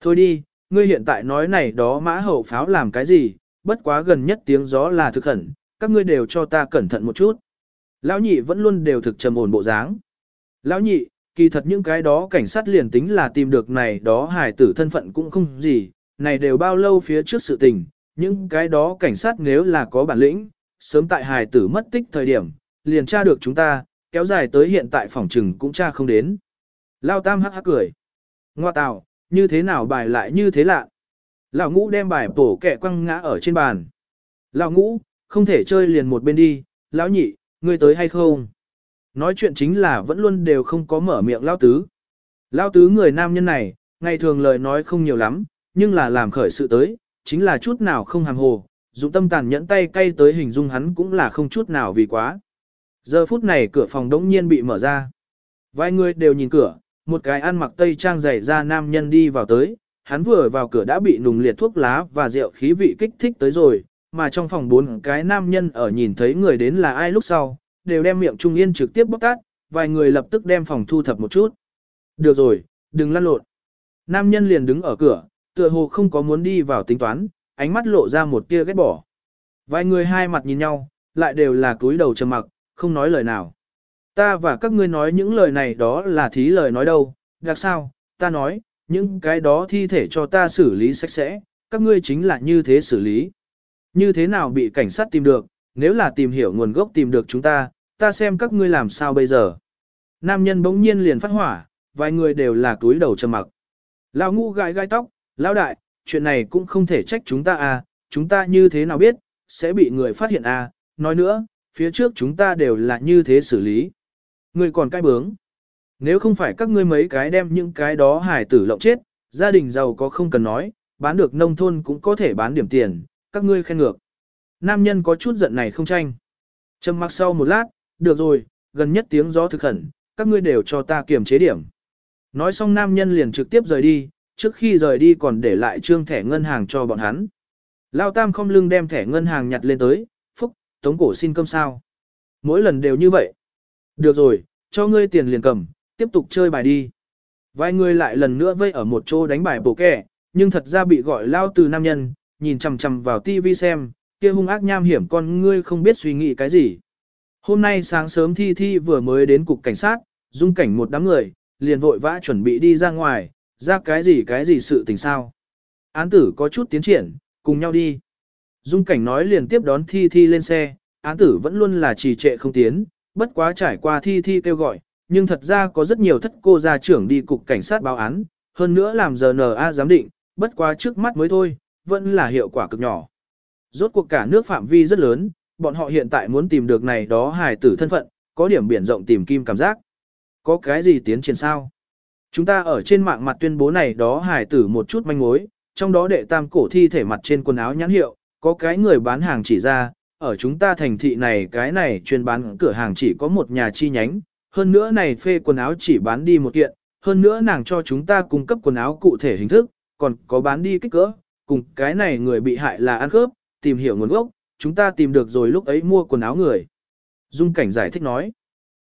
Thôi đi, ngươi hiện tại nói này đó mã hậu pháo làm cái gì, bất quá gần nhất tiếng gió là thực khẩn, các ngươi đều cho ta cẩn thận một chút. Lão nhị vẫn luôn đều thực trầm ổn bộ dáng. Lão nhị, kỳ thật những cái đó cảnh sát liền tính là tìm được này đó hải tử thân phận cũng không gì, này đều bao lâu phía trước sự tình, những cái đó cảnh sát nếu là có bản lĩnh, sớm tại hải tử mất tích thời điểm, liền tra được chúng ta, kéo dài tới hiện tại phòng trừng cũng tra không đến. Lao Tam hắc hắc cười. Ngoa tào, như thế nào bài lại như thế lạ. Lão ngũ đem bài bổ kẹ quăng ngã ở trên bàn. Lão ngũ, không thể chơi liền một bên đi, lão nhị, ngươi tới hay không? Nói chuyện chính là vẫn luôn đều không có mở miệng lao tứ. lao tứ người nam nhân này, ngày thường lời nói không nhiều lắm, nhưng là làm khởi sự tới, chính là chút nào không hàm hồ, dụng tâm tàn nhẫn tay cay tới hình dung hắn cũng là không chút nào vì quá. Giờ phút này cửa phòng đống nhiên bị mở ra. Vài người đều nhìn cửa, một cái ăn mặc tây trang dày ra nam nhân đi vào tới, hắn vừa vào cửa đã bị nùng liệt thuốc lá và rượu khí vị kích thích tới rồi, mà trong phòng bốn cái nam nhân ở nhìn thấy người đến là ai lúc sau, đều đem miệng trung yên trực tiếp bóc tát, vài người lập tức đem phòng thu thập một chút. Được rồi, đừng lăn lộn. Nam nhân liền đứng ở cửa, tựa hồ không có muốn đi vào tính toán, ánh mắt lộ ra một tia ghét bỏ. Vài người hai mặt nhìn nhau, lại đều là cúi đầu trầm mặc, không nói lời nào. Ta và các ngươi nói những lời này đó là thí lời nói đâu, đặc sao, ta nói, những cái đó thi thể cho ta xử lý sạch sẽ, các ngươi chính là như thế xử lý. Như thế nào bị cảnh sát tìm được, nếu là tìm hiểu nguồn gốc tìm được chúng ta, ta xem các ngươi làm sao bây giờ. Nam nhân bỗng nhiên liền phát hỏa, vài người đều là túi đầu trầm mặc. Lão ngu gãi gai tóc, lão đại, chuyện này cũng không thể trách chúng ta à, chúng ta như thế nào biết, sẽ bị người phát hiện à, nói nữa, phía trước chúng ta đều là như thế xử lý. Người còn cai bướng. Nếu không phải các ngươi mấy cái đem những cái đó hải tử lộng chết, gia đình giàu có không cần nói, bán được nông thôn cũng có thể bán điểm tiền, các ngươi khen ngược. Nam nhân có chút giận này không tranh. Trầm mặc sau một lát, được rồi, gần nhất tiếng gió thực khẩn, các ngươi đều cho ta kiểm chế điểm. Nói xong nam nhân liền trực tiếp rời đi, trước khi rời đi còn để lại trương thẻ ngân hàng cho bọn hắn. Lao Tam không lưng đem thẻ ngân hàng nhặt lên tới, phúc, tống cổ xin cơm sao. Mỗi lần đều như vậy. Được rồi, cho ngươi tiền liền cầm, tiếp tục chơi bài đi. Vài người lại lần nữa vây ở một chỗ đánh bài bổ kẻ, nhưng thật ra bị gọi lao từ nam nhân, nhìn chằm chằm vào tivi xem, kia hung ác nham hiểm con ngươi không biết suy nghĩ cái gì. Hôm nay sáng sớm Thi Thi vừa mới đến cục cảnh sát, dung cảnh một đám người, liền vội vã chuẩn bị đi ra ngoài, ra cái gì cái gì sự tình sao. Án tử có chút tiến triển, cùng nhau đi. Dung cảnh nói liền tiếp đón Thi Thi lên xe, án tử vẫn luôn là trì trệ không tiến, bất quá trải qua Thi Thi kêu gọi, nhưng thật ra có rất nhiều thất cô gia trưởng đi cục cảnh sát báo án, hơn nữa làm giờ NA giám định, bất quá trước mắt mới thôi, vẫn là hiệu quả cực nhỏ. Rốt cuộc cả nước phạm vi rất lớn, bọn họ hiện tại muốn tìm được này đó hài tử thân phận, có điểm biển rộng tìm kim cảm giác. Có cái gì tiến triển sao? Chúng ta ở trên mạng mặt tuyên bố này đó hài tử một chút manh mối, trong đó đệ tam cổ thi thể mặt trên quần áo nhãn hiệu, có cái người bán hàng chỉ ra, ở chúng ta thành thị này cái này chuyên bán cửa hàng chỉ có một nhà chi nhánh, hơn nữa này phê quần áo chỉ bán đi một kiện, hơn nữa nàng cho chúng ta cung cấp quần áo cụ thể hình thức, còn có bán đi kích cỡ, cùng cái này người bị hại là ăn khớp, tìm hiểu nguồn gốc, chúng ta tìm được rồi lúc ấy mua quần áo người. Dung cảnh giải thích nói.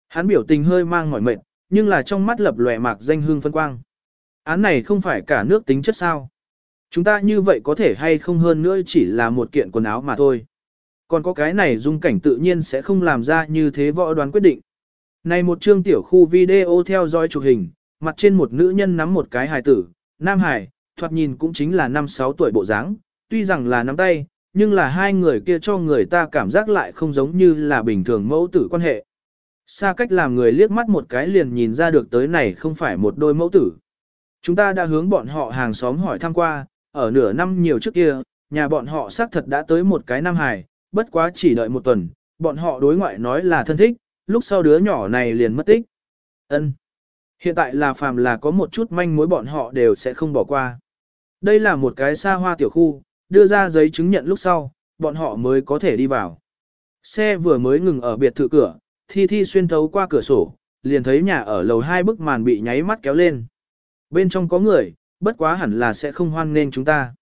Hắn biểu tình hơi mang mỏi mệt, nhưng là trong mắt lập lòe mạc danh hương phân quang. Án này không phải cả nước tính chất sao. Chúng ta như vậy có thể hay không hơn nữa chỉ là một kiện quần áo mà thôi. Còn có cái này dung cảnh tự nhiên sẽ không làm ra như thế võ đoán quyết định. Này một chương tiểu khu video theo dõi chụp hình, mặt trên một nữ nhân nắm một cái hài tử, nam hài, thoạt nhìn cũng chính là 5-6 tuổi bộ dáng, tuy rằng là nắm tay, nhưng là hai người kia cho người ta cảm giác lại không giống như là bình thường mẫu tử quan hệ. Xa cách làm người liếc mắt một cái liền nhìn ra được tới này không phải một đôi mẫu tử. Chúng ta đã hướng bọn họ hàng xóm hỏi thăm qua, ở nửa năm nhiều trước kia, nhà bọn họ xác thật đã tới một cái nam hài, bất quá chỉ đợi một tuần, bọn họ đối ngoại nói là thân thích, lúc sau đứa nhỏ này liền mất tích. Ân. Hiện tại là phàm là có một chút manh mối bọn họ đều sẽ không bỏ qua. Đây là một cái xa hoa tiểu khu, đưa ra giấy chứng nhận lúc sau, bọn họ mới có thể đi vào. Xe vừa mới ngừng ở biệt thự cửa, Thi Thi xuyên thấu qua cửa sổ, liền thấy nhà ở lầu hai bức màn bị nháy mắt kéo lên. Bên trong có người, bất quá hẳn là sẽ không hoan nên chúng ta.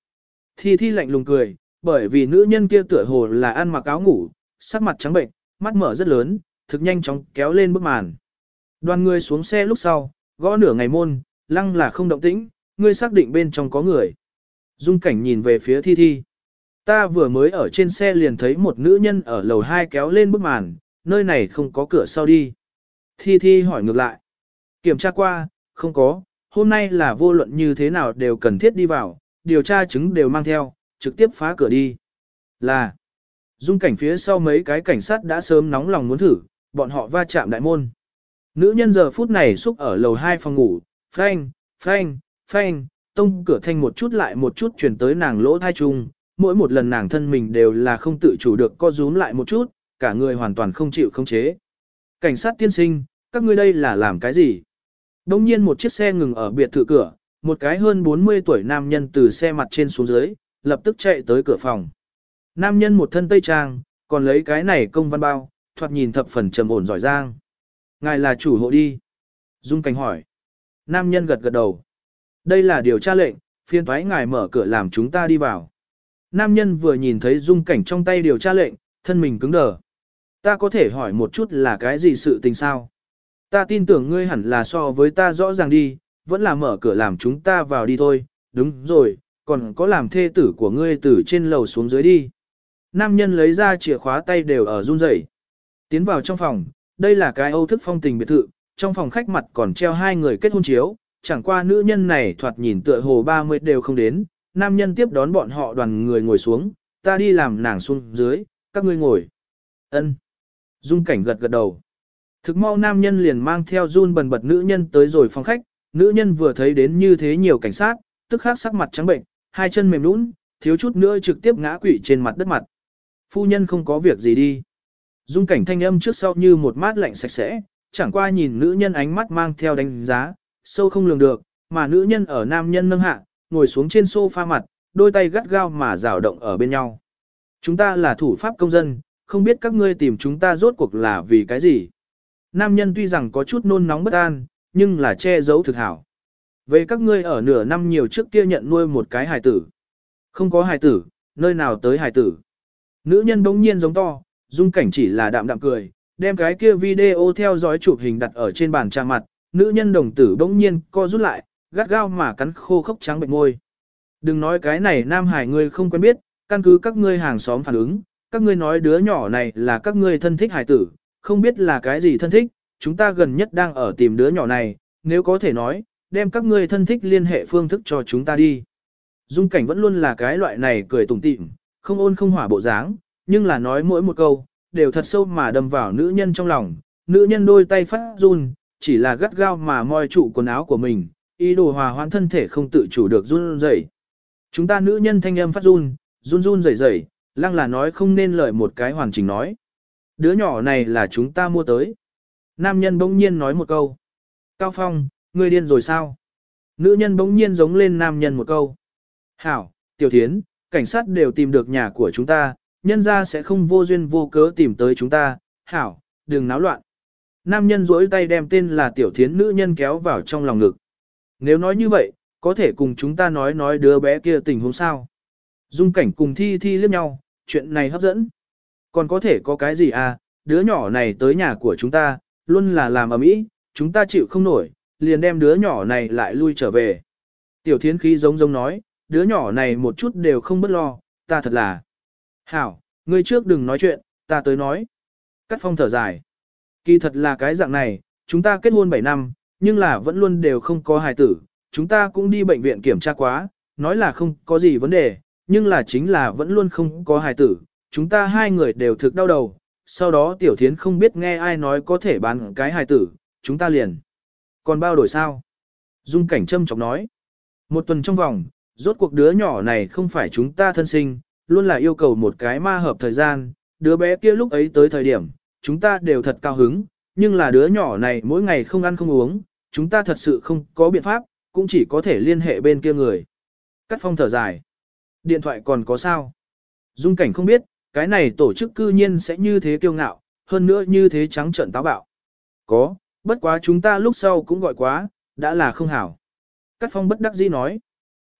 Thi Thi lạnh lùng cười, bởi vì nữ nhân kia tựa hồ là ăn mặc áo ngủ, sắc mặt trắng bệnh, mắt mở rất lớn, thực nhanh chóng kéo lên bức màn. Đoàn người xuống xe lúc sau, gõ nửa ngày môn, lăng là không động tĩnh, ngươi xác định bên trong có người. Dung cảnh nhìn về phía Thi Thi. Ta vừa mới ở trên xe liền thấy một nữ nhân ở lầu 2 kéo lên bức màn, nơi này không có cửa sau đi. Thi Thi hỏi ngược lại. Kiểm tra qua, không có, hôm nay là vô luận như thế nào đều cần thiết đi vào, điều tra chứng đều mang theo, trực tiếp phá cửa đi. Là, dung cảnh phía sau mấy cái cảnh sát đã sớm nóng lòng muốn thử, bọn họ va chạm đại môn. Nữ nhân giờ phút này xúc ở lầu 2 phòng ngủ, phanh, phanh, phanh, tông cửa thanh một chút lại một chút chuyển tới nàng lỗ thai trung, mỗi một lần nàng thân mình đều là không tự chủ được co rúm lại một chút, cả người hoàn toàn không chịu không chế. Cảnh sát tiên sinh, các ngươi đây là làm cái gì? Đông nhiên một chiếc xe ngừng ở biệt thự cửa, một cái hơn 40 tuổi nam nhân từ xe mặt trên xuống dưới, lập tức chạy tới cửa phòng. Nam nhân một thân tây trang, còn lấy cái này công văn bao, thoạt nhìn thập phần trầm ổn giỏi giang. Ngài là chủ hộ đi. Dung cảnh hỏi. Nam nhân gật gật đầu. Đây là điều tra lệnh, phiên thoái ngài mở cửa làm chúng ta đi vào. Nam nhân vừa nhìn thấy dung cảnh trong tay điều tra lệnh, thân mình cứng đờ. Ta có thể hỏi một chút là cái gì sự tình sao? Ta tin tưởng ngươi hẳn là so với ta rõ ràng đi, vẫn là mở cửa làm chúng ta vào đi thôi, đúng rồi, còn có làm thê tử của ngươi từ trên lầu xuống dưới đi. Nam nhân lấy ra chìa khóa tay đều ở run rẩy. Tiến vào trong phòng, đây là cái âu thức phong tình biệt thự, trong phòng khách mặt còn treo hai người kết hôn chiếu, chẳng qua nữ nhân này thoạt nhìn tựa hồ 30 đều không đến, nam nhân tiếp đón bọn họ đoàn người ngồi xuống, ta đi làm nàng xuống dưới, các ngươi ngồi. Ân. Dung cảnh gật gật đầu. Thực mau nam nhân liền mang theo run bần bật nữ nhân tới rồi phòng khách, nữ nhân vừa thấy đến như thế nhiều cảnh sát, tức khắc sắc mặt trắng bệnh, hai chân mềm nũng, thiếu chút nữa trực tiếp ngã quỵ trên mặt đất mặt. Phu nhân không có việc gì đi. Dung cảnh thanh âm trước sau như một mát lạnh sạch sẽ, chẳng qua nhìn nữ nhân ánh mắt mang theo đánh giá, sâu không lường được, mà nữ nhân ở nam nhân nâng hạ, ngồi xuống trên sofa mặt, đôi tay gắt gao mà rào động ở bên nhau. Chúng ta là thủ pháp công dân, không biết các ngươi tìm chúng ta rốt cuộc là vì cái gì. Nam nhân tuy rằng có chút nôn nóng bất an, nhưng là che giấu thực hảo. Về các ngươi ở nửa năm nhiều trước kia nhận nuôi một cái hài tử. Không có hài tử, nơi nào tới hài tử. Nữ nhân bỗng nhiên giống to, dung cảnh chỉ là đạm đạm cười, đem cái kia video theo dõi chụp hình đặt ở trên bàn trang mặt, nữ nhân đồng tử bỗng nhiên co rút lại, gắt gao mà cắn khô khốc trắng bệnh môi. Đừng nói cái này nam hải ngươi không quen biết, căn cứ các ngươi hàng xóm phản ứng, các ngươi nói đứa nhỏ này là các ngươi thân thích hải tử, không biết là cái gì thân thích, chúng ta gần nhất đang ở tìm đứa nhỏ này, nếu có thể nói, đem các ngươi thân thích liên hệ phương thức cho chúng ta đi. Dung cảnh vẫn luôn là cái loại này cười tủm tỉm, không ôn không hỏa bộ dáng, nhưng là nói mỗi một câu, đều thật sâu mà đâm vào nữ nhân trong lòng, nữ nhân đôi tay phát run, chỉ là gắt gao mà moi trụ quần áo của mình, ý đồ hòa hoãn thân thể không tự chủ được run rẩy. Chúng ta nữ nhân thanh âm phát run, run run rẩy rẩy, lăng là nói không nên lời một cái hoàn chỉnh nói. Đứa nhỏ này là chúng ta mua tới. Nam nhân bỗng nhiên nói một câu. Cao Phong, ngươi điên rồi sao? Nữ nhân bỗng nhiên giống lên nam nhân một câu. Hảo, Tiểu Thiến, cảnh sát đều tìm được nhà của chúng ta, nhân ra sẽ không vô duyên vô cớ tìm tới chúng ta. Hảo, đừng náo loạn. Nam nhân duỗi tay đem tên là Tiểu Thiến nữ nhân kéo vào trong lòng ngực. Nếu nói như vậy, có thể cùng chúng ta nói nói đứa bé kia tình huống sao. Dung cảnh cùng thi thi liếc nhau, chuyện này hấp dẫn. Còn có thể có cái gì à, đứa nhỏ này tới nhà của chúng ta, luôn là làm ầm ĩ, chúng ta chịu không nổi, liền đem đứa nhỏ này lại lui trở về. Tiểu thiến khí giống giống nói, đứa nhỏ này một chút đều không bất lo, ta thật là. Hảo, ngươi trước đừng nói chuyện, ta tới nói. Cắt phong thở dài. Kỳ thật là cái dạng này, chúng ta kết hôn 7 năm, nhưng là vẫn luôn đều không có hài tử, chúng ta cũng đi bệnh viện kiểm tra quá, nói là không có gì vấn đề, nhưng là chính là vẫn luôn không có hài tử, chúng ta hai người đều thực đau đầu, sau đó tiểu thiến không biết nghe ai nói có thể bán cái hài tử, chúng ta liền. Còn bao đổi sao? Dung cảnh châm chọc nói. Một tuần trong vòng, rốt cuộc đứa nhỏ này không phải chúng ta thân sinh, luôn là yêu cầu một cái ma hợp thời gian, đứa bé kia lúc ấy tới thời điểm, chúng ta đều thật cao hứng, nhưng là đứa nhỏ này mỗi ngày không ăn không uống, chúng ta thật sự không có biện pháp, cũng chỉ có thể liên hệ bên kia người. Cắt phong thở dài. Điện thoại còn có sao? Dung cảnh không biết, cái này tổ chức cư nhiên sẽ như thế kiêu ngạo, hơn nữa như thế trắng trợn táo bạo. Có, bất quá chúng ta lúc sau cũng gọi quá, đã là không hảo. Cát phong bất đắc dĩ nói,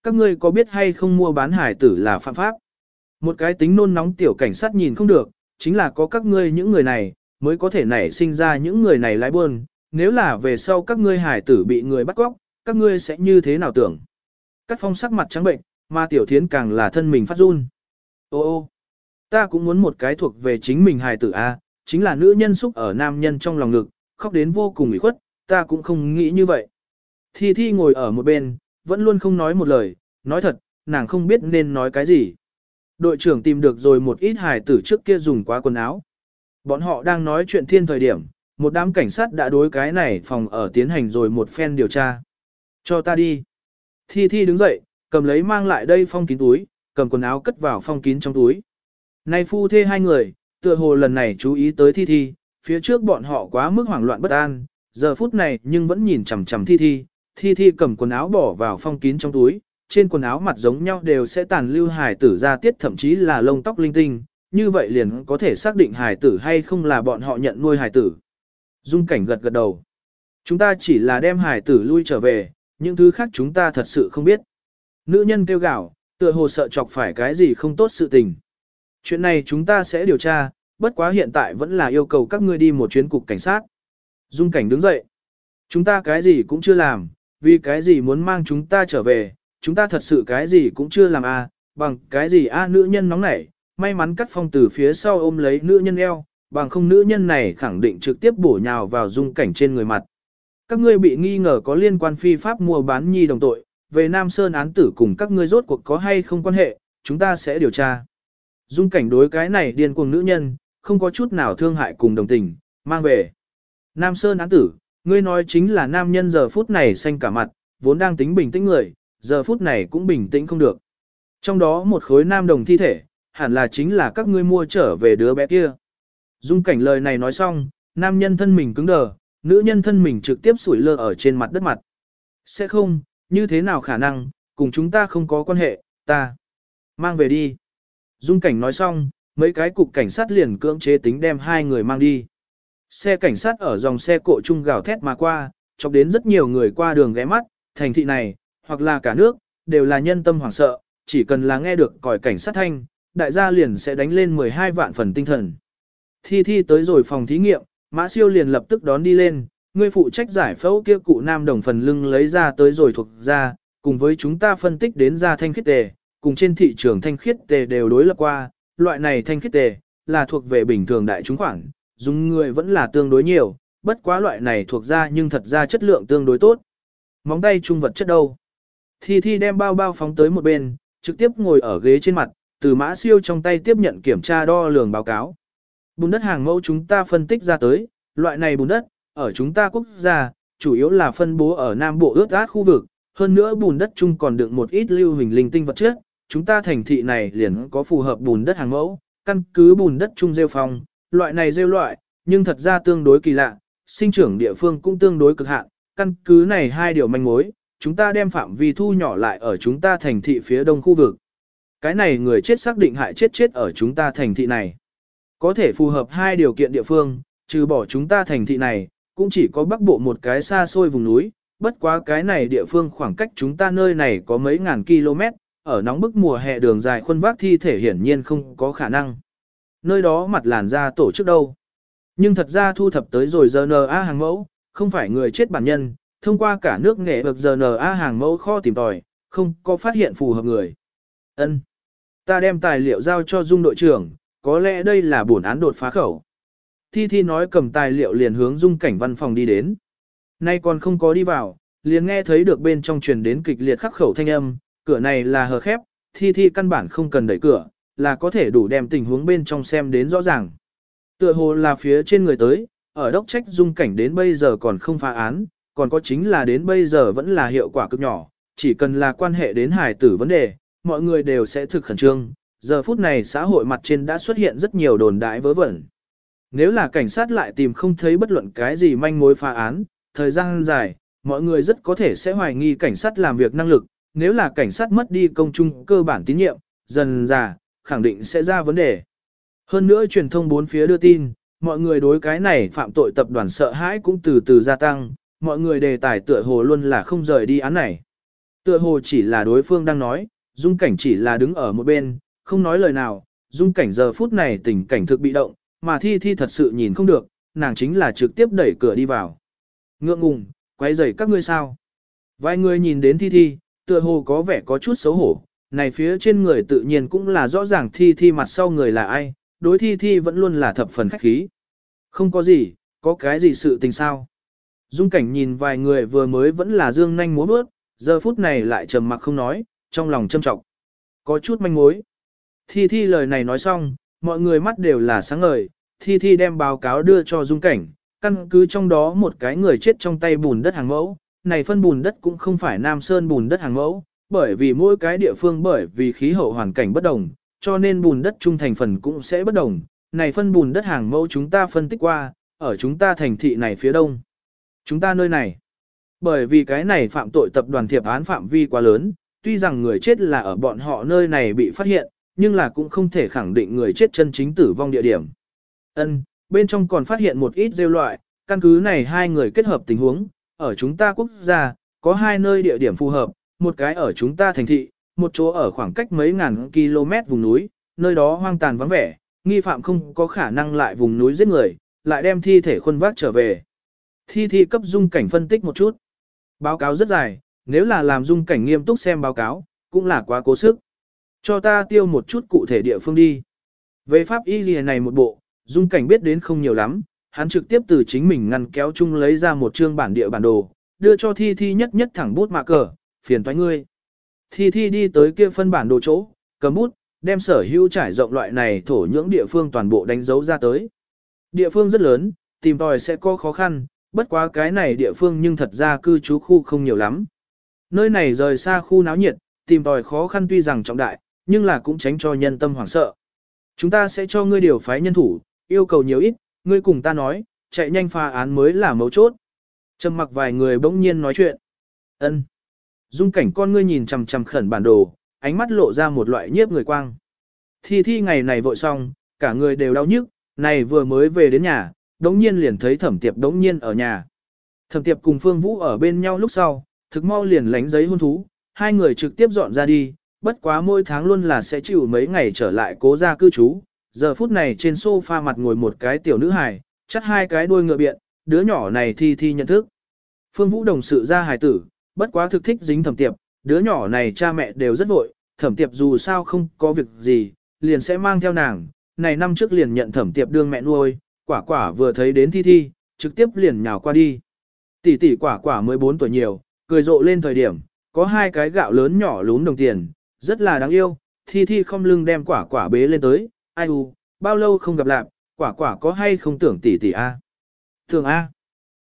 các ngươi có biết hay không mua bán hải tử là phạm pháp? Một cái tính nôn nóng tiểu cảnh sát nhìn không được, chính là có các ngươi những người này, mới có thể nảy sinh ra những người này lái buôn, nếu là về sau các ngươi hải tử bị người bắt cóc, các ngươi sẽ như thế nào tưởng? Cắt phong sắc mặt trắng bệnh, mà tiểu thiến càng là thân mình phát run. Ô ô, ta cũng muốn một cái thuộc về chính mình hài tử A, chính là nữ nhân xúc ở nam nhân trong lòng ngực, khóc đến vô cùng ủy khuất, ta cũng không nghĩ như vậy. Thi Thi ngồi ở một bên, vẫn luôn không nói một lời, nói thật, nàng không biết nên nói cái gì. Đội trưởng tìm được rồi một ít hài tử trước kia dùng quá quần áo. Bọn họ đang nói chuyện thiên thời điểm, một đám cảnh sát đã đối cái này phòng ở tiến hành rồi một phen điều tra. Cho ta đi. Thi Thi đứng dậy, cầm lấy mang lại đây phong kín túi, cầm quần áo cất vào phong kín trong túi. Nay phu thê hai người, tựa hồ lần này chú ý tới Thi Thi, phía trước bọn họ quá mức hoảng loạn bất an, giờ phút này nhưng vẫn nhìn chằm chằm Thi Thi, Thi Thi cầm quần áo bỏ vào phong kín trong túi, trên quần áo mặt giống nhau đều sẽ tàn lưu hài tử ra tiết thậm chí là lông tóc linh tinh, như vậy liền có thể xác định hài tử hay không là bọn họ nhận nuôi hài tử. Dung cảnh gật gật đầu. Chúng ta chỉ là đem hài tử lui trở về, những thứ khác chúng ta thật sự không biết. Nữ nhân kêu gạo, tựa hồ sợ chọc phải cái gì không tốt sự tình. Chuyện này chúng ta sẽ điều tra, bất quá hiện tại vẫn là yêu cầu các ngươi đi một chuyến cục cảnh sát. Dung cảnh đứng dậy. Chúng ta cái gì cũng chưa làm, vì cái gì muốn mang chúng ta trở về, chúng ta thật sự cái gì cũng chưa làm à, bằng cái gì a nữ nhân nóng nảy, may mắn cắt phong từ phía sau ôm lấy nữ nhân eo, bằng không nữ nhân này khẳng định trực tiếp bổ nhào vào dung cảnh trên người mặt. Các ngươi bị nghi ngờ có liên quan phi pháp mua bán nhi đồng tội, về Nam Sơn án tử cùng các ngươi rốt cuộc có hay không quan hệ, chúng ta sẽ điều tra. Dung cảnh đối cái này điên cuồng nữ nhân, không có chút nào thương hại cùng đồng tình, mang về. Nam Sơn án tử, ngươi nói chính là nam nhân giờ phút này xanh cả mặt, vốn đang tính bình tĩnh người, giờ phút này cũng bình tĩnh không được. Trong đó một khối nam đồng thi thể, hẳn là chính là các ngươi mua trở về đứa bé kia. Dung cảnh lời này nói xong, nam nhân thân mình cứng đờ, nữ nhân thân mình trực tiếp sủi lơ ở trên mặt đất mặt. Sẽ không, như thế nào khả năng, cùng chúng ta không có quan hệ, ta. Mang về đi. Dung cảnh nói xong, mấy cái cục cảnh sát liền cưỡng chế tính đem hai người mang đi. Xe cảnh sát ở dòng xe cộ chung gào thét mà qua, chọc đến rất nhiều người qua đường ghé mắt, thành thị này, hoặc là cả nước, đều là nhân tâm hoảng sợ, chỉ cần là nghe được còi cảnh sát thanh, đại gia liền sẽ đánh lên 12 vạn phần tinh thần. Thi thi tới rồi phòng thí nghiệm, Mã Siêu liền lập tức đón đi lên, người phụ trách giải phẫu kia cụ nam đồng phần lưng lấy ra tới rồi thuộc ra, cùng với chúng ta phân tích đến ra thanh khiết tề, cùng trên thị trường thanh khiết tề đều đối lập qua, loại này thanh khiết tề, là thuộc về bình thường đại chúng khoảng dùng người vẫn là tương đối nhiều, bất quá loại này thuộc ra nhưng thật ra chất lượng tương đối tốt. Móng tay trung vật chất đâu? Thi Thi đem bao bao phóng tới một bên, trực tiếp ngồi ở ghế trên mặt, từ mã siêu trong tay tiếp nhận kiểm tra đo lường báo cáo. Bùn đất hàng mẫu chúng ta phân tích ra tới, loại này bùn đất, ở chúng ta quốc gia, chủ yếu là phân bố ở Nam Bộ ướt át khu vực, hơn nữa bùn đất chung còn đựng một ít lưu hình linh tinh vật chất, chúng ta thành thị này liền có phù hợp bùn đất hàng mẫu, căn cứ bùn đất chung rêu phong, loại này rêu loại, nhưng thật ra tương đối kỳ lạ, sinh trưởng địa phương cũng tương đối cực hạn, căn cứ này hai điều manh mối, chúng ta đem phạm vi thu nhỏ lại ở chúng ta thành thị phía đông khu vực. Cái này người chết xác định hại chết chết ở chúng ta thành thị này. Có thể phù hợp hai điều kiện địa phương, trừ bỏ chúng ta thành thị này, cũng chỉ có bắc bộ một cái xa xôi vùng núi, bất quá cái này địa phương khoảng cách chúng ta nơi này có mấy ngàn km, ở nóng bức mùa hè đường dài khuân vác thi thể hiển nhiên không có khả năng. Nơi đó mặt làn da tổ chức đâu. Nhưng thật ra thu thập tới rồi GNA hàng mẫu, không phải người chết bản nhân, thông qua cả nước nghệ vực GNA hàng mẫu kho tìm tòi, không có phát hiện phù hợp người. Ân, Ta đem tài liệu giao cho Dung đội trưởng, có lẽ đây là bổn án đột phá khẩu. Thi Thi nói cầm tài liệu liền hướng Dung cảnh văn phòng đi đến. Nay còn không có đi vào, liền nghe thấy được bên trong truyền đến kịch liệt khắc khẩu thanh âm, cửa này là hờ khép, Thi Thi căn bản không cần đẩy cửa, là có thể đủ đem tình huống bên trong xem đến rõ ràng. Tựa hồ là phía trên người tới, ở đốc trách dung cảnh đến bây giờ còn không phá án, còn có chính là đến bây giờ vẫn là hiệu quả cực nhỏ, chỉ cần là quan hệ đến hài tử vấn đề, mọi người đều sẽ thực khẩn trương. Giờ phút này xã hội mặt trên đã xuất hiện rất nhiều đồn đại vớ vẩn. Nếu là cảnh sát lại tìm không thấy bất luận cái gì manh mối phá án, thời gian dài, mọi người rất có thể sẽ hoài nghi cảnh sát làm việc năng lực, nếu là cảnh sát mất đi công chung cơ bản tín nhiệm, dần già, khẳng định sẽ ra vấn đề. Hơn nữa truyền thông bốn phía đưa tin, mọi người đối cái này phạm tội tập đoàn sợ hãi cũng từ từ gia tăng, mọi người đề tài tựa hồ luôn là không rời đi án này. Tựa hồ chỉ là đối phương đang nói, dung cảnh chỉ là đứng ở một bên, không nói lời nào, dung cảnh giờ phút này tình cảnh thực bị động, mà thi thi thật sự nhìn không được, nàng chính là trực tiếp đẩy cửa đi vào. Ngượng ngùng, quay rầy các ngươi sao? Vài người nhìn đến thi thi, tựa hồ có vẻ có chút xấu hổ, này phía trên người tự nhiên cũng là rõ ràng thi thi mặt sau người là ai, đối thi thi vẫn luôn là thập phần khách khí. Không có gì, có cái gì sự tình sao? Dung cảnh nhìn vài người vừa mới vẫn là dương nhanh múa bước, giờ phút này lại trầm mặc không nói, trong lòng châm trọng. Có chút manh mối. Thi Thi lời này nói xong, mọi người mắt đều là sáng ngời, Thi Thi đem báo cáo đưa cho Dung Cảnh, căn cứ trong đó một cái người chết trong tay bùn đất hàng mẫu, này phân bùn đất cũng không phải Nam Sơn bùn đất hàng mẫu, bởi vì mỗi cái địa phương bởi vì khí hậu hoàn cảnh bất đồng, cho nên bùn đất trung thành phần cũng sẽ bất đồng. Này phân bùn đất hàng mẫu chúng ta phân tích qua, ở chúng ta thành thị này phía đông. Chúng ta nơi này, bởi vì cái này phạm tội tập đoàn thiệp án phạm vi quá lớn, tuy rằng người chết là ở bọn họ nơi này bị phát hiện, nhưng là cũng không thể khẳng định người chết chân chính tử vong địa điểm. Ân, bên trong còn phát hiện một ít rêu loại, căn cứ này hai người kết hợp tình huống, ở chúng ta quốc gia, có hai nơi địa điểm phù hợp, một cái ở chúng ta thành thị, một chỗ ở khoảng cách mấy ngàn km vùng núi, nơi đó hoang tàn vắng vẻ, nghi phạm không có khả năng lại vùng núi giết người, lại đem thi thể khuân vác trở về. Thi thi cấp dung cảnh phân tích một chút. Báo cáo rất dài, nếu là làm dung cảnh nghiêm túc xem báo cáo, cũng là quá cố sức. Cho ta tiêu một chút cụ thể địa phương đi. Về pháp y gì này một bộ, dung cảnh biết đến không nhiều lắm, hắn trực tiếp từ chính mình ngăn kéo chung lấy ra một chương bản địa bản đồ, đưa cho thi thi nhất nhất thẳng bút mạ cờ, phiền toái ngươi. Thi thi đi tới kia phân bản đồ chỗ, cầm bút, đem sở hữu trải rộng loại này thổ nhưỡng địa phương toàn bộ đánh dấu ra tới. Địa phương rất lớn, tìm tòi sẽ có khó khăn, bất quá cái này địa phương nhưng thật ra cư trú khu không nhiều lắm. Nơi này rời xa khu náo nhiệt, tìm tòi khó khăn tuy rằng trọng đại, nhưng là cũng tránh cho nhân tâm hoảng sợ. Chúng ta sẽ cho ngươi điều phái nhân thủ, yêu cầu nhiều ít, ngươi cùng ta nói, chạy nhanh pha án mới là mấu chốt. Trầm mặc vài người bỗng nhiên nói chuyện. Ân. Dung cảnh con ngươi nhìn chằm chằm khẩn bản đồ, ánh mắt lộ ra một loại nhiếp người quang. Thi thi ngày này vội xong, cả người đều đau nhức, này vừa mới về đến nhà, đống nhiên liền thấy thẩm tiệp đống nhiên ở nhà. Thẩm tiệp cùng Phương Vũ ở bên nhau lúc sau, thực mau liền lánh giấy hôn thú, hai người trực tiếp dọn ra đi, bất quá mỗi tháng luôn là sẽ chịu mấy ngày trở lại cố gia cư trú. Giờ phút này trên sofa mặt ngồi một cái tiểu nữ hài, chắt hai cái đuôi ngựa biện, đứa nhỏ này thi thi nhận thức. Phương Vũ đồng sự ra hài tử, bất quá thực thích dính thẩm tiệp, đứa nhỏ này cha mẹ đều rất vội, thẩm tiệp dù sao không có việc gì, liền sẽ mang theo nàng. Này năm trước liền nhận thẩm tiệp đương mẹ nuôi, quả quả vừa thấy đến thi thi, trực tiếp liền nhào qua đi. Tỷ tỷ quả quả 14 tuổi nhiều, cười rộ lên thời điểm, có hai cái gạo lớn nhỏ lún đồng tiền, rất là đáng yêu, thi thi không lưng đem quả quả bế lên tới, ai u, bao lâu không gặp lại, quả quả có hay không tưởng tỷ tỷ a? Tưởng a.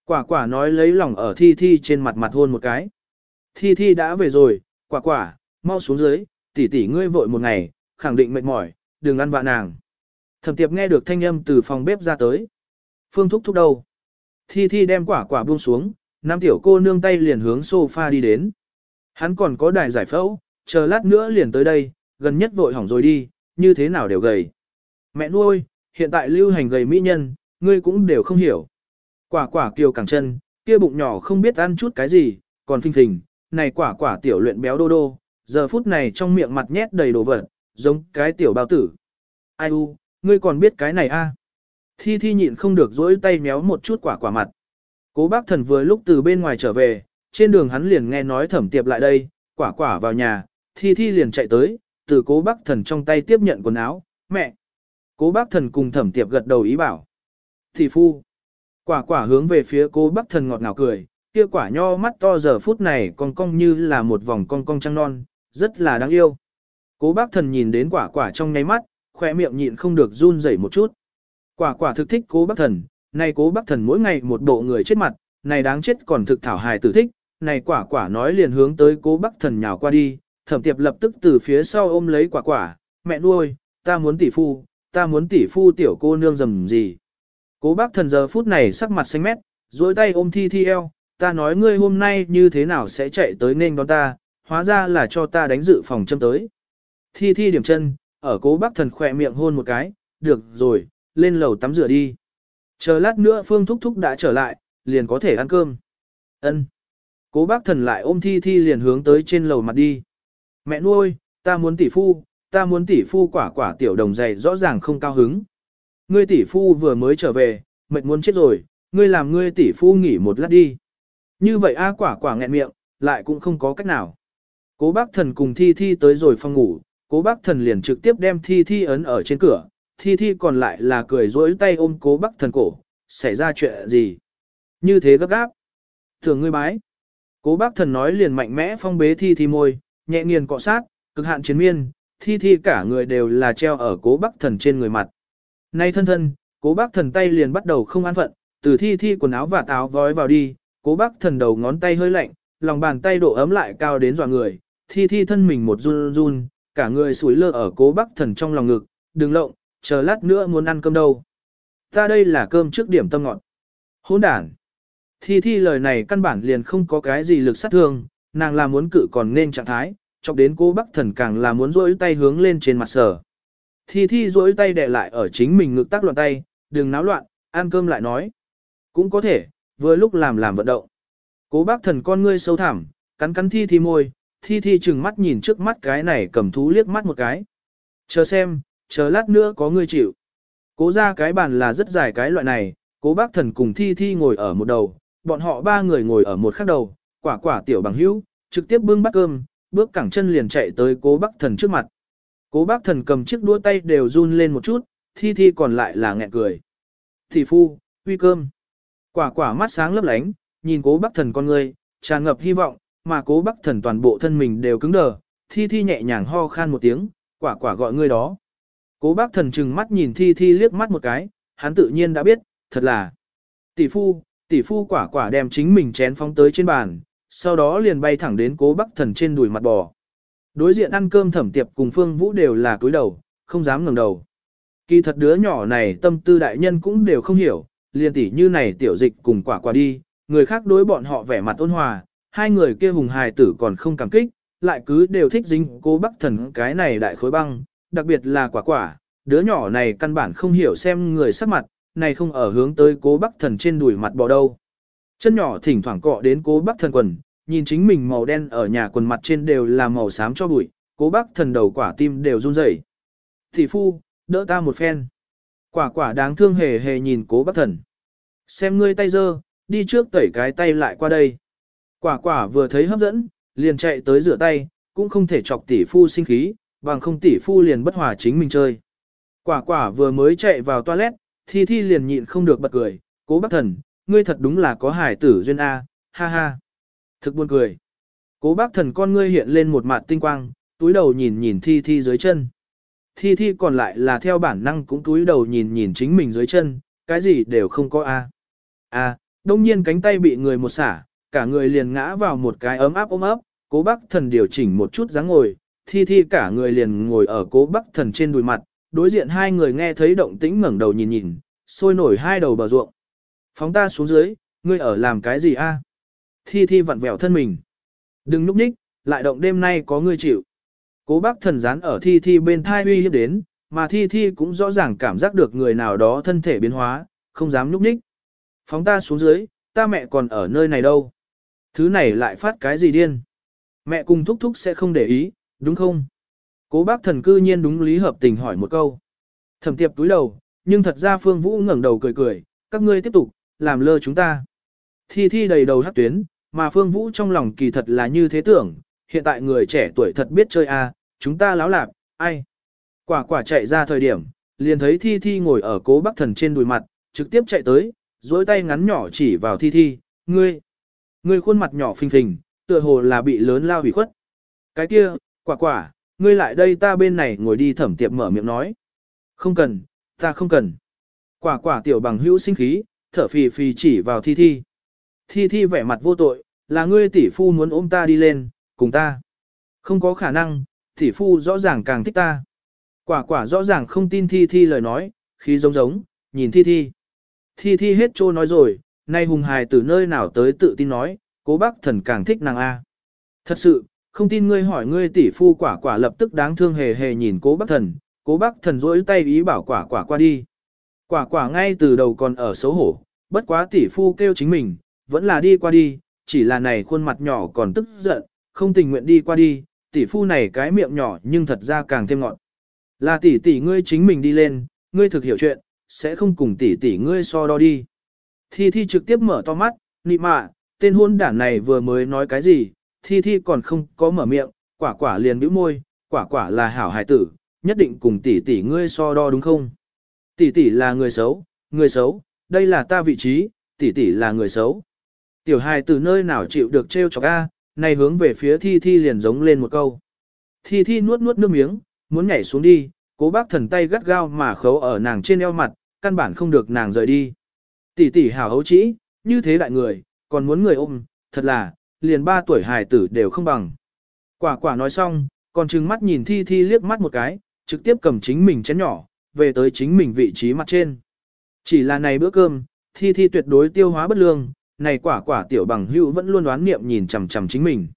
Quả quả nói lấy lòng ở thi thi trên mặt mặt hôn một cái. Thi thi đã về rồi, quả quả, mau xuống dưới, tỷ tỷ ngươi vội một ngày, khẳng định mệt mỏi, đừng ăn vạ nàng. Thẩm tiệp nghe được thanh âm từ phòng bếp ra tới. Phương thúc thúc đâu? Thi thi đem quả quả buông xuống, nam tiểu cô nương tay liền hướng sofa đi đến. Hắn còn có đài giải phẫu, chờ lát nữa liền tới đây, gần nhất vội hỏng rồi đi, như thế nào đều gầy. Mẹ nuôi, hiện tại lưu hành gầy mỹ nhân, ngươi cũng đều không hiểu. Quả quả kiều càng chân, kia bụng nhỏ không biết ăn chút cái gì, còn phình phình, này quả quả tiểu luyện béo đô đô, giờ phút này trong miệng mặt nhét đầy đồ vật, giống cái tiểu bao tử. Ai u, ngươi còn biết cái này a? À? Thi thi nhịn không được dỗi tay méo một chút quả quả mặt. Cố bác thần vừa lúc từ bên ngoài trở về, trên đường hắn liền nghe nói thẩm tiệp lại đây, quả quả vào nhà, thi thi liền chạy tới, từ cố bác thần trong tay tiếp nhận quần áo, mẹ. Cố bác thần cùng thẩm tiệp gật đầu ý bảo. Thì phu. Quả quả hướng về phía cố bác thần ngọt ngào cười, kia quả nho mắt to giờ phút này còn cong như là một vòng cong cong trăng non, rất là đáng yêu. Cố bác thần nhìn đến quả quả trong nháy mắt, khoe miệng nhịn không được run rẩy một chút. Quả quả thực thích cố bác thần, này cố bác thần mỗi ngày một bộ người chết mặt, này đáng chết còn thực thảo hài tử thích, này quả quả nói liền hướng tới cố bác thần nhào qua đi, thẩm tiệp lập tức từ phía sau ôm lấy quả quả, mẹ nuôi, ta muốn tỷ phu, ta muốn tỷ phu tiểu cô nương dầm gì. Cố bác thần giờ phút này sắc mặt xanh mét, duỗi tay ôm thi thi eo, ta nói ngươi hôm nay như thế nào sẽ chạy tới nên đón ta, hóa ra là cho ta đánh dự phòng châm tới. Thi thi điểm chân, ở cố bác thần khỏe miệng hôn một cái, được rồi, lên lầu tắm rửa đi. Chờ lát nữa Phương Thúc Thúc đã trở lại, liền có thể ăn cơm. Ân. Cố bác thần lại ôm Thi Thi liền hướng tới trên lầu mặt đi. Mẹ nuôi, ta muốn tỷ phu, ta muốn tỷ phu quả quả tiểu đồng dày rõ ràng không cao hứng. Ngươi tỷ phu vừa mới trở về, mệt muốn chết rồi, ngươi làm ngươi tỷ phu nghỉ một lát đi. Như vậy A quả quả nghẹn miệng, lại cũng không có cách nào. Cố bác thần cùng Thi Thi tới rồi phòng ngủ, cố bác thần liền trực tiếp đem Thi Thi ấn ở trên cửa, Thi Thi còn lại là cười rỗi tay ôm cố bác thần cổ, xảy ra chuyện gì? Như thế gấp gáp. Thường ngươi bái. Cố bác thần nói liền mạnh mẽ phong bế Thi Thi môi, nhẹ nghiền cọ sát, cực hạn chiến miên, Thi Thi cả người đều là treo ở cố bác thần trên người mặt. Nay thân thân, cố bác thần tay liền bắt đầu không an phận, từ Thi Thi quần áo và táo vói vào đi, cố bác thần đầu ngón tay hơi lạnh, lòng bàn tay độ ấm lại cao đến dọa người, Thi Thi thân mình một run run, cả người sủi lơ ở cố bác thần trong lòng ngực, đừng lộng, chờ lát nữa muốn ăn cơm đâu. Ta đây là cơm trước điểm tâm ngọn. Hỗn đản. Thi Thi lời này căn bản liền không có cái gì lực sát thương, nàng là muốn cự còn nên trạng thái, chọc đến cô bác thần càng là muốn rỗi tay hướng lên trên mặt sở. Thi Thi rỗi tay đè lại ở chính mình ngực tác loạn tay, đừng náo loạn, ăn cơm lại nói. Cũng có thể, vừa lúc làm làm vận động. Cố bác thần con ngươi sâu thẳm, cắn cắn Thi Thi môi, Thi Thi chừng mắt nhìn trước mắt cái này cầm thú liếc mắt một cái. Chờ xem, chờ lát nữa có người chịu. Cố ra cái bàn là rất dài cái loại này, cố bác thần cùng Thi Thi ngồi ở một đầu, bọn họ ba người ngồi ở một khác đầu, quả quả tiểu bằng hữu, trực tiếp bưng bát cơm, bước cẳng chân liền chạy tới cố bác thần trước mặt. Cố bác thần cầm chiếc đũa tay đều run lên một chút, Thi Thi còn lại là nghẹn cười. Thì phu, uy cơm. Quả quả mắt sáng lấp lánh, nhìn cố bác thần con người, tràn ngập hy vọng, mà cố bác thần toàn bộ thân mình đều cứng đờ. Thi Thi nhẹ nhàng ho khan một tiếng, quả quả gọi ngươi đó. Cố bác thần trừng mắt nhìn Thi Thi liếc mắt một cái, hắn tự nhiên đã biết, thật là. Tỷ phu, tỷ phu quả quả đem chính mình chén phóng tới trên bàn, sau đó liền bay thẳng đến cố bác thần trên đùi mặt bò. Đối diện ăn cơm thẩm tiệp cùng Phương Vũ đều là cúi đầu, không dám ngẩng đầu. Kỳ thật đứa nhỏ này tâm tư đại nhân cũng đều không hiểu, liền tỷ như này tiểu dịch cùng quả quả đi, người khác đối bọn họ vẻ mặt ôn hòa, hai người kia hùng hài tử còn không cảm kích, lại cứ đều thích dính cố bác thần cái này đại khối băng, đặc biệt là quả quả, đứa nhỏ này căn bản không hiểu xem người sắc mặt, này không ở hướng tới cố bác thần trên đùi mặt bò đâu. Chân nhỏ thỉnh thoảng cọ đến cố bác thần quần, nhìn chính mình màu đen ở nhà quần mặt trên đều là màu xám cho bụi, cố bác thần đầu quả tim đều run rẩy. Thị phu, đỡ ta một phen. Quả quả đáng thương hề hề nhìn cố bác thần. Xem ngươi tay dơ, đi trước tẩy cái tay lại qua đây. Quả quả vừa thấy hấp dẫn, liền chạy tới rửa tay, cũng không thể chọc tỷ phu sinh khí, bằng không tỷ phu liền bất hòa chính mình chơi. Quả quả vừa mới chạy vào toilet, thi thi liền nhịn không được bật cười, cố bác thần, ngươi thật đúng là có hải tử duyên A, ha ha. Thực buồn cười. Cố bác thần con ngươi hiện lên một mặt tinh quang, túi đầu nhìn nhìn thi thi dưới chân. Thi thi còn lại là theo bản năng cũng túi đầu nhìn nhìn chính mình dưới chân, cái gì đều không có A. A, đông nhiên cánh tay bị người một xả, cả người liền ngã vào một cái ấm áp ôm ấp, cố bác thần điều chỉnh một chút dáng ngồi, thi thi cả người liền ngồi ở cố bác thần trên đùi mặt, đối diện hai người nghe thấy động tĩnh ngẩng đầu nhìn nhìn, sôi nổi hai đầu bờ ruộng. Phóng ta xuống dưới, ngươi ở làm cái gì a? Thi thi vặn vẹo thân mình. Đừng núp ních, lại động đêm nay có ngươi chịu. Cố bác thần dán ở thi thi bên thai uy hiếp đến, mà thi thi cũng rõ ràng cảm giác được người nào đó thân thể biến hóa, không dám núp ních. Phóng ta xuống dưới, ta mẹ còn ở nơi này đâu. Thứ này lại phát cái gì điên. Mẹ cùng thúc thúc sẽ không để ý, đúng không? Cố bác thần cư nhiên đúng lý hợp tình hỏi một câu. Thẩm tiệp túi đầu, nhưng thật ra Phương Vũ ngẩng đầu cười cười, các ngươi tiếp tục, làm lơ chúng ta. Thi thi đầy đầu hát tuyến, mà Phương Vũ trong lòng kỳ thật là như thế tưởng, hiện tại người trẻ tuổi thật biết chơi a, à, chúng ta láo lạp, ai. Quả quả chạy ra thời điểm, liền thấy Thi Thi ngồi ở cố bác thần trên đùi mặt, trực tiếp chạy tới, dối tay ngắn nhỏ chỉ vào Thi Thi, ngươi. Ngươi khuôn mặt nhỏ phình phình, tựa hồ là bị lớn lao hủy khuất. Cái kia, quả quả, ngươi lại đây ta bên này ngồi đi thẩm tiệp mở miệng nói. Không cần, ta không cần. Quả quả tiểu bằng hữu sinh khí, thở phì phì chỉ vào thi thi. Thi thi vẻ mặt vô tội, là ngươi tỷ phu muốn ôm ta đi lên, cùng ta. Không có khả năng, tỷ phu rõ ràng càng thích ta. Quả quả rõ ràng không tin thi thi lời nói, khí giống giống, nhìn thi thi. Thi thi hết trô nói rồi, nay hùng hài từ nơi nào tới tự tin nói, cố bác thần càng thích nàng A. Thật sự, không tin ngươi hỏi ngươi tỷ phu quả quả lập tức đáng thương hề hề nhìn cố bác thần, cố bác thần rỗi tay ý bảo quả quả qua đi. Quả quả ngay từ đầu còn ở xấu hổ, bất quá tỷ phu kêu chính mình, vẫn là đi qua đi, chỉ là này khuôn mặt nhỏ còn tức giận, không tình nguyện đi qua đi, tỷ phu này cái miệng nhỏ nhưng thật ra càng thêm ngọn. Là tỷ tỷ ngươi chính mình đi lên, ngươi thực hiểu chuyện, sẽ không cùng tỷ tỷ ngươi so đo đi. Thi Thi trực tiếp mở to mắt, nị mạ, tên hôn đản này vừa mới nói cái gì, Thi Thi còn không có mở miệng, quả quả liền bĩu môi, quả quả là hảo hài tử, nhất định cùng tỷ tỷ ngươi so đo đúng không? Tỷ tỷ là người xấu, người xấu, đây là ta vị trí, tỷ tỷ là người xấu. Tiểu hài từ nơi nào chịu được trêu chọc a, này hướng về phía Thi Thi liền giống lên một câu. Thi Thi nuốt nuốt nước miếng, muốn nhảy xuống đi, cố bác thần tay gắt gao mà khấu ở nàng trên eo mặt, căn bản không được nàng rời đi. Tỷ tỷ hảo hấu trĩ, như thế đại người, còn muốn người ôm, thật là, liền ba tuổi hài tử đều không bằng. Quả quả nói xong, còn trừng mắt nhìn Thi Thi liếc mắt một cái, trực tiếp cầm chính mình chén nhỏ, về tới chính mình vị trí mặt trên. Chỉ là này bữa cơm, Thi Thi tuyệt đối tiêu hóa bất lương, này quả quả tiểu bằng hữu vẫn luôn đoán niệm nhìn chằm chằm chính mình.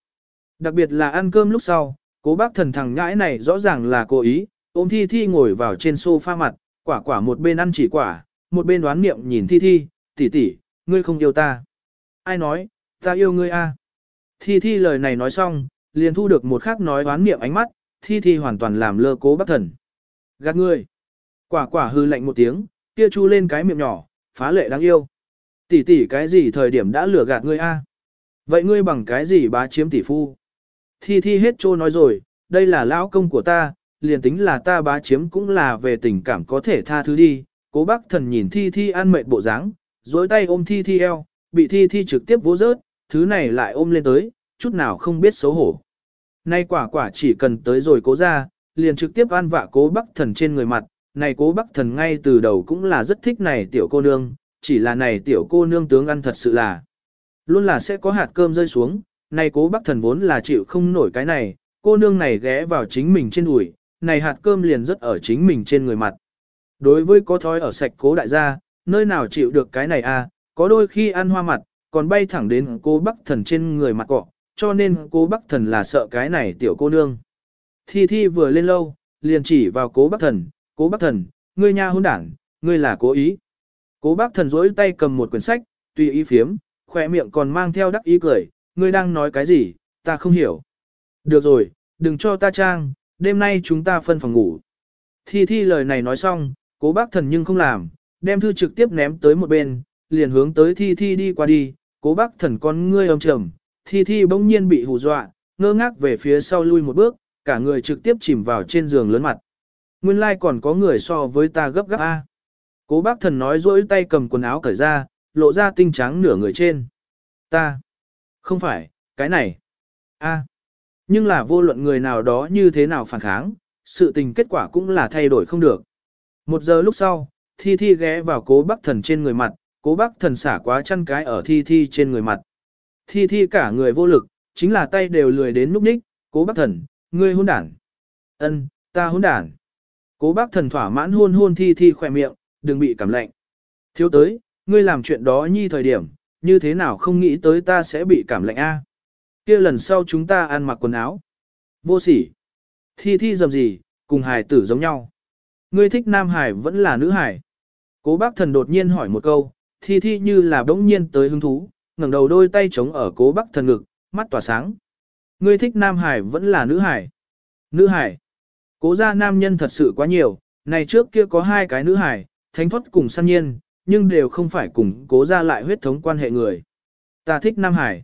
Đặc biệt là ăn cơm lúc sau, cố bác thần thằng ngãi này rõ ràng là cố ý, ôm Thi Thi ngồi vào trên sofa mặt, quả quả một bên ăn chỉ quả, một bên đoán niệm nhìn Thi Thi, tỷ tỷ, ngươi không yêu ta. Ai nói, ta yêu ngươi a? Thi Thi lời này nói xong, liền thu được một khắc nói đoán niệm ánh mắt, Thi Thi hoàn toàn làm lơ cố bác thần. Gạt ngươi. Quả quả hư lạnh một tiếng, kia chu lên cái miệng nhỏ, phá lệ đáng yêu. Tỷ tỷ cái gì thời điểm đã lừa gạt ngươi a? Vậy ngươi bằng cái gì bá chiếm tỷ phu? Thi thi hết trô nói rồi, đây là lão công của ta, liền tính là ta bá chiếm cũng là về tình cảm có thể tha thứ đi. Cố bác thần nhìn thi thi ăn mệt bộ dáng, dối tay ôm thi thi eo, bị thi thi trực tiếp vỗ rớt, thứ này lại ôm lên tới, chút nào không biết xấu hổ. Nay quả quả chỉ cần tới rồi cố ra, liền trực tiếp ăn vạ cố Bắc thần trên người mặt, này cố Bắc thần ngay từ đầu cũng là rất thích này tiểu cô nương, chỉ là này tiểu cô nương tướng ăn thật sự là luôn là sẽ có hạt cơm rơi xuống, này cố Bắc thần vốn là chịu không nổi cái này, cô nương này ghé vào chính mình trên đùi, này hạt cơm liền rất ở chính mình trên người mặt. Đối với có thói ở sạch cố đại gia, nơi nào chịu được cái này à, có đôi khi ăn hoa mặt, còn bay thẳng đến cô bác thần trên người mặt cọ, cho nên cô bác thần là sợ cái này tiểu cô nương. Thi thi vừa lên lâu, liền chỉ vào cố bác thần, cố bác thần, ngươi nha hôn đảng, ngươi là cố ý. Cố bác thần rỗi tay cầm một quyển sách, tùy ý phiếm, khỏe miệng còn mang theo đắc ý cười, ngươi đang nói cái gì, ta không hiểu. Được rồi, đừng cho ta trang, đêm nay chúng ta phân phòng ngủ. Thi thi lời này nói xong, cố bác thần nhưng không làm, đem thư trực tiếp ném tới một bên, liền hướng tới thi thi đi qua đi, cố bác thần con ngươi âm trầm, thi thi bỗng nhiên bị hù dọa, ngơ ngác về phía sau lui một bước, cả người trực tiếp chìm vào trên giường lớn mặt. Nguyên lai like còn có người so với ta gấp gáp A. Cố bác thần nói dỗi tay cầm quần áo cởi ra, lộ ra tinh trắng nửa người trên. Ta. Không phải, cái này. a Nhưng là vô luận người nào đó như thế nào phản kháng, sự tình kết quả cũng là thay đổi không được. Một giờ lúc sau, Thi Thi ghé vào cố bác thần trên người mặt, cố bác thần xả quá chăn cái ở Thi Thi trên người mặt. Thi Thi cả người vô lực, chính là tay đều lười đến núp ních, cố bác thần, ngươi hôn đản. ân ta hôn đản. Cố bác thần thỏa mãn hôn hôn Thi Thi khỏe miệng, đừng bị cảm lạnh. Thiếu tới, ngươi làm chuyện đó nhi thời điểm, như thế nào không nghĩ tới ta sẽ bị cảm lạnh a? Kia lần sau chúng ta ăn mặc quần áo. Vô sỉ. Thi thi dầm gì, cùng hài tử giống nhau. Ngươi thích nam hải vẫn là nữ hải. Cố bác thần đột nhiên hỏi một câu, thi thi như là bỗng nhiên tới hứng thú, ngẩng đầu đôi tay chống ở cố bác thần ngực, mắt tỏa sáng. Ngươi thích nam hải vẫn là nữ hải. Nữ hải. Cố gia nam nhân thật sự quá nhiều, này trước kia có hai cái nữ hải, thánh thoát cùng san nhiên, nhưng đều không phải cùng cố gia lại huyết thống quan hệ người. Ta thích Nam Hải.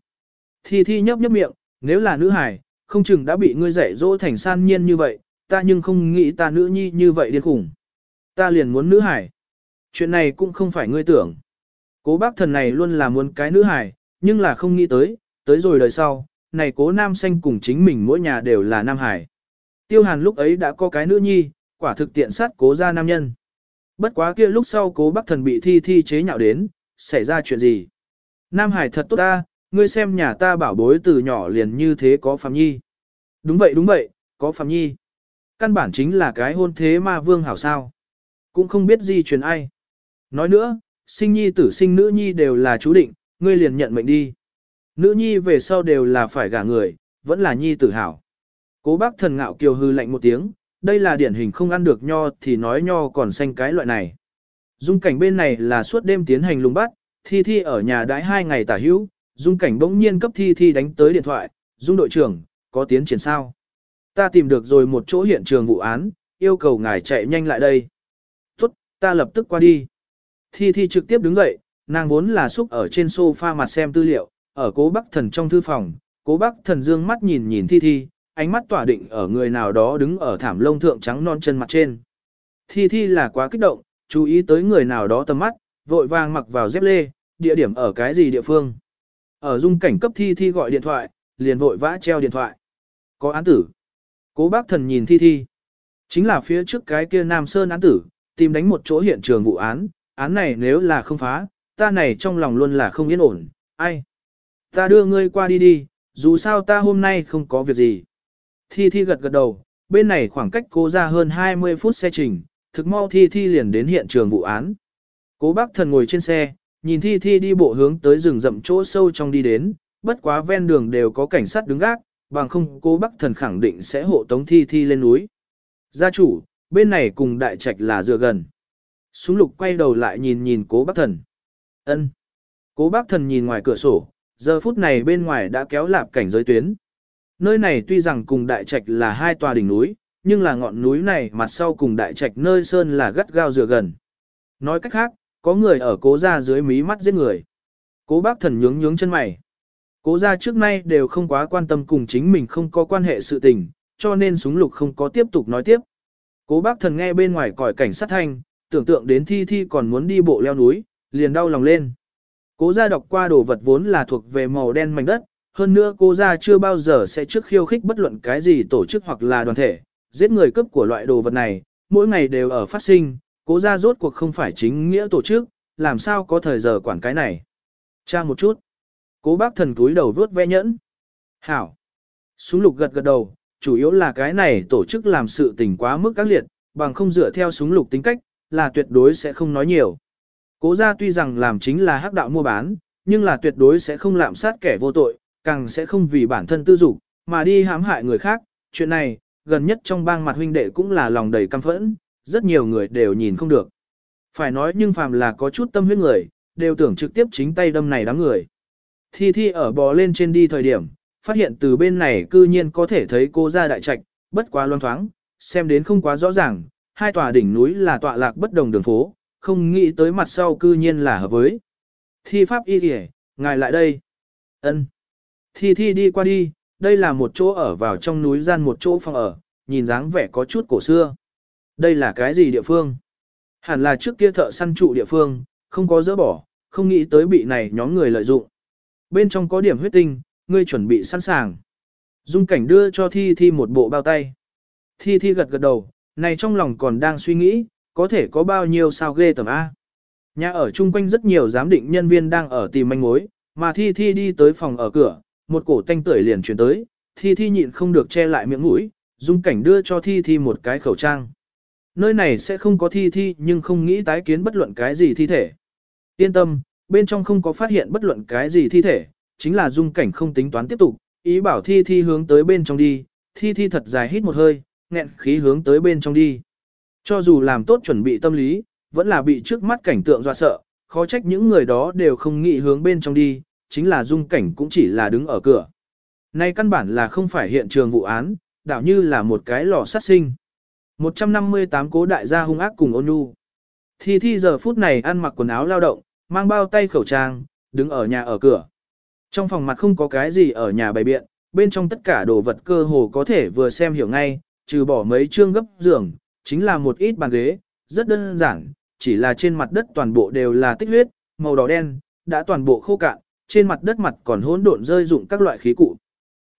Thi Thi nhấp nhấp miệng, nếu là nữ hải, không chừng đã bị ngươi dạy dỗ thành san nhiên như vậy, ta nhưng không nghĩ ta nữ nhi như vậy điên khủng. Ta liền muốn nữ hải. Chuyện này cũng không phải ngươi tưởng. Cố bác thần này luôn là muốn cái nữ hải, nhưng là không nghĩ tới, tới rồi đời sau, này cố nam xanh cùng chính mình mỗi nhà đều là nam hải. Tiêu hàn lúc ấy đã có cái nữ nhi, quả thực tiện sát cố ra nam nhân. Bất quá kia lúc sau cố bác thần bị thi thi chế nhạo đến, xảy ra chuyện gì? Nam Hải thật tốt ta, ngươi xem nhà ta bảo bối từ nhỏ liền như thế có Phạm Nhi. Đúng vậy đúng vậy, có Phạm Nhi. Căn bản chính là cái hôn thế ma vương hảo sao. Cũng không biết gì truyền ai. Nói nữa, sinh nhi tử sinh nữ nhi đều là chú định, ngươi liền nhận mệnh đi. Nữ nhi về sau đều là phải gả người, vẫn là nhi tử hảo. Cố bác thần ngạo kiều hư lạnh một tiếng, đây là điển hình không ăn được nho thì nói nho còn xanh cái loại này. Dung cảnh bên này là suốt đêm tiến hành lùng bắt, Thi Thi ở nhà đãi hai ngày tả hữu, Dung cảnh bỗng nhiên cấp Thi Thi đánh tới điện thoại, Dung đội trưởng, có tiến triển sao? Ta tìm được rồi một chỗ hiện trường vụ án, yêu cầu ngài chạy nhanh lại đây. Tốt, ta lập tức qua đi. Thi Thi trực tiếp đứng dậy, nàng vốn là xúc ở trên sofa mặt xem tư liệu, ở cố bác thần trong thư phòng, cố bác thần dương mắt nhìn nhìn Thi Thi, ánh mắt tỏa định ở người nào đó đứng ở thảm lông thượng trắng non chân mặt trên. Thi Thi là quá kích động, chú ý tới người nào đó tầm mắt, vội vàng mặc vào dép lê, địa điểm ở cái gì địa phương. Ở dung cảnh cấp Thi Thi gọi điện thoại, liền vội vã treo điện thoại. Có án tử. Cố bác thần nhìn Thi Thi. Chính là phía trước cái kia Nam Sơn án tử, tìm đánh một chỗ hiện trường vụ án, án này nếu là không phá, ta này trong lòng luôn là không yên ổn, ai? Ta đưa ngươi qua đi đi, dù sao ta hôm nay không có việc gì. Thi Thi gật gật đầu, bên này khoảng cách cố ra hơn 20 phút xe trình, thực mau Thi Thi liền đến hiện trường vụ án. Cố bác thần ngồi trên xe, nhìn Thi Thi đi bộ hướng tới rừng rậm chỗ sâu trong đi đến, bất quá ven đường đều có cảnh sát đứng gác, bằng không cố bác thần khẳng định sẽ hộ tống Thi Thi lên núi. Gia chủ, bên này cùng đại trạch là dựa gần. Súng lục quay đầu lại nhìn nhìn cố bác thần. ân Cố bác thần nhìn ngoài cửa sổ, giờ phút này bên ngoài đã kéo lạp cảnh giới tuyến. Nơi này tuy rằng cùng đại trạch là hai tòa đỉnh núi, nhưng là ngọn núi này mặt sau cùng đại trạch nơi sơn là gắt gao dựa gần. Nói cách khác, có người ở cố gia dưới mí mắt giết người. Cố bác thần nhướng nhướng chân mày. Cố gia trước nay đều không quá quan tâm cùng chính mình không có quan hệ sự tình, cho nên súng lục không có tiếp tục nói tiếp. Cố bác thần nghe bên ngoài còi cảnh sát thanh, tưởng tượng đến thi thi còn muốn đi bộ leo núi, liền đau lòng lên. Cố gia đọc qua đồ vật vốn là thuộc về màu đen mảnh đất, hơn nữa cố gia chưa bao giờ sẽ trước khiêu khích bất luận cái gì tổ chức hoặc là đoàn thể, giết người cấp của loại đồ vật này, mỗi ngày đều ở phát sinh, cố gia rốt cuộc không phải chính nghĩa tổ chức, làm sao có thời giờ quản cái này. Trang một chút. Cố bác thần túi đầu vuốt ve nhẫn. Hảo. Súng lục gật gật đầu, chủ yếu là cái này tổ chức làm sự tình quá mức các liệt, bằng không dựa theo súng lục tính cách, là tuyệt đối sẽ không nói nhiều. Cố gia tuy rằng làm chính là hắc đạo mua bán, nhưng là tuyệt đối sẽ không lạm sát kẻ vô tội, càng sẽ không vì bản thân tư dục mà đi hãm hại người khác. Chuyện này, gần nhất trong bang mặt huynh đệ cũng là lòng đầy căm phẫn, rất nhiều người đều nhìn không được. Phải nói nhưng phàm là có chút tâm huyết người, đều tưởng trực tiếp chính tay đâm này đám người. Thi Thi ở bò lên trên đi thời điểm, phát hiện từ bên này cư nhiên có thể thấy cô ra đại trạch, bất quá loan thoáng, xem đến không quá rõ ràng, hai tòa đỉnh núi là tọa lạc bất đồng đường phố, không nghĩ tới mặt sau cư nhiên là hợp với. Thi pháp y kìa, ngài lại đây. ân Thi thi đi qua đi, đây là một chỗ ở vào trong núi gian một chỗ phòng ở, nhìn dáng vẻ có chút cổ xưa. Đây là cái gì địa phương? Hẳn là trước kia thợ săn trụ địa phương, không có dỡ bỏ, không nghĩ tới bị này nhóm người lợi dụng. Bên trong có điểm huyết tinh, ngươi chuẩn bị sẵn sàng. Dung cảnh đưa cho Thi Thi một bộ bao tay. Thi Thi gật gật đầu, này trong lòng còn đang suy nghĩ, có thể có bao nhiêu sao ghê tầm A. Nhà ở chung quanh rất nhiều giám định nhân viên đang ở tìm manh mối, mà Thi Thi đi tới phòng ở cửa, một cổ tanh tưởi liền chuyển tới, Thi Thi nhịn không được che lại miệng mũi, Dung cảnh đưa cho Thi Thi một cái khẩu trang. Nơi này sẽ không có Thi Thi nhưng không nghĩ tái kiến bất luận cái gì thi thể. Yên tâm, bên trong không có phát hiện bất luận cái gì thi thể, chính là Dung cảnh không tính toán tiếp tục, ý bảo Thi Thi hướng tới bên trong đi, Thi Thi thật dài hít một hơi, nghẹn khí hướng tới bên trong đi. Cho dù làm tốt chuẩn bị tâm lý, vẫn là bị trước mắt cảnh tượng dọa sợ, khó trách những người đó đều không nghĩ hướng bên trong đi, chính là dung cảnh cũng chỉ là đứng ở cửa. Nay căn bản là không phải hiện trường vụ án, đảo như là một cái lò sát sinh. 158 cố đại gia hung ác cùng ôn nhu. Thi thi giờ phút này ăn mặc quần áo lao động, mang bao tay khẩu trang, đứng ở nhà ở cửa. Trong phòng mặt không có cái gì ở nhà bày biện, bên trong tất cả đồ vật cơ hồ có thể vừa xem hiểu ngay, trừ bỏ mấy chương gấp giường, chính là một ít bàn ghế, rất đơn giản, chỉ là trên mặt đất toàn bộ đều là tích huyết, màu đỏ đen, đã toàn bộ khô cạn, trên mặt đất mặt còn hỗn độn rơi dụng các loại khí cụ.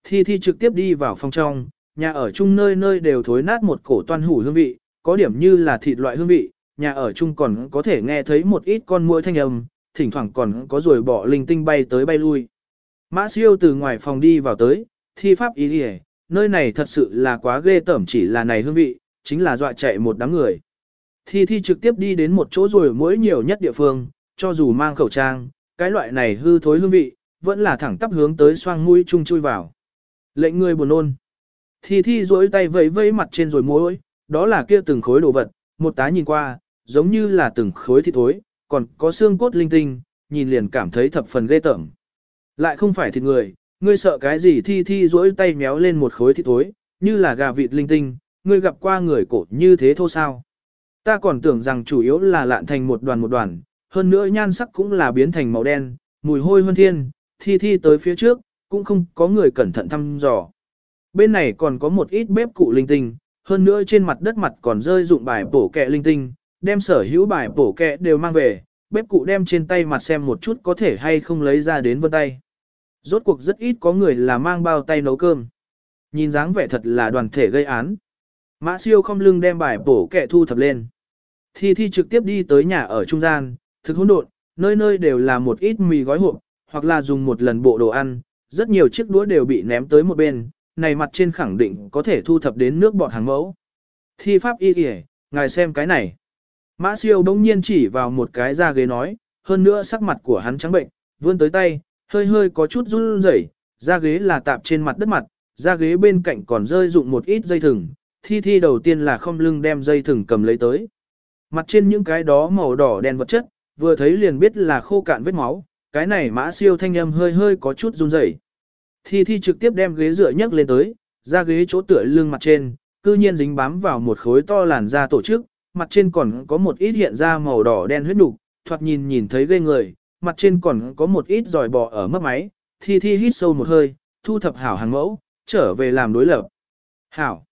Thi Thi trực tiếp đi vào phòng trong, nhà ở chung nơi nơi đều thối nát một cổ toan hủ hương vị, có điểm như là thịt loại hương vị, nhà ở chung còn có thể nghe thấy một ít con muỗi thanh âm, thỉnh thoảng còn có rồi bỏ linh tinh bay tới bay lui. Mã siêu từ ngoài phòng đi vào tới, thi pháp ý đi nơi này thật sự là quá ghê tởm chỉ là này hương vị, chính là dọa chạy một đám người. Thi Thi trực tiếp đi đến một chỗ rồi mỗi nhiều nhất địa phương, cho dù mang khẩu trang, cái loại này hư thối hương vị, vẫn là thẳng tắp hướng tới xoang mũi chung chui vào. Lệnh người buồn nôn. Thi Thi duỗi tay vẫy vẫy mặt trên rồi mũi, đó là kia từng khối đồ vật, một tá nhìn qua, giống như là từng khối thịt thối, còn có xương cốt linh tinh, nhìn liền cảm thấy thập phần ghê tởm. Lại không phải thịt người, ngươi sợ cái gì thi thi duỗi tay méo lên một khối thịt thối, như là gà vịt linh tinh, ngươi gặp qua người cổ như thế thô sao. Ta còn tưởng rằng chủ yếu là lạn thành một đoàn một đoàn, hơn nữa nhan sắc cũng là biến thành màu đen, mùi hôi hơn thiên, thi thi tới phía trước, cũng không có người cẩn thận thăm dò. Bên này còn có một ít bếp cụ linh tinh, hơn nữa trên mặt đất mặt còn rơi dụng bài bổ kẹ linh tinh, đem sở hữu bài bổ kẹ đều mang về, bếp cụ đem trên tay mặt xem một chút có thể hay không lấy ra đến vân tay. Rốt cuộc rất ít có người là mang bao tay nấu cơm. Nhìn dáng vẻ thật là đoàn thể gây án. Mã siêu không lưng đem bài bổ kẻ thu thập lên. Thi Thi trực tiếp đi tới nhà ở trung gian, thực hỗn độn, nơi nơi đều là một ít mì gói hộp, hoặc là dùng một lần bộ đồ ăn, rất nhiều chiếc đũa đều bị ném tới một bên, này mặt trên khẳng định có thể thu thập đến nước bọt hàng mẫu. Thi pháp y kìa, ngài xem cái này. Mã siêu bỗng nhiên chỉ vào một cái da ghế nói, hơn nữa sắc mặt của hắn trắng bệnh, vươn tới tay, hơi hơi có chút run rẩy, da ghế là tạp trên mặt đất mặt, da ghế bên cạnh còn rơi dụng một ít dây thừng, thi thi đầu tiên là không lưng đem dây thừng cầm lấy tới. Mặt trên những cái đó màu đỏ đen vật chất, vừa thấy liền biết là khô cạn vết máu, cái này mã siêu thanh âm hơi hơi có chút run rẩy. Thi Thi trực tiếp đem ghế dựa nhấc lên tới, ra ghế chỗ tựa lưng mặt trên, cư nhiên dính bám vào một khối to làn da tổ chức, mặt trên còn có một ít hiện ra màu đỏ đen huyết nục, thoạt nhìn nhìn thấy ghê người, mặt trên còn có một ít giỏi bò ở mấp máy, Thi Thi hít sâu một hơi, thu thập hảo hàng mẫu, trở về làm đối lập. Hảo.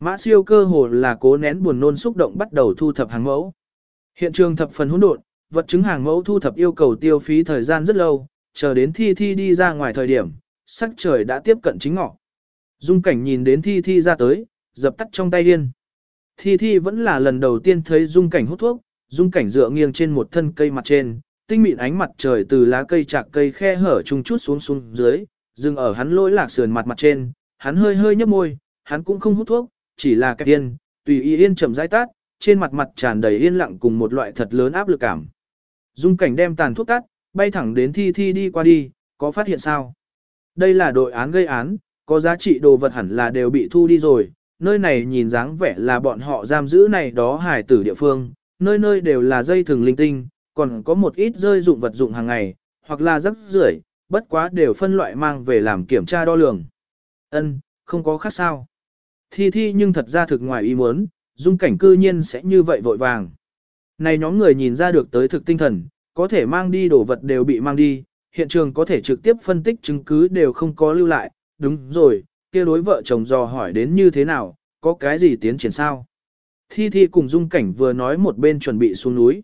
Mã siêu cơ hồ là cố nén buồn nôn xúc động bắt đầu thu thập hàng mẫu. Hiện trường thập phần hỗn độn, vật chứng hàng mẫu thu thập yêu cầu tiêu phí thời gian rất lâu, chờ đến thi thi đi ra ngoài thời điểm, sắc trời đã tiếp cận chính ngọ. Dung cảnh nhìn đến thi thi ra tới, dập tắt trong tay điên. Thi thi vẫn là lần đầu tiên thấy dung cảnh hút thuốc, dung cảnh dựa nghiêng trên một thân cây mặt trên, tinh mịn ánh mặt trời từ lá cây chạc cây khe hở chung chút xuống xuống dưới, dừng ở hắn lỗi lạc sườn mặt mặt trên, hắn hơi hơi nhấp môi, hắn cũng không hút thuốc, chỉ là cái yên, tùy ý yên chậm rãi tát, trên mặt mặt tràn đầy yên lặng cùng một loại thật lớn áp lực cảm. Dung cảnh đem tàn thuốc tắt, bay thẳng đến thi thi đi qua đi, có phát hiện sao? Đây là đội án gây án, có giá trị đồ vật hẳn là đều bị thu đi rồi, nơi này nhìn dáng vẻ là bọn họ giam giữ này đó hải tử địa phương, nơi nơi đều là dây thừng linh tinh, còn có một ít rơi dụng vật dụng hàng ngày, hoặc là rắc rưởi, bất quá đều phân loại mang về làm kiểm tra đo lường. Ân, không có khác sao. Thi thi nhưng thật ra thực ngoài ý muốn, dung cảnh cư nhiên sẽ như vậy vội vàng. Này nhóm người nhìn ra được tới thực tinh thần, có thể mang đi đồ vật đều bị mang đi, hiện trường có thể trực tiếp phân tích chứng cứ đều không có lưu lại, đúng rồi, kia đối vợ chồng dò hỏi đến như thế nào, có cái gì tiến triển sao. Thi Thi cùng Dung Cảnh vừa nói một bên chuẩn bị xuống núi.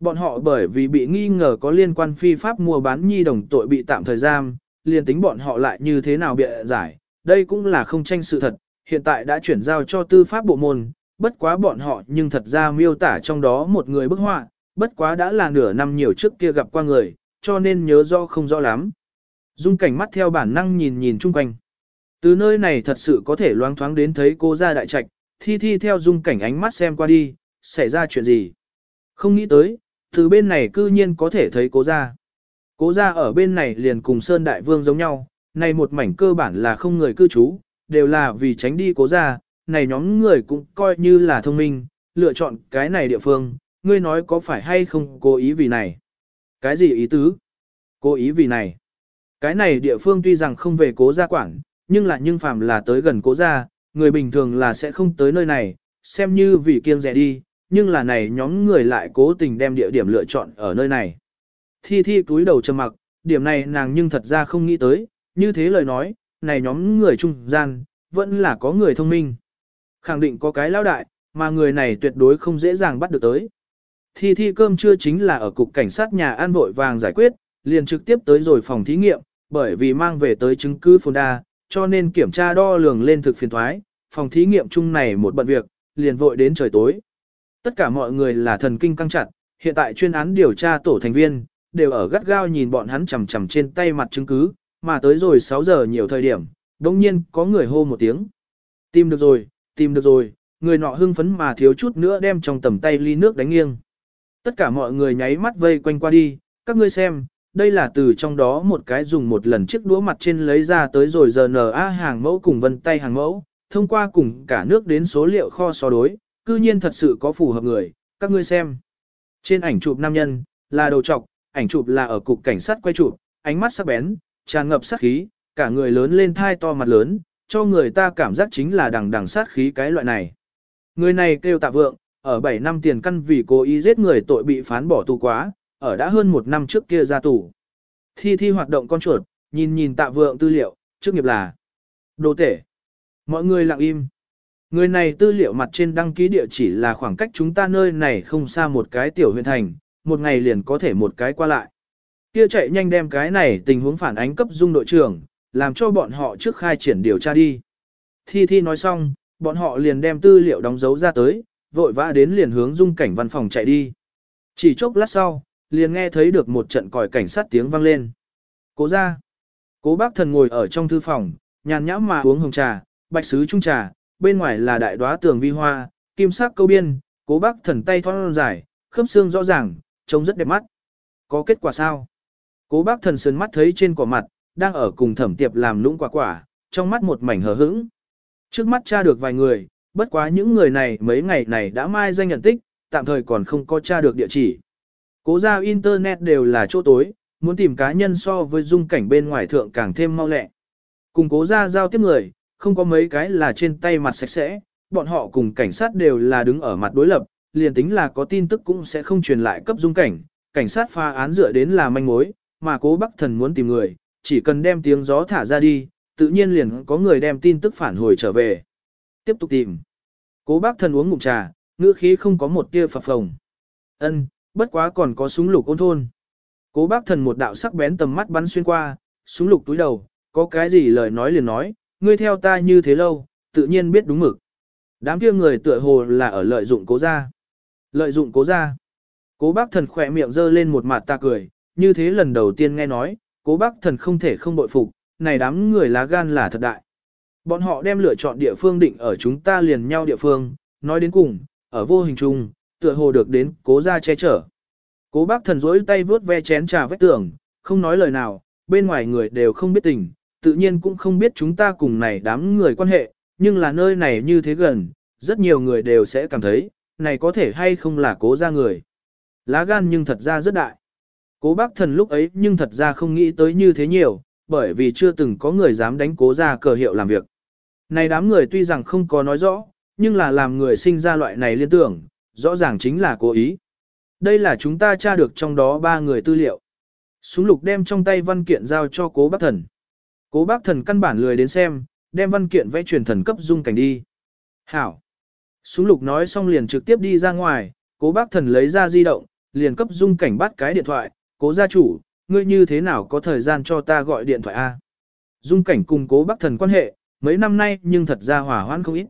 Bọn họ bởi vì bị nghi ngờ có liên quan phi pháp mua bán nhi đồng tội bị tạm thời giam, liền tính bọn họ lại như thế nào bịa giải, đây cũng là không tranh sự thật, hiện tại đã chuyển giao cho tư pháp bộ môn, bất quá bọn họ nhưng thật ra miêu tả trong đó một người bức họa, bất quá đã là nửa năm nhiều trước kia gặp qua người, cho nên nhớ rõ không rõ lắm. Dung cảnh mắt theo bản năng nhìn nhìn chung quanh. Từ nơi này thật sự có thể loáng thoáng đến thấy cô ra đại trạch, thi thi theo dung cảnh ánh mắt xem qua đi, xảy ra chuyện gì. Không nghĩ tới, từ bên này cư nhiên có thể thấy cố gia, Cố gia ở bên này liền cùng Sơn Đại Vương giống nhau, này một mảnh cơ bản là không người cư trú, đều là vì tránh đi cố gia, này nhóm người cũng coi như là thông minh, lựa chọn cái này địa phương, ngươi nói có phải hay không cố ý vì này. Cái gì ý tứ? Cố ý vì này. Cái này địa phương tuy rằng không về cố gia quản, nhưng là nhưng phàm là tới gần cố gia, người bình thường là sẽ không tới nơi này, xem như vì kiêng rẻ đi, nhưng là này nhóm người lại cố tình đem địa điểm lựa chọn ở nơi này. Thi thi túi đầu trầm mặc, điểm này nàng nhưng thật ra không nghĩ tới, như thế lời nói, này nhóm người trung gian, vẫn là có người thông minh. Khẳng định có cái lao đại, mà người này tuyệt đối không dễ dàng bắt được tới. Thi thi cơm trưa chính là ở cục cảnh sát nhà an vội vàng giải quyết, liền trực tiếp tới rồi phòng thí nghiệm, bởi vì mang về tới chứng cứ phồn đa, cho nên kiểm tra đo lường lên thực phiền thoái, phòng thí nghiệm chung này một bận việc, liền vội đến trời tối. Tất cả mọi người là thần kinh căng chặt, hiện tại chuyên án điều tra tổ thành viên, đều ở gắt gao nhìn bọn hắn chầm chầm trên tay mặt chứng cứ, mà tới rồi 6 giờ nhiều thời điểm, đồng nhiên có người hô một tiếng. Tìm được rồi, tìm được rồi, người nọ hưng phấn mà thiếu chút nữa đem trong tầm tay ly nước đánh nghiêng. Tất cả mọi người nháy mắt vây quanh qua đi, các ngươi xem, đây là từ trong đó một cái dùng một lần chiếc đũa mặt trên lấy ra tới rồi giờ NA hàng mẫu cùng vân tay hàng mẫu, thông qua cùng cả nước đến số liệu kho so đối, cư nhiên thật sự có phù hợp người, các ngươi xem. Trên ảnh chụp nam nhân, là đầu trọc, ảnh chụp là ở cục cảnh sát quay chụp, ánh mắt sắc bén, tràn ngập sát khí, cả người lớn lên thai to mặt lớn, cho người ta cảm giác chính là đằng đằng sát khí cái loại này. Người này kêu tạ vượng, ở 7 năm tiền căn vì cố ý giết người tội bị phán bỏ tù quá, ở đã hơn một năm trước kia ra tù. Thi thi hoạt động con chuột, nhìn nhìn tạ vượng tư liệu, trước nghiệp là đồ tể. Mọi người lặng im. Người này tư liệu mặt trên đăng ký địa chỉ là khoảng cách chúng ta nơi này không xa một cái tiểu huyện thành, một ngày liền có thể một cái qua lại. Kia chạy nhanh đem cái này tình huống phản ánh cấp dung đội trưởng, làm cho bọn họ trước khai triển điều tra đi. Thi Thi nói xong, bọn họ liền đem tư liệu đóng dấu ra tới, vội vã đến liền hướng dung cảnh văn phòng chạy đi. Chỉ chốc lát sau, liền nghe thấy được một trận còi cảnh sát tiếng vang lên. Cố ra. Cố bác thần ngồi ở trong thư phòng, nhàn nhãm mà uống hồng trà, bạch sứ trung trà, bên ngoài là đại đóa tường vi hoa, kim sắc câu biên, cố bác thần tay thon dài, khớp xương rõ ràng, trông rất đẹp mắt. Có kết quả sao? Cố bác thần sơn mắt thấy trên quả mặt, đang ở cùng thẩm tiệp làm lũng quả quả, trong mắt một mảnh hờ hững. Trước mắt tra được vài người, bất quá những người này mấy ngày này đã mai danh nhận tích, tạm thời còn không có tra được địa chỉ. Cố ra internet đều là chỗ tối, muốn tìm cá nhân so với dung cảnh bên ngoài thượng càng thêm mau lẹ. Cùng cố ra giao tiếp người, không có mấy cái là trên tay mặt sạch sẽ, bọn họ cùng cảnh sát đều là đứng ở mặt đối lập, liền tính là có tin tức cũng sẽ không truyền lại cấp dung cảnh, cảnh sát pha án dựa đến là manh mối, mà cố bắc thần muốn tìm người, chỉ cần đem tiếng gió thả ra đi, tự nhiên liền có người đem tin tức phản hồi trở về. Tiếp tục tìm. Cố bác thần uống ngụm trà, ngữ khí không có một tia phập phồng. Ân, bất quá còn có súng lục ôn thôn. Cố bác thần một đạo sắc bén tầm mắt bắn xuyên qua, súng lục túi đầu, có cái gì lời nói liền nói, ngươi theo ta như thế lâu, tự nhiên biết đúng mực. Đám kia người tựa hồ là ở lợi dụng cố gia. Lợi dụng cố gia. Cố bác thần khỏe miệng dơ lên một mặt ta cười, như thế lần đầu tiên nghe nói, cố bác thần không thể không bội phục, này đám người lá gan là thật đại. Bọn họ đem lựa chọn địa phương định ở chúng ta liền nhau địa phương, nói đến cùng, ở vô hình chung, tựa hồ được đến cố gia che chở. Cố bác thần rỗi tay vướt ve chén trà vách tường, không nói lời nào, bên ngoài người đều không biết tình, tự nhiên cũng không biết chúng ta cùng này đám người quan hệ, nhưng là nơi này như thế gần, rất nhiều người đều sẽ cảm thấy, này có thể hay không là cố gia người. Lá gan nhưng thật ra rất đại. Cố bác thần lúc ấy nhưng thật ra không nghĩ tới như thế nhiều, bởi vì chưa từng có người dám đánh cố ra cờ hiệu làm việc. Này đám người tuy rằng không có nói rõ, nhưng là làm người sinh ra loại này liên tưởng, rõ ràng chính là cố ý. Đây là chúng ta tra được trong đó ba người tư liệu. Súng lục đem trong tay văn kiện giao cho cố bác thần. Cố bác thần căn bản lười đến xem, đem văn kiện vẽ truyền thần cấp dung cảnh đi. Hảo. Súng lục nói xong liền trực tiếp đi ra ngoài, cố bác thần lấy ra di động, liền cấp dung cảnh bắt cái điện thoại, cố gia chủ, ngươi như thế nào có thời gian cho ta gọi điện thoại A. Dung cảnh cùng cố bác thần quan hệ, mấy năm nay nhưng thật ra hỏa hoãn không ít.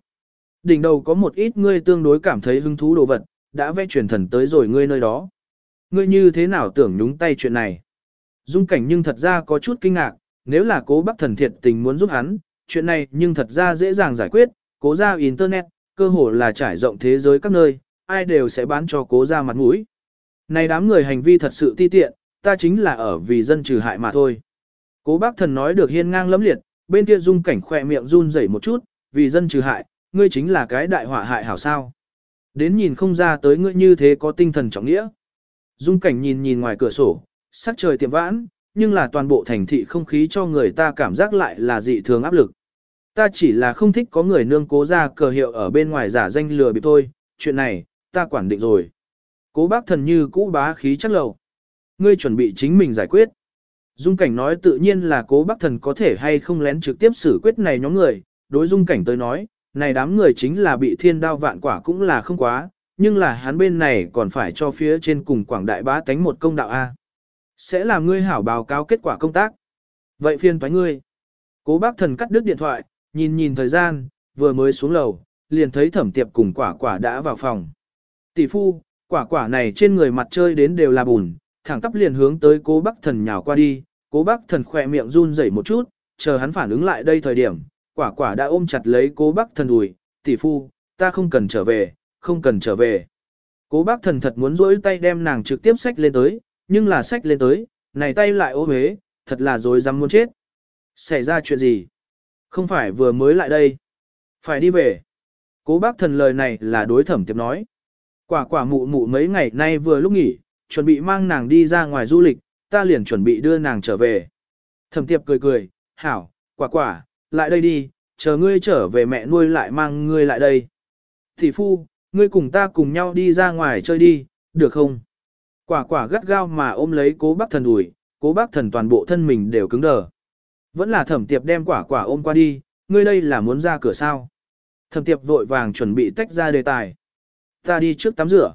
Đỉnh đầu có một ít ngươi tương đối cảm thấy hứng thú đồ vật, đã vẽ truyền thần tới rồi ngươi nơi đó. Ngươi như thế nào tưởng nhúng tay chuyện này? Dung cảnh nhưng thật ra có chút kinh ngạc, nếu là cố bác thần thiệt tình muốn giúp hắn, chuyện này nhưng thật ra dễ dàng giải quyết, cố ra Internet, cơ hồ là trải rộng thế giới các nơi, ai đều sẽ bán cho cố ra mặt mũi. Này đám người hành vi thật sự ti tiện, ta chính là ở vì dân trừ hại mà thôi. Cố bác thần nói được hiên ngang lẫm liệt, bên kia dung cảnh khỏe miệng run rẩy một chút, vì dân trừ hại, ngươi chính là cái đại họa hại hảo sao. Đến nhìn không ra tới ngươi như thế có tinh thần trọng nghĩa. Dung cảnh nhìn nhìn ngoài cửa sổ, sắc trời tiệm vãn, nhưng là toàn bộ thành thị không khí cho người ta cảm giác lại là dị thường áp lực. Ta chỉ là không thích có người nương cố ra cờ hiệu ở bên ngoài giả danh lừa bịp thôi, chuyện này, ta quản định rồi. Cố bác thần như cũ bá khí chắc lầu. Ngươi chuẩn bị chính mình giải quyết. Dung cảnh nói tự nhiên là cố bác thần có thể hay không lén trực tiếp xử quyết này nhóm người. Đối dung cảnh tới nói, này đám người chính là bị thiên đao vạn quả cũng là không quá, nhưng là hắn bên này còn phải cho phía trên cùng quảng đại bá tánh một công đạo A. Sẽ làm ngươi hảo báo cáo kết quả công tác. Vậy phiên toái ngươi. Cố bác thần cắt đứt điện thoại, nhìn nhìn thời gian, vừa mới xuống lầu, liền thấy thẩm tiệp cùng quả quả đã vào phòng. Tỷ phu, quả quả này trên người mặt chơi đến đều là bùn, thẳng tắp liền hướng tới cố bác thần nhào qua đi, cố bác thần khỏe miệng run rẩy một chút, chờ hắn phản ứng lại đây thời điểm, quả quả đã ôm chặt lấy cố bác thần ủi, tỷ phu, ta không cần trở về, không cần trở về. Cố bác thần thật muốn rỗi tay đem nàng trực tiếp xách lên tới, nhưng là xách lên tới, này tay lại ô huế, thật là dối dám muốn chết. Xảy ra chuyện gì? Không phải vừa mới lại đây. Phải đi về. Cố bác thần lời này là đối thẩm tiệp nói. Quả quả mụ mụ mấy ngày nay vừa lúc nghỉ, chuẩn bị mang nàng đi ra ngoài du lịch, ta liền chuẩn bị đưa nàng trở về. Thẩm tiệp cười cười, hảo, quả quả, lại đây đi, chờ ngươi trở về mẹ nuôi lại mang ngươi lại đây. Thị phu, ngươi cùng ta cùng nhau đi ra ngoài chơi đi, được không? Quả quả gắt gao mà ôm lấy cố bác thần ủi, cố bác thần toàn bộ thân mình đều cứng đờ. Vẫn là thẩm tiệp đem quả quả ôm qua đi, ngươi đây là muốn ra cửa sao. Thẩm tiệp vội vàng chuẩn bị tách ra đề tài. Ta đi trước tắm rửa.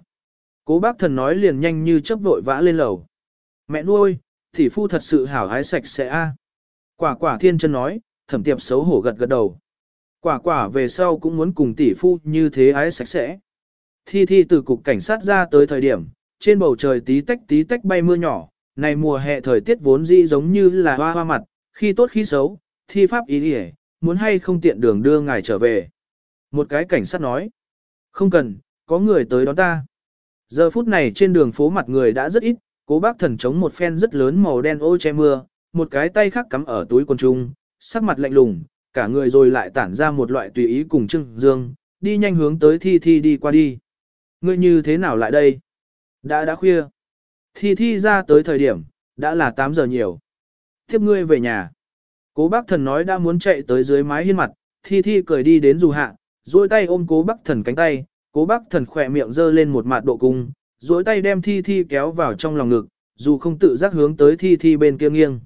Cố bác thần nói liền nhanh như chớp vội vã lên lầu. Mẹ nuôi, thị phu thật sự hảo hái sạch sẽ a. Quả quả thiên chân nói, thẩm tiệp xấu hổ gật gật đầu. Quả quả về sau cũng muốn cùng tỷ phu như thế ái sạch sẽ. Thi thi từ cục cảnh sát ra tới thời điểm, trên bầu trời tí tách tí tách bay mưa nhỏ, này mùa hè thời tiết vốn dĩ giống như là hoa hoa mặt, khi tốt khi xấu, thi pháp ý đi muốn hay không tiện đường đưa ngài trở về. Một cái cảnh sát nói, không cần, có người tới đón ta. Giờ phút này trên đường phố mặt người đã rất ít, cố bác thần chống một phen rất lớn màu đen ô che mưa, một cái tay khác cắm ở túi quần trung, sắc mặt lạnh lùng, cả người rồi lại tản ra một loại tùy ý cùng trưng dương, đi nhanh hướng tới thi thi đi qua đi. Ngươi như thế nào lại đây? Đã đã khuya. Thi thi ra tới thời điểm, đã là 8 giờ nhiều. Tiếp ngươi về nhà. Cố bác thần nói đã muốn chạy tới dưới mái hiên mặt, thi thi cười đi đến dù hạ, duỗi tay ôm cố bác thần cánh tay, cố bác thần khỏe miệng dơ lên một mặt độ cung, duỗi tay đem thi thi kéo vào trong lòng ngực, dù không tự giác hướng tới thi thi bên kia nghiêng.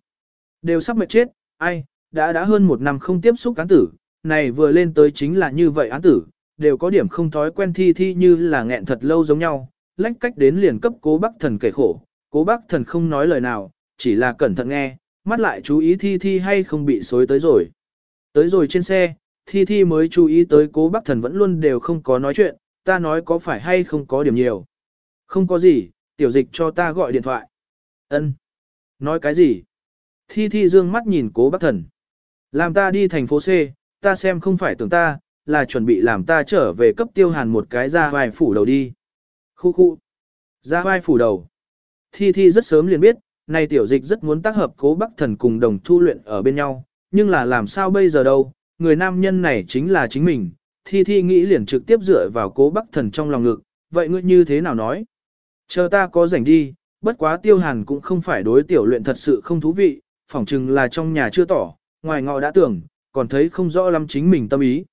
Đều sắp mệt chết, ai, đã đã hơn một năm không tiếp xúc án tử, này vừa lên tới chính là như vậy án tử, đều có điểm không thói quen thi thi như là nghẹn thật lâu giống nhau, lách cách đến liền cấp cố bác thần kể khổ, cố bác thần không nói lời nào, chỉ là cẩn thận nghe, mắt lại chú ý thi thi hay không bị xối tới rồi. Tới rồi trên xe, thi thi mới chú ý tới cố bác thần vẫn luôn đều không có nói chuyện, ta nói có phải hay không có điểm nhiều. Không có gì, tiểu dịch cho ta gọi điện thoại. ân Nói cái gì? Thi thi dương mắt nhìn cố bác thần. Làm ta đi thành phố C, ta xem không phải tưởng ta, là chuẩn bị làm ta trở về cấp tiêu hàn một cái ra vài phủ đầu đi. Khu khu. Ra vai phủ đầu. Thi Thi rất sớm liền biết, này tiểu dịch rất muốn tác hợp cố bắc thần cùng đồng thu luyện ở bên nhau, nhưng là làm sao bây giờ đâu, người nam nhân này chính là chính mình. Thi Thi nghĩ liền trực tiếp dựa vào cố bắc thần trong lòng ngực, vậy ngươi như thế nào nói? Chờ ta có rảnh đi, bất quá tiêu hàn cũng không phải đối tiểu luyện thật sự không thú vị, phỏng chừng là trong nhà chưa tỏ, ngoài ngọ đã tưởng, còn thấy không rõ lắm chính mình tâm ý.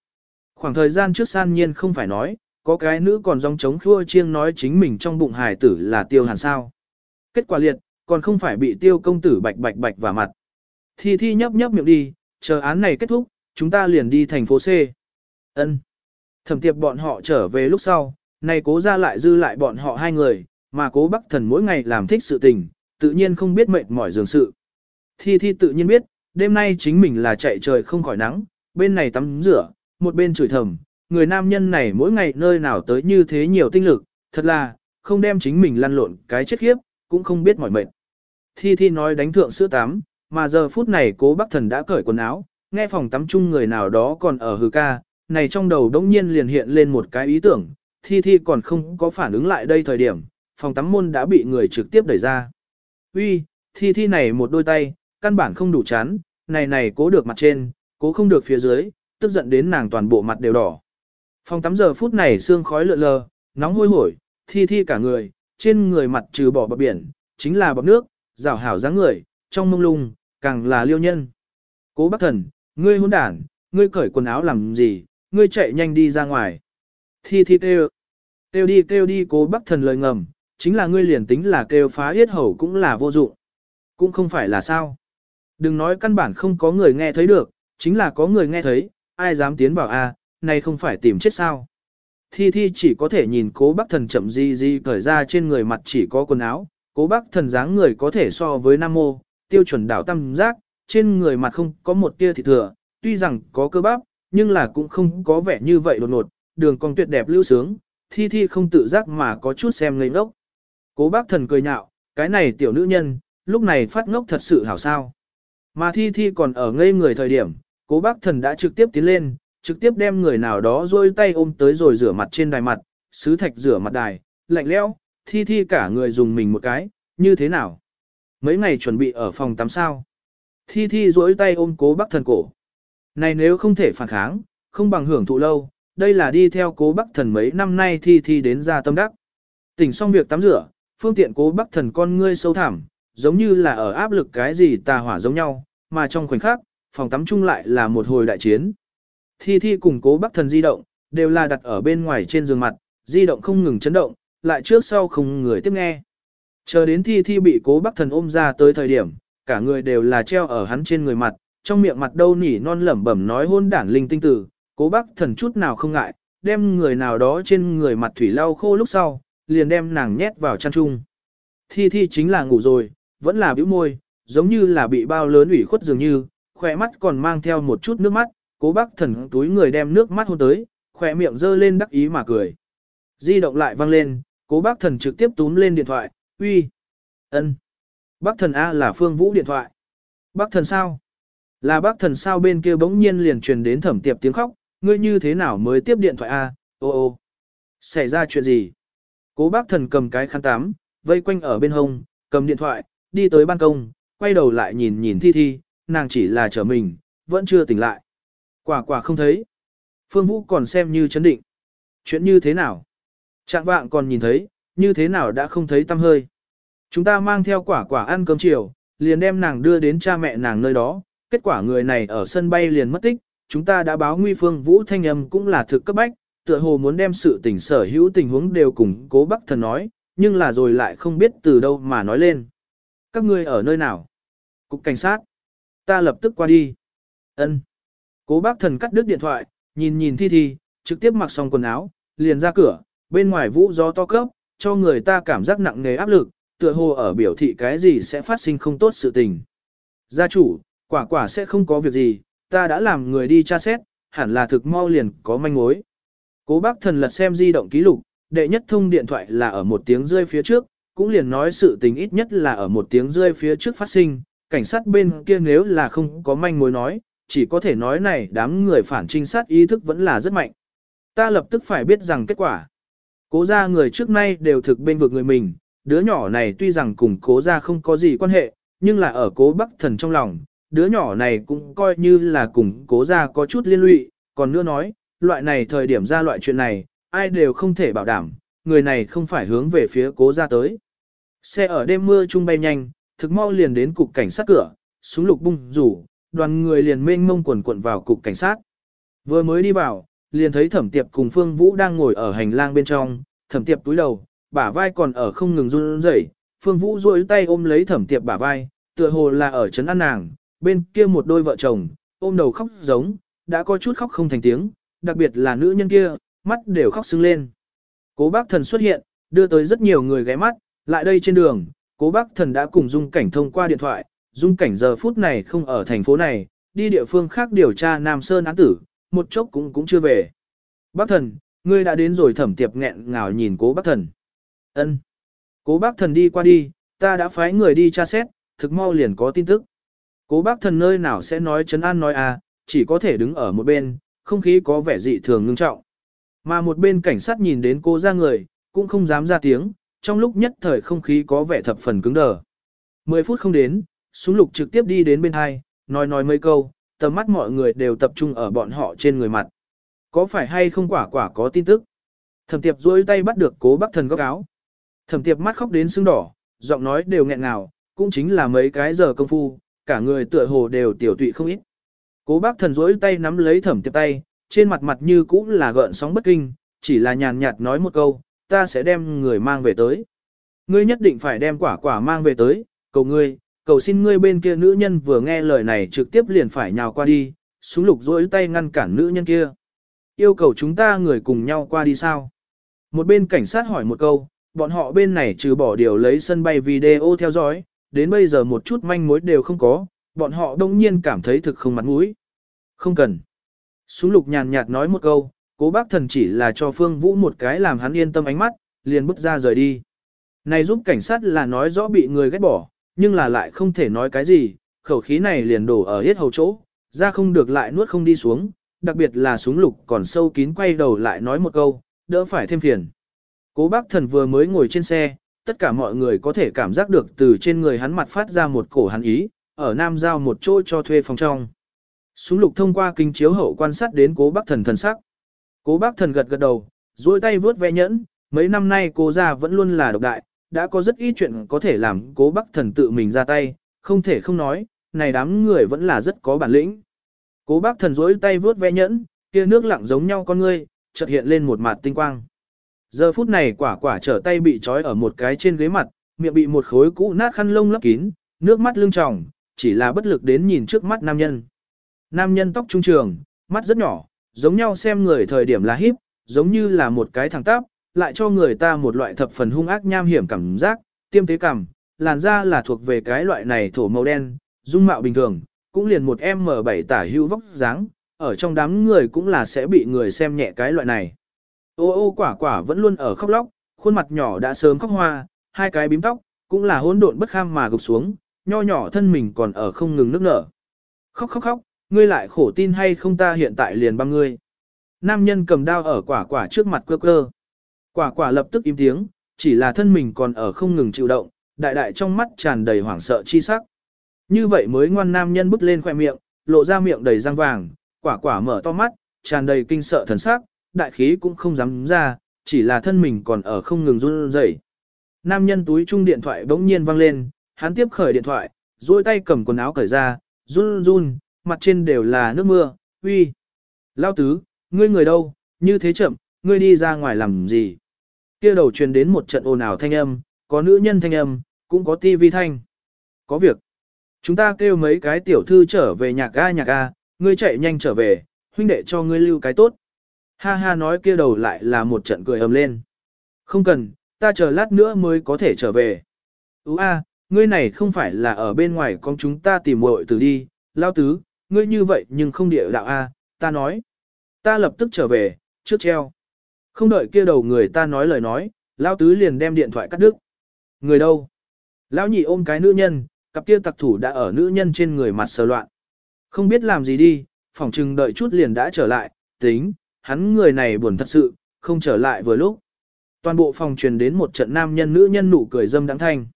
Khoảng thời gian trước san nhiên không phải nói, có cái nữ còn dòng chống khua chiêng nói chính mình trong bụng hài tử là tiêu hàn sao. Kết quả liệt, còn không phải bị tiêu công tử bạch bạch bạch vào mặt. Thi thi nhấp nhấp miệng đi, chờ án này kết thúc, chúng ta liền đi thành phố C. Ân. Thẩm tiệp bọn họ trở về lúc sau, nay cố ra lại dư lại bọn họ hai người, mà cố bắc thần mỗi ngày làm thích sự tình, tự nhiên không biết mệt mỏi dường sự. Thi thi tự nhiên biết, đêm nay chính mình là chạy trời không khỏi nắng, bên này tắm rửa, một bên chửi thầm, người nam nhân này mỗi ngày nơi nào tới như thế nhiều tinh lực, thật là, không đem chính mình lăn lộn cái chết khiếp, cũng không biết mỏi mệt. Thi Thi nói đánh thượng sữa tắm, mà giờ phút này cố bác thần đã cởi quần áo, nghe phòng tắm chung người nào đó còn ở hư ca, này trong đầu đống nhiên liền hiện lên một cái ý tưởng, Thi Thi còn không có phản ứng lại đây thời điểm, phòng tắm môn đã bị người trực tiếp đẩy ra. Uy, Thi Thi này một đôi tay, căn bản không đủ chán, này này cố được mặt trên, cố không được phía dưới, tức giận đến nàng toàn bộ mặt đều đỏ. Phòng tắm giờ phút này sương khói lượn lờ, nóng hôi hổi, thi thi cả người, trên người mặt trừ bỏ bọt biển, chính là bọt nước, rào hảo dáng người, trong mông lung, càng là liêu nhân. Cố bác thần, ngươi hôn đản, ngươi cởi quần áo làm gì, ngươi chạy nhanh đi ra ngoài. Thi thi kêu, kêu đi kêu đi cố bác thần lời ngầm, chính là ngươi liền tính là kêu phá yết hầu cũng là vô dụng. Cũng không phải là sao. Đừng nói căn bản không có người nghe thấy được, chính là có người nghe thấy, ai dám tiến vào a nay không phải tìm chết sao. Thi Thi chỉ có thể nhìn cố bác thần chậm di di cởi ra trên người mặt chỉ có quần áo, cố bác thần dáng người có thể so với Nam Mô, tiêu chuẩn đảo tam giác, trên người mặt không có một tia thịt thừa, tuy rằng có cơ bắp, nhưng là cũng không có vẻ như vậy đột ngột, đường cong tuyệt đẹp lưu sướng, Thi Thi không tự giác mà có chút xem ngây ngốc. Cố bác thần cười nhạo, cái này tiểu nữ nhân, lúc này phát ngốc thật sự hảo sao. Mà Thi Thi còn ở ngây người thời điểm, cố bác thần đã trực tiếp tiến lên, trực tiếp đem người nào đó rôi tay ôm tới rồi rửa mặt trên đài mặt, sứ thạch rửa mặt đài, lạnh lẽo, thi thi cả người dùng mình một cái, như thế nào? Mấy ngày chuẩn bị ở phòng tắm sao? Thi thi rỗi tay ôm cố bác thần cổ. Này nếu không thể phản kháng, không bằng hưởng thụ lâu, đây là đi theo cố bắc thần mấy năm nay thi thi đến ra tâm đắc. Tỉnh xong việc tắm rửa, phương tiện cố bắc thần con ngươi sâu thẳm, giống như là ở áp lực cái gì tà hỏa giống nhau, mà trong khoảnh khắc, phòng tắm chung lại là một hồi đại chiến. Thi thi cùng cố bắc thần di động, đều là đặt ở bên ngoài trên giường mặt, di động không ngừng chấn động, lại trước sau không người tiếp nghe. Chờ đến thi thi bị cố bắc thần ôm ra tới thời điểm, cả người đều là treo ở hắn trên người mặt, trong miệng mặt đâu nỉ non lẩm bẩm nói hôn đản linh tinh tử, cố bắc thần chút nào không ngại, đem người nào đó trên người mặt thủy lau khô lúc sau, liền đem nàng nhét vào chăn chung. Thi thi chính là ngủ rồi, vẫn là bĩu môi, giống như là bị bao lớn ủy khuất dường như, khỏe mắt còn mang theo một chút nước mắt, cố bác thần túi người đem nước mắt hôn tới, khỏe miệng dơ lên đắc ý mà cười. Di động lại vang lên, cố bác thần trực tiếp túm lên điện thoại, uy, ân, bác thần A là phương vũ điện thoại. Bác thần sao? Là bác thần sao bên kia bỗng nhiên liền truyền đến thẩm tiệp tiếng khóc, ngươi như thế nào mới tiếp điện thoại A, ô ô. Xảy ra chuyện gì? Cố bác thần cầm cái khăn tắm, vây quanh ở bên hông, cầm điện thoại, đi tới ban công, quay đầu lại nhìn nhìn thi thi, nàng chỉ là chờ mình, vẫn chưa tỉnh lại. Quả quả không thấy. Phương Vũ còn xem như chấn định. Chuyện như thế nào? Trạng vạng còn nhìn thấy, như thế nào đã không thấy tâm hơi. Chúng ta mang theo quả quả ăn cơm chiều, liền đem nàng đưa đến cha mẹ nàng nơi đó. Kết quả người này ở sân bay liền mất tích, chúng ta đã báo nguy phương Vũ thanh âm cũng là thực cấp bách, tựa hồ muốn đem sự tình sở hữu tình huống đều cùng cố bác thần nói, nhưng là rồi lại không biết từ đâu mà nói lên. Các ngươi ở nơi nào? Cục cảnh sát. Ta lập tức qua đi. Ân. Cố bác thần cắt đứt điện thoại, nhìn nhìn thi thi, trực tiếp mặc xong quần áo, liền ra cửa, bên ngoài vũ gió to cấp, cho người ta cảm giác nặng nề áp lực, tựa hồ ở biểu thị cái gì sẽ phát sinh không tốt sự tình. Gia chủ, quả quả sẽ không có việc gì, ta đã làm người đi tra xét, hẳn là thực mau liền có manh mối. Cố bác thần lật xem di động ký lục, đệ nhất thông điện thoại là ở một tiếng rơi phía trước, cũng liền nói sự tình ít nhất là ở một tiếng rơi phía trước phát sinh, cảnh sát bên kia nếu là không có manh mối nói, chỉ có thể nói này đám người phản trinh sát ý thức vẫn là rất mạnh. Ta lập tức phải biết rằng kết quả. Cố gia người trước nay đều thực bên vực người mình, đứa nhỏ này tuy rằng cùng cố gia không có gì quan hệ, nhưng là ở cố bắc thần trong lòng, đứa nhỏ này cũng coi như là cùng cố gia có chút liên lụy, còn nữa nói, loại này thời điểm ra loại chuyện này, ai đều không thể bảo đảm, người này không phải hướng về phía cố gia tới. Xe ở đêm mưa trung bay nhanh, thực mau liền đến cục cảnh sát cửa, súng lục bung rủ, đoàn người liền mênh mông quần cuộn vào cục cảnh sát. Vừa mới đi vào, liền thấy thẩm tiệp cùng Phương Vũ đang ngồi ở hành lang bên trong, thẩm tiệp túi đầu, bả vai còn ở không ngừng run rẩy. Phương Vũ duỗi tay ôm lấy thẩm tiệp bả vai, tựa hồ là ở trấn an nàng, bên kia một đôi vợ chồng, ôm đầu khóc giống, đã có chút khóc không thành tiếng, đặc biệt là nữ nhân kia, mắt đều khóc sưng lên. Cố bác thần xuất hiện, đưa tới rất nhiều người ghé mắt, lại đây trên đường, cố bác thần đã cùng Dung Cảnh thông qua điện thoại, Dung Cảnh giờ phút này không ở thành phố này, đi địa phương khác điều tra Nam Sơn án tử, một chốc cũng cũng chưa về. Bác thần, ngươi đã đến rồi thẩm tiệp nghẹn ngào nhìn cố bác thần. ân Cố bác thần đi qua đi, ta đã phái người đi tra xét, thực mau liền có tin tức. Cố bác thần nơi nào sẽ nói chấn an nói à, chỉ có thể đứng ở một bên, không khí có vẻ dị thường ngưng trọng. Mà một bên cảnh sát nhìn đến cô ra người, cũng không dám ra tiếng, trong lúc nhất thời không khí có vẻ thập phần cứng đờ. Mười phút không đến, súng lục trực tiếp đi đến bên hai, nói nói mấy câu, tầm mắt mọi người đều tập trung ở bọn họ trên người mặt. Có phải hay không quả quả có tin tức? Thẩm tiệp duỗi tay bắt được cố bác thần góc áo. Thẩm tiệp mắt khóc đến sưng đỏ, giọng nói đều nghẹn ngào, cũng chính là mấy cái giờ công phu, cả người tựa hồ đều tiểu tụy không ít. Cố bác thần duỗi tay nắm lấy thẩm tiệp tay, trên mặt mặt như cũ là gợn sóng bất kinh, chỉ là nhàn nhạt nói một câu, ta sẽ đem người mang về tới. Ngươi nhất định phải đem quả quả mang về tới, cầu ngươi, cầu xin ngươi bên kia nữ nhân vừa nghe lời này trực tiếp liền phải nhào qua đi, súng lục dối tay ngăn cản nữ nhân kia. Yêu cầu chúng ta người cùng nhau qua đi sao? Một bên cảnh sát hỏi một câu, bọn họ bên này trừ bỏ điều lấy sân bay video theo dõi, đến bây giờ một chút manh mối đều không có, bọn họ đông nhiên cảm thấy thực không mặt mũi. Không cần. Súng lục nhàn nhạt nói một câu, cố bác thần chỉ là cho Phương Vũ một cái làm hắn yên tâm ánh mắt, liền bước ra rời đi. Này giúp cảnh sát là nói rõ bị người ghét bỏ, nhưng là lại không thể nói cái gì, khẩu khí này liền đổ ở hết hầu chỗ, ra không được lại nuốt không đi xuống, đặc biệt là súng lục còn sâu kín quay đầu lại nói một câu, đỡ phải thêm phiền. Cố bác thần vừa mới ngồi trên xe, tất cả mọi người có thể cảm giác được từ trên người hắn mặt phát ra một cổ hắn ý, ở Nam Giao một chỗ cho thuê phòng trong. Súng lục thông qua kính chiếu hậu quan sát đến cố bác thần thần sắc. Cố bác thần gật gật đầu, duỗi tay vướt vẽ nhẫn, mấy năm nay cô gia vẫn luôn là độc đại, đã có rất ít chuyện có thể làm cố bác thần tự mình ra tay, không thể không nói, này đám người vẫn là rất có bản lĩnh. Cố bác thần rỗi tay vướt vẽ nhẫn, kia nước lặng giống nhau con ngươi, chợt hiện lên một mặt tinh quang. Giờ phút này quả quả trở tay bị trói ở một cái trên ghế mặt, miệng bị một khối cũ nát khăn lông lấp kín, nước mắt lưng tròng, chỉ là bất lực đến nhìn trước mắt nam nhân. Nam nhân tóc trung trường, mắt rất nhỏ, giống nhau xem người thời điểm là híp, giống như là một cái thằng táp, lại cho người ta một loại thập phần hung ác nham hiểm cảm giác, tiêm tế cảm, làn da là thuộc về cái loại này thổ màu đen, dung mạo bình thường, cũng liền một M7 tả hữu vóc dáng, ở trong đám người cũng là sẽ bị người xem nhẹ cái loại này. Ô ô quả quả vẫn luôn ở khóc lóc, khuôn mặt nhỏ đã sớm khóc hoa, hai cái bím tóc, cũng là hỗn độn bất kham mà gục xuống, nho nhỏ thân mình còn ở không ngừng nước nở. Khóc khóc khóc, ngươi lại khổ tin hay không ta hiện tại liền băm ngươi. Nam nhân cầm đao ở quả quả trước mặt quơ quơ Quả quả lập tức im tiếng, chỉ là thân mình còn ở không ngừng chịu động, đại đại trong mắt tràn đầy hoảng sợ chi sắc. Như vậy mới ngoan nam nhân bước lên khoe miệng, lộ ra miệng đầy răng vàng, quả quả mở to mắt, tràn đầy kinh sợ thần sắc, đại khí cũng không dám ra, chỉ là thân mình còn ở không ngừng run rẩy. Nam nhân túi chung điện thoại bỗng nhiên vang lên, hắn tiếp khởi điện thoại, duỗi tay cầm quần áo cởi ra, run run, mặt trên đều là nước mưa, uy. Lao tứ, ngươi người đâu, như thế chậm, ngươi đi ra ngoài làm gì? Kia đầu truyền đến một trận ồn ào thanh âm, có nữ nhân thanh âm, cũng có tivi thanh. Có việc. Chúng ta kêu mấy cái tiểu thư trở về nhạc ga nhạc ga, ngươi chạy nhanh trở về, huynh đệ cho ngươi lưu cái tốt. Ha ha nói kia đầu lại là một trận cười ầm lên. Không cần, ta chờ lát nữa mới có thể trở về. Ú a, ngươi này không phải là ở bên ngoài con chúng ta tìm muội từ đi, lao tứ, ngươi như vậy nhưng không địa đạo a, ta nói. Ta lập tức trở về, trước treo. Không đợi kia đầu người ta nói lời nói, Lão tứ liền đem điện thoại cắt đứt. Người đâu? Lão nhị ôm cái nữ nhân, cặp kia tặc thủ đã ở nữ nhân trên người mặt sờ loạn. Không biết làm gì đi, phỏng chừng đợi chút liền đã trở lại, tính, hắn người này buồn thật sự, không trở lại vừa lúc. Toàn bộ phòng truyền đến một trận nam nhân nữ nhân nụ cười dâm đáng thanh.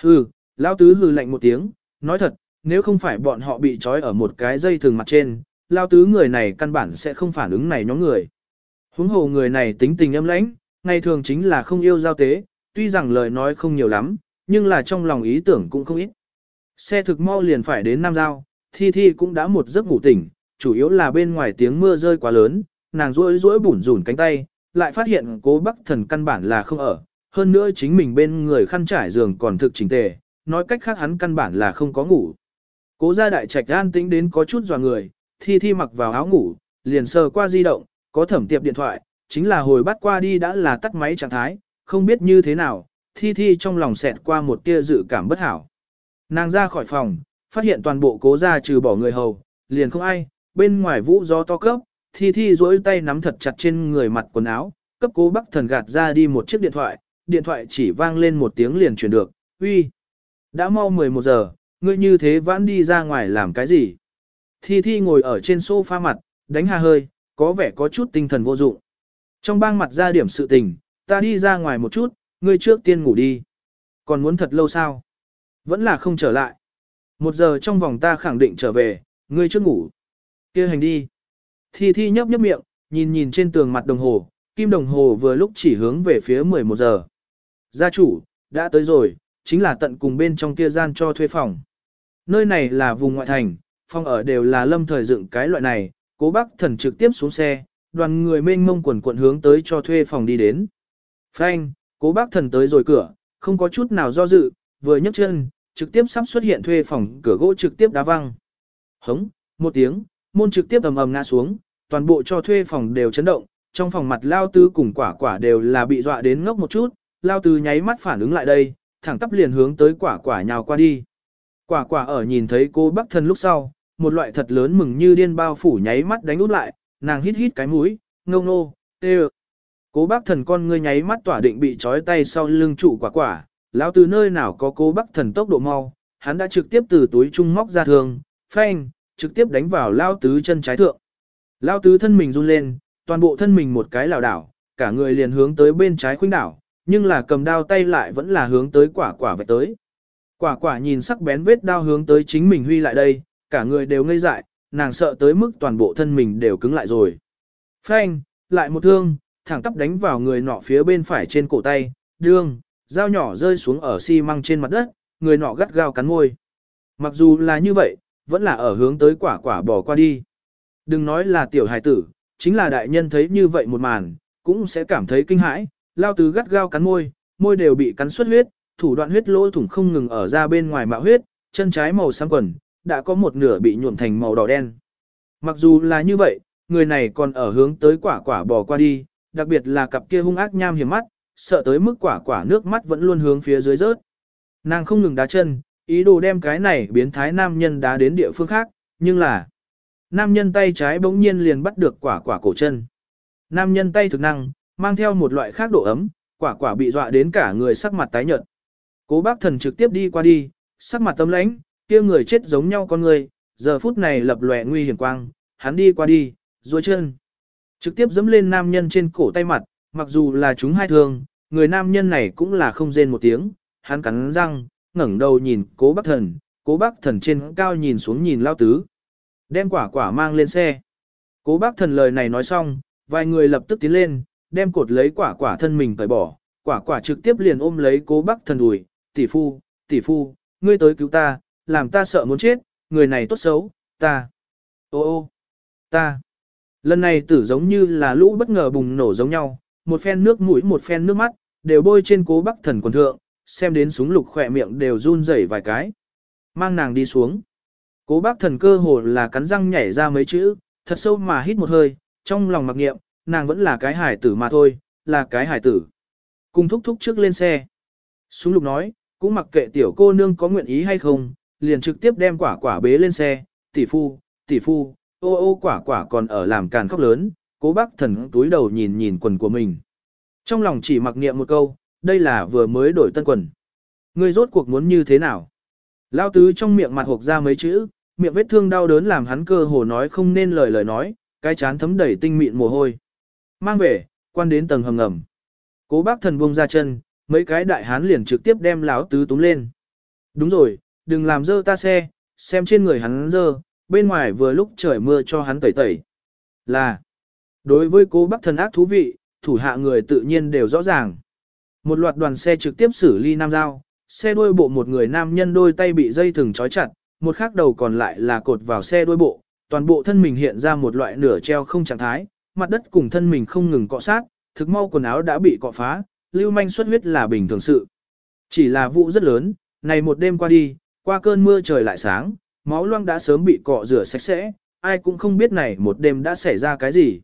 Hừ, lão tứ hừ lạnh một tiếng, nói thật, nếu không phải bọn họ bị trói ở một cái dây thường mặt trên, Lão tứ người này căn bản sẽ không phản ứng này nhóm người. Huống hồ người này tính tình âm lãnh, ngày thường chính là không yêu giao tế, tuy rằng lời nói không nhiều lắm, nhưng là trong lòng ý tưởng cũng không ít. Xe thực mau liền phải đến Nam Giao, Thi Thi cũng đã một giấc ngủ tỉnh, chủ yếu là bên ngoài tiếng mưa rơi quá lớn, nàng rũi rũi bủn rủn cánh tay, lại phát hiện cố bắc thần căn bản là không ở, hơn nữa chính mình bên người khăn trải giường còn thực chỉnh tề, nói cách khác hắn căn bản là không có ngủ. Cố gia đại trạch an tĩnh đến có chút dò người, Thi Thi mặc vào áo ngủ, liền sờ qua di động, có thẩm tiệp điện thoại, chính là hồi bắt qua đi đã là tắt máy trạng thái, không biết như thế nào, Thi Thi trong lòng xẹt qua một tia dự cảm bất hảo. Nàng ra khỏi phòng, phát hiện toàn bộ cố gia trừ bỏ người hầu, liền không ai, bên ngoài vũ gió to cấp, Thi Thi duỗi tay nắm thật chặt trên người mặt quần áo, cấp cố bắc thần gạt ra đi một chiếc điện thoại, điện thoại chỉ vang lên một tiếng liền chuyển được, uy. Đã mau 11 giờ, ngươi như thế vãn đi ra ngoài làm cái gì? Thi Thi ngồi ở trên sofa mặt, đánh hà hơi, có vẻ có chút tinh thần vô dụng. Trong bang mặt ra điểm sự tình, ta đi ra ngoài một chút, ngươi trước tiên ngủ đi. Còn muốn thật lâu sao? Vẫn là không trở lại. Một giờ trong vòng ta khẳng định trở về, ngươi trước ngủ. kia hành đi. Thi Thi nhấp nhấp miệng, nhìn nhìn trên tường mặt đồng hồ, kim đồng hồ vừa lúc chỉ hướng về phía 11 giờ. Gia chủ, đã tới rồi, chính là tận cùng bên trong kia gian cho thuê phòng. Nơi này là vùng ngoại thành, phòng ở đều là lâm thời dựng cái loại này, cố bác thần trực tiếp xuống xe, đoàn người mênh mông quần quận hướng tới cho thuê phòng đi đến. Frank, cố bác thần tới rồi cửa, không có chút nào do dự, vừa nhấc chân, trực tiếp sắp xuất hiện thuê phòng cửa gỗ trực tiếp đá văng. Hống, một tiếng, môn trực tiếp ầm ầm ngã xuống, toàn bộ cho thuê phòng đều chấn động, trong phòng mặt lao tư cùng quả quả đều là bị dọa đến ngốc một chút, lao tư nháy mắt phản ứng lại đây, thẳng tắp liền hướng tới quả quả nhào qua đi. Quả quả ở nhìn thấy cô bác thân lúc sau, một loại thật lớn mừng như điên bao phủ nháy mắt đánh út lại, nàng hít hít cái mũi, ngô nô, tê Cố bác thần con ngươi nháy mắt tỏa định bị trói tay sau lưng trụ quả quả, lão từ nơi nào có cố bác thần tốc độ mau, hắn đã trực tiếp từ túi trung móc ra thường, phanh, trực tiếp đánh vào lao tứ chân trái thượng. Lao tứ thân mình run lên, toàn bộ thân mình một cái lảo đảo, cả người liền hướng tới bên trái khuynh đảo, nhưng là cầm đao tay lại vẫn là hướng tới quả quả vạch tới. Quả quả nhìn sắc bén vết đao hướng tới chính mình huy lại đây, cả người đều ngây dại, nàng sợ tới mức toàn bộ thân mình đều cứng lại rồi. Phanh, lại một thương, thẳng tắp đánh vào người nọ phía bên phải trên cổ tay, đương, dao nhỏ rơi xuống ở xi măng trên mặt đất, người nọ gắt gao cắn môi. Mặc dù là như vậy, vẫn là ở hướng tới quả quả bỏ qua đi. Đừng nói là tiểu hài tử, chính là đại nhân thấy như vậy một màn, cũng sẽ cảm thấy kinh hãi, lao tứ gắt gao cắn môi, môi đều bị cắn xuất huyết, thủ đoạn huyết lỗ thủng không ngừng ở ra bên ngoài mạo huyết, chân trái màu xám quần, đã có một nửa bị nhuộm thành màu đỏ đen. Mặc dù là như vậy, người này còn ở hướng tới quả quả bò qua đi, đặc biệt là cặp kia hung ác nham hiểm mắt, sợ tới mức quả quả nước mắt vẫn luôn hướng phía dưới rớt. Nàng không ngừng đá chân, ý đồ đem cái này biến thái nam nhân đá đến địa phương khác, nhưng là nam nhân tay trái bỗng nhiên liền bắt được quả quả cổ chân. Nam nhân tay thực năng, mang theo một loại khác độ ấm, quả quả bị dọa đến cả người sắc mặt tái nhợt. Cố bác thần trực tiếp đi qua đi, sắc mặt tâm lãnh, kia người chết giống nhau con người, giờ phút này lập lòe nguy hiểm quang, hắn đi qua đi, duỗi chân. Trực tiếp dẫm lên nam nhân trên cổ tay mặt, mặc dù là chúng hai thương, người nam nhân này cũng là không rên một tiếng, hắn cắn răng, ngẩng đầu nhìn cố bác thần, cố bác thần trên cao nhìn xuống nhìn lao tứ. Đem quả quả mang lên xe. Cố bác thần lời này nói xong, vài người lập tức tiến lên, đem cột lấy quả quả thân mình tẩy bỏ, quả quả trực tiếp liền ôm lấy cố bác thần đùi, tỷ phu, tỷ phu, ngươi tới cứu ta, làm ta sợ muốn chết, người này tốt xấu, ta. Ô ô, ta. Lần này tử giống như là lũ bất ngờ bùng nổ giống nhau, một phen nước mũi một phen nước mắt, đều bôi trên cố bác thần quần thượng, xem đến súng lục khỏe miệng đều run rẩy vài cái. Mang nàng đi xuống. Cố bác thần cơ hồ là cắn răng nhảy ra mấy chữ, thật sâu mà hít một hơi, trong lòng mặc nghiệm, nàng vẫn là cái hải tử mà thôi, là cái hải tử. Cùng thúc thúc trước lên xe. Súng lục nói, cũng mặc kệ tiểu cô nương có nguyện ý hay không, liền trực tiếp đem quả quả bế lên xe, tỷ phu, tỷ phu, ô ô quả quả còn ở làm càn khóc lớn, cố bác thần túi đầu nhìn nhìn quần của mình. Trong lòng chỉ mặc niệm một câu, đây là vừa mới đổi tân quần. Ngươi rốt cuộc muốn như thế nào? Lao tứ trong miệng mặt hộp ra mấy chữ, miệng vết thương đau đớn làm hắn cơ hồ nói không nên lời lời nói, cái chán thấm đầy tinh mịn mồ hôi. Mang về, quan đến tầng hầm ngầm. Cố bác thần buông ra chân, mấy cái đại hán liền trực tiếp đem lão tứ túm lên. Đúng rồi, đừng làm dơ ta xe, xem trên người hắn dơ, bên ngoài vừa lúc trời mưa cho hắn tẩy tẩy. Là, đối với cố bác thần ác thú vị, thủ hạ người tự nhiên đều rõ ràng. Một loạt đoàn xe trực tiếp xử ly nam giao, xe đuôi bộ một người nam nhân đôi tay bị dây thừng trói chặt, một khác đầu còn lại là cột vào xe đuôi bộ, toàn bộ thân mình hiện ra một loại nửa treo không trạng thái, mặt đất cùng thân mình không ngừng cọ sát, thực mau quần áo đã bị cọ phá, lưu manh xuất huyết là bình thường sự. Chỉ là vụ rất lớn, này một đêm qua đi, qua cơn mưa trời lại sáng, máu loang đã sớm bị cọ rửa sạch sẽ, ai cũng không biết này một đêm đã xảy ra cái gì.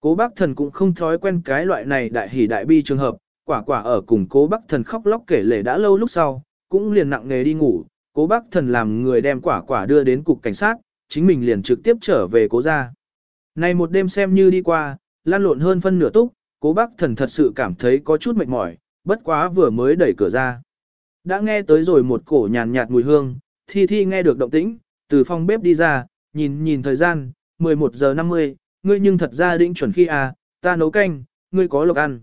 Cố bác thần cũng không thói quen cái loại này đại hỉ đại bi trường hợp, quả quả ở cùng cố bác thần khóc lóc kể lể đã lâu lúc sau, cũng liền nặng nề đi ngủ, cố bác thần làm người đem quả quả đưa đến cục cảnh sát, chính mình liền trực tiếp trở về cố ra. Này một đêm xem như đi qua, lan lộn hơn phân nửa túc, cố bác thần thật sự cảm thấy có chút mệt mỏi, bất quá vừa mới đẩy cửa ra. Đã nghe tới rồi một cổ nhàn nhạt mùi hương, thi thi nghe được động tĩnh, từ phòng bếp đi ra, nhìn nhìn thời gian, 11 giờ 50, ngươi nhưng thật ra định chuẩn khi à, ta nấu canh, ngươi có lộc ăn.